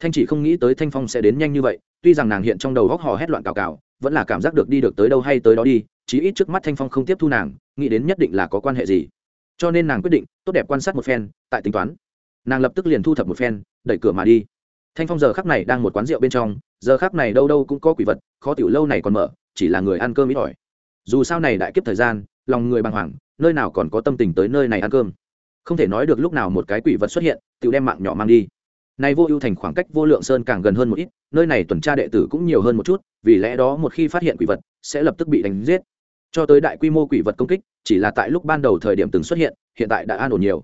Thanh chỉ không nghĩ tới Thanh Phong sẽ đến nhanh như vậy, tuy rằng nàng hiện trong đầu góc hò hét loạn cào cào, vẫn là cảm giác được đi được tới đâu hay tới đó đi, chí ít trước mắt Thanh Phong không tiếp thu nàng, nghĩ đến nhất định là có quan hệ gì. Cho nên nàng quyết định, tốt đẹp quan sát một phen, tại tính toán. Nàng lập tức liền thu thập một phen đẩy cửa mà đi. Thanh phong giờ khắc này đang một quán rượu bên trong giờ khắc này đâu đâu cũng có quỷ vật khó tiểu lâu này còn mở chỉ là người ăn cơm ít ỏi. Dù sao này đại kiếp thời gian lòng người bàng hoàng nơi nào còn có tâm tình tới nơi này ăn cơm. Không thể nói được lúc nào một cái quỷ vật xuất hiện tiểu đem mạng nhỏ mang đi nay vô ưu thành khoảng cách vô lượng sơn càng gần hơn một ít, nơi này tuần tra đệ tử cũng nhiều hơn một chút, vì lẽ đó một khi phát hiện quỷ vật, sẽ lập tức bị đánh giết. Cho tới đại quy mô quỷ vật công kích, chỉ là tại lúc ban đầu thời điểm từng xuất hiện hiện tại đã an ổn nhiều.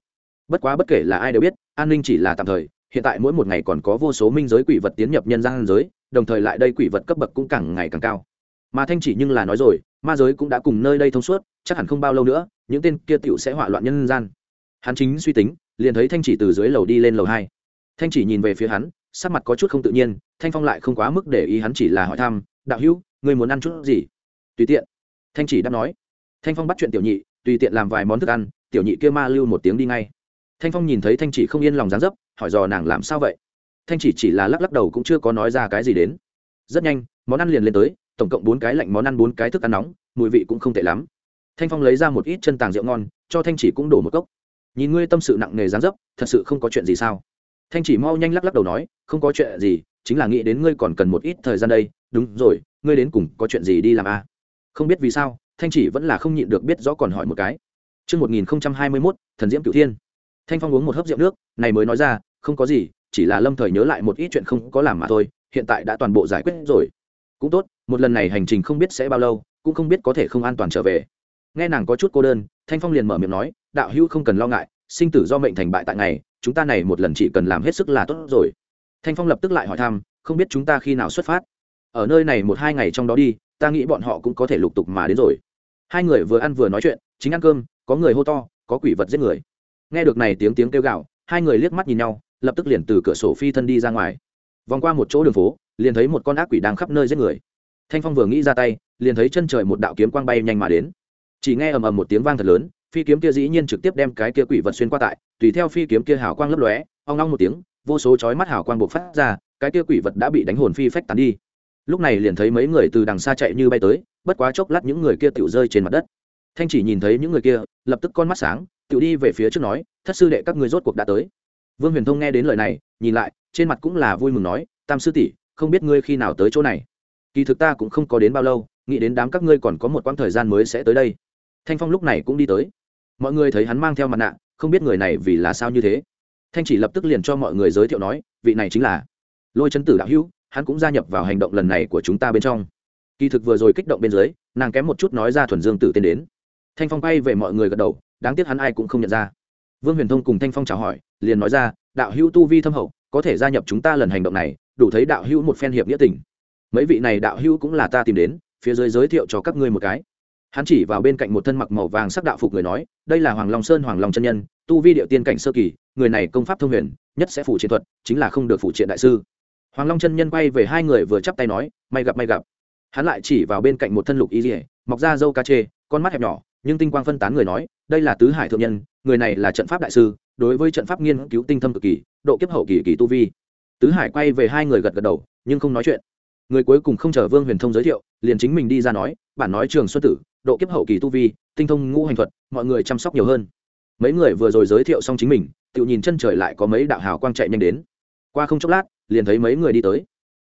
Bất quá bất kể là ai đều biết, an ninh chỉ là tạm thời, hiện tại mỗi một ngày còn có vô số minh giới quỷ vật tiến nhập nhân gian giới, đồng thời lại đây quỷ vật cấp bậc cũng càng ngày càng cao. Mà thanh chỉ nhưng là nói rồi, ma giới cũng đã cùng nơi đây thông suốt, chắc hẳn không bao lâu nữa, những tên kia tựu sẽ hỏa loạn nhân gian. Hắn chính suy tính, liền thấy thanh chỉ từ dưới lầu đi lên lầu hai thanh chỉ nhìn về phía hắn, sắc mặt có chút không tự nhiên, thanh phong lại không quá mức để ý hắn chỉ là hỏi thăm, đạo hữu người muốn ăn chút gì? Tùy tiện. Thanh chỉ đáp nói. Thanh phong bắt chuyện tiểu nhị, tùy tiện làm vài món thức ăn, tiểu nhị kia ma lưu một tiếng đi ngay. Thanh phong nhìn thấy thanh chỉ không yên lòng dán dấp, hỏi dò nàng làm sao vậy? Thanh chỉ chỉ là lắc lắc đầu cũng chưa có nói ra cái gì đến. Rất nhanh, món ăn liền lên tới, tổng cộng bốn cái lạnh món ăn, bốn cái thức ăn nóng, mùi vị cũng không tệ lắm. Thanh phong lấy ra một ít chân tàng rượu ngon, cho thanh chỉ cũng đổ một cốc. Nhìn ngươi tâm sự nặng nề dán dấp, thật sự không có chuyện gì sao? Thanh chỉ mau nhanh lắc lắc đầu nói không có chuyện gì chính là nghĩ đến ngươi còn cần một ít thời gian đây. Đúng rồi ngươi đến cùng có chuyện gì đi làm a à? không biết vì sao thanh chỉ vẫn là không nhịn được biết rõ còn hỏi một cái. Trước 1021, thần diễm cửu thiên. Thanh phong uống một hớp rượu nước này mới nói ra không có gì chỉ là lâm thời nhớ lại một ít chuyện không có làm mà thôi hiện tại đã toàn bộ giải quyết rồi. Cũng tốt một lần này hành trình không biết sẽ bao lâu cũng không biết có thể không an toàn trở về. Nghe nàng có chút cô đơn thanh phong liền mở miệng nói đạo hữu không cần lo ngại sinh tử do mệnh thành bại tại ngày chúng ta này một lần chỉ cần làm hết sức là tốt rồi. Thanh phong lập tức lại hỏi thăm, không biết chúng ta khi nào xuất phát? Ở nơi này một hai ngày trong đó đi, ta nghĩ bọn họ cũng có thể lục tục mà đến rồi. Hai người vừa ăn vừa nói chuyện, chính ăn cơm, có người hô to, có quỷ vật giết người. Nghe được này tiếng tiếng kêu gạo hai người liếc mắt nhìn nhau, lập tức liền từ cửa sổ phi thân đi ra ngoài. Vòng qua một chỗ đường phố, liền thấy một con ác quỷ đang khắp nơi giết người. Thanh phong vừa nghĩ ra tay, liền thấy chân trời một đạo kiếm quang bay nhanh mà đến. Chỉ nghe ầm ầm một tiếng vang thật lớn phi kiếm kia dĩ nhiên trực tiếp đem cái kia quỷ vật xuyên qua tại, tùy theo phi kiếm kia hào quang lấp lóe, ong ong một tiếng, vô số chói mắt hào quang bộc phát ra, cái kia quỷ vật đã bị đánh hồn phi phách tán đi. Lúc này liền thấy mấy người từ đằng xa chạy như bay tới, bất quá chốc lát những người kia tựu rơi trên mặt đất. Thanh chỉ nhìn thấy những người kia, lập tức con mắt sáng tự đi về phía trước nói, thất sư đệ, các người rốt cuộc đã tới. Vương huyền thông nghe đến lời này, nhìn lại, trên mặt cũng là vui mừng nói, tam sư tỷ, không biết ngươi khi nào tới chỗ này? Kỳ thực ta cũng không có đến bao lâu, nghĩ đến đám các ngươi còn có một quãng thời gian mới sẽ tới đây thanh phong lúc này cũng đi tới. Mọi người thấy hắn mang theo mặt nạ, không biết người này vì là sao như thế. Thanh chỉ lập tức liền cho mọi người giới thiệu nói, vị này chính là lôi chấn tử đạo hữu, hắn cũng gia nhập vào hành động lần này của chúng ta bên trong. Kỳ thực vừa rồi kích động bên dưới, nàng kém một chút nói ra thuần dương tử tên đến. Thanh phong quay về mọi người gật đầu, đáng tiếc hắn ai cũng không nhận ra. Vương huyền thông cùng thanh phong chào hỏi, liền nói ra, đạo hữu tu vi thâm hậu, có thể gia nhập chúng ta lần hành động này, đủ thấy đạo hữu một phen hiệp nghĩa tình. Mấy vị này đạo hữu cũng là ta tìm đến, phía dưới giới thiệu cho các ngươi một cái hắn chỉ vào bên cạnh một thân mặc màu vàng sắc đạo phục người nói, đây là hoàng long sơn, hoàng long chân nhân, tu vi điệu tiên cảnh sơ kỳ, người này công pháp thông huyền, nhất sẽ phủ chiến thuật, chính là không được phủ triện đại sư. Hoàng long chân nhân quay về hai người vừa chắp tay nói, may gặp may gặp. Hắn lại chỉ vào bên cạnh một thân lục y dỉa mọc ra dâu ca chê, con mắt hẹp nhỏ, nhưng tinh quang phân tán người nói, đây là tứ hải thượng nhân, người này là trận pháp đại sư, đối với trận pháp nghiên cứu tinh thâm cực kỳ, độ kiếp hậu kỳ kỳ tu vi. Tứ hải quay về hai người gật gật đầu, nhưng không nói chuyện. Người cuối cùng không chờ vương huyền thông giới thiệu liền chính mình đi ra nói, bản nói trường xuân tử, độ kiếp hậu kỳ tu vi, tinh thông ngũ hành thuật, mọi người chăm sóc nhiều hơn. Mấy người vừa rồi giới thiệu xong chính mình, tự nhìn chân trời lại có mấy đạo hào quang chạy nhanh đến. Qua không chốc lát, liền thấy mấy người đi tới.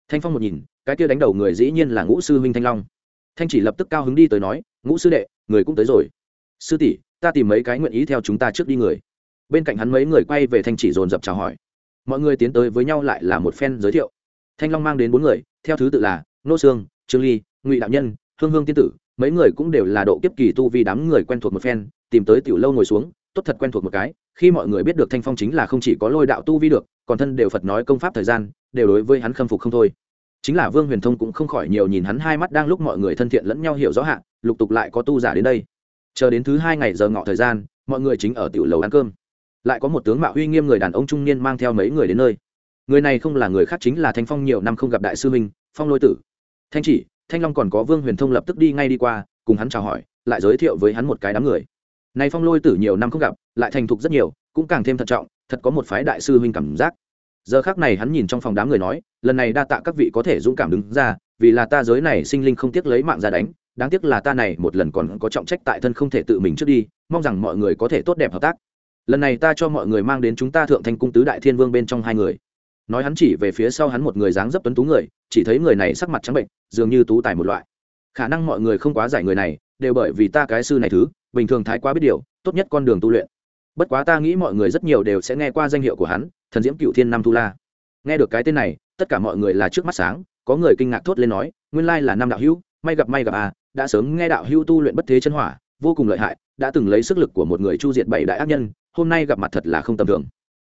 Thanh phong một nhìn, cái kia đánh đầu người dĩ nhiên là ngũ sư huynh thanh long. Thanh chỉ lập tức cao hứng đi tới nói, ngũ sư đệ, người cũng tới rồi. Sư tỷ, ta tìm mấy cái nguyện ý theo chúng ta trước đi người. Bên cạnh hắn mấy người quay về thanh chỉ dồn dập chào hỏi. Mọi người tiến tới với nhau lại là một phen giới thiệu. Thanh long mang đến bốn người, theo thứ tự là nô sương, trương ly ngụy đạo nhân, hương hương tiên tử, mấy người cũng đều là độ kiếp kỳ tu vì đám người quen thuộc một phen, tìm tới tiểu lâu ngồi xuống, tốt thật quen thuộc một cái, khi mọi người biết được thanh phong chính là không chỉ có lôi đạo tu vi được, còn thân đều phật nói công pháp thời gian, đều đối với hắn khâm phục không thôi. Chính là vương huyền thông cũng không khỏi nhiều nhìn hắn hai mắt đang lúc mọi người thân thiện lẫn nhau hiểu rõ hạn lục tục lại có tu giả đến đây. Chờ đến thứ hai ngày giờ ngọ thời gian, mọi người chính ở tiểu lầu ăn cơm. Lại có một tướng mạo uy nghiêm người đàn ông trung niên mang theo mấy người đến nơi. Người này không là người khác chính là thanh phong nhiều năm không gặp đại sư minh phong lôi tử. Thanh chỉ thanh long còn có vương huyền thông lập tức đi ngay đi qua, cùng hắn chào hỏi, lại giới thiệu với hắn một cái đám người. Này phong lôi tử nhiều năm không gặp, lại thành thục rất nhiều, cũng càng thêm thận trọng, thật có một phái đại sư huynh cảm giác. Giờ khác này hắn nhìn trong phòng đám người nói, lần này đa tạ các vị có thể dũng cảm đứng ra, vì là ta giới này sinh linh không tiếc lấy mạng ra đánh, đáng tiếc là ta này một lần còn có trọng trách tại thân không thể tự mình trước đi, mong rằng mọi người có thể tốt đẹp hợp tác. Lần này ta cho mọi người mang đến chúng ta thượng thanh cung tứ đại thiên vương bên trong hai người nói hắn chỉ về phía sau hắn một người dáng dấp tuấn tú người, chỉ thấy người này sắc mặt trắng bệnh, dường như tú tài một loại. Khả năng mọi người không quá giải người này, đều bởi vì ta cái sư này thứ, bình thường thái quá biết điều, tốt nhất con đường tu luyện. Bất quá ta nghĩ mọi người rất nhiều đều sẽ nghe qua danh hiệu của hắn, thần diễm cựu thiên nam tu la. Nghe được cái tên này, tất cả mọi người là trước mắt sáng, có người kinh ngạc thốt lên nói, nguyên lai là nam đạo hữu, may gặp may gặp à đã sớm nghe đạo hữu tu luyện bất thế chân hỏa, vô cùng lợi hại, đã từng lấy sức lực của một người chu diệt bảy đại ác nhân, hôm nay gặp mặt thật là không tầm thường.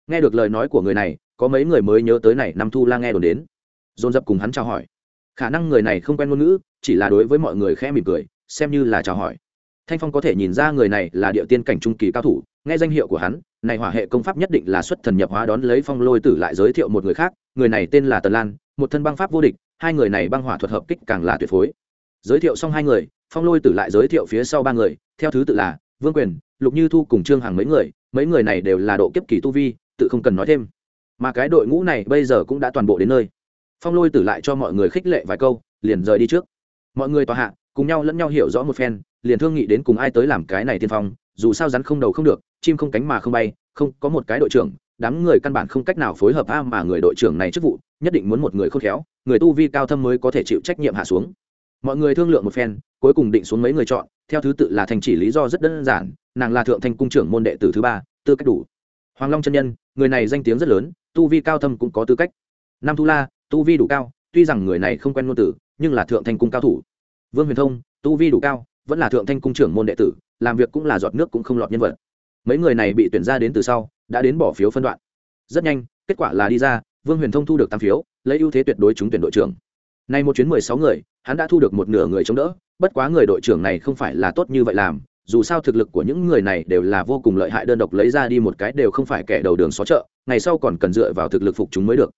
Nghe được lời nói của người này có mấy người mới nhớ tới này năm thu la nghe đồn đến. Dồn dập cùng hắn chào hỏi. Khả năng người này không quen ngôn ngữ, chỉ là đối với mọi người khẽ mỉm cười, xem như là chào hỏi. Thanh phong có thể nhìn ra người này là địa tiên cảnh trung kỳ cao thủ, nghe danh hiệu của hắn, này hỏa hệ công pháp nhất định là xuất thần nhập hóa đón lấy phong lôi tử lại giới thiệu một người khác, người này tên là tần lan, một thân băng pháp vô địch, hai người này băng hỏa thuật hợp kích càng là tuyệt phối. Giới thiệu xong hai người, phong lôi tử lại giới thiệu phía sau ba người, theo thứ tự là vương quyền, lục như thu cùng trương hàng mấy người mấy người này đều là độ kiếp kỳ tu vi, tự không cần nói thêm mà cái đội ngũ này bây giờ cũng đã toàn bộ đến nơi. Phong lôi tử lại cho mọi người khích lệ vài câu, liền rời đi trước. Mọi người tòa hạ, cùng nhau lẫn nhau hiểu rõ một phen, liền thương nghị đến cùng ai tới làm cái này tiên phong, dù sao rắn không đầu không được, chim không cánh mà không bay, không, có một cái đội trưởng, đám người căn bản không cách nào phối hợp a mà người đội trưởng này chức vụ, nhất định muốn một người khôn khéo, người tu vi cao thâm mới có thể chịu trách nhiệm hạ xuống. Mọi người thương lượng một phen, cuối cùng định xuống mấy người chọn, theo thứ tự là thành chỉ lý do rất đơn giản, nàng là thượng thanh cung trưởng môn đệ tử thứ ba, tư cách đủ hoàng long chân nhân, người này danh tiếng rất lớn, tu vi cao thâm cũng có tư cách. Nam thu la, tu vi đủ cao, tuy rằng người này không quen ngôn tử, nhưng là thượng thanh cung cao thủ. Vương huyền thông, tu vi đủ cao, vẫn là thượng thanh cung trưởng môn đệ tử, làm việc cũng là giọt nước cũng không lọt nhân vật. Mấy người này bị tuyển ra đến từ sau, đã đến bỏ phiếu phân đoạn. Rất nhanh, kết quả là đi ra, vương huyền thông thu được tám phiếu, lấy ưu thế tuyệt đối trúng tuyển đội trưởng. Nay một chuyến mười sáu người, hắn đã thu được một nửa người chống đỡ, bất quá người đội trưởng này không phải là tốt như vậy làm dù sao thực lực của những người này đều là vô cùng lợi hại đơn độc lấy ra đi một cái đều không phải kẻ đầu đường xó chợ ngày sau còn cần dựa vào thực lực phục chúng mới được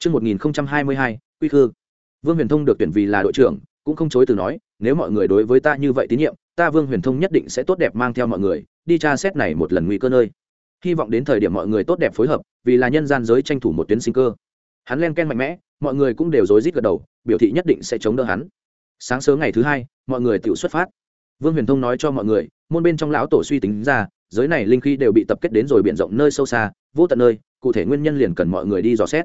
Trước 1022, Quy Khư. Vương Huyền Thông được tuyển vì là đội trưởng, cũng không chối từ nói, nếu mọi người đối với ta như vậy tín nhiệm, ta Vương Huyền Thông nhất định sẽ tốt đẹp mang theo mọi người, đi tra xét này một lần nguy cơ nơi. Hy vọng đến thời điểm mọi người tốt đẹp phối hợp, vì là nhân gian giới tranh thủ một tuyến sinh cơ. Hắn len ken mạnh mẽ, mọi người cũng đều rối rít gật đầu, biểu thị nhất định sẽ chống đỡ hắn. Sáng sớm ngày thứ hai, mọi người tự xuất phát. Vương Huyền Thông nói cho mọi người, môn bên trong lão tổ suy tính ra, giới này linh khí đều bị tập kết đến rồi biển rộng nơi sâu xa, vô tận nơi, cụ thể nguyên nhân liền cần mọi người đi dò xét.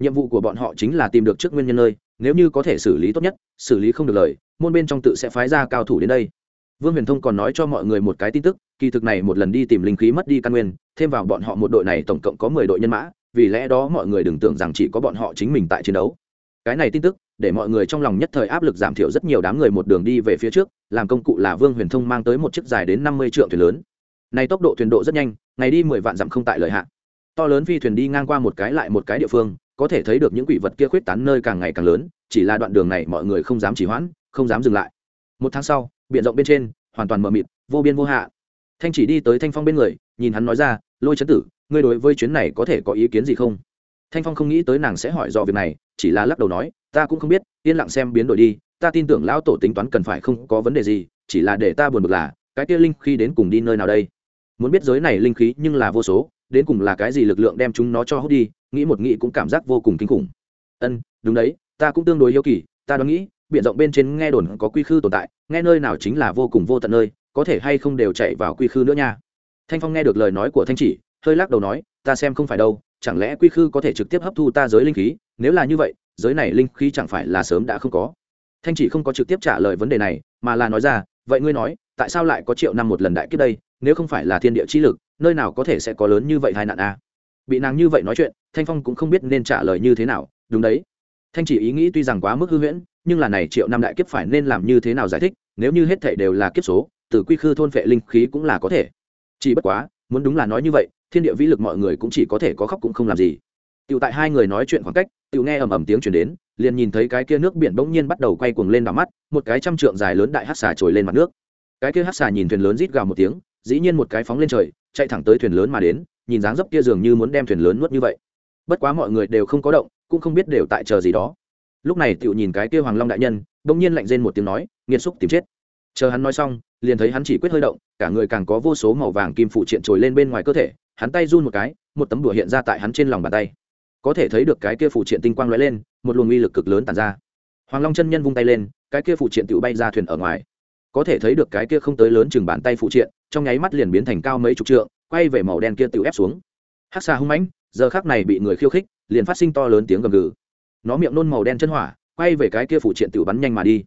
Nhiệm vụ của bọn họ chính là tìm được trước nguyên nhân nơi nếu như có thể xử lý tốt nhất xử lý không được lời môn bên trong tự sẽ phái ra cao thủ đến đây. Vương huyền thông còn nói cho mọi người một cái tin tức kỳ thực này một lần đi tìm linh khí mất đi căn nguyên thêm vào bọn họ một đội này tổng cộng có mười đội nhân mã vì lẽ đó mọi người đừng tưởng rằng chỉ có bọn họ chính mình tại chiến đấu cái này tin tức, để mọi người trong lòng nhất thời áp lực giảm thiểu rất nhiều đám người một đường đi về phía trước, làm công cụ là vương huyền thông mang tới một chiếc dài đến năm mươi triệu thuyền lớn. Này tốc độ thuyền độ rất nhanh, ngày đi mười vạn dặm không tại lợi hạn to lớn phi thuyền đi ngang qua một cái lại một cái địa phương, có thể thấy được những quỷ vật kia khuyết tán nơi càng ngày càng lớn, chỉ là đoạn đường này mọi người không dám chỉ hoãn, không dám dừng lại. Một tháng sau, biển rộng bên trên, hoàn toàn mờ mịt, vô biên vô hạ. Thanh chỉ đi tới thanh phong bên người, nhìn hắn nói ra, lôi chấn tử, ngươi đối với chuyến này có thể có ý kiến gì không? Thanh phong không nghĩ tới nàng sẽ hỏi dò việc này chỉ là lắc đầu nói, ta cũng không biết, yên lặng xem biến đổi đi, ta tin tưởng lão tổ tính toán cần phải không có vấn đề gì, chỉ là để ta buồn bực là, cái kia linh khí đến cùng đi nơi nào đây? Muốn biết giới này linh khí nhưng là vô số, đến cùng là cái gì lực lượng đem chúng nó cho hút đi, nghĩ một nghĩ cũng cảm giác vô cùng kinh khủng. Ân, đúng đấy, ta cũng tương đối yêu kỳ, ta đoán nghĩ, biển rộng bên trên nghe đồn có quy khư tồn tại, nghe nơi nào chính là vô cùng vô tận nơi, có thể hay không đều chạy vào quy khư nữa nha. Thanh phong nghe được lời nói của thanh chỉ, hơi lắc đầu nói, ta xem không phải đâu, chẳng lẽ quy khư có thể trực tiếp hấp thu ta giới linh khí nếu là như vậy, giới này linh khí chẳng phải là sớm đã không có. Thanh chỉ không có trực tiếp trả lời vấn đề này, mà là nói ra, vậy ngươi nói, tại sao lại có triệu năm một lần đại kiếp đây? Nếu không phải là thiên địa chi lực, nơi nào có thể sẽ có lớn như vậy hai nạn a bị nàng như vậy nói chuyện, thanh phong cũng không biết nên trả lời như thế nào. Đúng đấy. Thanh chỉ ý nghĩ tuy rằng quá mức hư huyễn, nhưng là này triệu năm đại kiếp phải nên làm như thế nào giải thích, nếu như hết thể đều là kiếp số, từ quy khư thôn vệ linh khí cũng là có thể. Chỉ bất quá, muốn đúng là nói như vậy, thiên địa vĩ lực mọi người cũng chỉ có thể có khóc cũng không làm gì. Tiểu tại hai người nói chuyện khoảng cách, tiểu nghe ầm ầm tiếng truyền đến, liền nhìn thấy cái kia nước biển bỗng nhiên bắt đầu quay cuồng lên đảo mắt, một cái trăm trượng dài lớn đại hắc xà trồi lên mặt nước. Cái kia hắc xà nhìn thuyền lớn rít gào một tiếng, dĩ nhiên một cái phóng lên trời, chạy thẳng tới thuyền lớn mà đến, nhìn dáng dấp kia dường như muốn đem thuyền lớn nuốt như vậy. Bất quá mọi người đều không có động, cũng không biết đều tại chờ gì đó. Lúc này tiểu nhìn cái kia Hoàng Long đại nhân, bỗng nhiên lạnh rên một tiếng nói, nghiệt xúc tìm chết. Chờ hắn nói xong, liền thấy hắn chỉ quyết hơi động, cả người càng có vô số màu vàng kim phụ triện trồi lên bên ngoài cơ thể, hắn tay run một cái, một tấm đùa hiện ra tại hắn trên lòng bàn tay có thể thấy được cái kia phụ triện tinh quang lóe lên, một luồng uy lực cực lớn tàn ra. Hoàng long chân nhân vung tay lên, cái kia phụ triện tự bay ra thuyền ở ngoài. Có thể thấy được cái kia không tới lớn chừng bàn tay phụ triện, trong nháy mắt liền biến thành cao mấy chục trượng, quay về màu đen kia tự ép xuống. Hát xa hung mãnh, giờ khác này bị người khiêu khích, liền phát sinh to lớn tiếng gầm gừ. Nó miệng nôn màu đen chân hỏa, quay về cái kia phụ triện tự bắn nhanh mà đi.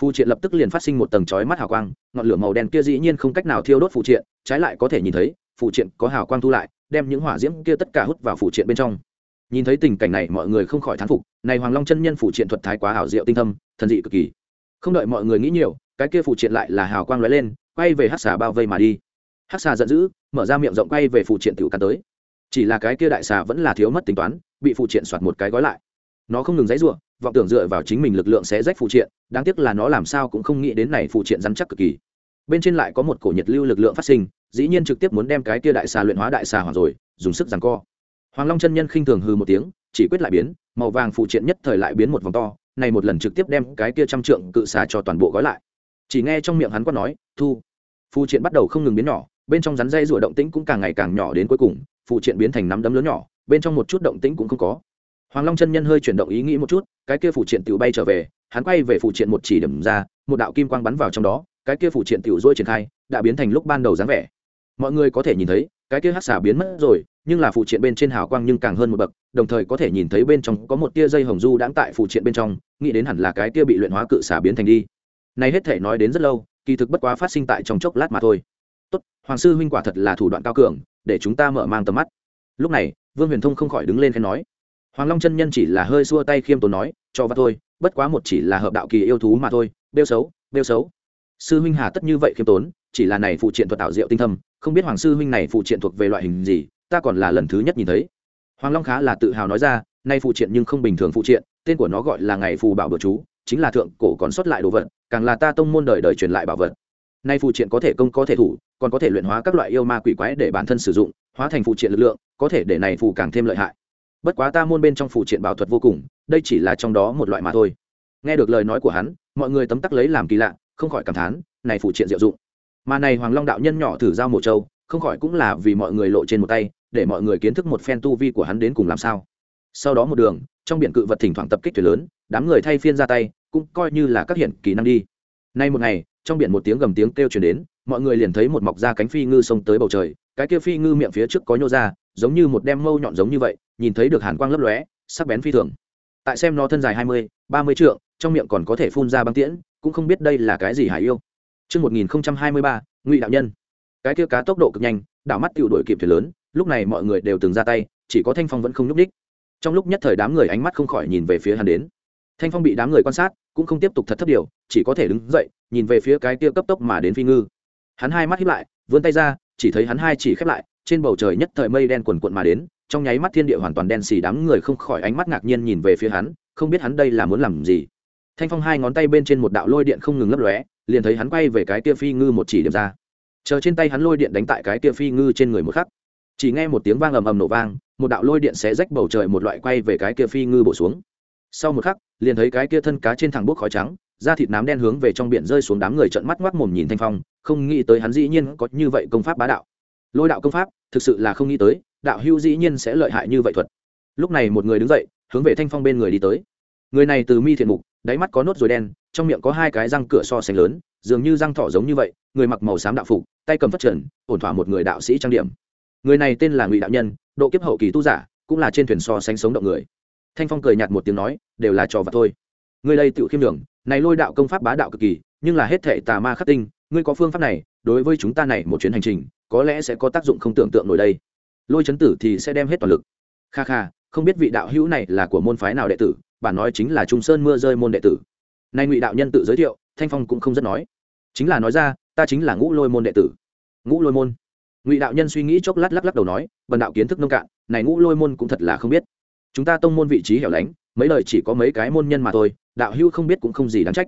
Phụ triện lập tức liền phát sinh một tầng chói mắt hào quang, ngọn lửa màu đen kia dĩ nhiên không cách nào thiêu đốt phụ triện, trái lại có thể nhìn thấy, phụ triện có hào quang thu lại, đem những hỏa diễm kia tất cả hút vào phụ triện bên trong nhìn thấy tình cảnh này, mọi người không khỏi thán phục, này hoàng long chân nhân phụ triện thuật thái quá hảo diệu tinh thâm, thần dị cực kỳ. Không đợi mọi người nghĩ nhiều, cái kia phụ triện lại là hào quang lóe lên, quay về hát xà bao vây mà đi. Hát xà giận dữ, mở ra miệng rộng quay về phụ triện tiểu cắn tới. Chỉ là cái kia đại xà vẫn là thiếu mất tính toán, bị phụ triện soạt một cái gói lại. Nó không ngừng dãy ruộng vọng tưởng dựa vào chính mình lực lượng sẽ rách phụ triện, đáng tiếc là nó làm sao cũng không nghĩ đến này phụ triện rắn chắc cực kỳ. Bên trên lại có một cổ nhiệt lưu lực lượng phát sinh, dĩ nhiên trực tiếp muốn đem cái kia đại xà luyện hóa đại xà hoàng rồi, dùng sức giằng co hoàng long chân nhân khinh thường hư một tiếng, chỉ quyết lại biến, màu vàng phụ triện nhất thời lại biến một vòng to, này một lần trực tiếp đem cái kia trăm trượng cự xà cho toàn bộ gói lại. Chỉ nghe trong miệng hắn quát nói, thu. Phụ triện bắt đầu không ngừng biến nhỏ, bên trong rắn dây rủa động tĩnh cũng càng ngày càng nhỏ đến cuối cùng, phụ triện biến thành nắm đấm lớn nhỏ, bên trong một chút động tĩnh cũng không có. Hoàng long chân nhân hơi chuyển động ý nghĩ một chút, cái kia phụ triện tiểu bay trở về, hắn quay về phụ triện một chỉ điểm ra, một đạo kim quang bắn vào trong đó, cái kia phụ triện tiểu rũi triển khai, đã biến thành lúc ban đầu dáng vẻ. Mọi người có thể nhìn thấy cái kia hắc xà biến mất rồi, nhưng là phụ triện bên trên hào quang nhưng càng hơn một bậc, đồng thời có thể nhìn thấy bên trong có một tia dây hồng du đãng tại phụ triện bên trong, nghĩ đến hẳn là cái tia bị luyện hóa cự xả biến thành đi. Này hết thể nói đến rất lâu, kỳ thực bất quá phát sinh tại trong chốc lát mà thôi. Tốt, hoàng sư huynh quả thật là thủ đoạn cao cường, để chúng ta mở mang tầm mắt. Lúc này, vương huyền thông không khỏi đứng lên khen nói. Hoàng long chân nhân chỉ là hơi xua tay khiêm tốn nói, cho và thôi, bất quá một chỉ là hợp đạo kỳ yêu thú mà thôi đeo xấu đeo xấu. Sư huynh hà tất như vậy khiêm tốn chỉ là này phụ triện thuật tạo diệu tinh thâm, không biết hoàng sư huynh này phụ triện thuộc về loại hình gì, ta còn là lần thứ nhất nhìn thấy. Hoàng long khá là tự hào nói ra, nay phụ triện nhưng không bình thường phụ triện, tên của nó gọi là ngày phù bảo bữa chú, chính là thượng cổ còn sót lại đồ vật, càng là ta tông môn đời đời truyền lại bảo vật. Nay phụ triện có thể công có thể thủ, còn có thể luyện hóa các loại yêu ma quỷ quái để bản thân sử dụng, hóa thành phụ triện lực lượng, có thể để này phù càng thêm lợi hại. Bất quá ta môn bên trong phụ triện bảo thuật vô cùng, đây chỉ là trong đó một loại mà thôi. Nghe được lời nói của hắn, mọi người tấm tắc lấy làm kỳ lạ, không khỏi cảm thán, này phụ triện diệu dụng mà này hoàng long đạo nhân nhỏ thử giao một châu không khỏi cũng là vì mọi người lộ trên một tay, để mọi người kiến thức một phen tu vi của hắn đến cùng làm sao. Sau đó một đường, trong biển cự vật thỉnh thoảng tập kích thuyền lớn, đám người thay phiên ra tay, cũng coi như là các hiện kỳ năng đi. Nay một ngày, trong biển một tiếng gầm tiếng kêu truyền đến, mọi người liền thấy một mọc da cánh phi ngư xông tới bầu trời, cái kia phi ngư miệng phía trước có nhô ra, giống như một đem mâu nhọn giống như vậy, nhìn thấy được hàn quang lấp lóe, sắc bén phi thường. Tại xem nó thân dài hai mươi, ba mươi trượng, trong miệng còn có thể phun ra băng tiễn, cũng không biết đây là cái gì hải yêu. Trước 1023, Ngụy đạo nhân. Cái kia cá tốc độ cực nhanh, đảo mắt tiểu đuổi kịp thuyền lớn, lúc này mọi người đều từng ra tay chỉ có thanh phong vẫn không nhúc đích. trong lúc nhất thời đám người ánh mắt không khỏi nhìn về phía hắn đến thanh phong bị đám người quan sát cũng không tiếp tục thật thấp điều chỉ có thể đứng dậy nhìn về phía cái kia cấp tốc mà đến phi ngư hắn hai mắt híp lại vươn tay ra chỉ thấy hắn hai chỉ khép lại trên bầu trời nhất thời mây đen quần cuộn mà đến trong nháy mắt thiên địa hoàn toàn đen xì đám người không khỏi ánh mắt ngạc nhiên nhìn về phía hắn không biết hắn đây là muốn làm gì thanh phong hai ngón tay bên trên một đạo lôi điện không ngừng lấp lóe liền thấy hắn quay về cái kia phi ngư một chỉ điểm ra. Chờ trên tay hắn lôi điện đánh tại cái kia phi ngư trên người một khắc, chỉ nghe một tiếng vang ầm ầm nổ vang, một đạo lôi điện sẽ rách bầu trời một loại quay về cái kia phi ngư bổ xuống. Sau một khắc, liền thấy cái kia thân cá trên thẳng bốc khói trắng, da thịt nám đen hướng về trong biển rơi xuống đám người trợn mắt ngoác mồm nhìn thanh phong, không nghĩ tới hắn dĩ nhiên có như vậy công pháp bá đạo. Lôi đạo công pháp, thực sự là không nghĩ tới, đạo hưu dĩ nhiên sẽ lợi hại như vậy thuật. Lúc này một người đứng dậy, hướng về thanh phong bên người đi tới. Người này từ mi thiện mục đáy mắt có nốt ruồi đen, trong miệng có hai cái răng cửa so sánh lớn, dường như răng thỏ giống như vậy, người mặc màu xám đạo phục, tay cầm phát trần, ổn thỏa một người đạo sĩ trang điểm. Người này tên là ngụy đạo nhân, độ kiếp hậu kỳ tu giả, cũng là trên thuyền so sánh sống động người. Thanh phong cười nhạt một tiếng nói, đều là trò vặt thôi. Người đây tự khiêm đường này lôi đạo công pháp bá đạo cực kỳ, nhưng là hết thệ tà ma khắc tinh, ngươi có phương pháp này, đối với chúng ta này một chuyến hành trình, có lẽ sẽ có tác dụng không tưởng tượng nổi đây. Lôi chấn tử thì sẽ đem hết toàn lực. Kha kha, không biết vị đạo hữu này là của môn phái nào đệ tử bản nói chính là trung sơn mưa rơi môn đệ tử. Nay ngụy đạo nhân tự giới thiệu, thanh phong cũng không rất nói. Chính là nói ra, ta chính là ngũ lôi môn đệ tử. Ngũ lôi môn? Ngụy đạo nhân suy nghĩ chốc lát lắc lắc đầu nói, bần đạo kiến thức nông cạn, này ngũ lôi môn cũng thật là không biết. Chúng ta tông môn vị trí hẻo lánh, mấy lời chỉ có mấy cái môn nhân mà thôi, đạo hưu không biết cũng không gì đáng trách.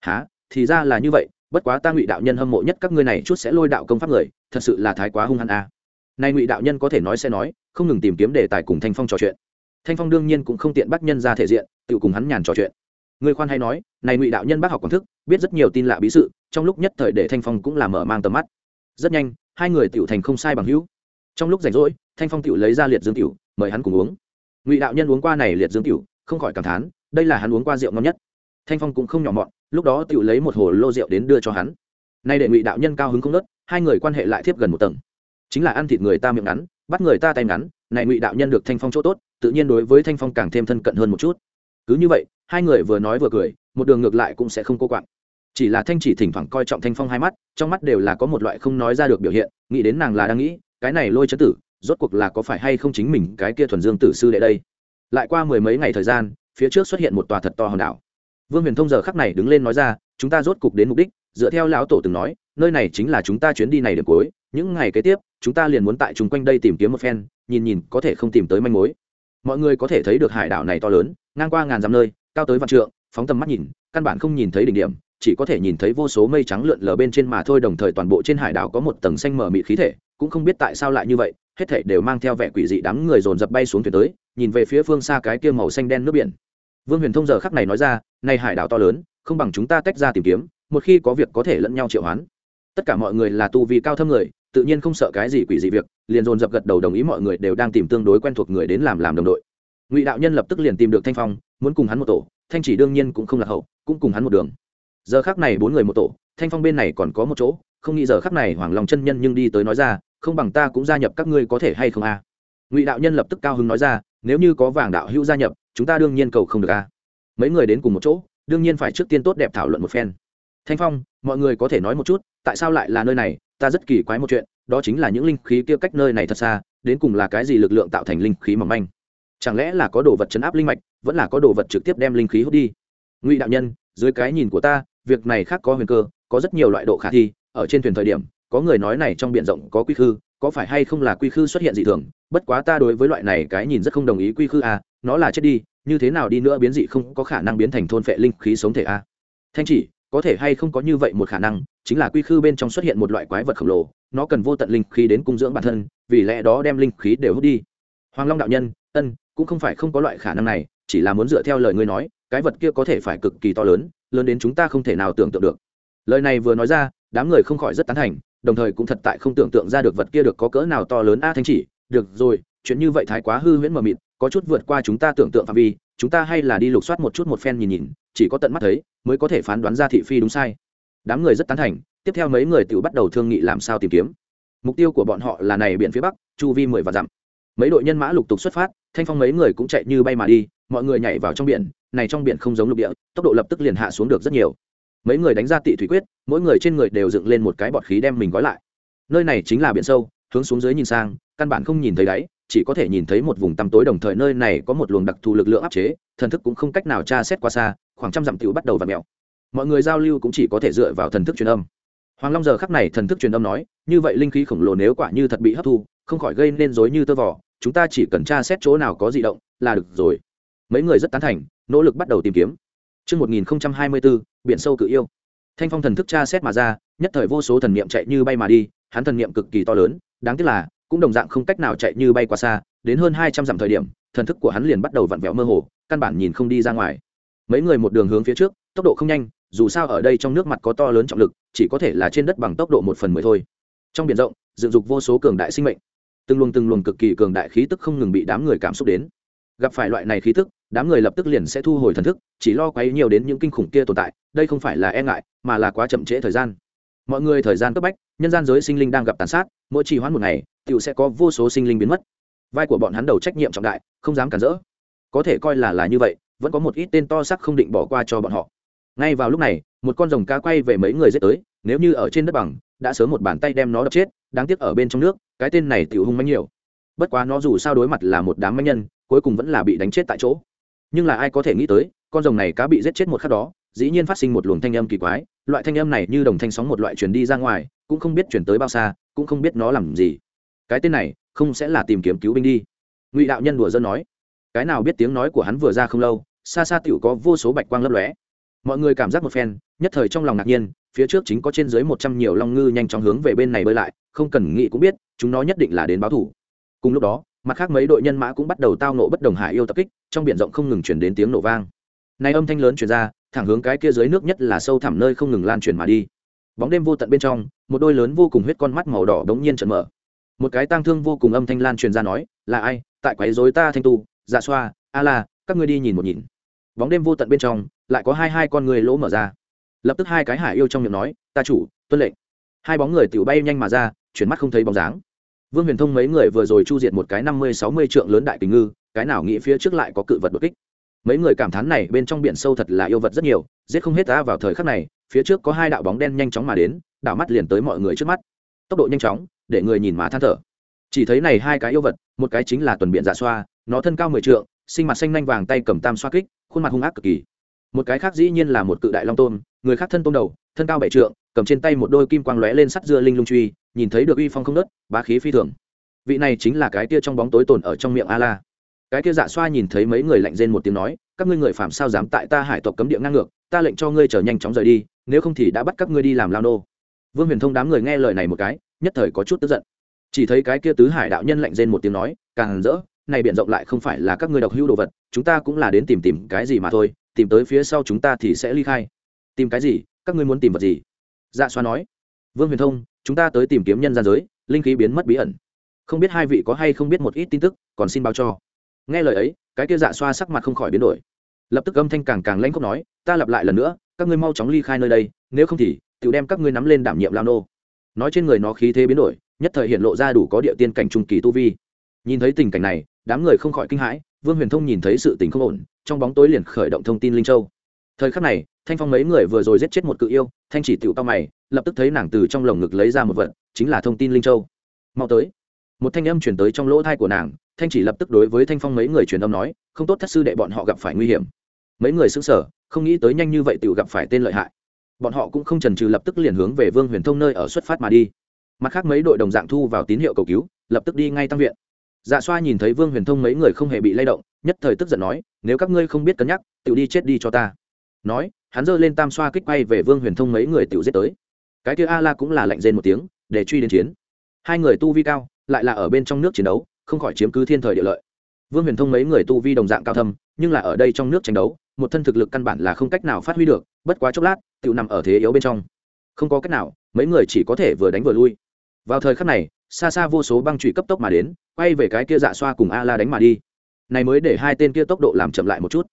Há thì ra là như vậy, bất quá ta ngụy đạo nhân hâm mộ nhất các ngươi này chút sẽ lôi đạo công pháp người, thật sự là thái quá hung hăng a. À. nay ngụy đạo nhân có thể nói sẽ nói, không ngừng tìm kiếm đề tài cùng thanh phong trò chuyện thanh phong đương nhiên cũng không tiện bắt nhân ra thể diện, tự cùng hắn nhàn trò chuyện. Người khoan hay nói, này ngụy đạo nhân bác học quảng thức, biết rất nhiều tin lạ bí sự, trong lúc nhất thời để thanh phong cũng là mở mang tầm mắt. Rất nhanh, hai người tiểu thành không sai bằng hữu. Trong lúc rảnh rỗi, thanh phong tiểu lấy ra liệt dương tiểu, mời hắn cùng uống. Ngụy đạo nhân uống qua này liệt dương tiểu, không khỏi cảm thán, đây là hắn uống qua rượu ngon nhất. Thanh phong cũng không nhỏ mọn, lúc đó tiểu lấy một hồ lô rượu đến đưa cho hắn. Nay để ngụy đạo nhân cao hứng không nớt, hai người quan hệ lại tiếp gần một tầng. Chính là ăn thịt người ta miệng ngắn, bắt người ta tay ngắn, này ngụy đạo nhân được thanh phong chỗ tốt tự nhiên đối với thanh phong càng thêm thân cận hơn một chút cứ như vậy hai người vừa nói vừa cười một đường ngược lại cũng sẽ không cô quạng chỉ là thanh chỉ thỉnh thoảng coi trọng thanh phong hai mắt trong mắt đều là có một loại không nói ra được biểu hiện nghĩ đến nàng là đang nghĩ cái này lôi chấn tử rốt cuộc là có phải hay không chính mình cái kia thuần dương tử sư đệ đây lại qua mười mấy ngày thời gian phía trước xuất hiện một tòa thật to hòn đảo vương huyền thông giờ khắc này đứng lên nói ra chúng ta rốt cục đến mục đích dựa theo lão tổ từng nói nơi này chính là chúng ta chuyến đi này được cuối những ngày kế tiếp chúng ta liền muốn tại chung quanh đây tìm kiếm một phen nhìn nhìn có thể không tìm tới manh mối mọi người có thể thấy được hải đảo này to lớn, ngang qua ngàn dặm nơi, cao tới vạn trượng, phóng tầm mắt nhìn, căn bản không nhìn thấy đỉnh điểm, chỉ có thể nhìn thấy vô số mây trắng lượn lờ bên trên mà thôi, đồng thời toàn bộ trên hải đảo có một tầng xanh mở mịt khí thể, cũng không biết tại sao lại như vậy, hết thể đều mang theo vẻ quỷ dị đám người dồn dập bay xuống thuyền tới, nhìn về phía phương xa cái kia màu xanh đen nước biển. Vương huyền thông giờ khắc này nói ra nay hải đảo to lớn, không bằng chúng ta tách ra tìm kiếm, một khi có việc có thể lẫn nhau triệu hoán. Tất cả mọi người là tu vi cao thâm người tự nhiên không sợ cái gì quỷ gì việc, liền dồn dập gật đầu đồng ý mọi người đều đang tìm tương đối quen thuộc người đến làm làm đồng đội. Ngụy đạo nhân lập tức liền tìm được thanh phong, muốn cùng hắn một tổ, thanh chỉ đương nhiên cũng không là hậu, cũng cùng hắn một đường. Giờ khác này bốn người một tổ, thanh phong bên này còn có một chỗ, không nghĩ giờ khác này hoàng long chân nhân nhưng đi tới nói ra, không bằng ta cũng gia nhập các ngươi có thể hay không a? Ngụy đạo nhân lập tức cao hứng nói ra, nếu như có vàng đạo hữu gia nhập, chúng ta đương nhiên cầu không được a. Mấy người đến cùng một chỗ, đương nhiên phải trước tiên tốt đẹp thảo luận một phen. Thanh phong, mọi người có thể nói một chút, tại sao lại là nơi này? Ta rất kỳ quái một chuyện, đó chính là những linh khí kia cách nơi này thật xa, đến cùng là cái gì lực lượng tạo thành linh khí mỏng manh? Chẳng lẽ là có đồ vật chấn áp linh mạch, vẫn là có đồ vật trực tiếp đem linh khí hút đi? Ngụy đạo nhân, dưới cái nhìn của ta, việc này khác có huyền cơ, có rất nhiều loại độ khả thi, ở trên thuyền thời điểm, có người nói này trong biển rộng có quy khư, có phải hay không là quy khư xuất hiện dị thường? Bất quá ta đối với loại này cái nhìn rất không đồng ý quy khư à nó là chết đi, như thế nào đi nữa biến dị không có khả năng biến thành thôn phệ linh khí sống thể à? Thanh chỉ có thể hay không có như vậy một khả năng, chính là quy khư bên trong xuất hiện một loại quái vật khổng lồ, nó cần vô tận linh khí đến cung dưỡng bản thân, vì lẽ đó đem linh khí đều hút đi. Hoàng long đạo nhân, ân, cũng không phải không có loại khả năng này, chỉ là muốn dựa theo lời ngươi nói, cái vật kia có thể phải cực kỳ to lớn lớn đến chúng ta không thể nào tưởng tượng được. Lời này vừa nói ra, đám người không khỏi rất tán thành, đồng thời cũng thật tại không tưởng tượng ra được vật kia được có cỡ nào to lớn. A thanh chỉ, được rồi, chuyện như vậy thái quá hư huyễn mờ mịt, có chút vượt qua chúng ta tưởng tượng phạm vi chúng ta hay là đi lục soát một chút một phen nhìn nhìn, chỉ có tận mắt thấy, mới có thể phán đoán ra thị phi đúng sai. Đám người rất tán thành, tiếp theo mấy người tự bắt đầu thương nghị làm sao tìm kiếm. Mục tiêu của bọn họ là này biển phía bắc, chu vi mười và dặm. Mấy đội nhân mã lục tục xuất phát, thanh phong mấy người cũng chạy như bay mà đi, mọi người nhảy vào trong biển, này trong biển không giống lục địa, tốc độ lập tức liền hạ xuống được rất nhiều. Mấy người đánh ra tị thủy quyết, mỗi người trên người đều dựng lên một cái bọt khí đem mình gói lại. Nơi này chính là biển sâu, hướng xuống dưới nhìn sang, căn bản không nhìn thấy đáy chỉ có thể nhìn thấy một vùng tăm tối đồng thời nơi này có một luồng đặc thù lực lượng áp chế thần thức cũng không cách nào tra xét qua xa khoảng trăm dặm tiểu bắt đầu và mèo. Mọi người giao lưu cũng chỉ có thể dựa vào thần thức truyền âm. Hoàng long giờ khắc này thần thức truyền âm nói như vậy linh khí khổng lồ nếu quả như thật bị hấp thu không khỏi gây nên rối như tơ vỏ chúng ta chỉ cần tra xét chỗ nào có di động là được rồi. Mấy người rất tán thành nỗ lực bắt đầu tìm kiếm. Trước 1024, biển sâu cự yêu. Thanh phong thần thức tra xét mà ra, nhất thời vô số thần niệm chạy như bay mà đi, hắn thần niệm cực kỳ to lớn, đáng tiếc là cũng đồng dạng không cách nào chạy như bay qua xa, đến hơn hai trăm dặm thời điểm, thần thức của hắn liền bắt đầu vặn vẹo mơ hồ, căn bản nhìn không đi ra ngoài. Mấy người một đường hướng phía trước, tốc độ không nhanh, dù sao ở đây trong nước mặt có to lớn trọng lực, chỉ có thể là trên đất bằng tốc độ một phần mười thôi. Trong biển rộng, dựng dục vô số cường đại sinh mệnh, từng luồng từng luồng cực kỳ cường đại khí tức không ngừng bị đám người cảm xúc đến gặp phải loại này khí tức đám người lập tức liền sẽ thu hồi thần thức chỉ lo quấy nhiều đến những kinh khủng kia tồn tại đây không phải là e ngại mà là quá chậm trễ thời gian mọi người thời gian cấp bách nhân gian giới sinh linh đang gặp tàn sát mỗi trì hoãn một ngày Tiểu sẽ có vô số sinh linh biến mất. Vai của bọn hắn đầu trách nhiệm trọng đại, không dám cản rỡ. Có thể coi là là như vậy, vẫn có một ít tên to sắc không định bỏ qua cho bọn họ. Ngay vào lúc này, một con rồng cá quay về mấy người dết tới, nếu như ở trên đất bằng, đã sớm một bàn tay đem nó đập chết, đáng tiếc ở bên trong nước, cái tên này tiểu hung manh nhiều. Bất quá nó dù sao đối mặt là một đám manh nhân, cuối cùng vẫn là bị đánh chết tại chỗ. Nhưng là ai có thể nghĩ tới, con rồng này cá bị giết chết một khắc đó, dĩ nhiên phát sinh một luồng thanh âm kỳ quái, loại thanh âm này như đồng thanh sóng một loại truyền đi ra ngoài, cũng không biết chuyển tới bao xa, cũng không biết nó làm gì cái tên này không sẽ là tìm kiếm cứu binh đi. Ngụy đạo nhân đùa dân nói, cái nào biết tiếng nói của hắn vừa ra không lâu, xa xa tựu có vô số bạch quang lấp lóe. Mọi người cảm giác một phen, nhất thời trong lòng ngạc nhiên, phía trước chính có trên dưới một trăm nhiều long ngư nhanh chóng hướng về bên này bơi lại, không cần nghĩ cũng biết, chúng nó nhất định là đến báo thủ. Cùng lúc đó, mặt khác mấy đội nhân mã cũng bắt đầu tao nộ bất đồng hải yêu tập kích, trong biển rộng không ngừng chuyển đến tiếng nổ vang. Nay âm thanh lớn chuyển ra, thẳng hướng cái kia dưới nước nhất là sâu thẳm nơi không ngừng lan truyền mà đi. Bóng đêm vô tận bên trong, một đôi lớn vô cùng huyết con mắt màu đỏ đống nhiên trận mở một cái tang thương vô cùng âm thanh lan truyền ra nói, là ai? Tại quấy dối ta, thanh tu dạ xoa, a la, các ngươi đi nhìn một nhìn. Bóng đêm vô tận bên trong, lại có hai hai con người lỗ mở ra. Lập tức hai cái hải yêu trong miệng nói, ta chủ, tuân lệnh. Hai bóng người tiểu bay nhanh mà ra, chuyển mắt không thấy bóng dáng. Vương huyền thông mấy người vừa rồi chu diệt một cái năm mươi, sáu mươi trượng lớn đại tình ngư, cái nào nghĩ phía trước lại có cự vật đột kích. Mấy người cảm thán này bên trong biển sâu thật là yêu vật rất nhiều, giết không hết ta vào thời khắc này, phía trước có hai đạo bóng đen nhanh chóng mà đến, đảo mắt liền tới mọi người trước mắt. Tốc độ nhanh chóng để người nhìn mà than thở. Chỉ thấy này hai cái yêu vật, một cái chính là tuần biện dạ xoa, nó thân cao mười trượng, sinh mặt xanh nanh vàng tay cầm tam xoa kích, khuôn mặt hung ác cực kỳ. Một cái khác dĩ nhiên là một cự đại long tôn, người khác thân tôn đầu, thân cao bảy trượng, cầm trên tay một đôi kim quang lóe lên sắt dưa linh lung truy, nhìn thấy được uy phong không nớt bá khí phi thường. Vị này chính là cái kia trong bóng tối tồn ở trong miệng a la cái kia dạ xoa nhìn thấy mấy người lạnh rên một tiếng nói, các ngươi người phạm sao dám tại ta hải tộc cấm địa ngang ngược, ta lệnh cho ngươi trở nhanh chóng rời đi, nếu không thì đã bắt các ngươi đi làm lao nô. Vương huyền thông đám người nghe lời này một cái nhất thời có chút tức giận. Chỉ thấy cái kia tứ hải đạo nhân lạnh rên một tiếng nói, càng rỡ, này biển rộng lại không phải là các ngươi độc hữu đồ vật, chúng ta cũng là đến tìm tìm cái gì mà thôi, tìm tới phía sau chúng ta thì sẽ ly khai. Tìm cái gì? Các ngươi muốn tìm vật gì? Dạ xoa nói. Vương huyền thông, chúng ta tới tìm kiếm nhân gian giới, linh khí biến mất bí ẩn. Không biết hai vị có hay không biết một ít tin tức, còn xin báo cho. Nghe lời ấy, cái kia dạ xoa sắc mặt không khỏi biến đổi. Lập tức âm thanh càng càng lãnh khóc nói, ta lặp lại lần nữa, các ngươi mau chóng ly khai nơi đây, nếu không thì tự đem các ngươi nắm lên đảm nhiệm lao nô nói trên người nó khí thế biến đổi, nhất thời hiện lộ ra đủ có địa tiên cảnh trung kỳ tu vi. Nhìn thấy tình cảnh này, đám người không khỏi kinh hãi, vương huyền thông nhìn thấy sự tình không ổn, trong bóng tối liền khởi động thông tin linh châu. Thời khắc này, thanh phong mấy người vừa rồi giết chết một cự yêu, thanh chỉ tựu tao mày, lập tức thấy nàng từ trong lồng ngực lấy ra một vật, chính là thông tin linh châu. Mau tới. Một thanh âm chuyển tới trong lỗ thai của nàng, thanh chỉ lập tức đối với thanh phong mấy người truyền âm nói, không tốt, thất sư đệ bọn họ gặp phải nguy hiểm. Mấy người xứng sở không nghĩ tới nhanh như vậy tựu gặp phải tên lợi hại bọn họ cũng không chần trừ lập tức liền hướng về vương huyền thông nơi ở xuất phát mà đi. Mặt khác mấy đội đồng dạng thu vào tín hiệu cầu cứu, lập tức đi ngay tăng viện. Dạ xoa nhìn thấy vương huyền thông mấy người không hề bị lay động, nhất thời tức giận nói, nếu các ngươi không biết cân nhắc tự đi chết đi cho ta. Nói, hắn giơ lên tam xoa kích bay về vương huyền thông mấy người tự giết tới. Cái kia a la cũng là lạnh rên một tiếng, để truy đến chiến. Hai người tu vi cao, lại là ở bên trong nước chiến đấu, không khỏi chiếm cứ thiên thời địa lợi. Vương huyền thông mấy người tu vi đồng dạng cao thâm nhưng là ở đây trong nước tranh đấu, một thân thực lực căn bản là không cách nào phát huy được, bất quá chốc lát tự nằm ở thế yếu bên trong. Không có cách nào, mấy người chỉ có thể vừa đánh vừa lui. Vào thời khắc này, xa xa vô số băng trụy cấp tốc mà đến, quay về cái kia dạ xoa cùng a la đánh mà đi. Này mới để hai tên kia tốc độ làm chậm lại một chút.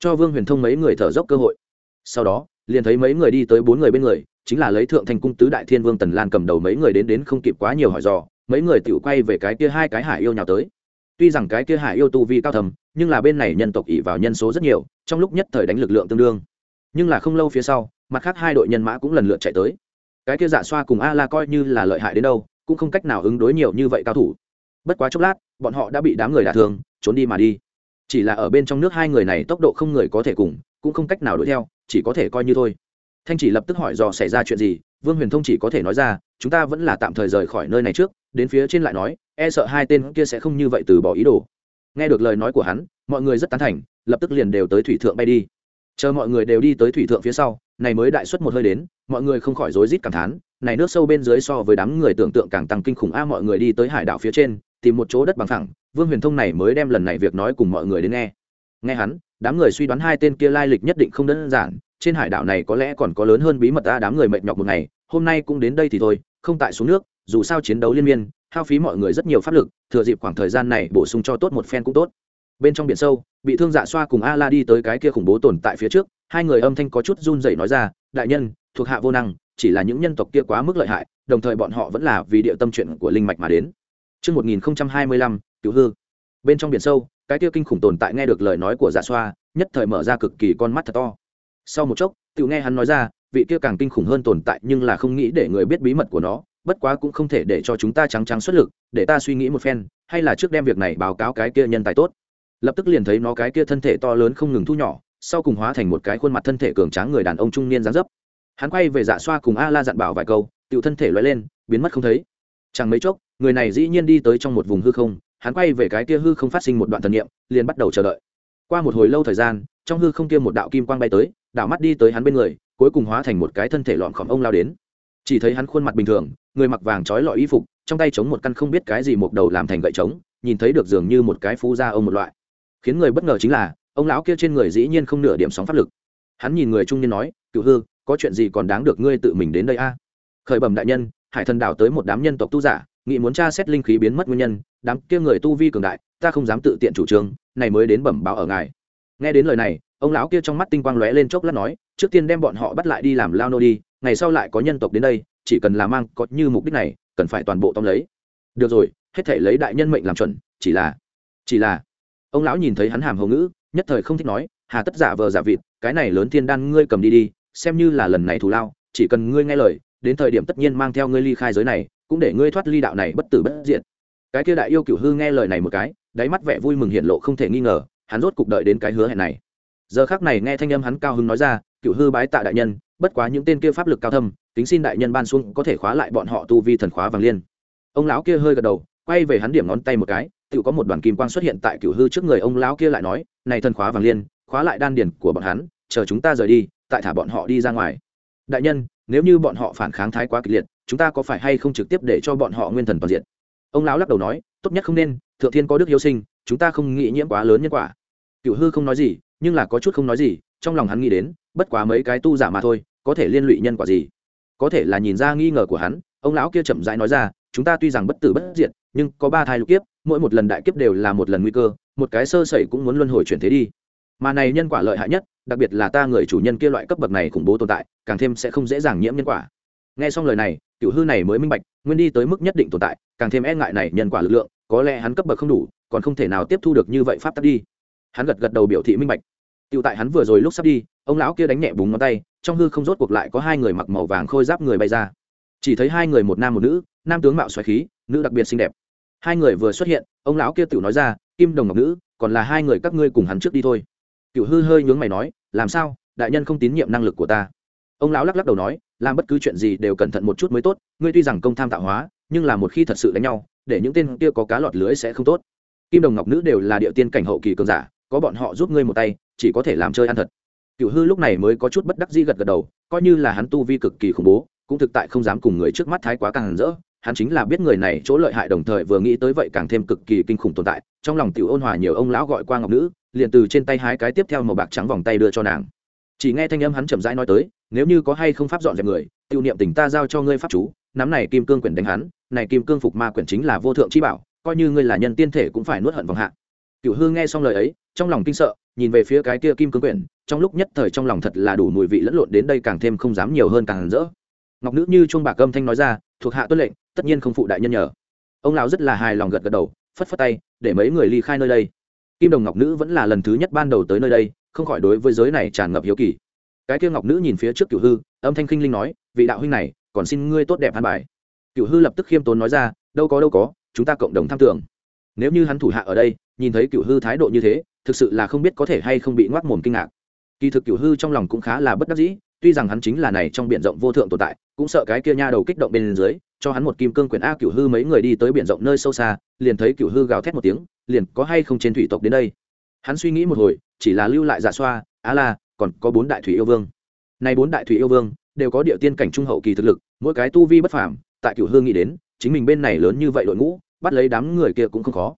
Cho vương huyền thông mấy người thở dốc cơ hội. Sau đó, liền thấy mấy người đi tới bốn người bên người, chính là lấy thượng thành cung tứ đại thiên vương tần lan cầm đầu mấy người đến đến không kịp quá nhiều hỏi dò, mấy người tự quay về cái kia hai cái hải yêu nhào tới tuy rằng cái kia hải yêu tu vi cao thầm, nhưng là bên này nhân tộc ỉ vào nhân số rất nhiều, trong lúc nhất thời đánh lực lượng tương đương. Nhưng là không lâu phía sau, mặt khác hai đội nhân mã cũng lần lượt chạy tới. Cái kia dạ xoa cùng a la coi như là lợi hại đến đâu, cũng không cách nào ứng đối nhiều như vậy cao thủ. Bất quá chốc lát, bọn họ đã bị đám người đả thương, trốn đi mà đi. Chỉ là ở bên trong nước hai người này tốc độ không người có thể cùng, cũng không cách nào đuổi theo, chỉ có thể coi như thôi. Thanh chỉ lập tức hỏi dò xảy ra chuyện gì, vương huyền thông chỉ có thể nói ra, chúng ta vẫn là tạm thời rời khỏi nơi này trước, đến phía trên lại nói e sợ hai tên kia sẽ không như vậy từ bỏ ý đồ. Nghe được lời nói của hắn, mọi người rất tán thành, lập tức liền đều tới thủy thượng bay đi. Chờ mọi người đều đi tới thủy thượng phía sau, này mới đại xuất một hơi đến, mọi người không khỏi rối rít cảm thán, này nước sâu bên dưới so với đám người tưởng tượng càng tăng kinh khủng a, mọi người đi tới hải đảo phía trên, tìm một chỗ đất bằng thẳng vương huyền thông này mới đem lần này việc nói cùng mọi người đến nghe. Nghe hắn, đám người suy đoán hai tên kia lai lịch nhất định không đơn giản, trên hải đảo này có lẽ còn có lớn hơn bí mật ta đám người mệt nhọc một ngày, hôm nay cũng đến đây thì thôi, không tại xuống nước, dù sao chiến đấu liên miên hao phí mọi người rất nhiều pháp lực thừa dịp khoảng thời gian này bổ sung cho tốt một phen cũng tốt bên trong biển sâu bị thương dạ xoa cùng a la đi tới cái kia khủng bố tồn tại phía trước hai người âm thanh có chút run rẩy nói ra đại nhân thuộc hạ vô năng chỉ là những nhân tộc kia quá mức lợi hại đồng thời bọn họ vẫn là vì địa tâm chuyện của linh mạch mà đến Trước 1025, cứu hư. Bên trong biển sâu, cái kia kinh khủng tồn tại nghe được lời nói của dạ xoa, nhất thời mở ra cực kỳ con mắt thật to. Sau một chốc, tiểu nghe hắn nói ra, vị kia càng kinh khủng hơn tồn tại nhưng là không nghĩ để người biết bí mật của nó, bất quá cũng không thể để cho chúng ta trắng trắng xuất lực, để ta suy nghĩ một phen, hay là trước đem việc này báo cáo cái kia nhân tài tốt. Lập tức liền thấy nó cái kia thân thể to lớn không ngừng thu nhỏ, sau cùng hóa thành một cái khuôn mặt thân thể cường tráng người đàn ông trung niên dáng dấp. Hắn quay về dạ xoa cùng a la dặn bảo vài câu tự thân thể loay lên biến mất không thấy. Chẳng mấy chốc người này dĩ nhiên đi tới trong một vùng hư không hắn quay về cái kia hư không phát sinh một đoạn thần niệm liền bắt đầu chờ đợi. Qua một hồi lâu thời gian trong hư không kia một đạo kim quang bay tới đảo mắt đi tới hắn bên người cuối cùng hóa thành một cái thân thể lọn khỏm ông lao đến chỉ thấy hắn khuôn mặt bình thường, người mặc vàng trói lọi y phục, trong tay chống một căn không biết cái gì một đầu làm thành gậy trống, nhìn thấy được dường như một cái phú gia ông một loại. Khiến người bất ngờ chính là, ông lão kia trên người dĩ nhiên không nửa điểm sóng pháp lực. Hắn nhìn người trung niên nói, cựu hư, có chuyện gì còn đáng được ngươi tự mình đến đây a? Khởi bẩm đại nhân, hải thần đảo tới một đám nhân tộc tu giả nghị muốn tra xét linh khí biến mất nguyên nhân, đám kia người tu vi cường đại, ta không dám tự tiện chủ trương, này mới đến bẩm báo ở ngài. Nghe đến lời này ông lão kia trong mắt tinh quang lóe lên chốc lát nói, trước tiên đem bọn họ bắt lại đi làm lao nô đi, ngày sau lại có nhân tộc đến đây, chỉ cần là mang có như mục đích này, cần phải toàn bộ tóm lấy. Được rồi, hết thể lấy đại nhân mệnh làm chuẩn, chỉ là chỉ là. Ông lão nhìn thấy hắn hàm hầu ngữ, nhất thời không thích nói, hà tất giả vờ giả vịt, cái này lớn thiên đan ngươi cầm đi đi, xem như là lần này thù lao, chỉ cần ngươi nghe lời, đến thời điểm tất nhiên mang theo ngươi ly khai giới này, cũng để ngươi thoát ly đạo này bất tử bất diệt. Cái kia đại yêu cửu hư nghe lời này một cái, đáy mắt vẻ vui mừng hiện lộ không thể nghi ngờ, hắn rốt cục đợi đến cái hứa hẹn này giờ khác này nghe thanh âm hắn cao hứng nói ra, cựu hư bái tạ đại nhân, bất quá những tên kia pháp lực cao thâm tính xin đại nhân ban xuống, có thể khóa lại bọn họ tu vi thần khóa vàng liên. Ông lão kia hơi gật đầu, quay về hắn điểm ngón tay một cái, tự có một đoàn kim quang xuất hiện tại cựu hư trước người ông lão kia lại nói, này thần khóa vàng liên, khóa lại đan điển của bọn hắn, chờ chúng ta rời đi, tại thả bọn họ đi ra ngoài. Đại nhân, nếu như bọn họ phản kháng thái quá kịch liệt, chúng ta có phải hay không trực tiếp để cho bọn họ nguyên thần toàn diện? Ông lão lắc đầu nói, tốt nhất không nên, thượng thiên có đức yêu sinh, chúng ta không nghĩ nhiễm quá lớn nhân quả. Cựu hư không nói gì nhưng là có chút không nói gì, trong lòng hắn nghĩ đến, bất quá mấy cái tu giả mà thôi, có thể liên lụy nhân quả gì? Có thể là nhìn ra nghi ngờ của hắn, ông lão kia chậm rãi nói ra, chúng ta tuy rằng bất tử bất diệt, nhưng có ba thai lục kiếp, mỗi một lần đại kiếp đều là một lần nguy cơ, một cái sơ sẩy cũng muốn luân hồi chuyển thế đi. Mà này nhân quả lợi hại nhất, đặc biệt là ta người chủ nhân kia loại cấp bậc này khủng bố tồn tại, càng thêm sẽ không dễ dàng nhiễm nhân quả. Nghe xong lời này, cựu hư này mới minh bạch, nguyên đi tới mức nhất định tồn tại, càng thêm e ngại này nhân quả lực lượng, có lẽ hắn cấp bậc không đủ, còn không thể nào tiếp thu được như vậy pháp tắc đi hắn gật gật đầu biểu thị minh bạch. Tựu tại hắn vừa rồi lúc sắp đi, ông lão kia đánh nhẹ búng ngón tay, trong hư không rốt cuộc lại có hai người mặc màu vàng khôi giáp người bay ra. Chỉ thấy hai người một nam một nữ, nam tướng mạo xoáy khí, nữ đặc biệt xinh đẹp. Hai người vừa xuất hiện, ông lão kia tựu nói ra, kim đồng ngọc nữ, còn là hai người các ngươi cùng hắn trước đi thôi. Cựu hư hơi nhướng mày nói, làm sao? Đại nhân không tín nhiệm năng lực của ta. Ông lão lắc lắc đầu nói, làm bất cứ chuyện gì đều cẩn thận một chút mới tốt, ngươi tuy rằng công tham tạo hóa, nhưng là một khi thật sự đánh nhau, để những tên kia có cá lọt lưới sẽ không tốt. Kim đồng ngọc nữ đều là địa tiên cảnh hậu kỳ cường giả có bọn họ giúp ngươi một tay, chỉ có thể làm chơi ăn thật. Cựu hư lúc này mới có chút bất đắc dĩ gật gật đầu, coi như là hắn tu vi cực kỳ khủng bố, cũng thực tại không dám cùng người trước mắt thái quá càng rỡ. Hắn chính là biết người này chỗ lợi hại đồng thời vừa nghĩ tới vậy càng thêm cực kỳ kinh khủng tồn tại. Trong lòng tiểu ôn hòa nhiều ông lão gọi qua ngọc nữ, liền từ trên tay hái cái tiếp theo màu bạc trắng vòng tay đưa cho nàng. Chỉ nghe thanh âm hắn chậm rãi nói tới, nếu như có hay không pháp dọn dẹp người, tiêu niệm tình ta giao cho ngươi pháp chú, nắm này kim cương quyển đánh hắn, này kim cương phục ma quyển chính là vô thượng chi bảo, coi như ngươi là nhân tiên thể cũng phải nuốt hận vòng hạ cựu hương nghe xong lời ấy, trong lòng kinh sợ, nhìn về phía cái kia kim cương quyển, trong lúc nhất thời trong lòng thật là đủ mùi vị lẫn lộn đến đây càng thêm không dám nhiều hơn càng rỡ. Ngọc nữ như chuông bạc âm thanh nói ra, thuộc hạ tuân lệnh, tất nhiên không phụ đại nhân nhờ. Ông lão rất là hài lòng gật gật đầu, phất phất tay, để mấy người ly khai nơi đây. Kim đồng ngọc nữ vẫn là lần thứ nhất ban đầu tới nơi đây, không khỏi đối với giới này tràn ngập hiếu kỳ. Cái kia ngọc nữ nhìn phía trước cửu hư, âm thanh khinh linh nói, vị đạo huynh này, còn xin ngươi tốt đẹp an bài. Cửu hư lập tức khiêm tốn nói ra, đâu có đâu có, chúng ta cộng đồng tham tưởng. Nếu như hắn thủ hạ ở đây nhìn thấy cửu hư thái độ như thế, thực sự là không biết có thể hay không bị ngoác mồm kinh ngạc. Kỳ thực cửu hư trong lòng cũng khá là bất đắc dĩ, tuy rằng hắn chính là này trong biển rộng vô thượng tồn tại, cũng sợ cái kia nha đầu kích động bên dưới, cho hắn một kim cương quyển a cửu hư mấy người đi tới biển rộng nơi sâu xa, liền thấy cửu hư gào thét một tiếng, liền có hay không trên thủy tộc đến đây. Hắn suy nghĩ một hồi, chỉ là lưu lại giả xoa, á la, còn có bốn đại thủy yêu vương. Nay bốn đại thủy yêu vương, đều có địa tiên cảnh trung hậu kỳ thực lực, mỗi cái tu vi bất phàm, tại cửu hư nghĩ đến, chính mình bên này lớn như vậy đội ngũ, bắt lấy đám người kia cũng không khó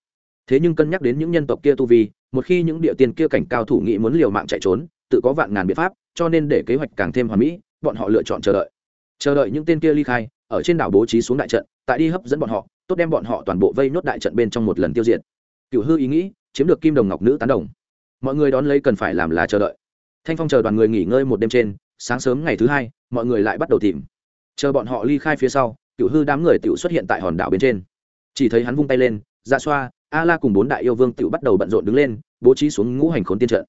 thế nhưng cân nhắc đến những nhân tộc kia tu vi, một khi những địa tiên kia cảnh cao thủ nghĩ muốn liều mạng chạy trốn, tự có vạn ngàn biện pháp, cho nên để kế hoạch càng thêm hoàn mỹ, bọn họ lựa chọn chờ đợi. Chờ đợi những tên kia ly khai, ở trên đảo bố trí xuống đại trận, tại đi hấp dẫn bọn họ, tốt đem bọn họ toàn bộ vây nốt đại trận bên trong một lần tiêu diệt. Cựu hư ý nghĩ, chiếm được kim đồng ngọc nữ tán đồng. Mọi người đón lấy cần phải làm là chờ đợi. Thanh phong chờ đoàn người nghỉ ngơi một đêm trên, sáng sớm ngày thứ hai, mọi người lại bắt đầu tìm. Chờ bọn họ ly khai phía sau cựu hư đám người tự xuất hiện tại hòn đảo bên trên. Chỉ thấy hắn vung tay lên dạ xoa a la cùng bốn đại yêu vương tự bắt đầu bận rộn đứng lên bố trí xuống ngũ hành khốn tiên trận.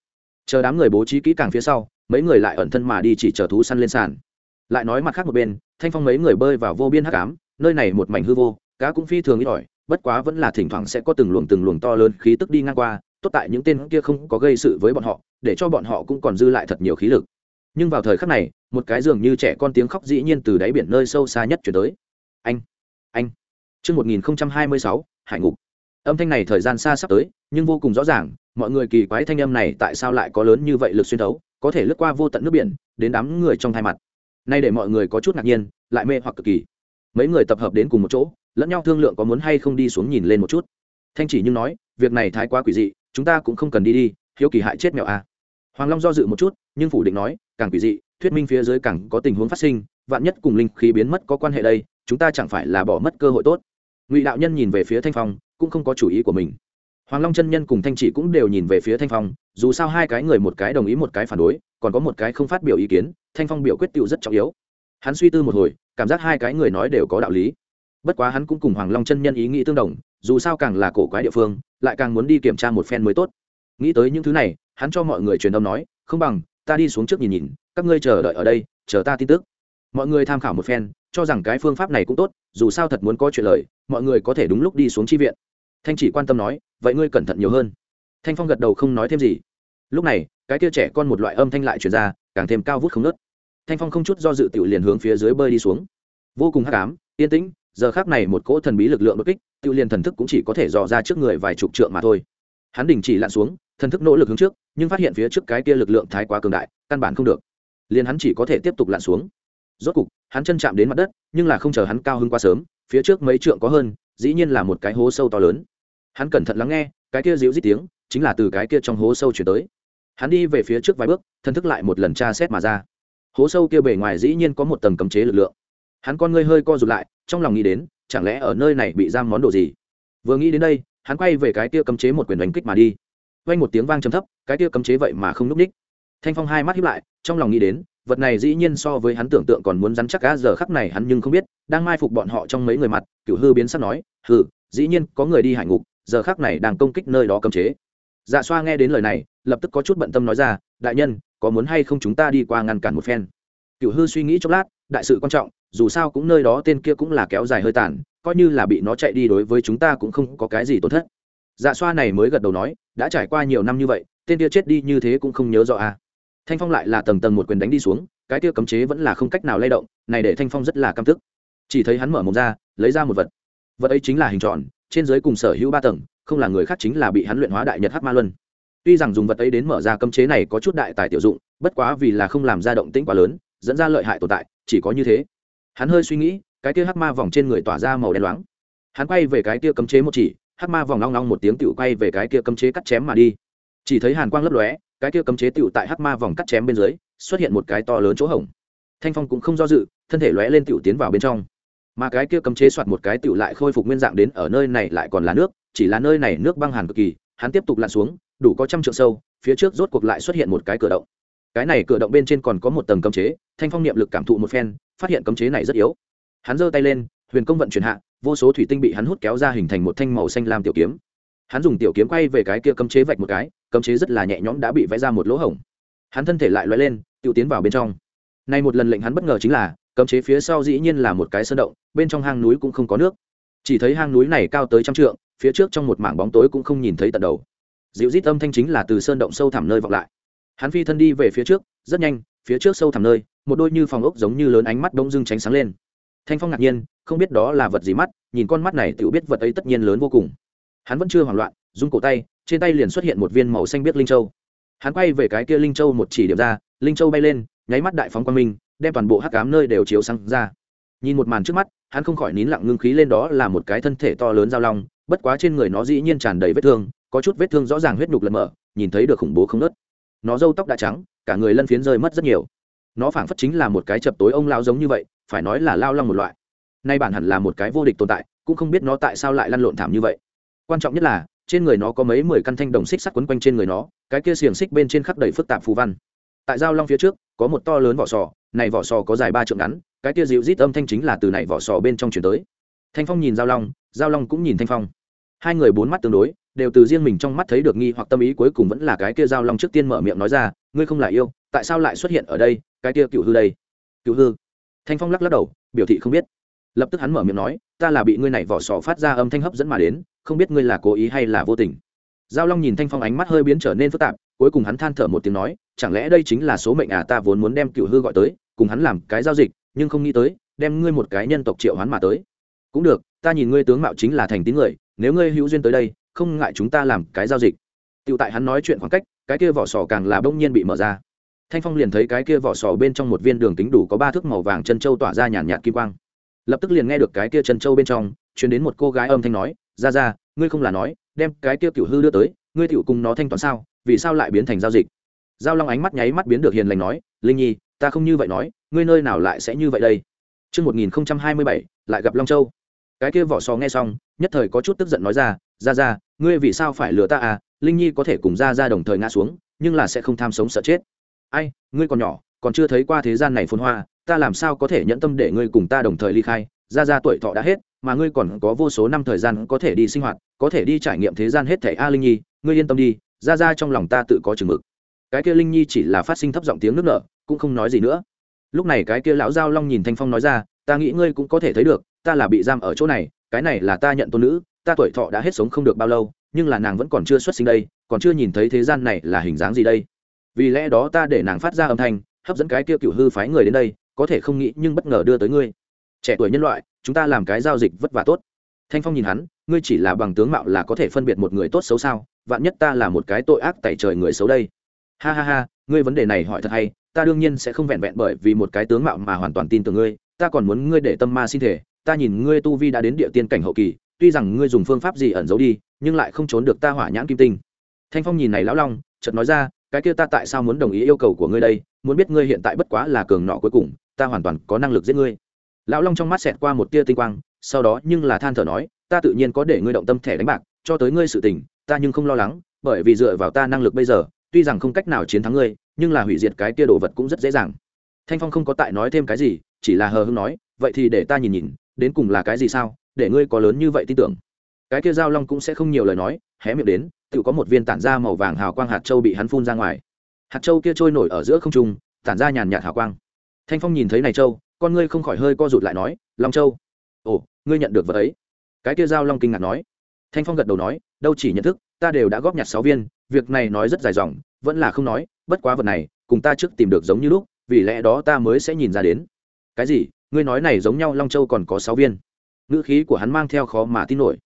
Chờ đám người bố trí kỹ càng phía sau mấy người lại ẩn thân mà đi chỉ chờ thú săn lên sàn. Lại nói mặt khác một bên thanh phong mấy người bơi vào vô biên hắc ám nơi này một mảnh hư vô cá cũng phi thường ít ỏi bất quá vẫn là thỉnh thoảng sẽ có từng luồng từng luồng to lớn khí tức đi ngang qua tốt tại những tên kia không có gây sự với bọn họ để cho bọn họ cũng còn dư lại thật nhiều khí lực. Nhưng vào thời khắc này một cái dường như trẻ con tiếng khóc dĩ nhiên từ đáy biển nơi sâu xa nhất chuyển tới. Anh anh. Trước 1026, Hải Ngục. Âm thanh này thời gian xa sắp tới, nhưng vô cùng rõ ràng, mọi người kỳ quái thanh âm này tại sao lại có lớn như vậy lực xuyên thấu, có thể lướt qua vô tận nước biển, đến đám người trong thai mặt. Nay để mọi người có chút ngạc nhiên, lại mê hoặc cực kỳ. Mấy người tập hợp đến cùng một chỗ, lẫn nhau thương lượng có muốn hay không đi xuống nhìn lên một chút. Thanh chỉ nhưng nói, việc này thái quá quỷ dị, chúng ta cũng không cần đi đi, hiếu kỳ hại chết mèo à. Hoàng Long do dự một chút, nhưng phủ định nói, càng quỷ dị, thuyết minh phía dưới càng có tình huống phát sinh, vạn nhất cùng linh khí biến mất có quan hệ đây, chúng ta chẳng phải là bỏ mất cơ hội tốt ngụy đạo nhân nhìn về phía thanh phong cũng không có chủ ý của mình. Hoàng long chân nhân cùng thanh chỉ cũng đều nhìn về phía thanh phong, dù sao hai cái người một cái đồng ý một cái phản đối, còn có một cái không phát biểu ý kiến, thanh phong biểu quyết tựu rất trọng yếu. Hắn suy tư một hồi, cảm giác hai cái người nói đều có đạo lý. Bất quá hắn cũng cùng hoàng long chân nhân ý nghĩ tương đồng, dù sao càng là cổ quái địa phương, lại càng muốn đi kiểm tra một phen mới tốt. Nghĩ tới những thứ này, hắn cho mọi người truyền âm nói, không bằng, ta đi xuống trước nhìn nhìn, các ngươi chờ đợi ở đây, chờ ta tin tức. Mọi người tham khảo một phen, cho rằng cái phương pháp này cũng tốt, dù sao thật muốn có chuyện lời, mọi người có thể đúng lúc đi xuống chi viện thanh chỉ quan tâm nói, vậy ngươi cẩn thận nhiều hơn. Thanh phong gật đầu không nói thêm gì. Lúc này, cái kia trẻ con một loại âm thanh lại truyền ra, càng thêm cao vút không nớt thanh phong không chút do dự tiểu liền hướng phía dưới bơi đi xuống. Vô cùng hắc ám, yên tĩnh, giờ khác này một cỗ thần bí lực lượng đột kích, tiểu liền thần thức cũng chỉ có thể dò ra trước người vài chục trượng mà thôi. Hắn đình chỉ lặn xuống, thần thức nỗ lực hướng trước, nhưng phát hiện phía trước cái kia lực lượng thái quá cường đại, căn bản không được. Liền hắn chỉ có thể tiếp tục lặn xuống. Rốt cục, hắn chân chạm đến mặt đất, nhưng là không chờ hắn cao hơn quá sớm, phía trước mấy trượng có hơn dĩ nhiên là một cái hố sâu to lớn. Hắn cẩn thận lắng nghe, cái kia dịu dít tiếng, chính là từ cái kia trong hố sâu chuyển tới. Hắn đi về phía trước vài bước thân thức lại một lần tra xét mà ra. Hố sâu kia bề ngoài dĩ nhiên có một tầng cấm chế lực lượng. Hắn con ngươi hơi co rụt lại, trong lòng nghĩ đến, chẳng lẽ ở nơi này bị giam món đồ gì? Vừa nghĩ đến đây, hắn quay về cái kia cấm chế một quyền đánh kích mà đi. Vang một tiếng vang trầm thấp, cái kia cấm chế vậy mà không núp ních thanh phong hai mắt hiếp lại, trong lòng nghĩ đến vật này dĩ nhiên so với hắn tưởng tượng còn muốn rắn chắc cá giờ khắc này hắn nhưng không biết, đang mai phục bọn họ trong mấy người mặt cựu hư biến sắc nói hư dĩ nhiên có người đi hải ngục, giờ khắc này đang công kích nơi đó cấm chế. Dạ xoa nghe đến lời này, lập tức có chút bận tâm nói ra, đại nhân, có muốn hay không chúng ta đi qua ngăn cản một phen? Cựu hư suy nghĩ chốc lát, đại sự quan trọng, dù sao cũng nơi đó tên kia cũng là kéo dài hơi tàn, coi như là bị nó chạy đi đối với chúng ta cũng không có cái gì tổn thất. Dạ xoa này mới gật đầu nói, đã trải qua nhiều năm như vậy, tên kia chết đi như thế cũng không nhớ rõ à thanh phong lại là tầng tầng một quyền đánh đi xuống, cái tia cấm chế vẫn là không cách nào lay động, này để thanh phong rất là căm tức. Chỉ thấy hắn mở mồm ra, lấy ra một vật. Vật ấy chính là hình tròn, trên dưới cùng sở hữu ba tầng, không là người khác chính là bị hắn luyện hóa đại nhật hắc ma luân. Tuy rằng dùng vật ấy đến mở ra cấm chế này có chút đại tài tiểu dụng, bất quá vì là không làm ra động tĩnh quá lớn, dẫn ra lợi hại tồn tại, chỉ có như thế. Hắn hơi suy nghĩ, cái kia hắc ma vòng trên người tỏa ra màu đen loáng. Hắn quay về cái kia cấm chế một chỉ, hắc ma vòng long long một tiếng tự quay về cái kia cấm chế cắt chém mà đi chỉ thấy hàn quang lấp lóe, cái kia cấm chế tựu tại hắc ma vòng cắt chém bên dưới, xuất hiện một cái to lớn chỗ hổng. Thanh phong cũng không do dự, thân thể lóe lên tựu tiến vào bên trong. Mà cái kia cấm chế soạt một cái tựu lại khôi phục nguyên dạng đến ở nơi này lại còn là nước, chỉ là nơi này nước băng hàn cực kỳ, hắn tiếp tục lặn xuống, đủ có trăm trượng sâu, phía trước rốt cuộc lại xuất hiện một cái cửa động. Cái này cửa động bên trên còn có một tầng cấm chế, thanh phong niệm lực cảm thụ một phen, phát hiện cấm chế này rất yếu. Hắn giơ tay lên, huyền công vận chuyển hạ, vô số thủy tinh bị hắn hút kéo ra hình thành một thanh màu xanh lam tiểu kiếm. Hắn dùng tiểu kiếm quay về cái kia cấm chế vạch một cái cấm chế rất là nhẹ nhõm đã bị vẽ ra một lỗ hổng. Hắn thân thể lại loay lên tự tiến vào bên trong. Nay một lần lệnh hắn bất ngờ chính là, cấm chế phía sau dĩ nhiên là một cái sơn động, bên trong hang núi cũng không có nước. Chỉ thấy hang núi này cao tới trăm trượng, phía trước trong một mảng bóng tối cũng không nhìn thấy tận đầu. Dịu rít âm thanh chính là từ sơn động sâu thẳm nơi vọng lại. Hắn phi thân đi về phía trước, rất nhanh, phía trước sâu thẳm nơi, một đôi như phòng ốc giống như lớn ánh mắt đông dưng tránh sáng lên. Thanh phong ngạc nhiên, không biết đó là vật gì mắt, nhìn con mắt này tự biết vật ấy tất nhiên lớn vô cùng. Hắn vẫn chưa hoảng loạn rung cổ tay, trên tay liền xuất hiện một viên màu xanh biết linh châu. Hắn quay về cái kia linh châu một chỉ điểm ra, linh châu bay lên, nháy mắt đại phóng quang minh, đem toàn bộ hắc cám nơi đều chiếu sáng ra. Nhìn một màn trước mắt, hắn không khỏi nín lặng ngưng khí lên đó là một cái thân thể to lớn giao long, bất quá trên người nó dĩ nhiên tràn đầy vết thương, có chút vết thương rõ ràng huyết nhục lật mở, nhìn thấy được khủng bố không nớt. Nó râu tóc đã trắng, cả người lân phiến rơi mất rất nhiều. Nó phảng phất chính là một cái chập tối ông lao giống như vậy, phải nói là lao long một loại. Nay bản hẳn là một cái vô địch tồn tại, cũng không biết nó tại sao lại lăn lộn thảm như vậy. Quan trọng nhất là trên người nó có mấy mười căn thanh đồng xích sắt quấn quanh trên người nó, cái kia xiềng xích bên trên khắc đầy phức tạp phù văn. Tại giao long phía trước, có một to lớn vỏ sò, này vỏ sò có dài ba trượng ngắn, cái kia dịu rít âm thanh chính là từ này vỏ sò bên trong chuyển tới. Thanh phong nhìn giao long giao long cũng nhìn thanh phong. Hai người bốn mắt tương đối, đều từ riêng mình trong mắt thấy được nghi hoặc tâm ý cuối cùng vẫn là cái kia giao long trước tiên mở miệng nói ra, ngươi không là yêu, tại sao lại xuất hiện ở đây, cái kia cựu hư đây? Cựu hư? Thanh phong lắc lắc đầu, biểu thị không biết. Lập tức hắn mở miệng nói, ta là bị ngươi này vỏ sò phát ra âm thanh hấp dẫn mà đến không biết ngươi là cố ý hay là vô tình. Giao long nhìn thanh phong ánh mắt hơi biến trở nên phức tạp, cuối cùng hắn than thở một tiếng nói, chẳng lẽ đây chính là số mệnh à ta vốn muốn đem cựu hư gọi tới, cùng hắn làm cái giao dịch, nhưng không nghĩ tới, đem ngươi một cái nhân tộc triệu hắn mà tới. Cũng được, ta nhìn ngươi tướng mạo chính là thành tín người, nếu ngươi hữu duyên tới đây, không ngại chúng ta làm cái giao dịch. Tựu tại hắn nói chuyện khoảng cách, cái kia vỏ sò càng là bỗng nhiên bị mở ra. Thanh phong liền thấy cái kia vỏ sò bên trong một viên đường tính đủ có ba thước màu vàng chân châu tỏa ra nhàn nhạt kim quang. Lập tức liền nghe được cái kia chân châu bên trong chuyển đến một cô gái âm thanh nói ra ra ngươi không là nói đem cái tiêu cựu hư đưa tới ngươi tiểu cùng nó thanh toán sao vì sao lại biến thành giao dịch giao long ánh mắt nháy mắt biến được hiền lành nói linh nhi ta không như vậy nói ngươi nơi nào lại sẽ như vậy đây Trước 1027, lại gặp Long Châu. Cái kia vỏ sò nghe xong, nhất thời có chút tức giận nói ra, ra ra, ngươi vì sao phải lừa ta à, Linh Nhi có thể cùng ra ra đồng thời ngã xuống, nhưng là sẽ không tham sống sợ chết. Ai, ngươi còn nhỏ, còn chưa thấy qua thế gian này phồn hoa, ta làm sao có thể nhẫn tâm để ngươi cùng ta đồng thời ly khai, ra ra tuổi thọ đã hết, mà ngươi còn có vô số năm thời gian có thể đi sinh hoạt, có thể đi trải nghiệm thế gian hết thảy. A Linh Nhi, ngươi yên tâm đi, ra ra trong lòng ta tự có chừng mực. Cái kia Linh Nhi chỉ là phát sinh thấp giọng tiếng nước nở, cũng không nói gì nữa. Lúc này cái kia lão giao long nhìn thanh phong nói ra ta nghĩ ngươi cũng có thể thấy được ta là bị giam ở chỗ này cái này là ta nhận tôn nữ ta tuổi thọ đã hết sống không được bao lâu nhưng là nàng vẫn còn chưa xuất sinh đây còn chưa nhìn thấy thế gian này là hình dáng gì đây. Vì lẽ đó ta để nàng phát ra âm thanh hấp dẫn cái kia cựu hư phái người đến đây có thể không nghĩ nhưng bất ngờ đưa tới ngươi. Trẻ tuổi nhân loại chúng ta làm cái giao dịch vất vả tốt. Thanh phong nhìn hắn, ngươi chỉ là bằng tướng mạo là có thể phân biệt một người tốt xấu sao? Vạn nhất ta là một cái tội ác tại trời người xấu đây. Ha ha ha, ngươi vấn đề này hỏi thật hay, ta đương nhiên sẽ không vẹn vẹn bởi vì một cái tướng mạo mà hoàn toàn tin tưởng ngươi, ta còn muốn ngươi để tâm ma xin thể, ta nhìn ngươi tu vi đã đến địa tiên cảnh hậu kỳ, tuy rằng ngươi dùng phương pháp gì ẩn giấu đi, nhưng lại không trốn được ta hỏa nhãn kim tinh. Thanh phong nhìn này lão long, chợt nói ra, cái kia ta tại sao muốn đồng ý yêu cầu của ngươi đây? Muốn biết ngươi hiện tại bất quá là cường nọ cuối cùng, ta hoàn toàn có năng lực giết ngươi lão long trong mắt xẹt qua một tia tinh quang, sau đó nhưng là than thở nói, ta tự nhiên có để ngươi động tâm thẻ đánh bạc, cho tới ngươi sự tình, ta nhưng không lo lắng, bởi vì dựa vào ta năng lực bây giờ, tuy rằng không cách nào chiến thắng ngươi, nhưng là hủy diệt cái kia đồ vật cũng rất dễ dàng. Thanh phong không có tại nói thêm cái gì, chỉ là hờ hưng nói, vậy thì để ta nhìn nhìn, đến cùng là cái gì sao, để ngươi có lớn như vậy tin tưởng. Cái kia giao long cũng sẽ không nhiều lời nói, hé miệng đến, tự có một viên tản ra màu vàng hào quang hạt châu bị hắn phun ra ngoài. Hạt châu kia trôi nổi ở giữa không trung, tản ra nhàn nhạt hào quang. Thanh phong nhìn thấy này châu con ngươi không khỏi hơi co rụt lại nói, long châu. Ồ, ngươi nhận được vật ấy. Cái kia giao long kinh ngạc nói. Thanh phong gật đầu nói, đâu chỉ nhận thức, ta đều đã góp nhặt sáu viên, việc này nói rất dài dòng, vẫn là không nói, bất quá vật này, cùng ta trước tìm được giống như lúc, vì lẽ đó ta mới sẽ nhìn ra đến. Cái gì? Ngươi nói này giống nhau long châu còn có sáu viên? Ngữ khí của hắn mang theo khó mà tin nổi.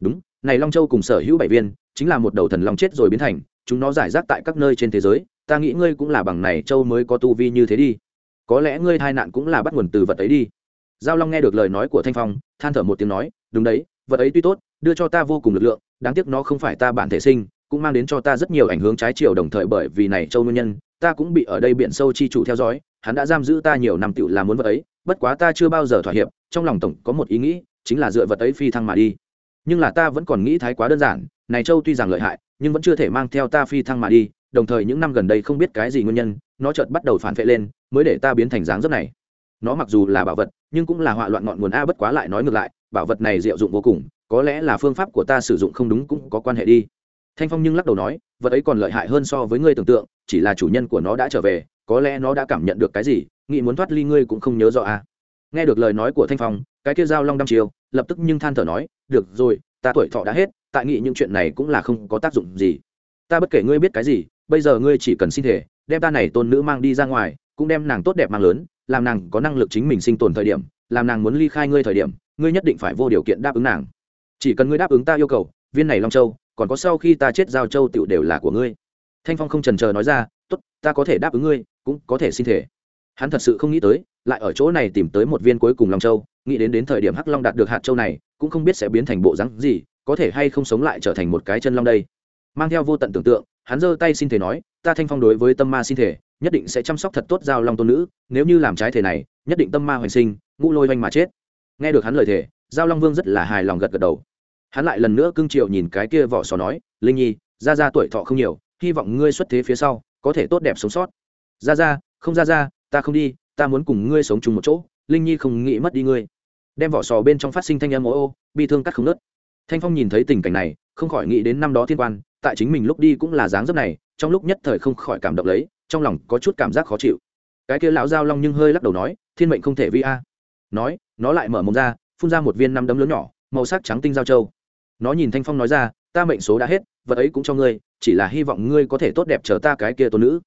Đúng, này long châu cùng sở hữu bảy viên, chính là một đầu thần long chết rồi biến thành, chúng nó giải rác tại các nơi trên thế giới, ta nghĩ ngươi cũng là bằng này châu mới có tu vi như thế đi có lẽ ngươi tai nạn cũng là bắt nguồn từ vật ấy đi. Giao long nghe được lời nói của thanh phong, than thở một tiếng nói, đúng đấy, vật ấy tuy tốt, đưa cho ta vô cùng lực lượng, đáng tiếc nó không phải ta bản thể sinh, cũng mang đến cho ta rất nhiều ảnh hưởng trái chiều đồng thời bởi vì này châu nguyên nhân, ta cũng bị ở đây biển sâu chi chủ theo dõi, hắn đã giam giữ ta nhiều năm tựu làm muốn vật ấy, bất quá ta chưa bao giờ thỏa hiệp, trong lòng tổng có một ý nghĩ, chính là dựa vật ấy phi thăng mà đi. Nhưng là ta vẫn còn nghĩ thái quá đơn giản, này châu tuy rằng lợi hại, nhưng vẫn chưa thể mang theo ta phi thăng mà đi đồng thời những năm gần đây không biết cái gì nguyên nhân, nó chợt bắt đầu phản vệ lên, mới để ta biến thành dáng dấp này. Nó mặc dù là bảo vật, nhưng cũng là họa loạn ngọn nguồn a bất quá lại nói ngược lại, bảo vật này diệu dụng vô cùng, có lẽ là phương pháp của ta sử dụng không đúng cũng có quan hệ đi. Thanh phong nhưng lắc đầu nói, vật ấy còn lợi hại hơn so với ngươi tưởng tượng, chỉ là chủ nhân của nó đã trở về, có lẽ nó đã cảm nhận được cái gì, nghĩ muốn thoát ly ngươi cũng không nhớ rõ à. nghe được lời nói của thanh phong, cái kia dao long đăm chiều lập tức nhưng than thở nói, được rồi, ta tuổi thọ đã hết, tại nghĩ những chuyện này cũng là không có tác dụng gì. Ta bất kể ngươi biết cái gì bây giờ ngươi chỉ cần xin thể, đem ta này tôn nữ mang đi ra ngoài, cũng đem nàng tốt đẹp mang lớn, làm nàng có năng lực chính mình sinh tồn thời điểm, làm nàng muốn ly khai ngươi thời điểm, ngươi nhất định phải vô điều kiện đáp ứng nàng. Chỉ cần ngươi đáp ứng ta yêu cầu, viên này long châu, còn có sau khi ta chết giao châu tựu đều là của ngươi. Thanh phong không trần chờ nói ra, tốt, ta có thể đáp ứng ngươi, cũng có thể xin thể. Hắn thật sự không nghĩ tới, lại ở chỗ này tìm tới một viên cuối cùng long châu, nghĩ đến đến thời điểm hắc long đạt được hạt châu này, cũng không biết sẽ biến thành bộ rắn gì, có thể hay không sống lại trở thành một cái chân long đây. Mang theo vô tận tưởng tượng hắn giơ tay xin thể nói, ta thanh phong đối với tâm ma xin thể, nhất định sẽ chăm sóc thật tốt giao long tôn nữ, nếu như làm trái thể này, nhất định tâm ma hoành sinh, ngũ lôi vanh mà chết. Nghe được hắn lời thể giao long vương rất là hài lòng gật gật đầu. Hắn lại lần nữa cưng triệu nhìn cái kia vỏ sò nói, linh nhi, ra ra tuổi thọ không nhiều, hy vọng ngươi xuất thế phía sau, có thể tốt đẹp sống sót. Ra ra, không ra ra, ta không đi, ta muốn cùng ngươi sống chung một chỗ, linh nhi không nghĩ mất đi ngươi. Đem vỏ sò bên trong phát sinh thanh âm ô ô, bi thương cắt không nớt thanh phong nhìn thấy tình cảnh này không khỏi nghĩ đến năm đó thiên quan, tại chính mình lúc đi cũng là dáng dấp này, trong lúc nhất thời không khỏi cảm động lấy, trong lòng có chút cảm giác khó chịu. Cái kia lão giao long nhưng hơi lắc đầu nói, thiên mệnh không thể vi a. Nói, nó lại mở mồm ra, phun ra một viên năm đấm lớn nhỏ, màu sắc trắng tinh giao châu. Nó nhìn thanh phong nói ra, ta mệnh số đã hết, vật ấy cũng cho ngươi, chỉ là hy vọng ngươi có thể tốt đẹp chờ ta cái kia tôn nữ.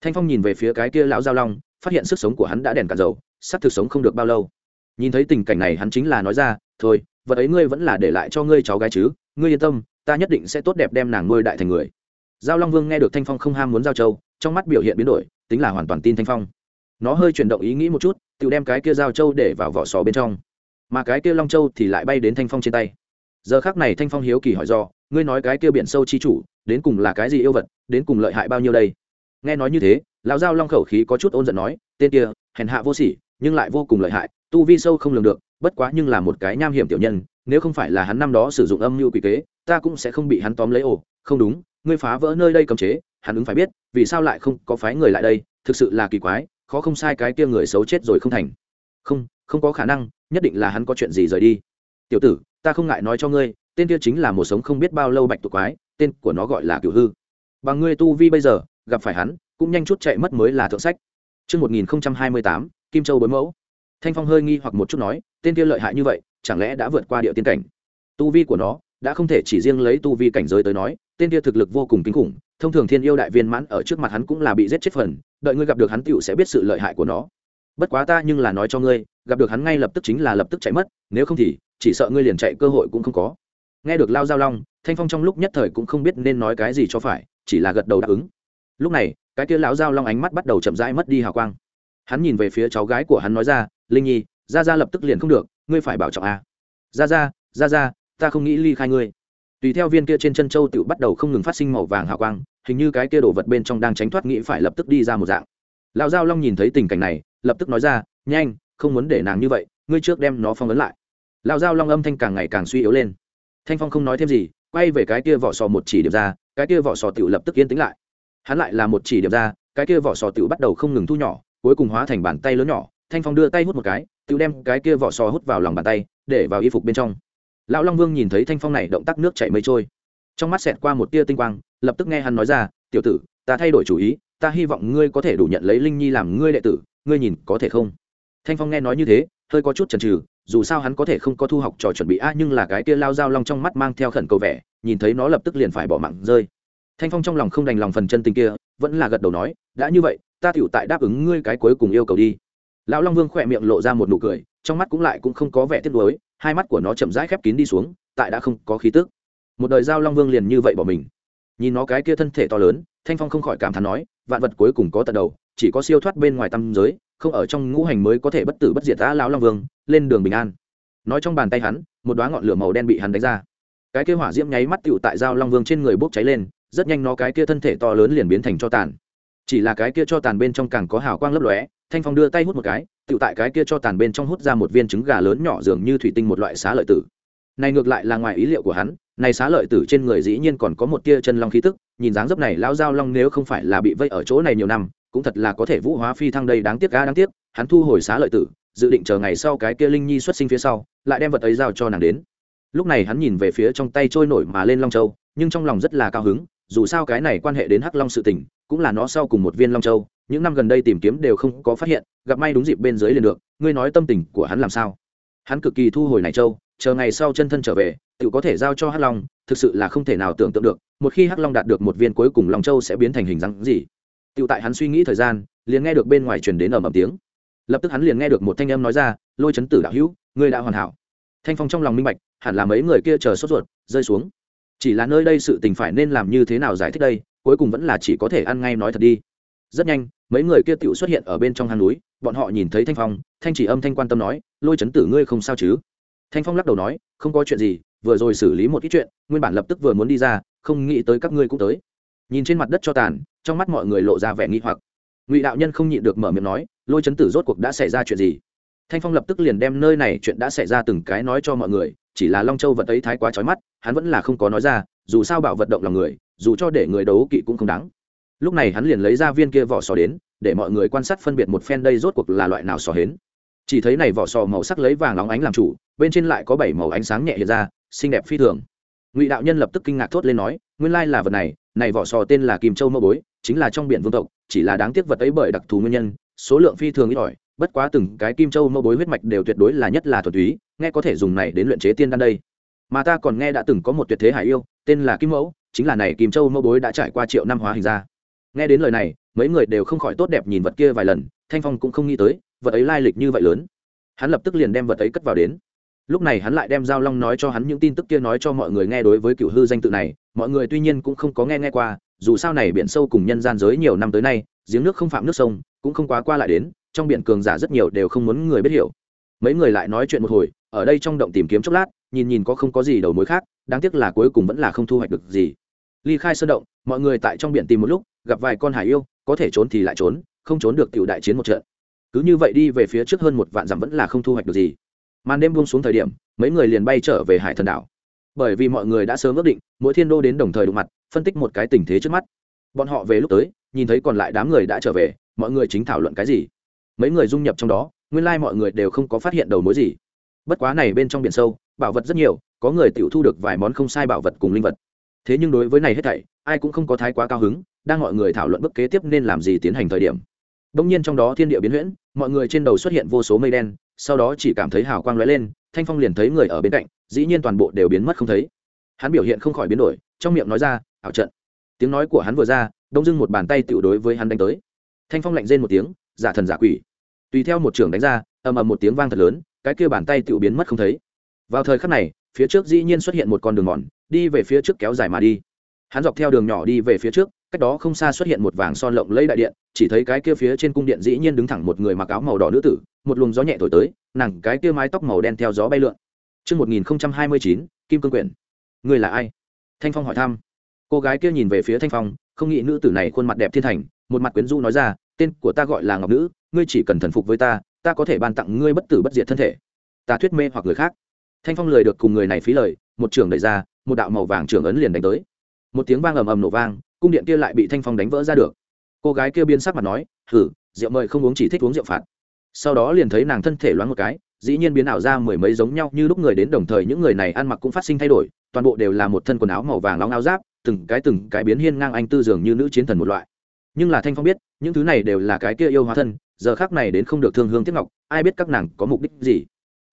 Thanh phong nhìn về phía cái kia lão giao long, phát hiện sức sống của hắn đã đèn cả dầu sắc thực sống không được bao lâu. Nhìn thấy tình cảnh này hắn chính là nói ra, thôi, vật ấy ngươi vẫn là để lại cho ngươi cháu gái chứ, ngươi yên tâm ta nhất định sẽ tốt đẹp đem nàng nuôi đại thành người. Giao long vương nghe được thanh phong không ham muốn giao châu, trong mắt biểu hiện biến đổi, tính là hoàn toàn tin thanh phong. Nó hơi chuyển động ý nghĩ một chút, tự đem cái kia giao châu để vào vỏ sò bên trong. Mà cái kia long châu thì lại bay đến thanh phong trên tay. Giờ khác này thanh phong hiếu kỳ hỏi do, ngươi nói cái kia biển sâu chi chủ, đến cùng là cái gì yêu vật, đến cùng lợi hại bao nhiêu đây? Nghe nói như thế, lão giao long khẩu khí có chút ôn giận nói, tên kia, hèn hạ vô sỉ, nhưng lại vô cùng lợi hại tu vi sâu không lường được bất quá nhưng là một cái nham hiểm tiểu nhân nếu không phải là hắn năm đó sử dụng âm mưu quỷ kế ta cũng sẽ không bị hắn tóm lấy ổ. Không đúng ngươi phá vỡ nơi đây cấm chế hắn ứng phải biết vì sao lại không có phái người lại đây thực sự là kỳ quái khó không sai cái kia người xấu chết rồi không thành. Không không có khả năng nhất định là hắn có chuyện gì rời đi. Tiểu tử ta không ngại nói cho ngươi tên kia chính là một sống không biết bao lâu bạch tuộc quái tên của nó gọi là cửu hư. Bằng ngươi tu vi bây giờ gặp phải hắn cũng nhanh chút chạy mất mới là thượng sách. Trước 1028, Kim Châu bối mẫu. Thanh Phong hơi nghi hoặc một chút nói, tên kia lợi hại như vậy, chẳng lẽ đã vượt qua địa tiên cảnh? Tu vi của nó đã không thể chỉ riêng lấy tu vi cảnh giới tới nói, tên kia thực lực vô cùng kinh khủng, thông thường thiên yêu đại viên mãn ở trước mặt hắn cũng là bị giết chết phần, đợi ngươi gặp được hắn tiểu sẽ biết sự lợi hại của nó. Bất quá ta nhưng là nói cho ngươi, gặp được hắn ngay lập tức chính là lập tức chạy mất, nếu không thì chỉ sợ ngươi liền chạy cơ hội cũng không có. Nghe được Lao Giao Long, Thanh Phong trong lúc nhất thời cũng không biết nên nói cái gì cho phải, chỉ là gật đầu đáp ứng. Lúc này, cái kia lão Giao Long ánh mắt bắt đầu chậm rãi mất đi hào quang. Hắn nhìn về phía cháu gái của hắn nói ra, "Linh Nhi, gia gia lập tức liền không được, ngươi phải bảo trọng a." "Gia gia, gia gia, ta không nghĩ ly khai ngươi." tùy theo viên kia trên chân châu tự bắt đầu không ngừng phát sinh màu vàng hào quang hình như cái kia đổ vật bên trong đang tránh thoát nghĩ phải lập tức đi ra một dạng lão giao long nhìn thấy tình cảnh này lập tức nói ra nhanh không muốn để nàng như vậy ngươi trước đem nó phong ấn lại lão giao long âm thanh càng ngày càng suy yếu lên thanh phong không nói thêm gì quay về cái kia vỏ sò một chỉ điểm ra cái kia vỏ sò tiểu lập tức yên tĩnh lại hắn lại là một chỉ điểm ra cái kia vỏ sò tiểu bắt đầu không ngừng thu nhỏ cuối cùng hóa thành bàn tay lớn nhỏ thanh phong đưa tay hút một cái tiểu đem cái kia vỏ sò hút vào lòng bàn tay, để vào y phục bên trong. Lão long vương nhìn thấy thanh phong này, động tác nước chảy mây trôi. Trong mắt xẹt qua một tia tinh quang, lập tức nghe hắn nói ra, tiểu tử, ta thay đổi chủ ý, ta hy vọng ngươi có thể đủ nhận lấy linh nhi làm ngươi đệ tử, ngươi nhìn có thể không? Thanh phong nghe nói như thế, hơi có chút chần chừ, dù sao hắn có thể không có thu học trò chuẩn bị, a, nhưng là cái tia lao dao long trong mắt mang theo khẩn cầu vẻ, nhìn thấy nó lập tức liền phải bỏ mạng rơi. Thanh phong trong lòng không đành lòng phần chân tình kia, vẫn là gật đầu nói, đã như vậy, ta tựu tại đáp ứng ngươi cái cuối cùng yêu cầu đi lão long vương khỏe miệng lộ ra một nụ cười, trong mắt cũng lại cũng không có vẻ tiếc nuối, hai mắt của nó chậm rãi khép kín đi xuống, tại đã không có khí tức. Một đời giao long vương liền như vậy bỏ mình. Nhìn nó cái kia thân thể to lớn, thanh phong không khỏi cảm thán nói, vạn vật cuối cùng có tận đầu, chỉ có siêu thoát bên ngoài tâm giới, không ở trong ngũ hành mới có thể bất tử bất diệt ta lão long vương, lên đường bình an. Nói trong bàn tay hắn, một đoá ngọn lửa màu đen bị hắn đánh ra. Cái kia hỏa diễm nháy mắt tựu tại giao long vương trên người bốc cháy lên, rất nhanh nó cái kia thân thể to lớn liền biến thành cho tàn. Chỉ là cái kia cho tàn bên trong càng có hào quang lấp lóe thanh phong đưa tay hút một cái tự tại cái kia cho tàn bên trong hút ra một viên trứng gà lớn nhỏ dường như thủy tinh một loại xá lợi tử. Này ngược lại là ngoài ý liệu của hắn, này xá lợi tử trên người dĩ nhiên còn có một tia chân long khí tức, nhìn dáng dấp này lão giao long nếu không phải là bị vây ở chỗ này nhiều năm, cũng thật là có thể vũ hóa phi thăng đây đáng tiếc ga đáng tiếc, hắn thu hồi xá lợi tử, dự định chờ ngày sau cái kia linh nhi xuất sinh phía sau, lại đem vật ấy giao cho nàng đến. Lúc này hắn nhìn về phía trong tay trôi nổi mà lên long châu, nhưng trong lòng rất là cao hứng, dù sao cái này quan hệ đến hắc long sự tình, cũng là nó sau cùng một viên long châu những năm gần đây tìm kiếm đều không có phát hiện, gặp may đúng dịp bên dưới liền được. Ngươi nói tâm tình của hắn làm sao? Hắn cực kỳ thu hồi này châu, chờ ngày sau chân thân trở về, tự có thể giao cho hắc long, thực sự là không thể nào tưởng tượng được, một khi hắc long đạt được một viên cuối cùng long châu sẽ biến thành hình dáng gì. Tự tại hắn suy nghĩ thời gian, liền nghe được bên ngoài truyền đến ầm ầm tiếng. Lập tức hắn liền nghe được một thanh âm nói ra, lôi chấn tử đạo hữu, ngươi đã hoàn hảo. Thanh phong trong lòng minh bạch, hẳn là mấy người kia chờ sốt ruột, rơi xuống. Chỉ là nơi đây sự tình phải nên làm như thế nào giải thích đây, cuối cùng vẫn là chỉ có thể ăn ngay nói thật đi rất nhanh, mấy người kia tựu xuất hiện ở bên trong hang núi, bọn họ nhìn thấy thanh phong, thanh chỉ âm thanh quan tâm nói, lôi chấn tử ngươi không sao chứ? Thanh phong lắc đầu nói, không có chuyện gì, vừa rồi xử lý một ít chuyện, nguyên bản lập tức vừa muốn đi ra, không nghĩ tới các ngươi cũng tới. Nhìn trên mặt đất cho tàn, trong mắt mọi người lộ ra vẻ nghi hoặc. Ngụy đạo nhân không nhịn được mở miệng nói, lôi chấn tử rốt cuộc đã xảy ra chuyện gì? Thanh phong lập tức liền đem nơi này chuyện đã xảy ra từng cái nói cho mọi người, chỉ là long châu vật ấy thái quá trói mắt, hắn vẫn là không có nói ra, dù sao bảo vật động lòng người, dù cho để người đấu kỵ cũng không đáng lúc này hắn liền lấy ra viên kia vỏ sò đến, để mọi người quan sát phân biệt một phen đây rốt cuộc là loại nào sò hến. Chỉ thấy này vỏ sò màu sắc lấy vàng óng ánh làm chủ, bên trên lại có bảy màu ánh sáng nhẹ hiện ra, xinh đẹp phi thường. Ngụy đạo nhân lập tức kinh ngạc thốt lên nói, nguyên lai là vật này này vỏ sò tên là kim châu mơ bối, chính là trong biển vương tộc, chỉ là đáng tiếc vật ấy bởi đặc thù nguyên nhân, số lượng phi thường ít ỏi, bất quá từng cái kim châu mơ bối huyết mạch đều tuyệt đối là nhất là thuật túy, nghe có thể dùng này đến luyện chế tiên đan đây. Mà ta còn nghe đã từng có một tuyệt thế hải yêu, tên là kim mẫu, chính là này kim châu mơ bối đã trải qua triệu năm hóa hình ra nghe đến lời này, mấy người đều không khỏi tốt đẹp nhìn vật kia vài lần, thanh phong cũng không nghĩ tới, vật ấy lai lịch như vậy lớn. Hắn lập tức liền đem vật ấy cất vào đến. Lúc này hắn lại đem giao long nói cho hắn những tin tức kia nói cho mọi người nghe đối với cựu hư danh tự này. Mọi người tuy nhiên cũng không có nghe nghe qua, dù sao này biển sâu cùng nhân gian giới nhiều năm tới nay, giếng nước không phạm nước sông, cũng không quá qua lại đến, trong biển cường giả rất nhiều đều không muốn người biết hiểu. Mấy người lại nói chuyện một hồi, ở đây trong động tìm kiếm chốc lát, nhìn nhìn có không có gì đầu mối khác, đáng tiếc là cuối cùng vẫn là không thu hoạch được gì. Ly khai sơn động, mọi người tại trong biển tìm một lúc gặp vài con hải yêu, có thể trốn thì lại trốn, không trốn được tiểu đại chiến một trận. Cứ như vậy đi về phía trước hơn một vạn dặm vẫn là không thu hoạch được gì. Màn đêm buông xuống thời điểm, mấy người liền bay trở về hải thần đảo. Bởi vì mọi người đã sớm ước định, mỗi thiên đô đến đồng thời đụng mặt, phân tích một cái tình thế trước mắt. Bọn họ về lúc tới, nhìn thấy còn lại đám người đã trở về, mọi người chính thảo luận cái gì. Mấy người dung nhập trong đó, nguyên lai mọi người đều không có phát hiện đầu mối gì. Bất quá này bên trong biển sâu, bảo vật rất nhiều, có người tiểu thu được vài món không sai bảo vật cùng linh vật. Thế nhưng đối với này hết thảy, ai cũng không có thái quá cao hứng đang mọi người thảo luận bước kế tiếp nên làm gì tiến hành thời điểm. Đông nhiên trong đó thiên địa biến huyễn, mọi người trên đầu xuất hiện vô số mây đen, sau đó chỉ cảm thấy hào quang lóe lên, thanh phong liền thấy người ở bên cạnh, dĩ nhiên toàn bộ đều biến mất không thấy. Hắn biểu hiện không khỏi biến đổi, trong miệng nói ra, ảo trận. Tiếng nói của hắn vừa ra, đông dưng một bàn tay tiểu đối với hắn đánh tới. Thanh phong lạnh rên một tiếng, giả thần giả quỷ. Tùy theo một trường đánh ra, ầm ầm một tiếng vang thật lớn, cái kia bàn tay tiểu biến mất không thấy. Vào thời khắc này, phía trước dĩ nhiên xuất hiện một con đường mòn, đi về phía trước kéo dài mà đi. Hắn dọc theo đường nhỏ đi về phía trước cách đó không xa xuất hiện một vàng son lộng lẫy đại điện chỉ thấy cái kia phía trên cung điện dĩ nhiên đứng thẳng một người mặc áo màu đỏ nữ tử một luồng gió nhẹ thổi tới nàng cái kia mái tóc màu đen theo gió bay lượn Trước 1029, Kim Cương Quyển. Người là ai? Thanh Phong hỏi thăm. Cô gái kia nhìn về phía Thanh Phong, không nghĩ nữ tử này khuôn mặt đẹp thiên thành, một mặt quyến rũ nói ra, tên của ta gọi là Ngọc Nữ, ngươi chỉ cần thần phục với ta, ta có thể ban tặng ngươi bất tử bất diệt thân thể. Ta thuyết mê hoặc người khác. Thanh Phong lười được cùng người này phí lời, một trường đẩy ra, một đạo màu vàng trường ấn liền đánh tới. Một tiếng vang ầm ầm nổ vang, cung điện kia lại bị Thanh Phong đánh vỡ ra được. Cô gái kia biến sắc mặt nói, "Hử, rượu mời không uống chỉ thích uống rượu phạt." sau đó liền thấy nàng thân thể loáng một cái dĩ nhiên biến ảo ra mười mấy giống nhau như lúc người đến đồng thời những người này ăn mặc cũng phát sinh thay đổi toàn bộ đều là một thân quần áo màu vàng nóng áo giáp từng cái từng cái biến hiên ngang anh tư dường như nữ chiến thần một loại nhưng là thanh phong biết những thứ này đều là cái kia yêu hóa thân giờ khác này đến không được thương hương tiếp ngọc ai biết các nàng có mục đích gì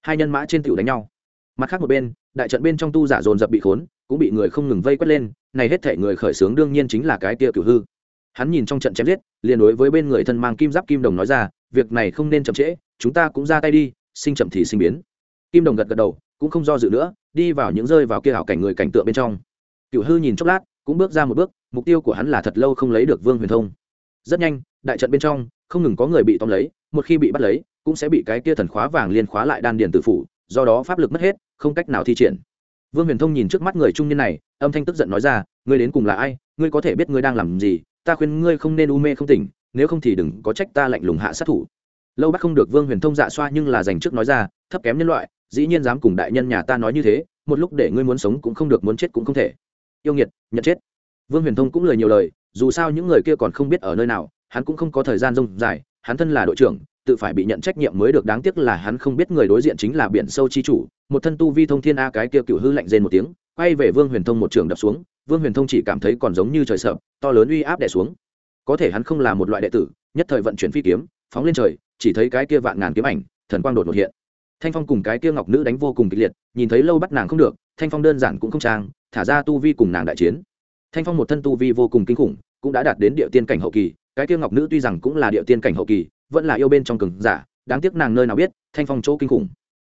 hai nhân mã trên tiểu đánh nhau mặt khác một bên đại trận bên trong tu giả dồn dập bị khốn, cũng bị người không ngừng vây quét lên, này hết thể người khởi xướng đương nhiên chính là cái kia cửu hư. Hắn nhìn trong trận chém giết, liền đối với bên người thân mang kim giáp kim đồng nói ra, việc này không nên chậm trễ, chúng ta cũng ra tay đi, sinh chậm thì sinh biến. Kim đồng gật gật đầu, cũng không do dự nữa, đi vào những rơi vào kia hảo cảnh người cảnh tượng bên trong. Cửu hư nhìn chốc lát, cũng bước ra một bước, mục tiêu của hắn là thật lâu không lấy được vương huyền thông. Rất nhanh, đại trận bên trong, không ngừng có người bị tóm lấy, một khi bị bắt lấy, cũng sẽ bị cái kia thần khóa vàng liên khóa lại đan điền tử phủ, do đó pháp lực mất hết không cách nào thi triển. Vương huyền thông nhìn trước mắt người trung niên này, âm thanh tức giận nói ra, ngươi đến cùng là ai? Ngươi có thể biết ngươi đang làm gì? Ta khuyên ngươi không nên u mê không tỉnh, nếu không thì đừng có trách ta lạnh lùng hạ sát thủ. Lâu bắt không được vương huyền thông dạ xoa nhưng là dành trước nói ra, thấp kém nhân loại, dĩ nhiên dám cùng đại nhân nhà ta nói như thế, một lúc để ngươi muốn sống cũng không được, muốn chết cũng không thể. Yêu nghiệt, nhận chết. Vương huyền thông cũng lời nhiều lời, dù sao những người kia còn không biết ở nơi nào, hắn cũng không có thời gian rông dài, hắn thân là đội trưởng, tự phải bị nhận trách nhiệm mới được, đáng tiếc là hắn không biết người đối diện chính là biển sâu chi chủ một thân tu vi thông thiên a cái kia cựu hư lạnh rên một tiếng, quay về vương huyền thông một trường đập xuống, vương huyền thông chỉ cảm thấy còn giống như trời sợ, to lớn uy áp đè xuống. Có thể hắn không là một loại đệ tử, nhất thời vận chuyển phi kiếm, phóng lên trời, chỉ thấy cái kia vạn ngàn kiếm ảnh, thần quang đột một hiện. Thanh phong cùng cái kia ngọc nữ đánh vô cùng kịch liệt, nhìn thấy lâu bắt nàng không được, thanh phong đơn giản cũng không trang, thả ra tu vi cùng nàng đại chiến. Thanh phong một thân tu vi vô cùng kinh khủng, cũng đã đạt đến địa tiên cảnh hậu kỳ, cái kia ngọc nữ tuy rằng cũng là địa tiên cảnh hậu kỳ, vẫn là yêu bên trong cường giả, đáng tiếc nàng nơi nào biết, thanh phong chỗ kinh khủng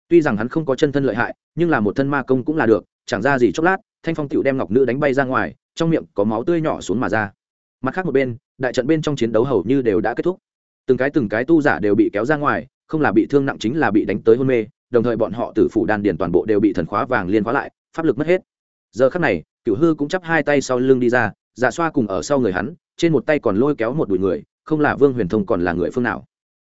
tuy rằng hắn không có chân thân lợi hại, nhưng là một thân ma công cũng là được, chẳng ra gì chốc lát, thanh phong tựu đem ngọc nữ đánh bay ra ngoài, trong miệng có máu tươi nhỏ xuống mà ra. Mặt khác một bên, đại trận bên trong chiến đấu hầu như đều đã kết thúc. Từng cái từng cái tu giả đều bị kéo ra ngoài, không là bị thương nặng chính là bị đánh tới hôn mê, đồng thời bọn họ tử phủ đan điền toàn bộ đều bị thần khóa vàng liên khóa lại, pháp lực mất hết. Giờ khắc này, cửu hư cũng chắp hai tay sau lưng đi ra giả xoa cùng ở sau người hắn, trên một tay còn lôi kéo một đùi người, không là vương huyền thông còn là người phương nào.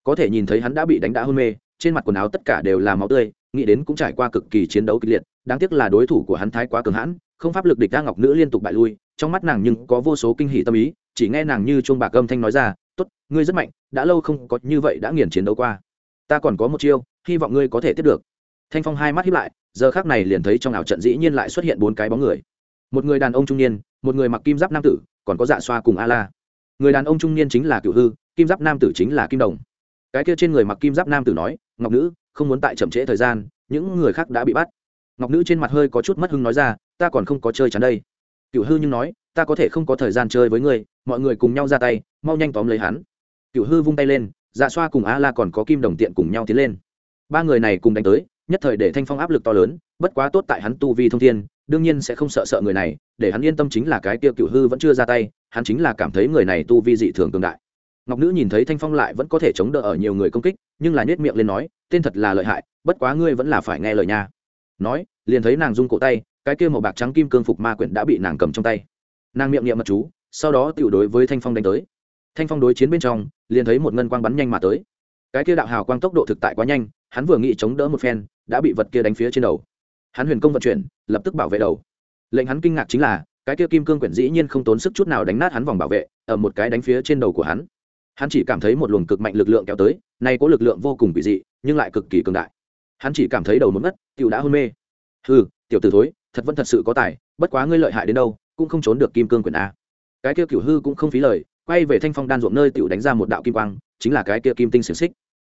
Có thể nhìn thấy hắn đã bị đánh đã hôn mê trên mặt quần áo tất cả đều là máu tươi, nghĩ đến cũng trải qua cực kỳ chiến đấu kịch liệt, đáng tiếc là đối thủ của hắn thái quá cường hãn, không pháp lực địch đa ngọc nữ liên tục bại lui, trong mắt nàng nhưng có vô số kinh hỷ tâm ý, chỉ nghe nàng như chuông bạc âm thanh nói ra, tốt, ngươi rất mạnh, đã lâu không có như vậy đã nghiền chiến đấu qua. Ta còn có một chiêu, hy vọng ngươi có thể tiếp được. Thanh phong hai mắt hiếp lại, giờ khác này liền thấy trong ảo trận dĩ nhiên lại xuất hiện bốn cái bóng người. Một người đàn ông trung niên, một người mặc kim giáp nam tử, còn có dạ xoa cùng a la. Người đàn ông trung niên chính là cựu hư, kim giáp nam tử chính là kim đồng cái kia trên người mặc kim giáp nam tử nói, ngọc nữ, không muốn tại chậm trễ thời gian, những người khác đã bị bắt. Ngọc nữ trên mặt hơi có chút mất hưng nói ra, ta còn không có chơi chắn đây. Cựu hư nhưng nói, ta có thể không có thời gian chơi với ngươi, mọi người cùng nhau ra tay, mau nhanh tóm lấy hắn. Cựu hư vung tay lên dạ xoa cùng a la còn có kim đồng tiện cùng nhau tiến lên. Ba người này cùng đánh tới, nhất thời để thanh phong áp lực to lớn, bất quá tốt tại hắn tu vi thông thiên, đương nhiên sẽ không sợ sợ người này, để hắn yên tâm chính là cái kia cựu hư vẫn chưa ra tay, hắn chính là cảm thấy người này tu vi dị thường cường đại ngọc nữ nhìn thấy thanh phong lại vẫn có thể chống đỡ ở nhiều người công kích, nhưng là nhét miệng lên nói, tên thật là lợi hại, bất quá ngươi vẫn là phải nghe lời nha. Nói, liền thấy nàng rung cổ tay, cái kia màu bạc trắng kim cương phục ma quyển đã bị nàng cầm trong tay. Nàng miệng niệm mật chú, sau đó tiểu đối với thanh phong đánh tới. Thanh phong đối chiến bên trong, liền thấy một ngân quang bắn nhanh mà tới. Cái kia đạo hào quang tốc độ thực tại quá nhanh, hắn vừa nghĩ chống đỡ một phen, đã bị vật kia đánh phía trên đầu. Hắn huyền công vận chuyển, lập tức bảo vệ đầu. Lệnh hắn kinh ngạc chính là, cái kia kim cương quyển dĩ nhiên không tốn sức chút nào đánh nát hắn vòng bảo vệ, ở một cái đánh phía trên đầu của hắn hắn chỉ cảm thấy một luồng cực mạnh lực lượng kéo tới, nay có lực lượng vô cùng kỳ dị, nhưng lại cực kỳ cường đại. Hắn chỉ cảm thấy đầu một mất tiểu đã hôn mê. Hừ, tiểu tử thối, thật vẫn thật sự có tài, bất quá ngươi lợi hại đến đâu, cũng không trốn được kim cương quyền a. Cái kia cựu hư cũng không phí lời, quay về thanh phong đan ruộng nơi tiểu đánh ra một đạo kim quang, chính là cái kia kim tinh xiềng xích.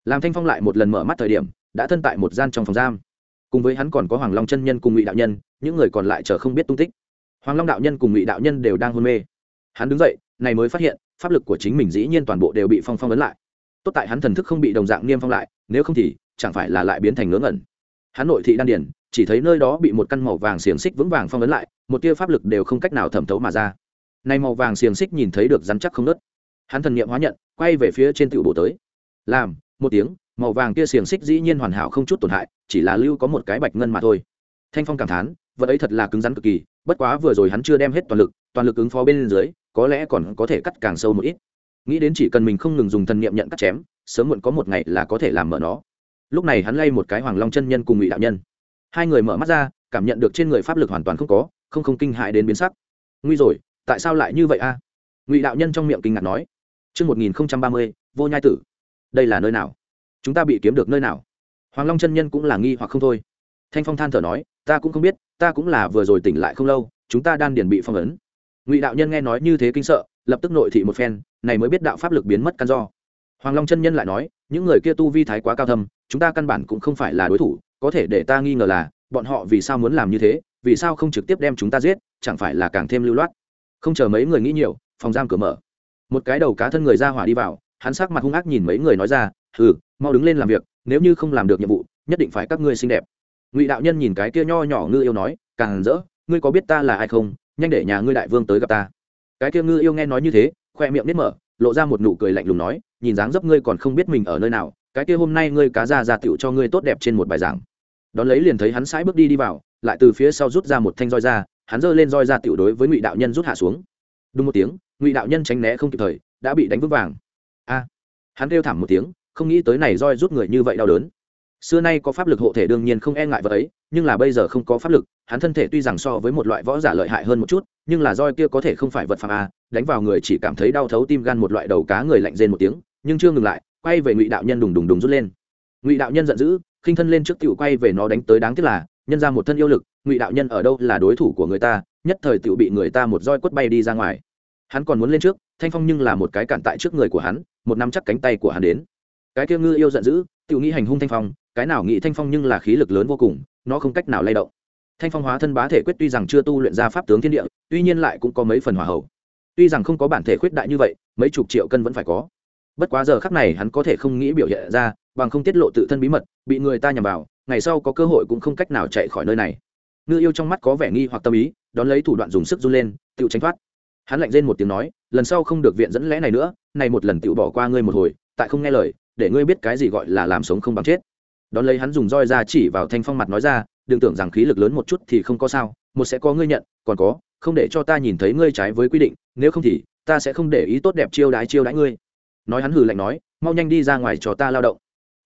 Làm thanh phong lại một lần mở mắt thời điểm, đã thân tại một gian trong phòng giam. Cùng với hắn còn có hoàng long chân nhân cùng ngụy đạo nhân, những người còn lại chờ không biết tung tích. Hoàng long đạo nhân cùng ngụy đạo nhân đều đang hôn mê. Hắn đứng dậy, này mới phát hiện pháp lực của chính mình dĩ nhiên toàn bộ đều bị phong phong ấn lại. Tốt tại hắn thần thức không bị đồng dạng niêm phong lại, nếu không thì chẳng phải là lại biến thành ngớ ngẩn. Hắn nội thị đan điển chỉ thấy nơi đó bị một căn màu vàng xiềng xích vững vàng phong ấn lại, một tia pháp lực đều không cách nào thẩm thấu mà ra. Nay màu vàng xiềng xích nhìn thấy được rắn chắc không nớt hắn thần nghiệm hóa nhận, quay về phía trên tựu bộ tới. Làm, một tiếng, màu vàng kia xiềng xích dĩ nhiên hoàn hảo không chút tổn hại, chỉ là lưu có một cái bạch ngân mà thôi. Thanh phong cảm thán, vật ấy thật là cứng rắn cực kỳ, bất quá vừa rồi hắn chưa đem hết toàn lực toàn lực ứng phó bên dưới có lẽ còn có thể cắt càng sâu một ít nghĩ đến chỉ cần mình không ngừng dùng thần niệm nhận cắt chém sớm muộn có một ngày là có thể làm mở nó lúc này hắn lay một cái hoàng long chân nhân cùng ngụy đạo nhân hai người mở mắt ra cảm nhận được trên người pháp lực hoàn toàn không có không không kinh hại đến biến sắc nguy rồi tại sao lại như vậy a ngụy đạo nhân trong miệng kinh ngạc nói Trước 1030, vô nhai tử. Đây là nơi nào? Chúng ta bị kiếm được nơi nào? Hoàng Long chân nhân cũng là nghi hoặc không thôi. Thanh Phong than thở nói, ta cũng không biết, ta cũng là vừa rồi tỉnh lại không lâu, chúng ta đan điền bị phong ấn. Ngụy đạo nhân nghe nói như thế kinh sợ, lập tức nội thị một phen, này mới biết đạo pháp lực biến mất căn do. Hoàng Long chân nhân lại nói, những người kia tu vi thái quá cao thâm, chúng ta căn bản cũng không phải là đối thủ, có thể để ta nghi ngờ là, bọn họ vì sao muốn làm như thế, vì sao không trực tiếp đem chúng ta giết, chẳng phải là càng thêm lưu loát không chờ mấy người nghĩ nhiều phòng giam cửa mở một cái đầu cá thân người ra hỏa đi vào hắn sắc mặt hung ác nhìn mấy người nói ra ừ mau đứng lên làm việc nếu như không làm được nhiệm vụ nhất định phải các ngươi xinh đẹp ngụy đạo nhân nhìn cái kia nho nhỏ ngư yêu nói càng rỡ ngươi có biết ta là ai không nhanh để nhà ngươi đại vương tới gặp ta. Cái kia ngư yêu nghe nói như thế, khoe miệng nít mở, lộ ra một nụ cười lạnh lùng nói, nhìn dáng dấp ngươi còn không biết mình ở nơi nào, cái kia hôm nay ngươi cá ra ra tựu cho ngươi tốt đẹp trên một bài giảng. Đón lấy liền thấy hắn sãi bước đi đi vào, lại từ phía sau rút ra một thanh roi ra, hắn giơ lên roi ra tiểu đối với ngụy đạo nhân rút hạ xuống. Đúng một tiếng, ngụy đạo nhân tránh né không kịp thời, đã bị đánh vững vàng. A, hắn kêu thảm một tiếng, không nghĩ tới này roi rút người như vậy đau đớn xưa nay có pháp lực hộ thể đương nhiên không e ngại vật ấy, nhưng là bây giờ không có pháp lực, hắn thân thể tuy rằng so với một loại võ giả lợi hại hơn một chút, nhưng là roi kia có thể không phải vật phạm a, đánh vào người chỉ cảm thấy đau thấu tim gan một loại đầu cá người lạnh rên một tiếng, nhưng chưa ngừng lại, quay về ngụy đạo nhân đùng đùng đùng rút lên. Ngụy đạo nhân giận dữ, khinh thân lên trước tiểu quay về nó đánh tới đáng tiếc là, nhân ra một thân yêu lực, ngụy đạo nhân ở đâu là đối thủ của người ta, nhất thời tự bị người ta một roi quất bay đi ra ngoài. Hắn còn muốn lên trước, thanh phong nhưng là một cái cản tại trước người của hắn, một nắm chắc cánh tay của hắn đến. Cái kia ngư yêu giận dữ tự nghĩ hành hung thanh phong cái nào nghĩ thanh phong nhưng là khí lực lớn vô cùng, nó không cách nào lay động. Thanh phong hóa thân bá thể quyết tuy rằng chưa tu luyện ra pháp tướng thiên địa, tuy nhiên lại cũng có mấy phần hỏa hậu tuy rằng không có bản thể khuyết đại như vậy, mấy chục triệu cân vẫn phải có. Bất quá giờ khắc này hắn có thể không nghĩ biểu hiện ra, bằng không tiết lộ tự thân bí mật, bị người ta nhằm vào, ngày sau có cơ hội cũng không cách nào chạy khỏi nơi này. Ngư yêu trong mắt có vẻ nghi hoặc tâm ý, đón lấy thủ đoạn dùng sức run lên, tự tránh thoát. Hắn lạnh lên một tiếng nói, lần sau không được viện dẫn lẽ này nữa, này một lần tự bỏ qua ngươi một hồi, tại không nghe lời, để ngươi biết cái gì gọi là làm sống không bằng chết đón lấy hắn dùng roi ra chỉ vào thanh phong mặt nói ra, đừng tưởng rằng khí lực lớn một chút thì không có sao, một sẽ có ngươi nhận, còn có, không để cho ta nhìn thấy ngươi trái với quy định, nếu không thì, ta sẽ không để ý tốt đẹp chiêu đái chiêu đái ngươi. Nói hắn hừ lạnh nói, mau nhanh đi ra ngoài cho ta lao động.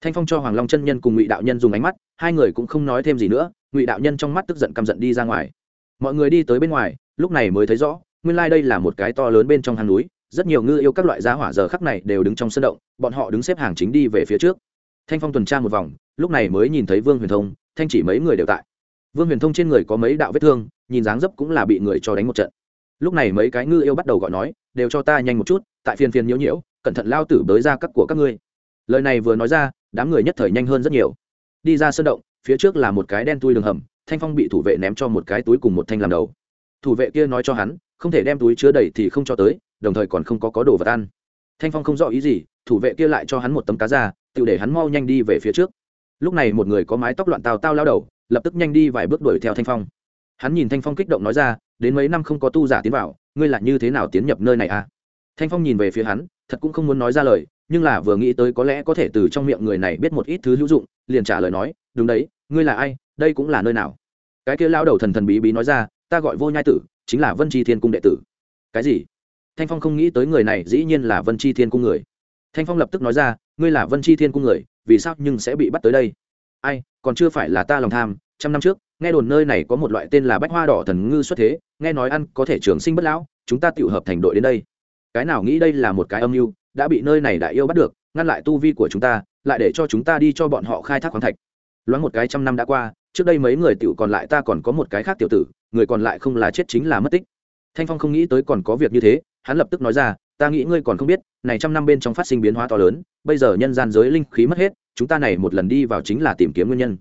Thanh phong cho hoàng long chân nhân cùng ngụy đạo nhân dùng ánh mắt, hai người cũng không nói thêm gì nữa, ngụy đạo nhân trong mắt tức giận căm giận đi ra ngoài. Mọi người đi tới bên ngoài, lúc này mới thấy rõ, nguyên lai、like、đây là một cái to lớn bên trong hang núi, rất nhiều ngư yêu các loại giá hỏa giờ khắc này đều đứng trong sân động, bọn họ đứng xếp hàng chính đi về phía trước. Thanh phong tuần tra một vòng lúc này mới nhìn thấy vương huyền thông, thanh chỉ mấy người đều tại. Vương huyền thông trên người có mấy đạo vết thương, nhìn dáng dấp cũng là bị người cho đánh một trận. Lúc này mấy cái ngư yêu bắt đầu gọi nói, đều cho ta nhanh một chút, tại phiền phiền nhiễu nhiễu, cẩn thận lao tử bới ra các của các ngươi. Lời này vừa nói ra, đám người nhất thời nhanh hơn rất nhiều. Đi ra sân động, phía trước là một cái đen tui đường hầm, thanh phong bị thủ vệ ném cho một cái túi cùng một thanh làm đầu. Thủ vệ kia nói cho hắn, không thể đem túi chứa đầy thì không cho tới, đồng thời còn không có có đồ vật ăn. Thanh phong không rõ ý gì, thủ vệ kia lại cho hắn một tấm cá ra tự để hắn mau nhanh đi về phía trước lúc này một người có mái tóc loạn tào tao lao đầu, lập tức nhanh đi vài bước đuổi theo thanh phong. Hắn nhìn thanh phong kích động nói ra, đến mấy năm không có tu giả tiến vào, ngươi là như thế nào tiến nhập nơi này à? Thanh phong nhìn về phía hắn, thật cũng không muốn nói ra lời, nhưng là vừa nghĩ tới có lẽ có thể từ trong miệng người này biết một ít thứ hữu dụng, liền trả lời nói, đúng đấy, ngươi là ai, đây cũng là nơi nào? Cái kia lao đầu thần thần bí bí nói ra, ta gọi vô nhai tử, chính là vân tri thiên cung đệ tử. Cái gì? Thanh phong không nghĩ tới người này dĩ nhiên là vân tri thiên cung người. Thanh phong lập tức nói ra, ngươi là vân tri thiên cung người vì sao nhưng sẽ bị bắt tới đây? Ai, còn chưa phải là ta lòng tham, trăm năm trước, nghe đồn nơi này có một loại tên là bách hoa đỏ thần ngư xuất thế, nghe nói ăn có thể trường sinh bất lão, chúng ta tự hợp thành đội đến đây. Cái nào nghĩ đây là một cái âm mưu, đã bị nơi này đại yêu bắt được, ngăn lại tu vi của chúng ta, lại để cho chúng ta đi cho bọn họ khai thác khoáng thạch. Loáng một cái trăm năm đã qua, trước đây mấy người tiểu còn lại ta còn có một cái khác tiểu tử, người còn lại không là chết chính là mất tích. Thanh phong không nghĩ tới còn có việc như thế, hắn lập tức nói ra ta nghĩ ngươi còn không biết, này trăm năm bên trong phát sinh biến hóa to lớn, bây giờ nhân gian giới linh khí mất hết, chúng ta này một lần đi vào chính là tìm kiếm nguyên nhân.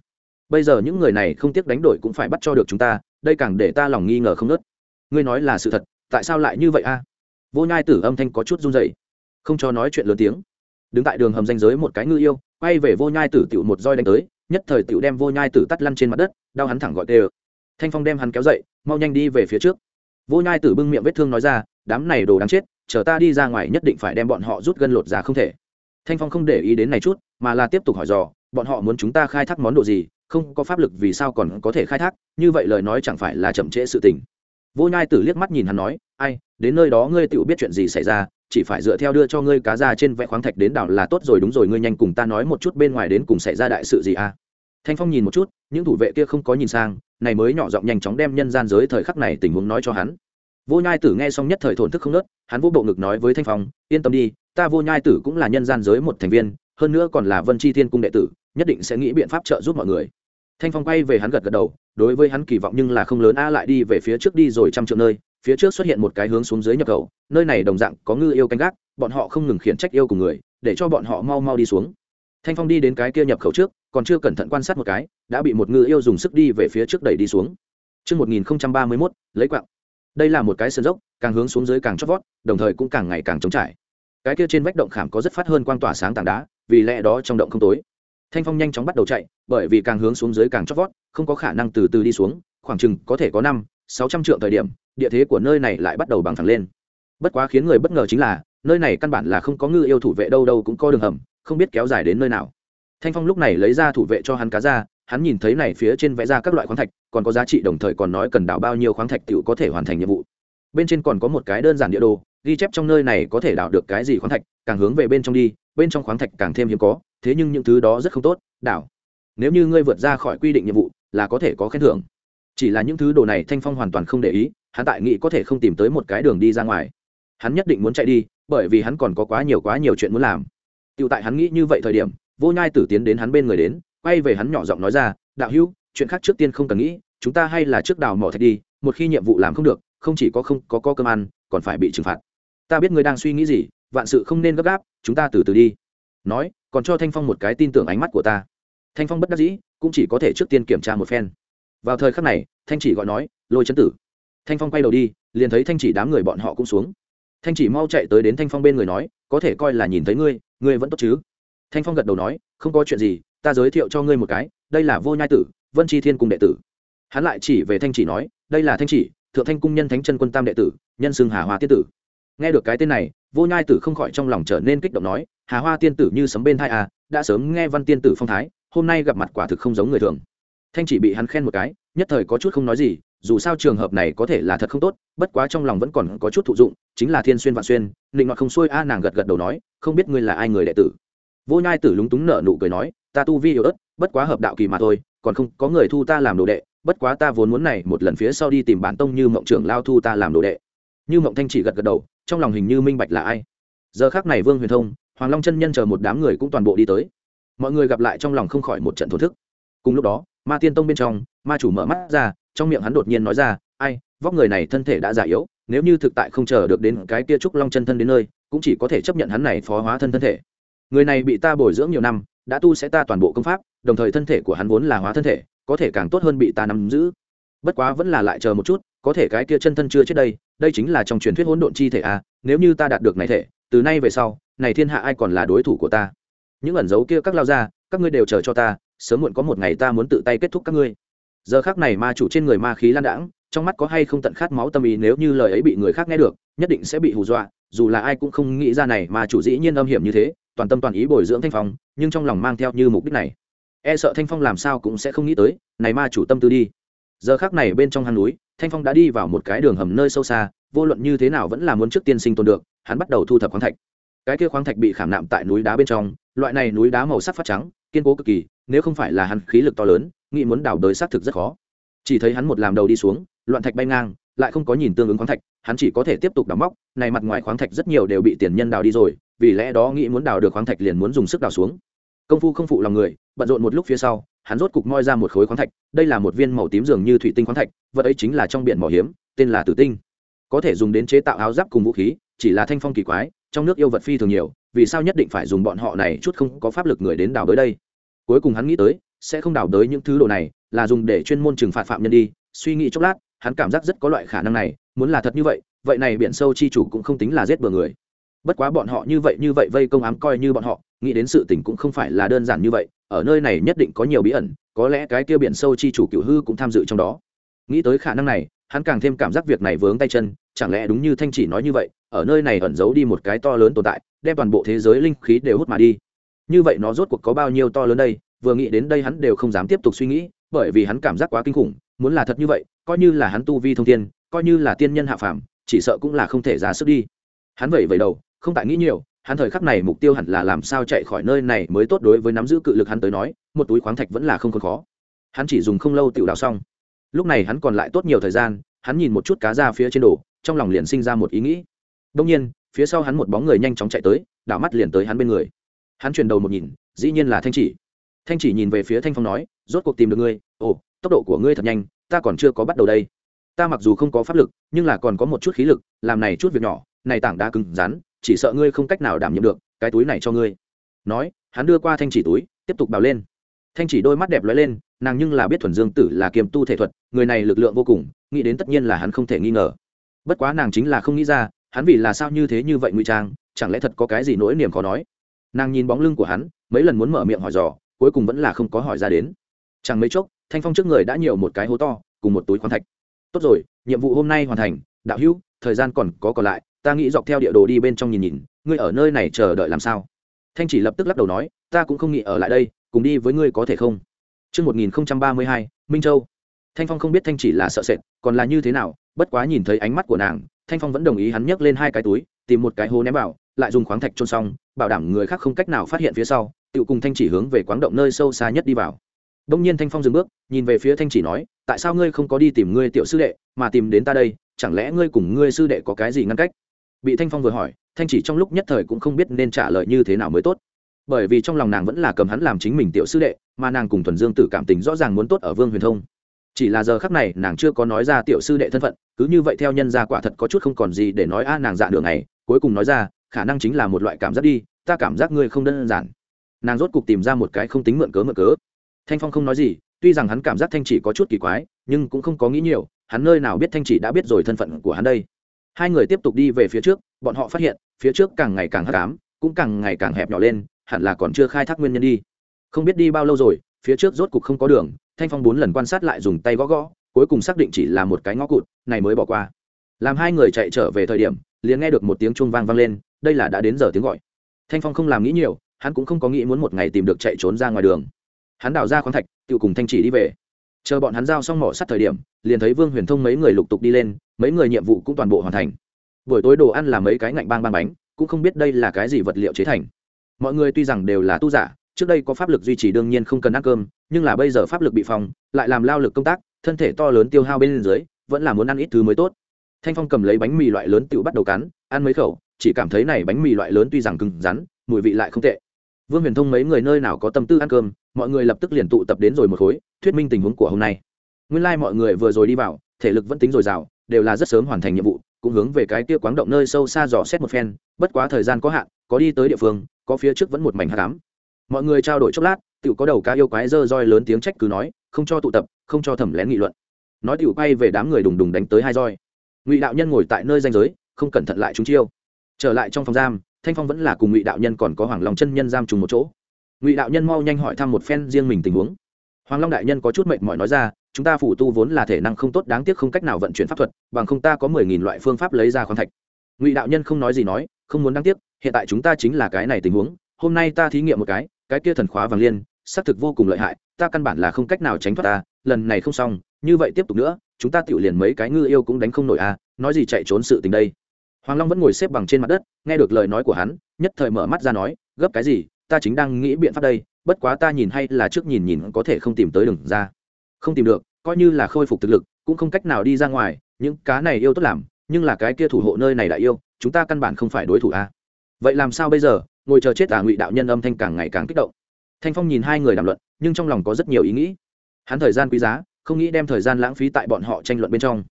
Bây giờ những người này không tiếc đánh đổi cũng phải bắt cho được chúng ta, đây càng để ta lòng nghi ngờ không nớt. Ngươi nói là sự thật, tại sao lại như vậy a? Vô nhai tử âm thanh có chút run dậy không cho nói chuyện lớn tiếng. Đứng tại đường hầm danh giới một cái ngư yêu, quay về vô nhai tử tiểu một roi đánh tới, nhất thời tiểu đem vô nhai tử tắt lăn trên mặt đất, đau hắn thẳng gọi tê thanh phong đem hắn kéo dậy, mau nhanh đi về phía trước. Vô nhai tử bưng miệng vết thương nói ra, đám này đồ đáng chết chờ ta đi ra ngoài nhất định phải đem bọn họ rút gân lột ra không thể. Thanh phong không để ý đến này chút, mà là tiếp tục hỏi dò, bọn họ muốn chúng ta khai thác món đồ gì, không có pháp lực vì sao còn có thể khai thác, như vậy lời nói chẳng phải là chậm trễ sự tình. Vô nhai tử liếc mắt nhìn hắn nói, ai, đến nơi đó ngươi tự biết chuyện gì xảy ra, chỉ phải dựa theo đưa cho ngươi cá ra trên vẽ khoáng thạch đến đảo là tốt rồi, đúng rồi, ngươi nhanh cùng ta nói một chút bên ngoài đến cùng xảy ra đại sự gì à? Thanh phong nhìn một chút, những thủ vệ kia không có nhìn sang, này mới nhỏ giọng nhanh chóng đem nhân gian giới thời khắc này tình huống nói cho hắn vô nhai tử nghe xong nhất thời thổn thức không nớt hắn vô bộ ngực nói với thanh phong yên tâm đi ta vô nhai tử cũng là nhân gian giới một thành viên hơn nữa còn là vân chi thiên cung đệ tử nhất định sẽ nghĩ biện pháp trợ giúp mọi người. Thanh phong quay về hắn gật gật đầu đối với hắn kỳ vọng nhưng là không lớn a lại đi về phía trước đi rồi trăm triệu nơi phía trước xuất hiện một cái hướng xuống dưới nhập khẩu nơi này đồng dạng có ngư yêu canh gác bọn họ không ngừng khiển trách yêu của người để cho bọn họ mau mau đi xuống. Thanh phong đi đến cái kia nhập khẩu trước còn chưa cẩn thận quan sát một cái đã bị một ngư yêu dùng sức đi về phía trước đẩy đi xuống. Trước 1031, lấy quạng. Đây là một cái sườn dốc, càng hướng xuống dưới càng chót vót, đồng thời cũng càng ngày càng trống trải. Cái kia trên vách động khảm có rất phát hơn quang tỏa sáng tảng đá, vì lẽ đó trong động không tối. Thanh Phong nhanh chóng bắt đầu chạy, bởi vì càng hướng xuống dưới càng chót vót, không có khả năng từ từ đi xuống, khoảng chừng có thể có năm, sáu trăm triệu thời điểm, địa thế của nơi này lại bắt đầu bằng thẳng lên. Bất quá khiến người bất ngờ chính là, nơi này căn bản là không có ngư yêu thủ vệ đâu đâu cũng có đường hầm, không biết kéo dài đến nơi nào thanh phong lúc này lấy ra thủ vệ cho hắn cá ra hắn nhìn thấy này phía trên vẽ ra các loại khoáng thạch còn có giá trị đồng thời còn nói cần đào bao nhiêu khoáng thạch tựu có thể hoàn thành nhiệm vụ. Bên trên còn có một cái đơn giản địa đồ ghi chép trong nơi này có thể đào được cái gì khoáng thạch càng hướng về bên trong đi bên trong khoáng thạch càng thêm hiếm có thế nhưng những thứ đó rất không tốt đảo. Nếu như ngươi vượt ra khỏi quy định nhiệm vụ là có thể có khen thưởng. Chỉ là những thứ đồ này thanh phong hoàn toàn không để ý hắn tại nghĩ có thể không tìm tới một cái đường đi ra ngoài. Hắn nhất định muốn chạy đi bởi vì hắn còn có quá nhiều quá nhiều chuyện muốn làm. Tiểu tại hắn nghĩ như vậy thời điểm, Vô Nhai Tử tiến đến hắn bên người đến, quay về hắn nhỏ giọng nói ra, "Đạo hữu, chuyện khác trước tiên không cần nghĩ, chúng ta hay là trước đào mỏ thạch đi, một khi nhiệm vụ làm không được, không chỉ có không có có cơm ăn, còn phải bị trừng phạt. Ta biết ngươi đang suy nghĩ gì, vạn sự không nên gấp gáp, chúng ta từ từ đi." Nói, còn cho Thanh Phong một cái tin tưởng ánh mắt của ta. Thanh Phong bất đắc dĩ, cũng chỉ có thể trước tiên kiểm tra một phen. Vào thời khắc này, Thanh Chỉ gọi nói, "Lôi chấn tử." Thanh Phong quay đầu đi, liền thấy Thanh Chỉ đám người bọn họ cũng xuống. Thanh Chỉ mau chạy tới đến Thanh Phong bên người nói, "Có thể coi là nhìn thấy ngươi, ngươi vẫn tốt chứ thanh phong gật đầu nói không có chuyện gì ta giới thiệu cho ngươi một cái, đây là vô nhai tử, vân tri thiên cung đệ tử. Hắn lại chỉ về thanh chỉ nói, đây là thanh chỉ, thượng thanh cung nhân thánh chân quân tam đệ tử, nhân xưng hà hoa tiên tử. Nghe được cái tên này, vô nhai tử không khỏi trong lòng trở nên kích động nói, hà hoa tiên tử như sấm bên thai à đã sớm nghe văn tiên tử phong thái, hôm nay gặp mặt quả thực không giống người thường. Thanh chỉ bị hắn khen một cái, nhất thời có chút không nói gì, dù sao trường hợp này có thể là thật không tốt, bất quá trong lòng vẫn còn có chút thụ dụng, chính là thiên xuyên vạn xuyên định ngọt không xuôi a, nàng gật gật đầu nói, không biết ngươi là ai người đệ tử. Vô nhai tử lúng túng nở nụ cười nói ta tu vi yếu ớt, bất quá hợp đạo kỳ mà thôi, còn không có người thu ta làm đồ đệ, bất quá ta vốn muốn này một lần phía sau đi tìm bản tông như mộng trưởng lao thu ta làm đồ đệ. Như mộng thanh chỉ gật gật đầu, trong lòng hình như minh bạch là ai. Giờ khác này vương huyền thông, hoàng long chân nhân chờ một đám người cũng toàn bộ đi tới. Mọi người gặp lại trong lòng không khỏi một trận thổ thức. Cùng lúc đó, ma tiên tông bên trong, ma chủ mở mắt ra, trong miệng hắn đột nhiên nói ra, ai, vóc người này thân thể đã già yếu, nếu như thực tại không chờ được đến cái kia trúc long chân thân đến nơi, cũng chỉ có thể chấp nhận hắn này phó hóa thân thân thể. Người này bị ta bồi dưỡng nhiều năm đã tu sẽ ta toàn bộ công pháp, đồng thời thân thể của hắn vốn là hóa thân thể, có thể càng tốt hơn bị ta nắm giữ. Bất quá vẫn là lại chờ một chút, có thể cái kia chân thân chưa chết đây đây chính là trong truyền thuyết hỗn độn chi thể à nếu như ta đạt được này thể, từ nay về sau, này thiên hạ ai còn là đối thủ của ta? Những ẩn dấu kia các lao ra các ngươi đều chờ cho ta, sớm muộn có một ngày ta muốn tự tay kết thúc các ngươi. Giờ khác này ma chủ trên người ma khí lan đãng, trong mắt có hay không tận khát máu tâm ý nếu như lời ấy bị người khác nghe được, nhất định sẽ bị hù dọa, dù là ai cũng không nghĩ ra này mà chủ dĩ nhiên âm hiểm như thế toàn tâm toàn ý bồi dưỡng thanh phong, nhưng trong lòng mang theo như mục đích này. E sợ thanh phong làm sao cũng sẽ không nghĩ tới, này ma chủ tâm tư đi. Giờ khác này bên trong hang núi, thanh phong đã đi vào một cái đường hầm nơi sâu xa, vô luận như thế nào vẫn là muốn trước tiên sinh tồn được, hắn bắt đầu thu thập khoáng thạch. Cái kia khoáng thạch bị khảm nạm tại núi đá bên trong, loại này núi đá màu sắc phát trắng, kiên cố cực kỳ, nếu không phải là hắn khí lực to lớn, nghĩ muốn đào đới xác thực rất khó. Chỉ thấy hắn một làm đầu đi xuống, loạn thạch bay ngang lại không có nhìn tương ứng khoáng thạch, hắn chỉ có thể tiếp tục đào móc, này mặt ngoài khoáng thạch rất nhiều đều bị tiền nhân đào đi rồi, vì lẽ đó nghĩ muốn đào được khoáng thạch liền muốn dùng sức đào xuống. Công phu không phụ lòng người, bận rộn một lúc phía sau, hắn rốt cục moi ra một khối khoáng thạch, đây là một viên màu tím dường như thủy tinh khoáng thạch, vật ấy chính là trong biển mỏ hiếm, tên là tử tinh. Có thể dùng đến chế tạo áo giáp cùng vũ khí, chỉ là thanh phong kỳ quái, trong nước yêu vật phi thường nhiều, vì sao nhất định phải dùng bọn họ này chút không có pháp lực người đến đào tới đây? Cuối cùng hắn nghĩ tới, sẽ không đào tới những thứ đồ này, là dùng để chuyên môn trừng phạt phạm nhân đi, suy nghĩ chốc lát hắn cảm giác rất có loại khả năng này, muốn là thật như vậy vậy này biển sâu chi chủ cũng không tính là giết bừa người. Bất quá bọn họ như vậy như vậy vây công ám coi như bọn họ, nghĩ đến sự tình cũng không phải là đơn giản như vậy, ở nơi này nhất định có nhiều bí ẩn, có lẽ cái kia biển sâu chi chủ cựu hư cũng tham dự trong đó. Nghĩ tới khả năng này, hắn càng thêm cảm giác việc này vướng tay chân, chẳng lẽ đúng như thanh chỉ nói như vậy, ở nơi này ẩn giấu đi một cái to lớn tồn tại, đem toàn bộ thế giới linh khí đều hút mà đi. Như vậy nó rốt cuộc có bao nhiêu to lớn đây, vừa nghĩ đến đây hắn đều không dám tiếp tục suy nghĩ, bởi vì hắn cảm giác quá kinh khủng, muốn là thật như vậy coi như là hắn tu vi thông thiên, coi như là tiên nhân hạ phàm, chỉ sợ cũng là không thể ra sức đi. Hắn vậy vậy đầu, không tại nghĩ nhiều, hắn thời khắc này mục tiêu hẳn là làm sao chạy khỏi nơi này mới tốt đối với nắm giữ cự lực hắn tới nói, một túi khoáng thạch vẫn là không còn khó. Hắn chỉ dùng không lâu tự đào xong. Lúc này hắn còn lại tốt nhiều thời gian, hắn nhìn một chút cá ra phía trên đổ trong lòng liền sinh ra một ý nghĩ. Đông nhiên, phía sau hắn một bóng người nhanh chóng chạy tới, đảo mắt liền tới hắn bên người. Hắn chuyển đầu một nhìn, dĩ nhiên là thanh chỉ. Thanh chỉ nhìn về phía thanh phong nói, rốt cuộc tìm được ngươi. Ồ, tốc độ của ngươi thật nhanh ta còn chưa có bắt đầu đây. Ta mặc dù không có pháp lực, nhưng là còn có một chút khí lực, làm này chút việc nhỏ, này tảng đá cứng rắn, chỉ sợ ngươi không cách nào đảm nhiệm được, cái túi này cho ngươi. Nói, hắn đưa qua thanh chỉ túi, tiếp tục bào lên. Thanh chỉ đôi mắt đẹp lóe lên, nàng nhưng là biết thuần dương tử là kiềm tu thể thuật, người này lực lượng vô cùng, nghĩ đến tất nhiên là hắn không thể nghi ngờ. Bất quá nàng chính là không nghĩ ra, hắn vì là sao như thế như vậy ngụy trang, chẳng lẽ thật có cái gì nỗi niềm khó nói? Nàng nhìn bóng lưng của hắn, mấy lần muốn mở miệng hỏi dò, cuối cùng vẫn là không có hỏi ra đến. Chẳng mấy chốc thanh phong trước người đã nhiều một cái hố to cùng một túi khoáng thạch tốt rồi nhiệm vụ hôm nay hoàn thành đạo hữu thời gian còn có còn lại ta nghĩ dọc theo địa đồ đi bên trong nhìn nhìn ngươi ở nơi này chờ đợi làm sao thanh chỉ lập tức lắc đầu nói ta cũng không nghĩ ở lại đây cùng đi với ngươi có thể không Trước 1032, Minh Châu. Thanh Phong không biết Thanh chỉ là sợ sệt, còn là như thế nào, bất quá nhìn thấy ánh mắt của nàng, Thanh Phong vẫn đồng ý hắn nhấc lên hai cái túi, tìm một cái hố ném vào, lại dùng khoáng thạch chôn xong, bảo đảm người khác không cách nào phát hiện phía sau, tự cùng Thanh chỉ hướng về quáng động nơi sâu xa nhất đi vào. Đông nhiên Thanh Phong dừng bước, nhìn về phía Thanh chỉ nói, tại sao ngươi không có đi tìm ngươi tiểu sư đệ, mà tìm đến ta đây, chẳng lẽ ngươi cùng ngươi sư đệ có cái gì ngăn cách? bị thanh phong vừa hỏi thanh chỉ trong lúc nhất thời cũng không biết nên trả lời như thế nào mới tốt. Bởi vì trong lòng nàng vẫn là cầm hắn làm chính mình tiểu sư đệ mà nàng cùng thuần dương tử cảm tình rõ ràng muốn tốt ở vương huyền thông. Chỉ là giờ khắc này nàng chưa có nói ra tiểu sư đệ thân phận cứ như vậy theo nhân gia quả thật có chút không còn gì để nói a nàng dạ đường này cuối cùng nói ra khả năng chính là một loại cảm giác đi ta cảm giác ngươi không đơn giản. Nàng rốt cục tìm ra một cái không tính mượn cớ mượn cớ thanh phong không nói gì, tuy rằng hắn cảm giác thanh chỉ có chút kỳ quái, nhưng cũng không có nghĩ nhiều, hắn nơi nào biết thanh chỉ đã biết rồi thân phận của hắn đây. Hai người tiếp tục đi về phía trước, bọn họ phát hiện, phía trước càng ngày càng hắc ám, cũng càng ngày càng hẹp nhỏ lên, hẳn là còn chưa khai thác nguyên nhân đi. Không biết đi bao lâu rồi, phía trước rốt cục không có đường, thanh phong bốn lần quan sát lại dùng tay gõ gõ, cuối cùng xác định chỉ là một cái ngõ cụt, này mới bỏ qua. Làm hai người chạy trở về thời điểm, liền nghe được một tiếng chuông vang vang lên, đây là đã đến giờ tiếng gọi. Thanh phong không làm nghĩ nhiều, hắn cũng không có nghĩ muốn một ngày tìm được chạy trốn ra ngoài đường hắn đào ra khoáng thạch, tự cùng thanh chỉ đi về. Chờ bọn hắn giao xong mỏ sắt thời điểm, liền thấy vương huyền thông mấy người lục tục đi lên, mấy người nhiệm vụ cũng toàn bộ hoàn thành. Buổi tối đồ ăn là mấy cái ngạnh bang bang bánh, cũng không biết đây là cái gì vật liệu chế thành. Mọi người tuy rằng đều là tu giả, trước đây có pháp lực duy trì đương nhiên không cần ăn cơm, nhưng là bây giờ pháp lực bị phòng lại làm lao lực công tác, thân thể to lớn tiêu hao bên dưới, vẫn là muốn ăn ít thứ mới tốt. Thanh phong cầm lấy bánh mì loại lớn tự bắt đầu cắn, ăn mấy khẩu, chỉ cảm thấy này bánh mì loại lớn tuy rằng cứng rắn, mùi vị lại không tệ vương huyền thông mấy người nơi nào có tâm tư ăn cơm, mọi người lập tức liền tụ tập đến rồi một khối, thuyết minh tình huống của hôm nay. Nguyên lai、like、mọi người vừa rồi đi vào, thể lực vẫn tính dồi dào, đều là rất sớm hoàn thành nhiệm vụ, cũng hướng về cái kia quáng động nơi sâu xa dò xét một phen, bất quá thời gian có hạn, có đi tới địa phương, có phía trước vẫn một mảnh hắc cám mọi người trao đổi chốc lát tự có đầu cá yêu quái dơ roi lớn tiếng trách cứ nói, không cho tụ tập, không cho thẩm lén nghị luận. Nói tiểu quay về đám người đùng đùng đánh tới hai roi. Ngụy đạo nhân ngồi tại nơi danh giới, không cẩn thận lại chúng chiêu. Trở lại trong phòng giam thanh phong vẫn là cùng ngụy đạo nhân còn có hoàng long chân nhân giam trùng một chỗ ngụy đạo nhân mau nhanh hỏi thăm một phen riêng mình tình huống hoàng long đại nhân có chút mệnh mỏi nói ra chúng ta phủ tu vốn là thể năng không tốt đáng tiếc không cách nào vận chuyển pháp thuật bằng không ta có mười nghìn loại phương pháp lấy ra khoáng thạch ngụy đạo nhân không nói gì nói không muốn đáng tiếc hiện tại chúng ta chính là cái này tình huống hôm nay ta thí nghiệm một cái cái kia thần khóa vàng liên xác thực vô cùng lợi hại ta căn bản là không cách nào tránh thoát ta lần này không xong như vậy tiếp tục nữa chúng ta tự liền mấy cái ngư yêu cũng đánh không nổi à nói gì chạy trốn sự tình đây hoàng long vẫn ngồi xếp bằng trên mặt đất, nghe được lời nói của hắn, nhất thời mở mắt ra nói, gấp cái gì? Ta chính đang nghĩ biện pháp đây, bất quá ta nhìn hay là trước nhìn nhìn có thể không tìm tới đường ra. Không tìm được, coi như là khôi phục thực lực, cũng không cách nào đi ra ngoài, những cá này yêu tốt làm nhưng là cái kia thủ hộ nơi này lại yêu, chúng ta căn bản không phải đối thủ a. À. vậy làm sao bây giờ? Ngồi chờ chết à ngụy đạo nhân âm thanh càng ngày càng kích động. Thanh phong nhìn hai người đàm luận, nhưng trong lòng có rất nhiều ý nghĩ. Hắn thời gian quý giá, không nghĩ đem thời gian lãng phí tại bọn họ tranh luận bên trong.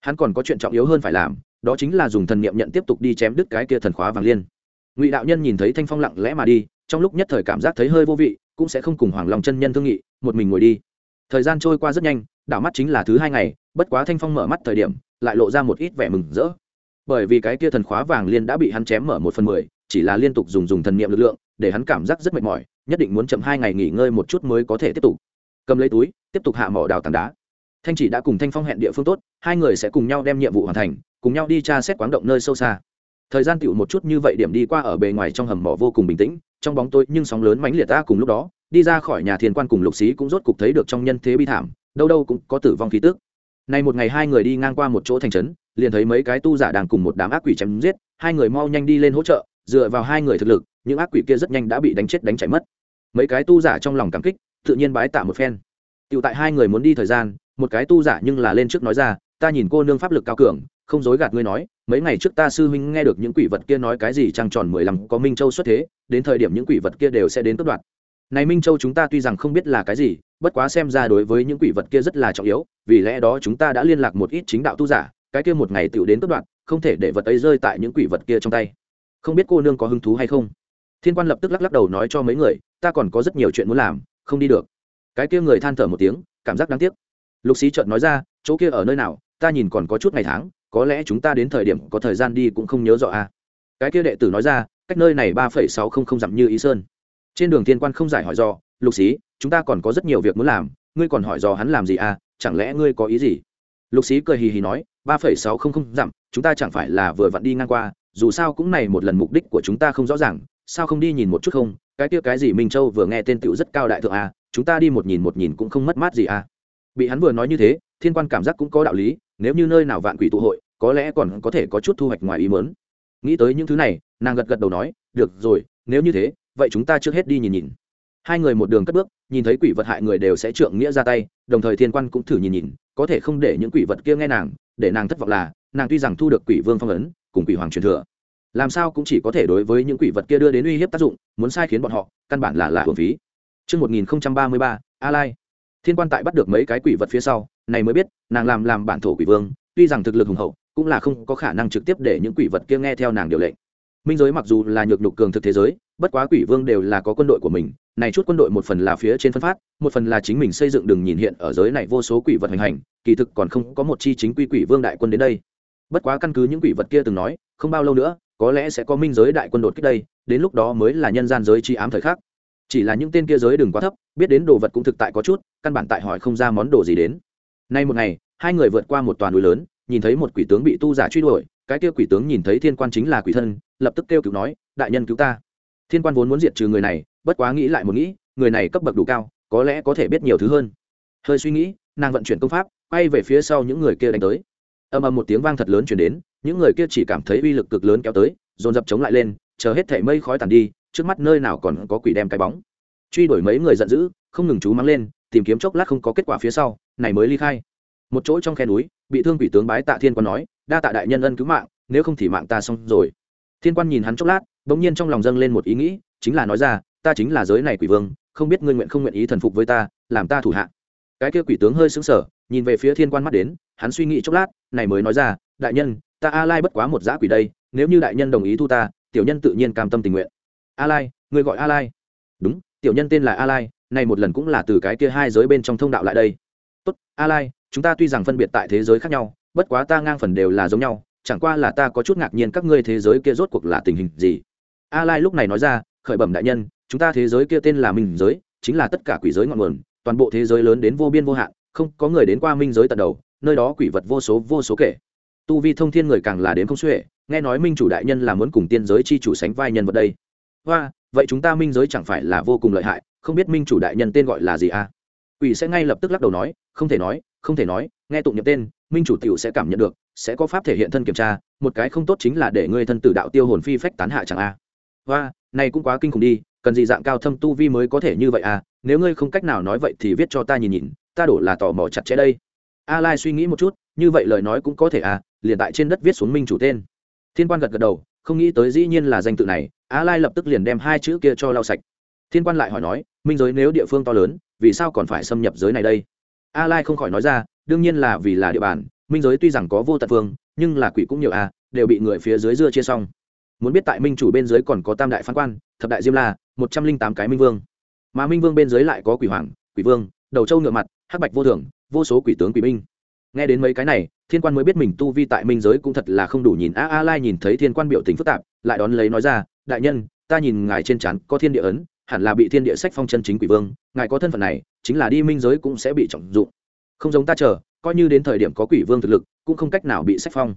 Hắn còn có chuyện trọng yếu hơn phải làm đó chính là dùng thần niệm nhận tiếp tục đi chém đứt cái kia thần khóa vàng liên. Ngụy đạo nhân nhìn thấy thanh phong lặng lẽ mà đi, trong lúc nhất thời cảm giác thấy hơi vô vị, cũng sẽ không cùng hoàng lòng chân nhân thương nghị, một mình ngồi đi. Thời gian trôi qua rất nhanh, đảo mắt chính là thứ hai ngày, bất quá thanh phong mở mắt thời điểm, lại lộ ra một ít vẻ mừng rỡ. Bởi vì cái kia thần khóa vàng liên đã bị hắn chém mở một phần mười, chỉ là liên tục dùng dùng thần niệm lực lượng, để hắn cảm giác rất mệt mỏi, nhất định muốn chậm hai ngày nghỉ ngơi một chút mới có thể tiếp tục. Cầm lấy túi, tiếp tục hạ mỏ đào tảng đá. Thanh chỉ đã cùng thanh phong hẹn địa phương tốt, hai người sẽ cùng nhau đem nhiệm vụ hoàn thành cùng nhau đi tra xét quáng động nơi sâu xa. Thời gian tựu một chút như vậy điểm đi qua ở bề ngoài trong hầm mỏ vô cùng bình tĩnh, trong bóng tối nhưng sóng lớn mãnh liệt ta cùng lúc đó, đi ra khỏi nhà thiên quan cùng lục xí cũng rốt cục thấy được trong nhân thế bi thảm, đâu đâu cũng có tử vong khí tức. Nay một ngày hai người đi ngang qua một chỗ thành trấn, liền thấy mấy cái tu giả đang cùng một đám ác quỷ chém giết, hai người mau nhanh đi lên hỗ trợ, dựa vào hai người thực lực, những ác quỷ kia rất nhanh đã bị đánh chết đánh chảy mất. Mấy cái tu giả trong lòng cảm kích, tự nhiên bái tạ một phen. Tựu tại hai người muốn đi thời gian, một cái tu giả nhưng là lên trước nói ra, ta nhìn cô nương pháp lực cao cường không dối gạt ngươi nói, mấy ngày trước ta sư huynh nghe được những quỷ vật kia nói cái gì trăng tròn mười lăm, có minh châu xuất thế, đến thời điểm những quỷ vật kia đều sẽ đến cướp đoạt. Này minh châu chúng ta tuy rằng không biết là cái gì, bất quá xem ra đối với những quỷ vật kia rất là trọng yếu, vì lẽ đó chúng ta đã liên lạc một ít chính đạo tu giả, cái kia một ngày tựu đến cướp đoạt, không thể để vật ấy rơi tại những quỷ vật kia trong tay. Không biết cô nương có hứng thú hay không? Thiên quan lập tức lắc lắc đầu nói cho mấy người, ta còn có rất nhiều chuyện muốn làm, không đi được. Cái kia người than thở một tiếng, cảm giác đáng tiếc. Lục xí trợn nói ra, chỗ kia ở nơi nào? Ta nhìn còn có chút ngày tháng có lẽ chúng ta đến thời điểm có thời gian đi cũng không nhớ rõ à. cái kia đệ tử nói ra, cách nơi này ba phẩy sáu không không dặm như ý sơn. Trên đường thiên quan không giải hỏi do, lục xí, chúng ta còn có rất nhiều việc muốn làm, ngươi còn hỏi do hắn làm gì à chẳng lẽ ngươi có ý gì? Lục xí cười hì hì nói, ba phẩy sáu không không dặm, chúng ta chẳng phải là vừa vặn đi ngang qua, dù sao cũng này một lần mục đích của chúng ta không rõ ràng, sao không đi nhìn một chút không? Cái kia cái gì minh châu vừa nghe tên tựu rất cao đại thượng à chúng ta đi một nhìn một nhìn cũng không mất mát gì à. Bị hắn vừa nói như thế thiên quan cảm giác cũng có đạo lý nếu như nơi nào vạn quỷ tụ hội có lẽ còn có thể có chút thu hoạch ngoài ý mớn nghĩ tới những thứ này nàng gật gật đầu nói được rồi nếu như thế vậy chúng ta trước hết đi nhìn nhìn. Hai người một đường cất bước nhìn thấy quỷ vật hại người đều sẽ trượng nghĩa ra tay đồng thời thiên quan cũng thử nhìn nhìn có thể không để những quỷ vật kia nghe nàng để nàng thất vọng là nàng tuy rằng thu được quỷ vương phong ấn cùng quỷ hoàng truyền thừa làm sao cũng chỉ có thể đối với những quỷ vật kia đưa đến uy hiếp tác dụng muốn sai khiến bọn họ căn bản là là hưởng phí. Trước 1033, A Lai. Thiên quan tại bắt được mấy cái quỷ vật phía sau, này mới biết, nàng làm làm bản thổ quỷ vương, tuy rằng thực lực hùng hậu, cũng là không có khả năng trực tiếp để những quỷ vật kia nghe theo nàng điều lệnh. Minh giới mặc dù là nhược nhục cường thực thế giới, bất quá quỷ vương đều là có quân đội của mình, này chút quân đội một phần là phía trên phân phát, một phần là chính mình xây dựng đường nhìn hiện ở giới này vô số quỷ vật hành hành, kỳ thực còn không có một chi chính quy quỷ vương đại quân đến đây. Bất quá căn cứ những quỷ vật kia từng nói, không bao lâu nữa, có lẽ sẽ có minh giới đại quân đột kích đây đến lúc đó mới là nhân gian giới chi ám thời khắc chỉ là những tên kia giới đừng quá thấp biết đến đồ vật cũng thực tại có chút căn bản tại hỏi không ra món đồ gì đến nay một ngày, hai người vượt qua một toàn núi lớn, nhìn thấy một quỷ tướng bị tu giả truy đuổi, cái kia quỷ tướng nhìn thấy thiên quan chính là quỷ thân, lập tức kêu cứu nói, đại nhân cứu ta. Thiên quan vốn muốn diệt trừ người này, bất quá nghĩ lại một nghĩ, người này cấp bậc đủ cao, có lẽ có thể biết nhiều thứ hơn. Hơi suy nghĩ, nàng vận chuyển công pháp, quay về phía sau những người kia đánh tới. Ầm ầm một tiếng vang thật lớn chuyển đến, những người kia chỉ cảm thấy uy lực cực lớn kéo tới, dồn dập chống lại lên, chờ hết thể mây khói tàn đi, trước mắt nơi nào còn có quỷ đem cái bóng. Truy đuổi mấy người giận dữ, không ngừng chú mắng lên, tìm kiếm chốc lát không có kết quả phía sau này mới ly khai. Một chỗ trong khe núi, bị thương quỷ tướng bái tạ thiên quan nói, đa tạ đại nhân ân cứu mạng, nếu không thì mạng ta xong rồi. Thiên quan nhìn hắn chốc lát, bỗng nhiên trong lòng dâng lên một ý nghĩ, chính là nói ra, ta chính là giới này quỷ vương, không biết ngươi nguyện không nguyện ý thần phục với ta, làm ta thủ hạ. Cái kia quỷ tướng hơi sững sờ, nhìn về phía thiên quan mắt đến, hắn suy nghĩ chốc lát, này mới nói ra, đại nhân, ta a lai bất quá một dã quỷ đây, nếu như đại nhân đồng ý thu ta, tiểu nhân tự nhiên cam tâm tình nguyện. A lai người gọi a lai? Đúng, tiểu nhân tên là a lai này một lần cũng là từ cái kia hai giới bên trong thông đạo lại đây tốt a lai chúng ta tuy rằng phân biệt tại thế giới khác nhau, bất quá ta ngang phần đều là giống nhau, chẳng qua là ta có chút ngạc nhiên các ngươi thế giới kia rốt cuộc là tình hình gì. A lai lúc này nói ra, khởi bẩm đại nhân, chúng ta thế giới kia tên là minh giới, chính là tất cả quỷ giới ngọn nguồn, toàn bộ thế giới lớn đến vô biên vô hạn, không có người đến qua minh giới tận đầu, nơi đó quỷ vật vô số vô số kể. Tu vi thông thiên người càng là đến không xuể, nghe nói minh chủ đại nhân là muốn cùng tiên giới chi chủ sánh vai nhân vật đây. Hoa, vậy chúng ta minh giới chẳng phải là vô cùng lợi hại, không biết minh chủ đại nhân tên gọi là gì à? Quỷ sẽ ngay lập tức lắc đầu nói, không thể nói, không thể nói, nghe tụng nhập tên, minh chủ tiểu sẽ cảm nhận được, sẽ có pháp thể hiện thân kiểm tra, một cái không tốt chính là để ngươi thân tử đạo tiêu hồn phi phách tán hạ chẳng a. À. và này cũng quá kinh khủng đi, cần gì dạng cao thâm tu vi mới có thể như vậy à nếu ngươi không cách nào nói vậy thì viết cho ta nhìn nhìn, ta đổ là tò mò chặt chẽ đây. A lai suy nghĩ một chút, như vậy lời nói cũng có thể à liền tại trên đất viết xuống minh chủ tên. Thiên quan gật gật đầu, không nghĩ tới dĩ nhiên là danh tự này a lai lập tức liền đem hai chữ kia cho lau sạch. Thiên quan lại hỏi nói, minh giới nếu địa phương to lớn vì sao còn phải xâm nhập giới này đây? A lai không khỏi nói ra, đương nhiên là vì là địa bàn, minh giới tuy rằng có vô tận phương nhưng là quỷ cũng nhiều a đều bị người phía dưới dưa chia xong. Muốn biết tại minh chủ bên dưới còn có tam đại phán quan, thập đại diêm la, một trăm linh tám cái minh vương. Mà minh vương bên dưới lại có quỷ hoàng, quỷ vương, đầu trâu ngựa mặt, hắc bạch vô thường, vô số quỷ tướng quỷ minh nghe đến mấy cái này, thiên quan mới biết mình tu vi tại minh giới cũng thật là không đủ nhìn. A a lai nhìn thấy thiên quan biểu tình phức tạp, lại đón lấy nói ra, đại nhân, ta nhìn ngài trên trán có thiên địa ấn hẳn là bị thiên địa sách phong chân chính quỷ vương, ngài có thân phận này, chính là đi minh giới cũng sẽ bị trọng dụng. Không giống ta chờ, coi như đến thời điểm có quỷ vương thực lực, cũng không cách nào bị sách phong.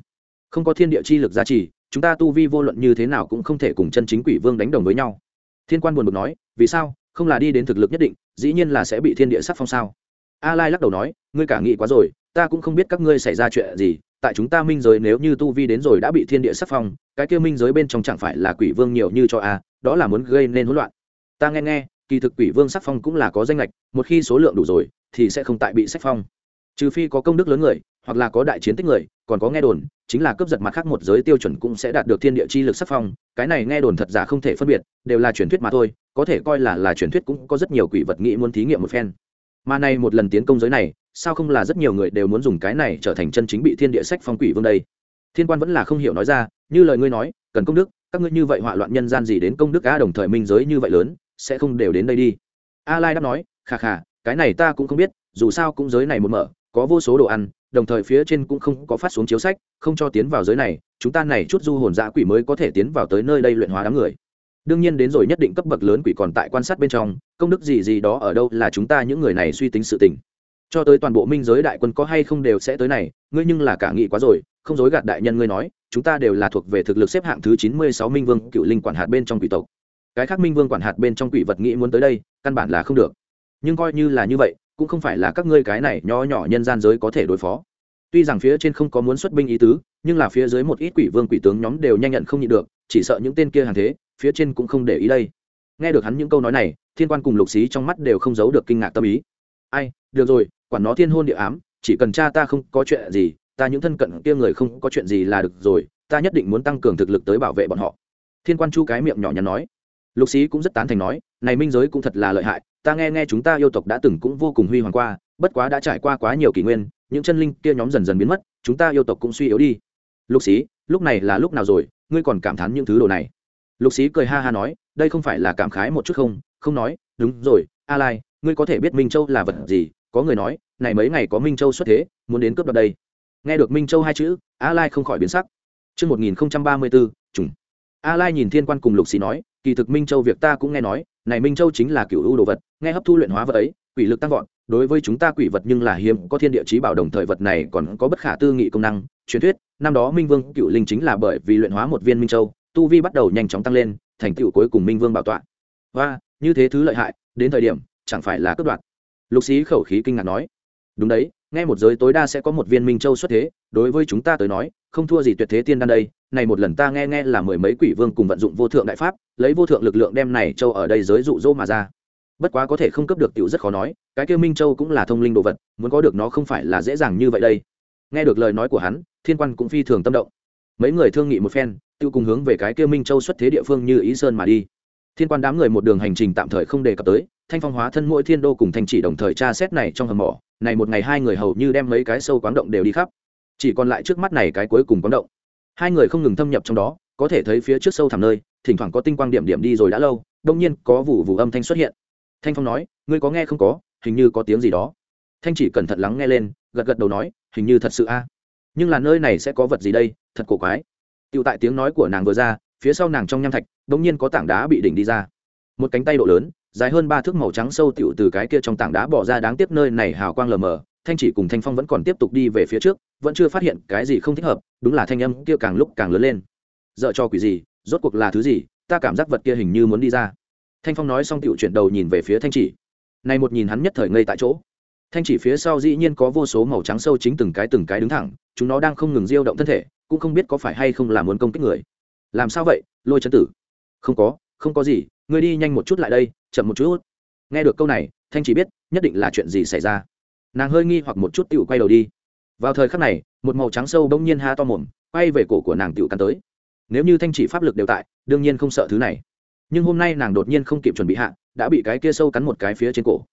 Không có thiên địa chi lực giá trị chúng ta tu vi vô luận như thế nào cũng không thể cùng chân chính quỷ vương đánh đồng với nhau. Thiên quan buồn bực nói, vì sao? Không là đi đến thực lực nhất định, dĩ nhiên là sẽ bị thiên địa sắc phong sao? A lai lắc đầu nói, ngươi cả nghĩ quá rồi, ta cũng không biết các ngươi xảy ra chuyện gì, tại chúng ta minh giới nếu như tu vi đến rồi đã bị thiên địa sắc phong, cái kia minh giới bên trong chẳng phải là quỷ vương nhiều như cho a, đó là muốn gây nên hỗn loạn ta nghe nghe, kỳ thực quỷ vương sắc phong cũng là có danh lệch, một khi số lượng đủ rồi, thì sẽ không tại bị sách phong. Trừ phi có công đức lớn người, hoặc là có đại chiến tích người, còn có nghe đồn, chính là cướp giật mặt khác một giới tiêu chuẩn cũng sẽ đạt được thiên địa chi lực sắc phong, cái này nghe đồn thật giả không thể phân biệt, đều là truyền thuyết mà thôi, có thể coi là là truyền thuyết cũng có rất nhiều quỷ vật nghĩ muốn thí nghiệm một phen. Mà này một lần tiến công giới này, sao không là rất nhiều người đều muốn dùng cái này trở thành chân chính bị thiên địa sách phong quỷ vương đây? Thiên quan vẫn là không hiểu nói ra, như lời ngươi nói, cần công đức, các ngươi như vậy họa loạn nhân gian gì đến công đức á, đồng thời minh giới như vậy lớn sẽ không đều đến đây đi. A lai đáp nói, khà khà, cái này ta cũng không biết, dù sao cũng giới này một mở, có vô số đồ ăn, đồng thời phía trên cũng không có phát xuống chiếu sách, không cho tiến vào giới này, chúng ta này chút du hồn dã quỷ mới có thể tiến vào tới nơi đây luyện hóa đám người. Đương nhiên đến rồi nhất định cấp bậc lớn quỷ còn tại quan sát bên trong, công đức gì gì đó ở đâu là chúng ta những người này suy tính sự tình. Cho tới toàn bộ minh giới đại quân có hay không đều sẽ tới này, ngươi nhưng là cả nghị quá rồi, không dối gạt đại nhân ngươi nói, chúng ta đều là thuộc về thực lực xếp hạng thứ chín mươi sáu minh vương, cựu linh quản hạt bên trong quỷ tộc cái khác minh vương quản hạt bên trong quỷ vật nghĩ muốn tới đây, căn bản là không được. Nhưng coi như là như vậy, cũng không phải là các ngươi cái này nho nhỏ nhân gian giới có thể đối phó. Tuy rằng phía trên không có muốn xuất binh ý tứ, nhưng là phía dưới một ít quỷ vương quỷ tướng nhóm đều nhanh nhận không nhịn được, chỉ sợ những tên kia hàng thế, phía trên cũng không để ý đây. Nghe được hắn những câu nói này, thiên quan cùng lục xí trong mắt đều không giấu được kinh ngạc tâm ý. Ai, được rồi, quản nó thiên hôn địa ám, chỉ cần cha ta không có chuyện gì, ta những thân cận kia người không có chuyện gì là được rồi, ta nhất định muốn tăng cường thực lực tới bảo vệ bọn họ. Thiên quan chu cái miệng nhỏ nhắn nói lục sĩ cũng rất tán thành nói này minh giới cũng thật là lợi hại ta nghe nghe chúng ta yêu tộc đã từng cũng vô cùng huy hoàng qua bất quá đã trải qua quá nhiều kỷ nguyên những chân linh kia nhóm dần dần biến mất chúng ta yêu tộc cũng suy yếu đi. Lục sĩ, lúc này là lúc nào rồi? Ngươi còn cảm thán những thứ đồ này? Lục sĩ cười ha ha nói đây không phải là cảm khái một chút không? Không nói đúng rồi a lai ngươi có thể biết minh châu là vật gì? Có người nói này mấy ngày có minh châu xuất thế muốn đến cướp đoạt đây. Nghe được minh châu hai chữ a lai không khỏi biến sắc. Trước 1034, trùng. A Lai nhìn Thiên Quan cùng Lục Sĩ nói, kỳ thực Minh Châu việc ta cũng nghe nói, này minh châu chính là cựu ưu đồ vật nghe hấp thu luyện hóa vật ấy quỷ lực tăng vọt đối với chúng ta quỷ vật nhưng là hiếm có thiên địa chí bảo đồng thời vật này còn có bất khả tư nghị công năng truyền thuyết năm đó minh vương cựu linh chính là bởi vì luyện hóa một viên minh châu tu vi bắt đầu nhanh chóng tăng lên thành tựu cuối cùng minh vương bảo tọa. Và như thế thứ lợi hại đến thời điểm chẳng phải là cướp đoạt. Lục sĩ khẩu khí kinh ngạc nói. Đúng đấy nghe một giới tối đa sẽ có một viên minh châu xuất thế, đối với chúng ta tới nói, không thua gì tuyệt thế tiên đan đây. Này một lần ta nghe nghe là mười mấy quỷ vương cùng vận dụng vô thượng đại pháp, lấy vô thượng lực lượng đem này châu ở đây giới dụ dỗ mà ra. Bất quá có thể không cấp được tiểu rất khó nói, cái kia minh châu cũng là thông linh đồ vật, muốn có được nó không phải là dễ dàng như vậy đây. Nghe được lời nói của hắn, thiên quan cũng phi thường tâm động. Mấy người thương nghị một phen, tiêu cùng hướng về cái kia minh châu xuất thế địa phương như ý sơn mà đi. Thiên quan đám người một đường hành trình tạm thời không đề cập tới, thanh phong hóa thân mỗi thiên đô cùng thanh chỉ đồng thời tra xét này trong hầm mỏ này một ngày hai người hầu như đem mấy cái sâu quáng động đều đi khắp. Chỉ còn lại trước mắt này cái cuối cùng quáng động. Hai người không ngừng thâm nhập trong đó, có thể thấy phía trước sâu thẳm nơi, thỉnh thoảng có tinh quang điểm điểm đi rồi đã lâu đông nhiên có vụ vụ âm thanh xuất hiện. Thanh phong nói, ngươi có nghe không có, hình như có tiếng gì đó. Thanh chỉ cẩn thận lắng nghe lên, gật gật đầu nói, hình như thật sự a. Nhưng là nơi này sẽ có vật gì đây, thật cổ quái. Tựu tại tiếng nói của nàng vừa ra, phía sau nàng trong nham thạch đông nhiên có tảng đá bị đỉnh đi ra một cánh tay độ lớn, dài hơn ba thước màu trắng sâu tựu từ cái kia trong tảng đá bỏ ra đáng tiếc nơi này hào quang lờ mờ, thanh chỉ cùng thanh phong vẫn còn tiếp tục đi về phía trước, vẫn chưa phát hiện cái gì không thích hợp, đúng là thanh âm kia càng lúc càng lớn lên. Dợ cho quỷ gì, rốt cuộc là thứ gì, ta cảm giác vật kia hình như muốn đi ra. Thanh phong nói xong tựu chuyển đầu nhìn về phía thanh chỉ. Này một nhìn hắn nhất thời ngây tại chỗ. Thanh chỉ phía sau dĩ nhiên có vô số màu trắng sâu chính từng cái từng cái đứng thẳng, chúng nó đang không ngừng diêu động thân thể, cũng không biết có phải hay không là muốn công kích người. Làm sao vậy, lôi chấn tử? Không có không có gì, ngươi đi nhanh một chút lại đây, chậm một chút. Nghe được câu này, thanh chỉ biết nhất định là chuyện gì xảy ra. Nàng hơi nghi hoặc một chút tựu quay đầu đi. Vào thời khắc này, một màu trắng sâu bỗng nhiên ha to mồm, quay về cổ của nàng tựu cắn tới. Nếu như thanh chỉ pháp lực đều tại, đương nhiên không sợ thứ này. Nhưng hôm nay nàng đột nhiên không kịp chuẩn bị hạ, đã bị cái kia sâu cắn một cái phía trên cổ.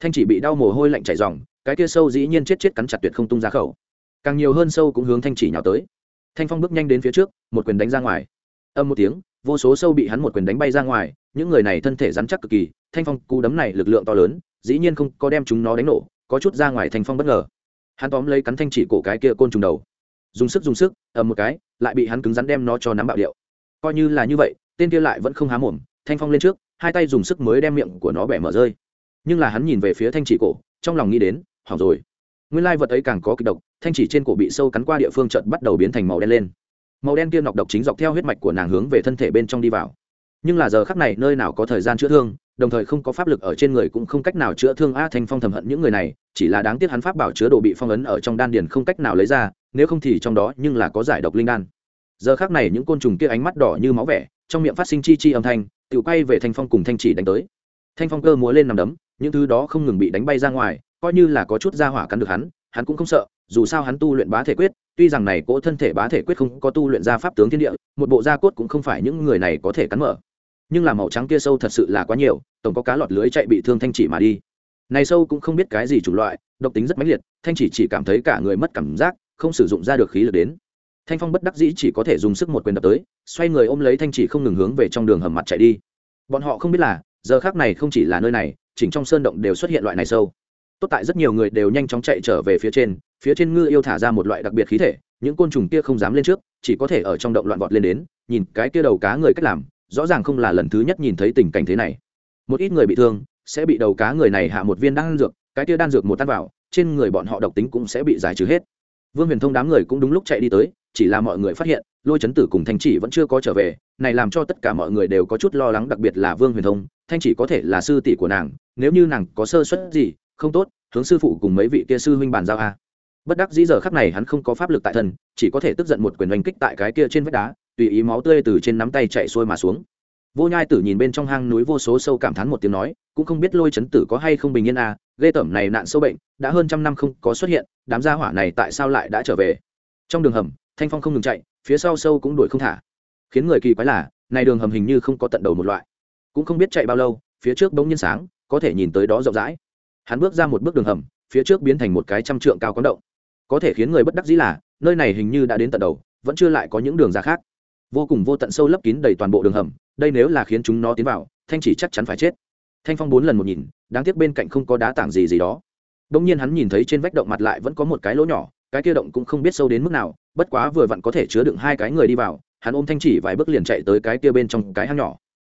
Thanh chỉ bị đau mồ hôi lạnh chảy dòng cái kia sâu dĩ nhiên chết chết cắn chặt tuyệt không tung ra khẩu. Càng nhiều hơn sâu cũng hướng thanh chỉ nhào tới. Thanh phong bước nhanh đến phía trước, một quyền đánh ra ngoài. Âm một tiếng vô số sâu bị hắn một quyền đánh bay ra ngoài, những người này thân thể rắn chắc cực kỳ, thanh phong cú đấm này lực lượng to lớn, dĩ nhiên không có đem chúng nó đánh nổ, có chút ra ngoài thanh phong bất ngờ. Hắn tóm lấy cắn thanh chỉ cổ cái kia côn trùng đầu. Dùng sức dùng sức, ầm một cái, lại bị hắn cứng rắn đem nó cho nắm bạo điệu. Coi như là như vậy, tên kia lại vẫn không há mồm, thanh phong lên trước, hai tay dùng sức mới đem miệng của nó bẻ mở rơi. Nhưng là hắn nhìn về phía thanh chỉ cổ, trong lòng nghĩ đến, hỏng rồi. Nguyên lai vật ấy càng có kịch độc, thanh chỉ trên cổ bị sâu cắn qua địa phương trận bắt đầu biến thành màu đen lên màu đen kia nọc độc chính dọc theo huyết mạch của nàng hướng về thân thể bên trong đi vào. Nhưng là giờ khắc này, nơi nào có thời gian chữa thương, đồng thời không có pháp lực ở trên người cũng không cách nào chữa thương a thanh phong thầm hận những người này, chỉ là đáng tiếc hắn pháp bảo chứa đồ bị phong ấn ở trong đan điền không cách nào lấy ra, nếu không thì trong đó nhưng là có giải độc linh đan. Giờ khắc này những côn trùng kia ánh mắt đỏ như máu vẻ, trong miệng phát sinh chi chi âm thanh, tự quay về thanh phong cùng thanh chỉ đánh tới. Thanh phong cơ múa lên nằm đấm, những thứ đó không ngừng bị đánh bay ra ngoài, coi như là có chút ra hỏa cắn được hắn hắn cũng không sợ, dù sao hắn tu luyện bá thể quyết tuy rằng này cỗ thân thể bá thể quyết không có tu luyện ra pháp tướng thiên địa, một bộ da cốt cũng không phải những người này có thể cắn mở. Nhưng là màu trắng kia sâu thật sự là quá nhiều, tổng có cá lọt lưới chạy bị thương thanh chỉ mà đi. Này sâu cũng không biết cái gì chủng loại, độc tính rất mãnh liệt, thanh chỉ chỉ cảm thấy cả người mất cảm giác, không sử dụng ra được khí lực đến. Thanh phong bất đắc dĩ chỉ có thể dùng sức một quyền đập tới, xoay người ôm lấy thanh chỉ không ngừng hướng về trong đường hầm mặt chạy đi. Bọn họ không biết là, giờ khác này không chỉ là nơi này, chỉnh trong sơn động đều xuất hiện loại này sâu tốt tại rất nhiều người đều nhanh chóng chạy trở về phía trên phía trên ngư yêu thả ra một loại đặc biệt khí thể, những côn trùng kia không dám lên trước, chỉ có thể ở trong động loạn vọt lên đến, nhìn cái kia đầu cá người cách làm, rõ ràng không là lần thứ nhất nhìn thấy tình cảnh thế này. Một ít người bị thương, sẽ bị đầu cá người này hạ một viên đan dược, cái kia đan dược một tan vào, trên người bọn họ độc tính cũng sẽ bị giải trừ hết. Vương huyền thông đám người cũng đúng lúc chạy đi tới, chỉ là mọi người phát hiện, lôi chấn tử cùng thanh chỉ vẫn chưa có trở về, này làm cho tất cả mọi người đều có chút lo lắng, đặc biệt là vương huyền thông, thanh chỉ có thể là sư tỷ của nàng, nếu như nàng có sơ suất gì không tốt, hướng sư phụ cùng mấy vị kia sư huynh bàn giao a. Bất đắc dĩ giờ khắc này hắn không có pháp lực tại thân, chỉ có thể tức giận một quyền oanh kích tại cái kia trên vách đá, tùy ý máu tươi từ trên nắm tay chạy xuôi mà xuống. Vô nhai tử nhìn bên trong hang núi vô số sâu cảm thán một tiếng nói, cũng không biết lôi chấn tử có hay không bình yên à ghê tởm này nạn sâu bệnh, đã hơn trăm năm không có xuất hiện, đám gia hỏa này tại sao lại đã trở về? Trong đường hầm, thanh phong không ngừng chạy, phía sau sâu cũng đuổi không thả. Khiến người kỳ quái là, này đường hầm hình như không có tận đầu một loại. Cũng không biết chạy bao lâu, phía trước bỗng nhiên sáng, có thể nhìn tới đó rộng rãi hắn bước ra một bước đường hầm, phía trước biến thành một cái trăm trượng cao quán động. Có thể khiến người bất đắc dĩ là, nơi này hình như đã đến tận đầu, vẫn chưa lại có những đường ra khác. Vô cùng vô tận sâu lấp kín đầy toàn bộ đường hầm, đây nếu là khiến chúng nó tiến vào, thanh chỉ chắc chắn phải chết. Thanh phong bốn lần một nhìn, đáng tiếc bên cạnh không có đá tảng gì gì đó. Đông nhiên hắn nhìn thấy trên vách động mặt lại vẫn có một cái lỗ nhỏ, cái kia động cũng không biết sâu đến mức nào, bất quá vừa vặn có thể chứa đựng hai cái người đi vào, hắn ôm thanh chỉ vài bước liền chạy tới cái kia bên trong cái hang nhỏ.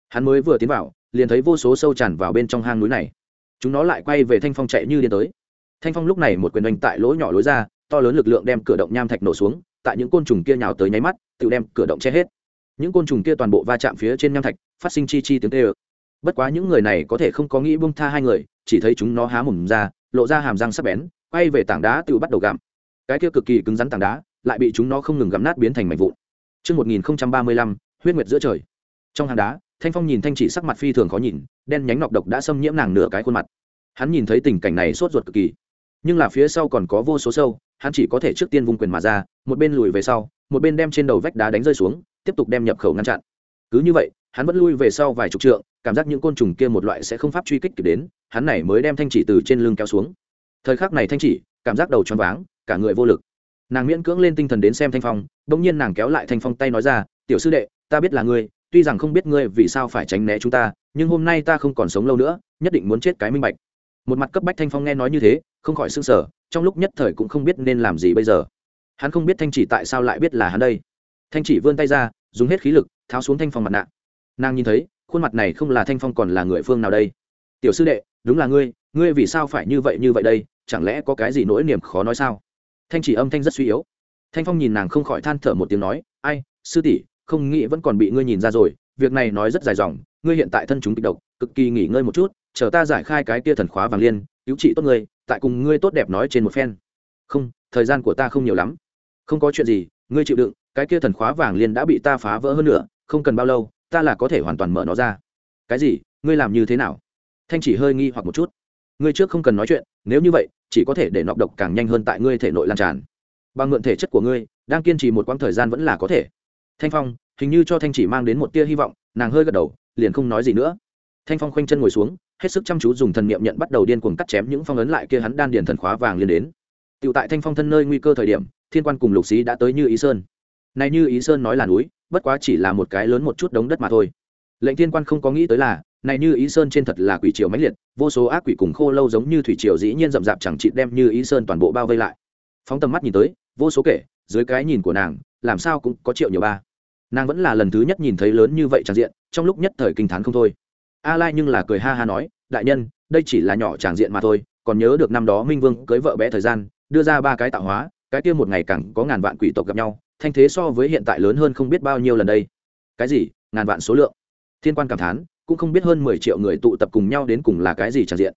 Hắn mới vừa tiến vào, liền thấy vô số sâu tràn vào bên trong hang núi này chúng nó lại quay về thanh phong chạy như điên tới. Thanh phong lúc này một quyền đánh tại lỗ nhỏ lối ra to lớn lực lượng đem cửa động nham thạch nổ xuống tại những côn trùng kia nhào tới nháy mắt tự đem cửa động che hết. Những côn trùng kia toàn bộ va chạm phía trên nham thạch phát sinh chi chi tiếng tê ơ bất quá những người này có thể không có nghĩ bông tha hai người chỉ thấy chúng nó há mồm ra lộ ra hàm răng sắc bén quay về tảng đá tự bắt đầu gặm. Cái kia cực kỳ cứng rắn tảng đá lại bị chúng nó không ngừng gặm nát biến thành mảnh vụn. Trước 1035, huyết nguyệt giữa trời. Trong hang đá, Thanh Phong nhìn Thanh Chỉ sắc mặt phi thường khó nhìn, đen nhánh nọc độc đã xâm nhiễm nàng nửa cái khuôn mặt. Hắn nhìn thấy tình cảnh này sốt ruột cực kỳ, nhưng là phía sau còn có vô số sâu, hắn chỉ có thể trước tiên vung quyền mà ra, một bên lùi về sau, một bên đem trên đầu vách đá đánh rơi xuống, tiếp tục đem nhập khẩu ngăn chặn. Cứ như vậy, hắn vẫn lui về sau vài chục trượng, cảm giác những côn trùng kia một loại sẽ không pháp truy kích kịp đến, hắn này mới đem thanh chỉ từ trên lưng kéo xuống. Thời khắc này thanh chỉ, cảm giác đầu choáng váng, cả người vô lực nàng miễn cưỡng lên tinh thần đến xem thanh phong đ ỗ n g nhiên nàng kéo lại thanh phong tay nói ra tiểu sư đệ ta biết là ngươi tuy rằng không biết ngươi vì sao phải tránh né chúng ta, nhưng hôm nay ta không còn sống lâu nữa, nhất định muốn chết cái minh bạch. Một mặt cấp bách thanh phong nghe nói như thế, không khỏi s ư n g sở trong lúc nhất thời cũng không biết nên làm gì bây giờ. Hắn không biết thanh chỉ tại sao lại biết là hắn đây. Thanh chỉ vươn tay ra, dùng hết khí lực, tháo xuống thanh phong mặt nạ. Nàng nhìn thấy, khuôn mặt này không là thanh phong còn là người phương nào đây? Tiểu sư đệ, đúng là ngươi ngươi vì sao phải như vậy như vậy đây? Chẳng lẽ có cái gì nỗi niềm khó nói sao? Thanh chỉ âm thanh rất suy yếu. Thanh phong nhìn nàng không khỏi than thở một tiếng nói, ai, sư tỷ không nghĩ vẫn còn bị ngươi nhìn ra rồi, việc này nói rất dài dòng, ngươi hiện tại thân chúng kịch độc, cực kỳ nghỉ ngơi một chút, chờ ta giải khai cái kia thần khóa vàng liên, cứu trị tốt ngươi, tại cùng ngươi tốt đẹp nói trên một phen. Không, thời gian của ta không nhiều lắm. Không có chuyện gì, ngươi chịu đựng, cái kia thần khóa vàng liên đã bị ta phá vỡ hơn nữa, không cần bao lâu, ta là có thể hoàn toàn mở nó ra. Cái gì? Ngươi làm như thế nào? Thanh chỉ hơi nghi hoặc một chút. Ngươi trước không cần nói chuyện, nếu như vậy, chỉ có thể để nọc độc càng nhanh hơn tại ngươi thể nội lan tràn. Bằng mượn thể chất của ngươi, đang kiên trì một quãng thời gian vẫn là có thể thanh phong, hình như cho thanh chỉ mang đến một tia hy vọng, nàng hơi gật đầu, liền không nói gì nữa. Thanh phong khoanh chân ngồi xuống, hết sức chăm chú dùng thần niệm nhận bắt đầu điên cuồng cắt chém những phong ấn lại kia hắn đan điền thần khóa vàng liên đến. Tựu tại thanh phong thân nơi nguy cơ thời điểm, thiên quan cùng lục sĩ đã tới như ý sơn. Này như ý sơn nói là núi, bất quá chỉ là một cái lớn một chút đống đất mà thôi. Lệnh thiên quan không có nghĩ tới là, này như ý sơn trên thật là quỷ triều mãnh liệt, vô số ác quỷ cùng khô lâu giống như thủy triều dĩ nhiên rậm rạp chẳng chị đem như ý sơn toàn bộ bao vây lại. Phóng tầm mắt nhìn tới, vô số kể, dưới cái nhìn của nàng, làm sao cũng có triệu nhiều ba nàng vẫn là lần thứ nhất nhìn thấy lớn như vậy tràn diện, trong lúc nhất thời kinh t h á n không thôi. A lai nhưng là cười ha ha nói, đại nhân, đây chỉ là nhỏ tràn diện mà thôi, còn nhớ được năm đó minh vương cưới vợ bé thời gian, đưa ra ba cái tạo hóa, cái kia một ngày càng có ngàn vạn quỷ tộc gặp nhau, thanh thế so với hiện tại lớn hơn không biết bao nhiêu lần đây. Cái gì? Ngàn vạn số lượng? Thiên quan cảm thán, cũng không biết hơn mười triệu người tụ tập cùng nhau đến cùng là cái gì tràn diện.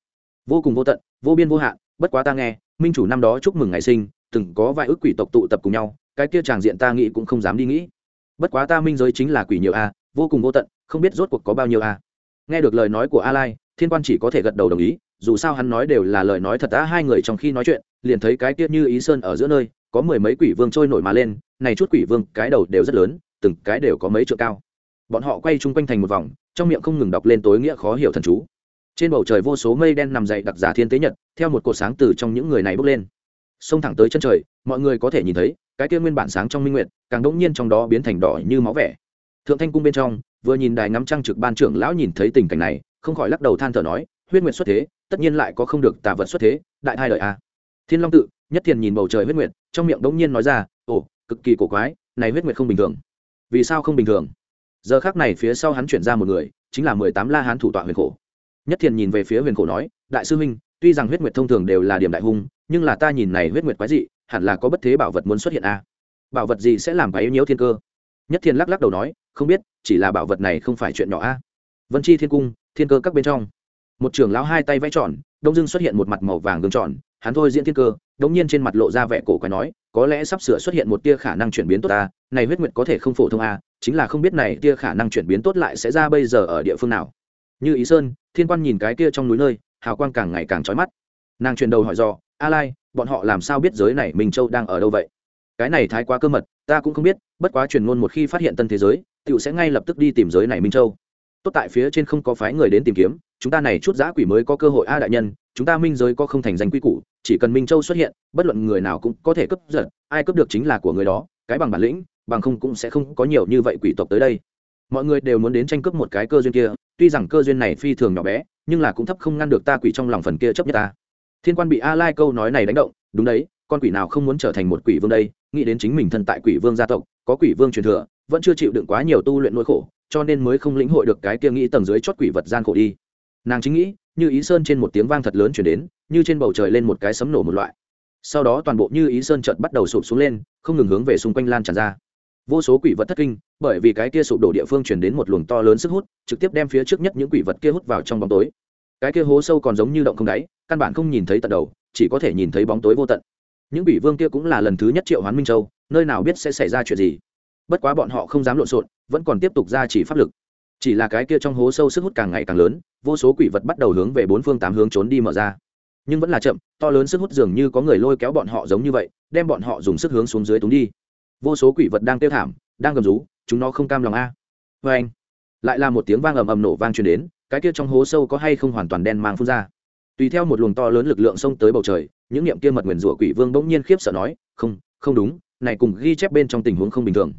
Vô cùng vô tận, vô biên vô hạn, bất quá ta nghe, minh chủ năm đó chúc mừng ngày sinh, từng có vài ước quỷ tộc tụ tập cùng nhau, cái kia tràng diện ta nghĩ cũng không dám đi nghĩ bất quá ta minh giới chính là quỷ nhiều a, vô cùng vô tận, không biết rốt cuộc có bao nhiêu a. Nghe được lời nói của a lai thiên quan chỉ có thể gật đầu đồng ý, dù sao hắn nói đều là lời nói thật đã hai người trong khi nói chuyện, liền thấy cái kia như ý sơn ở giữa nơi, có mười mấy quỷ vương trôi nổi mà lên, này chút quỷ vương, cái đầu đều rất lớn, từng cái đều có mấy trượng cao. Bọn họ quay chung quanh thành một vòng, trong miệng không ngừng đọc lên tối nghĩa khó hiểu thần chú. Trên bầu trời vô số mây đen nằm dậy đặc giả thiên tế nhật, theo một cột sáng từ trong những người này bốc lên. Xông thẳng tới chân trời, mọi người có thể nhìn thấy cái kia nguyên bản sáng trong minh nguyệt, càng đỗng nhiên trong đó biến thành đỏ như máu vẻ. Thượng thanh cung bên trong, vừa nhìn đài ngắm trăng trực ban trưởng lão nhìn thấy tình cảnh này, không khỏi lắc đầu than thở nói, huyết nguyệt xuất thế, tất nhiên lại có không được tà vật xuất thế, đại hai đời a à. thiên long tự, nhất thiền nhìn bầu trời huyết nguyệt, trong miệng đống nhiên nói ra, ồ, cực kỳ cổ quái, này huyết nguyệt không bình thường. Vì sao không bình thường? Giờ khác này phía sau hắn chuyển ra một người, chính là mười tám la hán thủ tọa huyền khổ. Nhất thiền nhìn về phía huyền khổ nói, đại sư huynh, tuy rằng huyết nguyệt thông thường đều là điểm đại hung, nhưng là ta nhìn này huyết nguyệt quái dị hẳn là có bất thế bảo vật muốn xuất hiện a à? bảo vật gì sẽ làm bấy nhiêu thiên cơ? Nhất thiên lắc lắc đầu nói không biết chỉ là bảo vật này không phải chuyện nhỏ a à? vân chi thiên cung thiên cơ các bên trong. Một trưởng lão hai tay vẽ tròn đông dưng xuất hiện một mặt màu vàng gương tròn hắn thôi diễn thiên cơ đống nhiên trên mặt lộ ra vẻ cổ quái nói có lẽ sắp sửa xuất hiện một tia khả năng chuyển biến tốt ta này huyết nguyệt có thể không phổ thông a chính là không biết này tia khả năng chuyển biến tốt lại sẽ ra bây giờ ở địa phương nào. Như ý sơn thiên quan nhìn cái kia trong núi nơi hào quang càng ngày càng trói mắt. Nàng truyền đầu hỏi dò, a lai bọn họ làm sao biết giới này minh châu đang ở đâu vậy? Cái này thái quá cơ mật, ta cũng không biết, bất quá truyền ngôn một khi phát hiện tân thế giới tựu sẽ ngay lập tức đi tìm giới này minh châu. Tốt tại phía trên không có phái người đến tìm kiếm, chúng ta này chút giã quỷ mới có cơ hội a đại nhân, chúng ta minh giới có không thành danh quy củ, chỉ cần minh châu xuất hiện, bất luận người nào cũng có thể cướp giật, ai cướp được chính là của người đó, cái bằng bản lĩnh, bằng không cũng sẽ không có nhiều như vậy quỷ tộc tới đây. Mọi người đều muốn đến tranh cướp một cái cơ duyên kia, tuy rằng cơ duyên này phi thường nhỏ bé, nhưng là cũng thấp không ngăn được ta quỷ trong lòng phần kia chấp nhất ta thiên quan bị a lai câu nói này đánh động, đúng đấy, con quỷ nào không muốn trở thành một quỷ vương đây? Nghĩ đến chính mình thân tại quỷ vương gia tộc, có quỷ vương truyền thừa, vẫn chưa chịu đựng quá nhiều tu luyện nỗi khổ, cho nên mới không lĩnh hội được cái kia nghĩ tầng dưới chót quỷ vật gian khổ đi. Nàng chính nghĩ, như ý sơn trên một tiếng vang thật lớn chuyển đến, như trên bầu trời lên một cái sấm nổ một loại. Sau đó toàn bộ như ý sơn chợt bắt đầu sụp xuống lên, không ngừng hướng về xung quanh lan tràn ra. Vô số quỷ vật thất kinh, bởi vì cái kia sụp đổ địa phương chuyển đến một luồng to lớn sức hút, trực tiếp đem phía trước nhất những quỷ vật kia hút vào trong bóng tối. Cái kia hố sâu còn giống như động không đáy căn bản không nhìn thấy tận đầu, chỉ có thể nhìn thấy bóng tối vô tận. Những quỷ vương kia cũng là lần thứ nhất triệu hoán minh châu, nơi nào biết sẽ xảy ra chuyện gì. Bất quá bọn họ không dám lộn xộn, vẫn còn tiếp tục ra chỉ pháp lực. Chỉ là cái kia trong hố sâu sức hút càng ngày càng lớn, vô số quỷ vật bắt đầu hướng về bốn phương tám hướng trốn đi mở ra. Nhưng vẫn là chậm, to lớn sức hút dường như có người lôi kéo bọn họ giống như vậy, đem bọn họ dùng sức hướng xuống dưới túng đi. Vô số quỷ vật đang tiêu thảm, đang gầm rú, chúng nó không cam lòng a. Vê anh lại là một tiếng vang ầm ầm nổ vang truyền đến, cái kia trong hố sâu có hay không hoàn toàn đen mang phun ra tùy theo một luồng to lớn lực lượng xông tới bầu trời, những niệm kia mật nguyền rủa quỷ vương bỗng nhiên khiếp sợ nói, không không đúng, này cùng ghi chép bên trong tình huống không bình thường.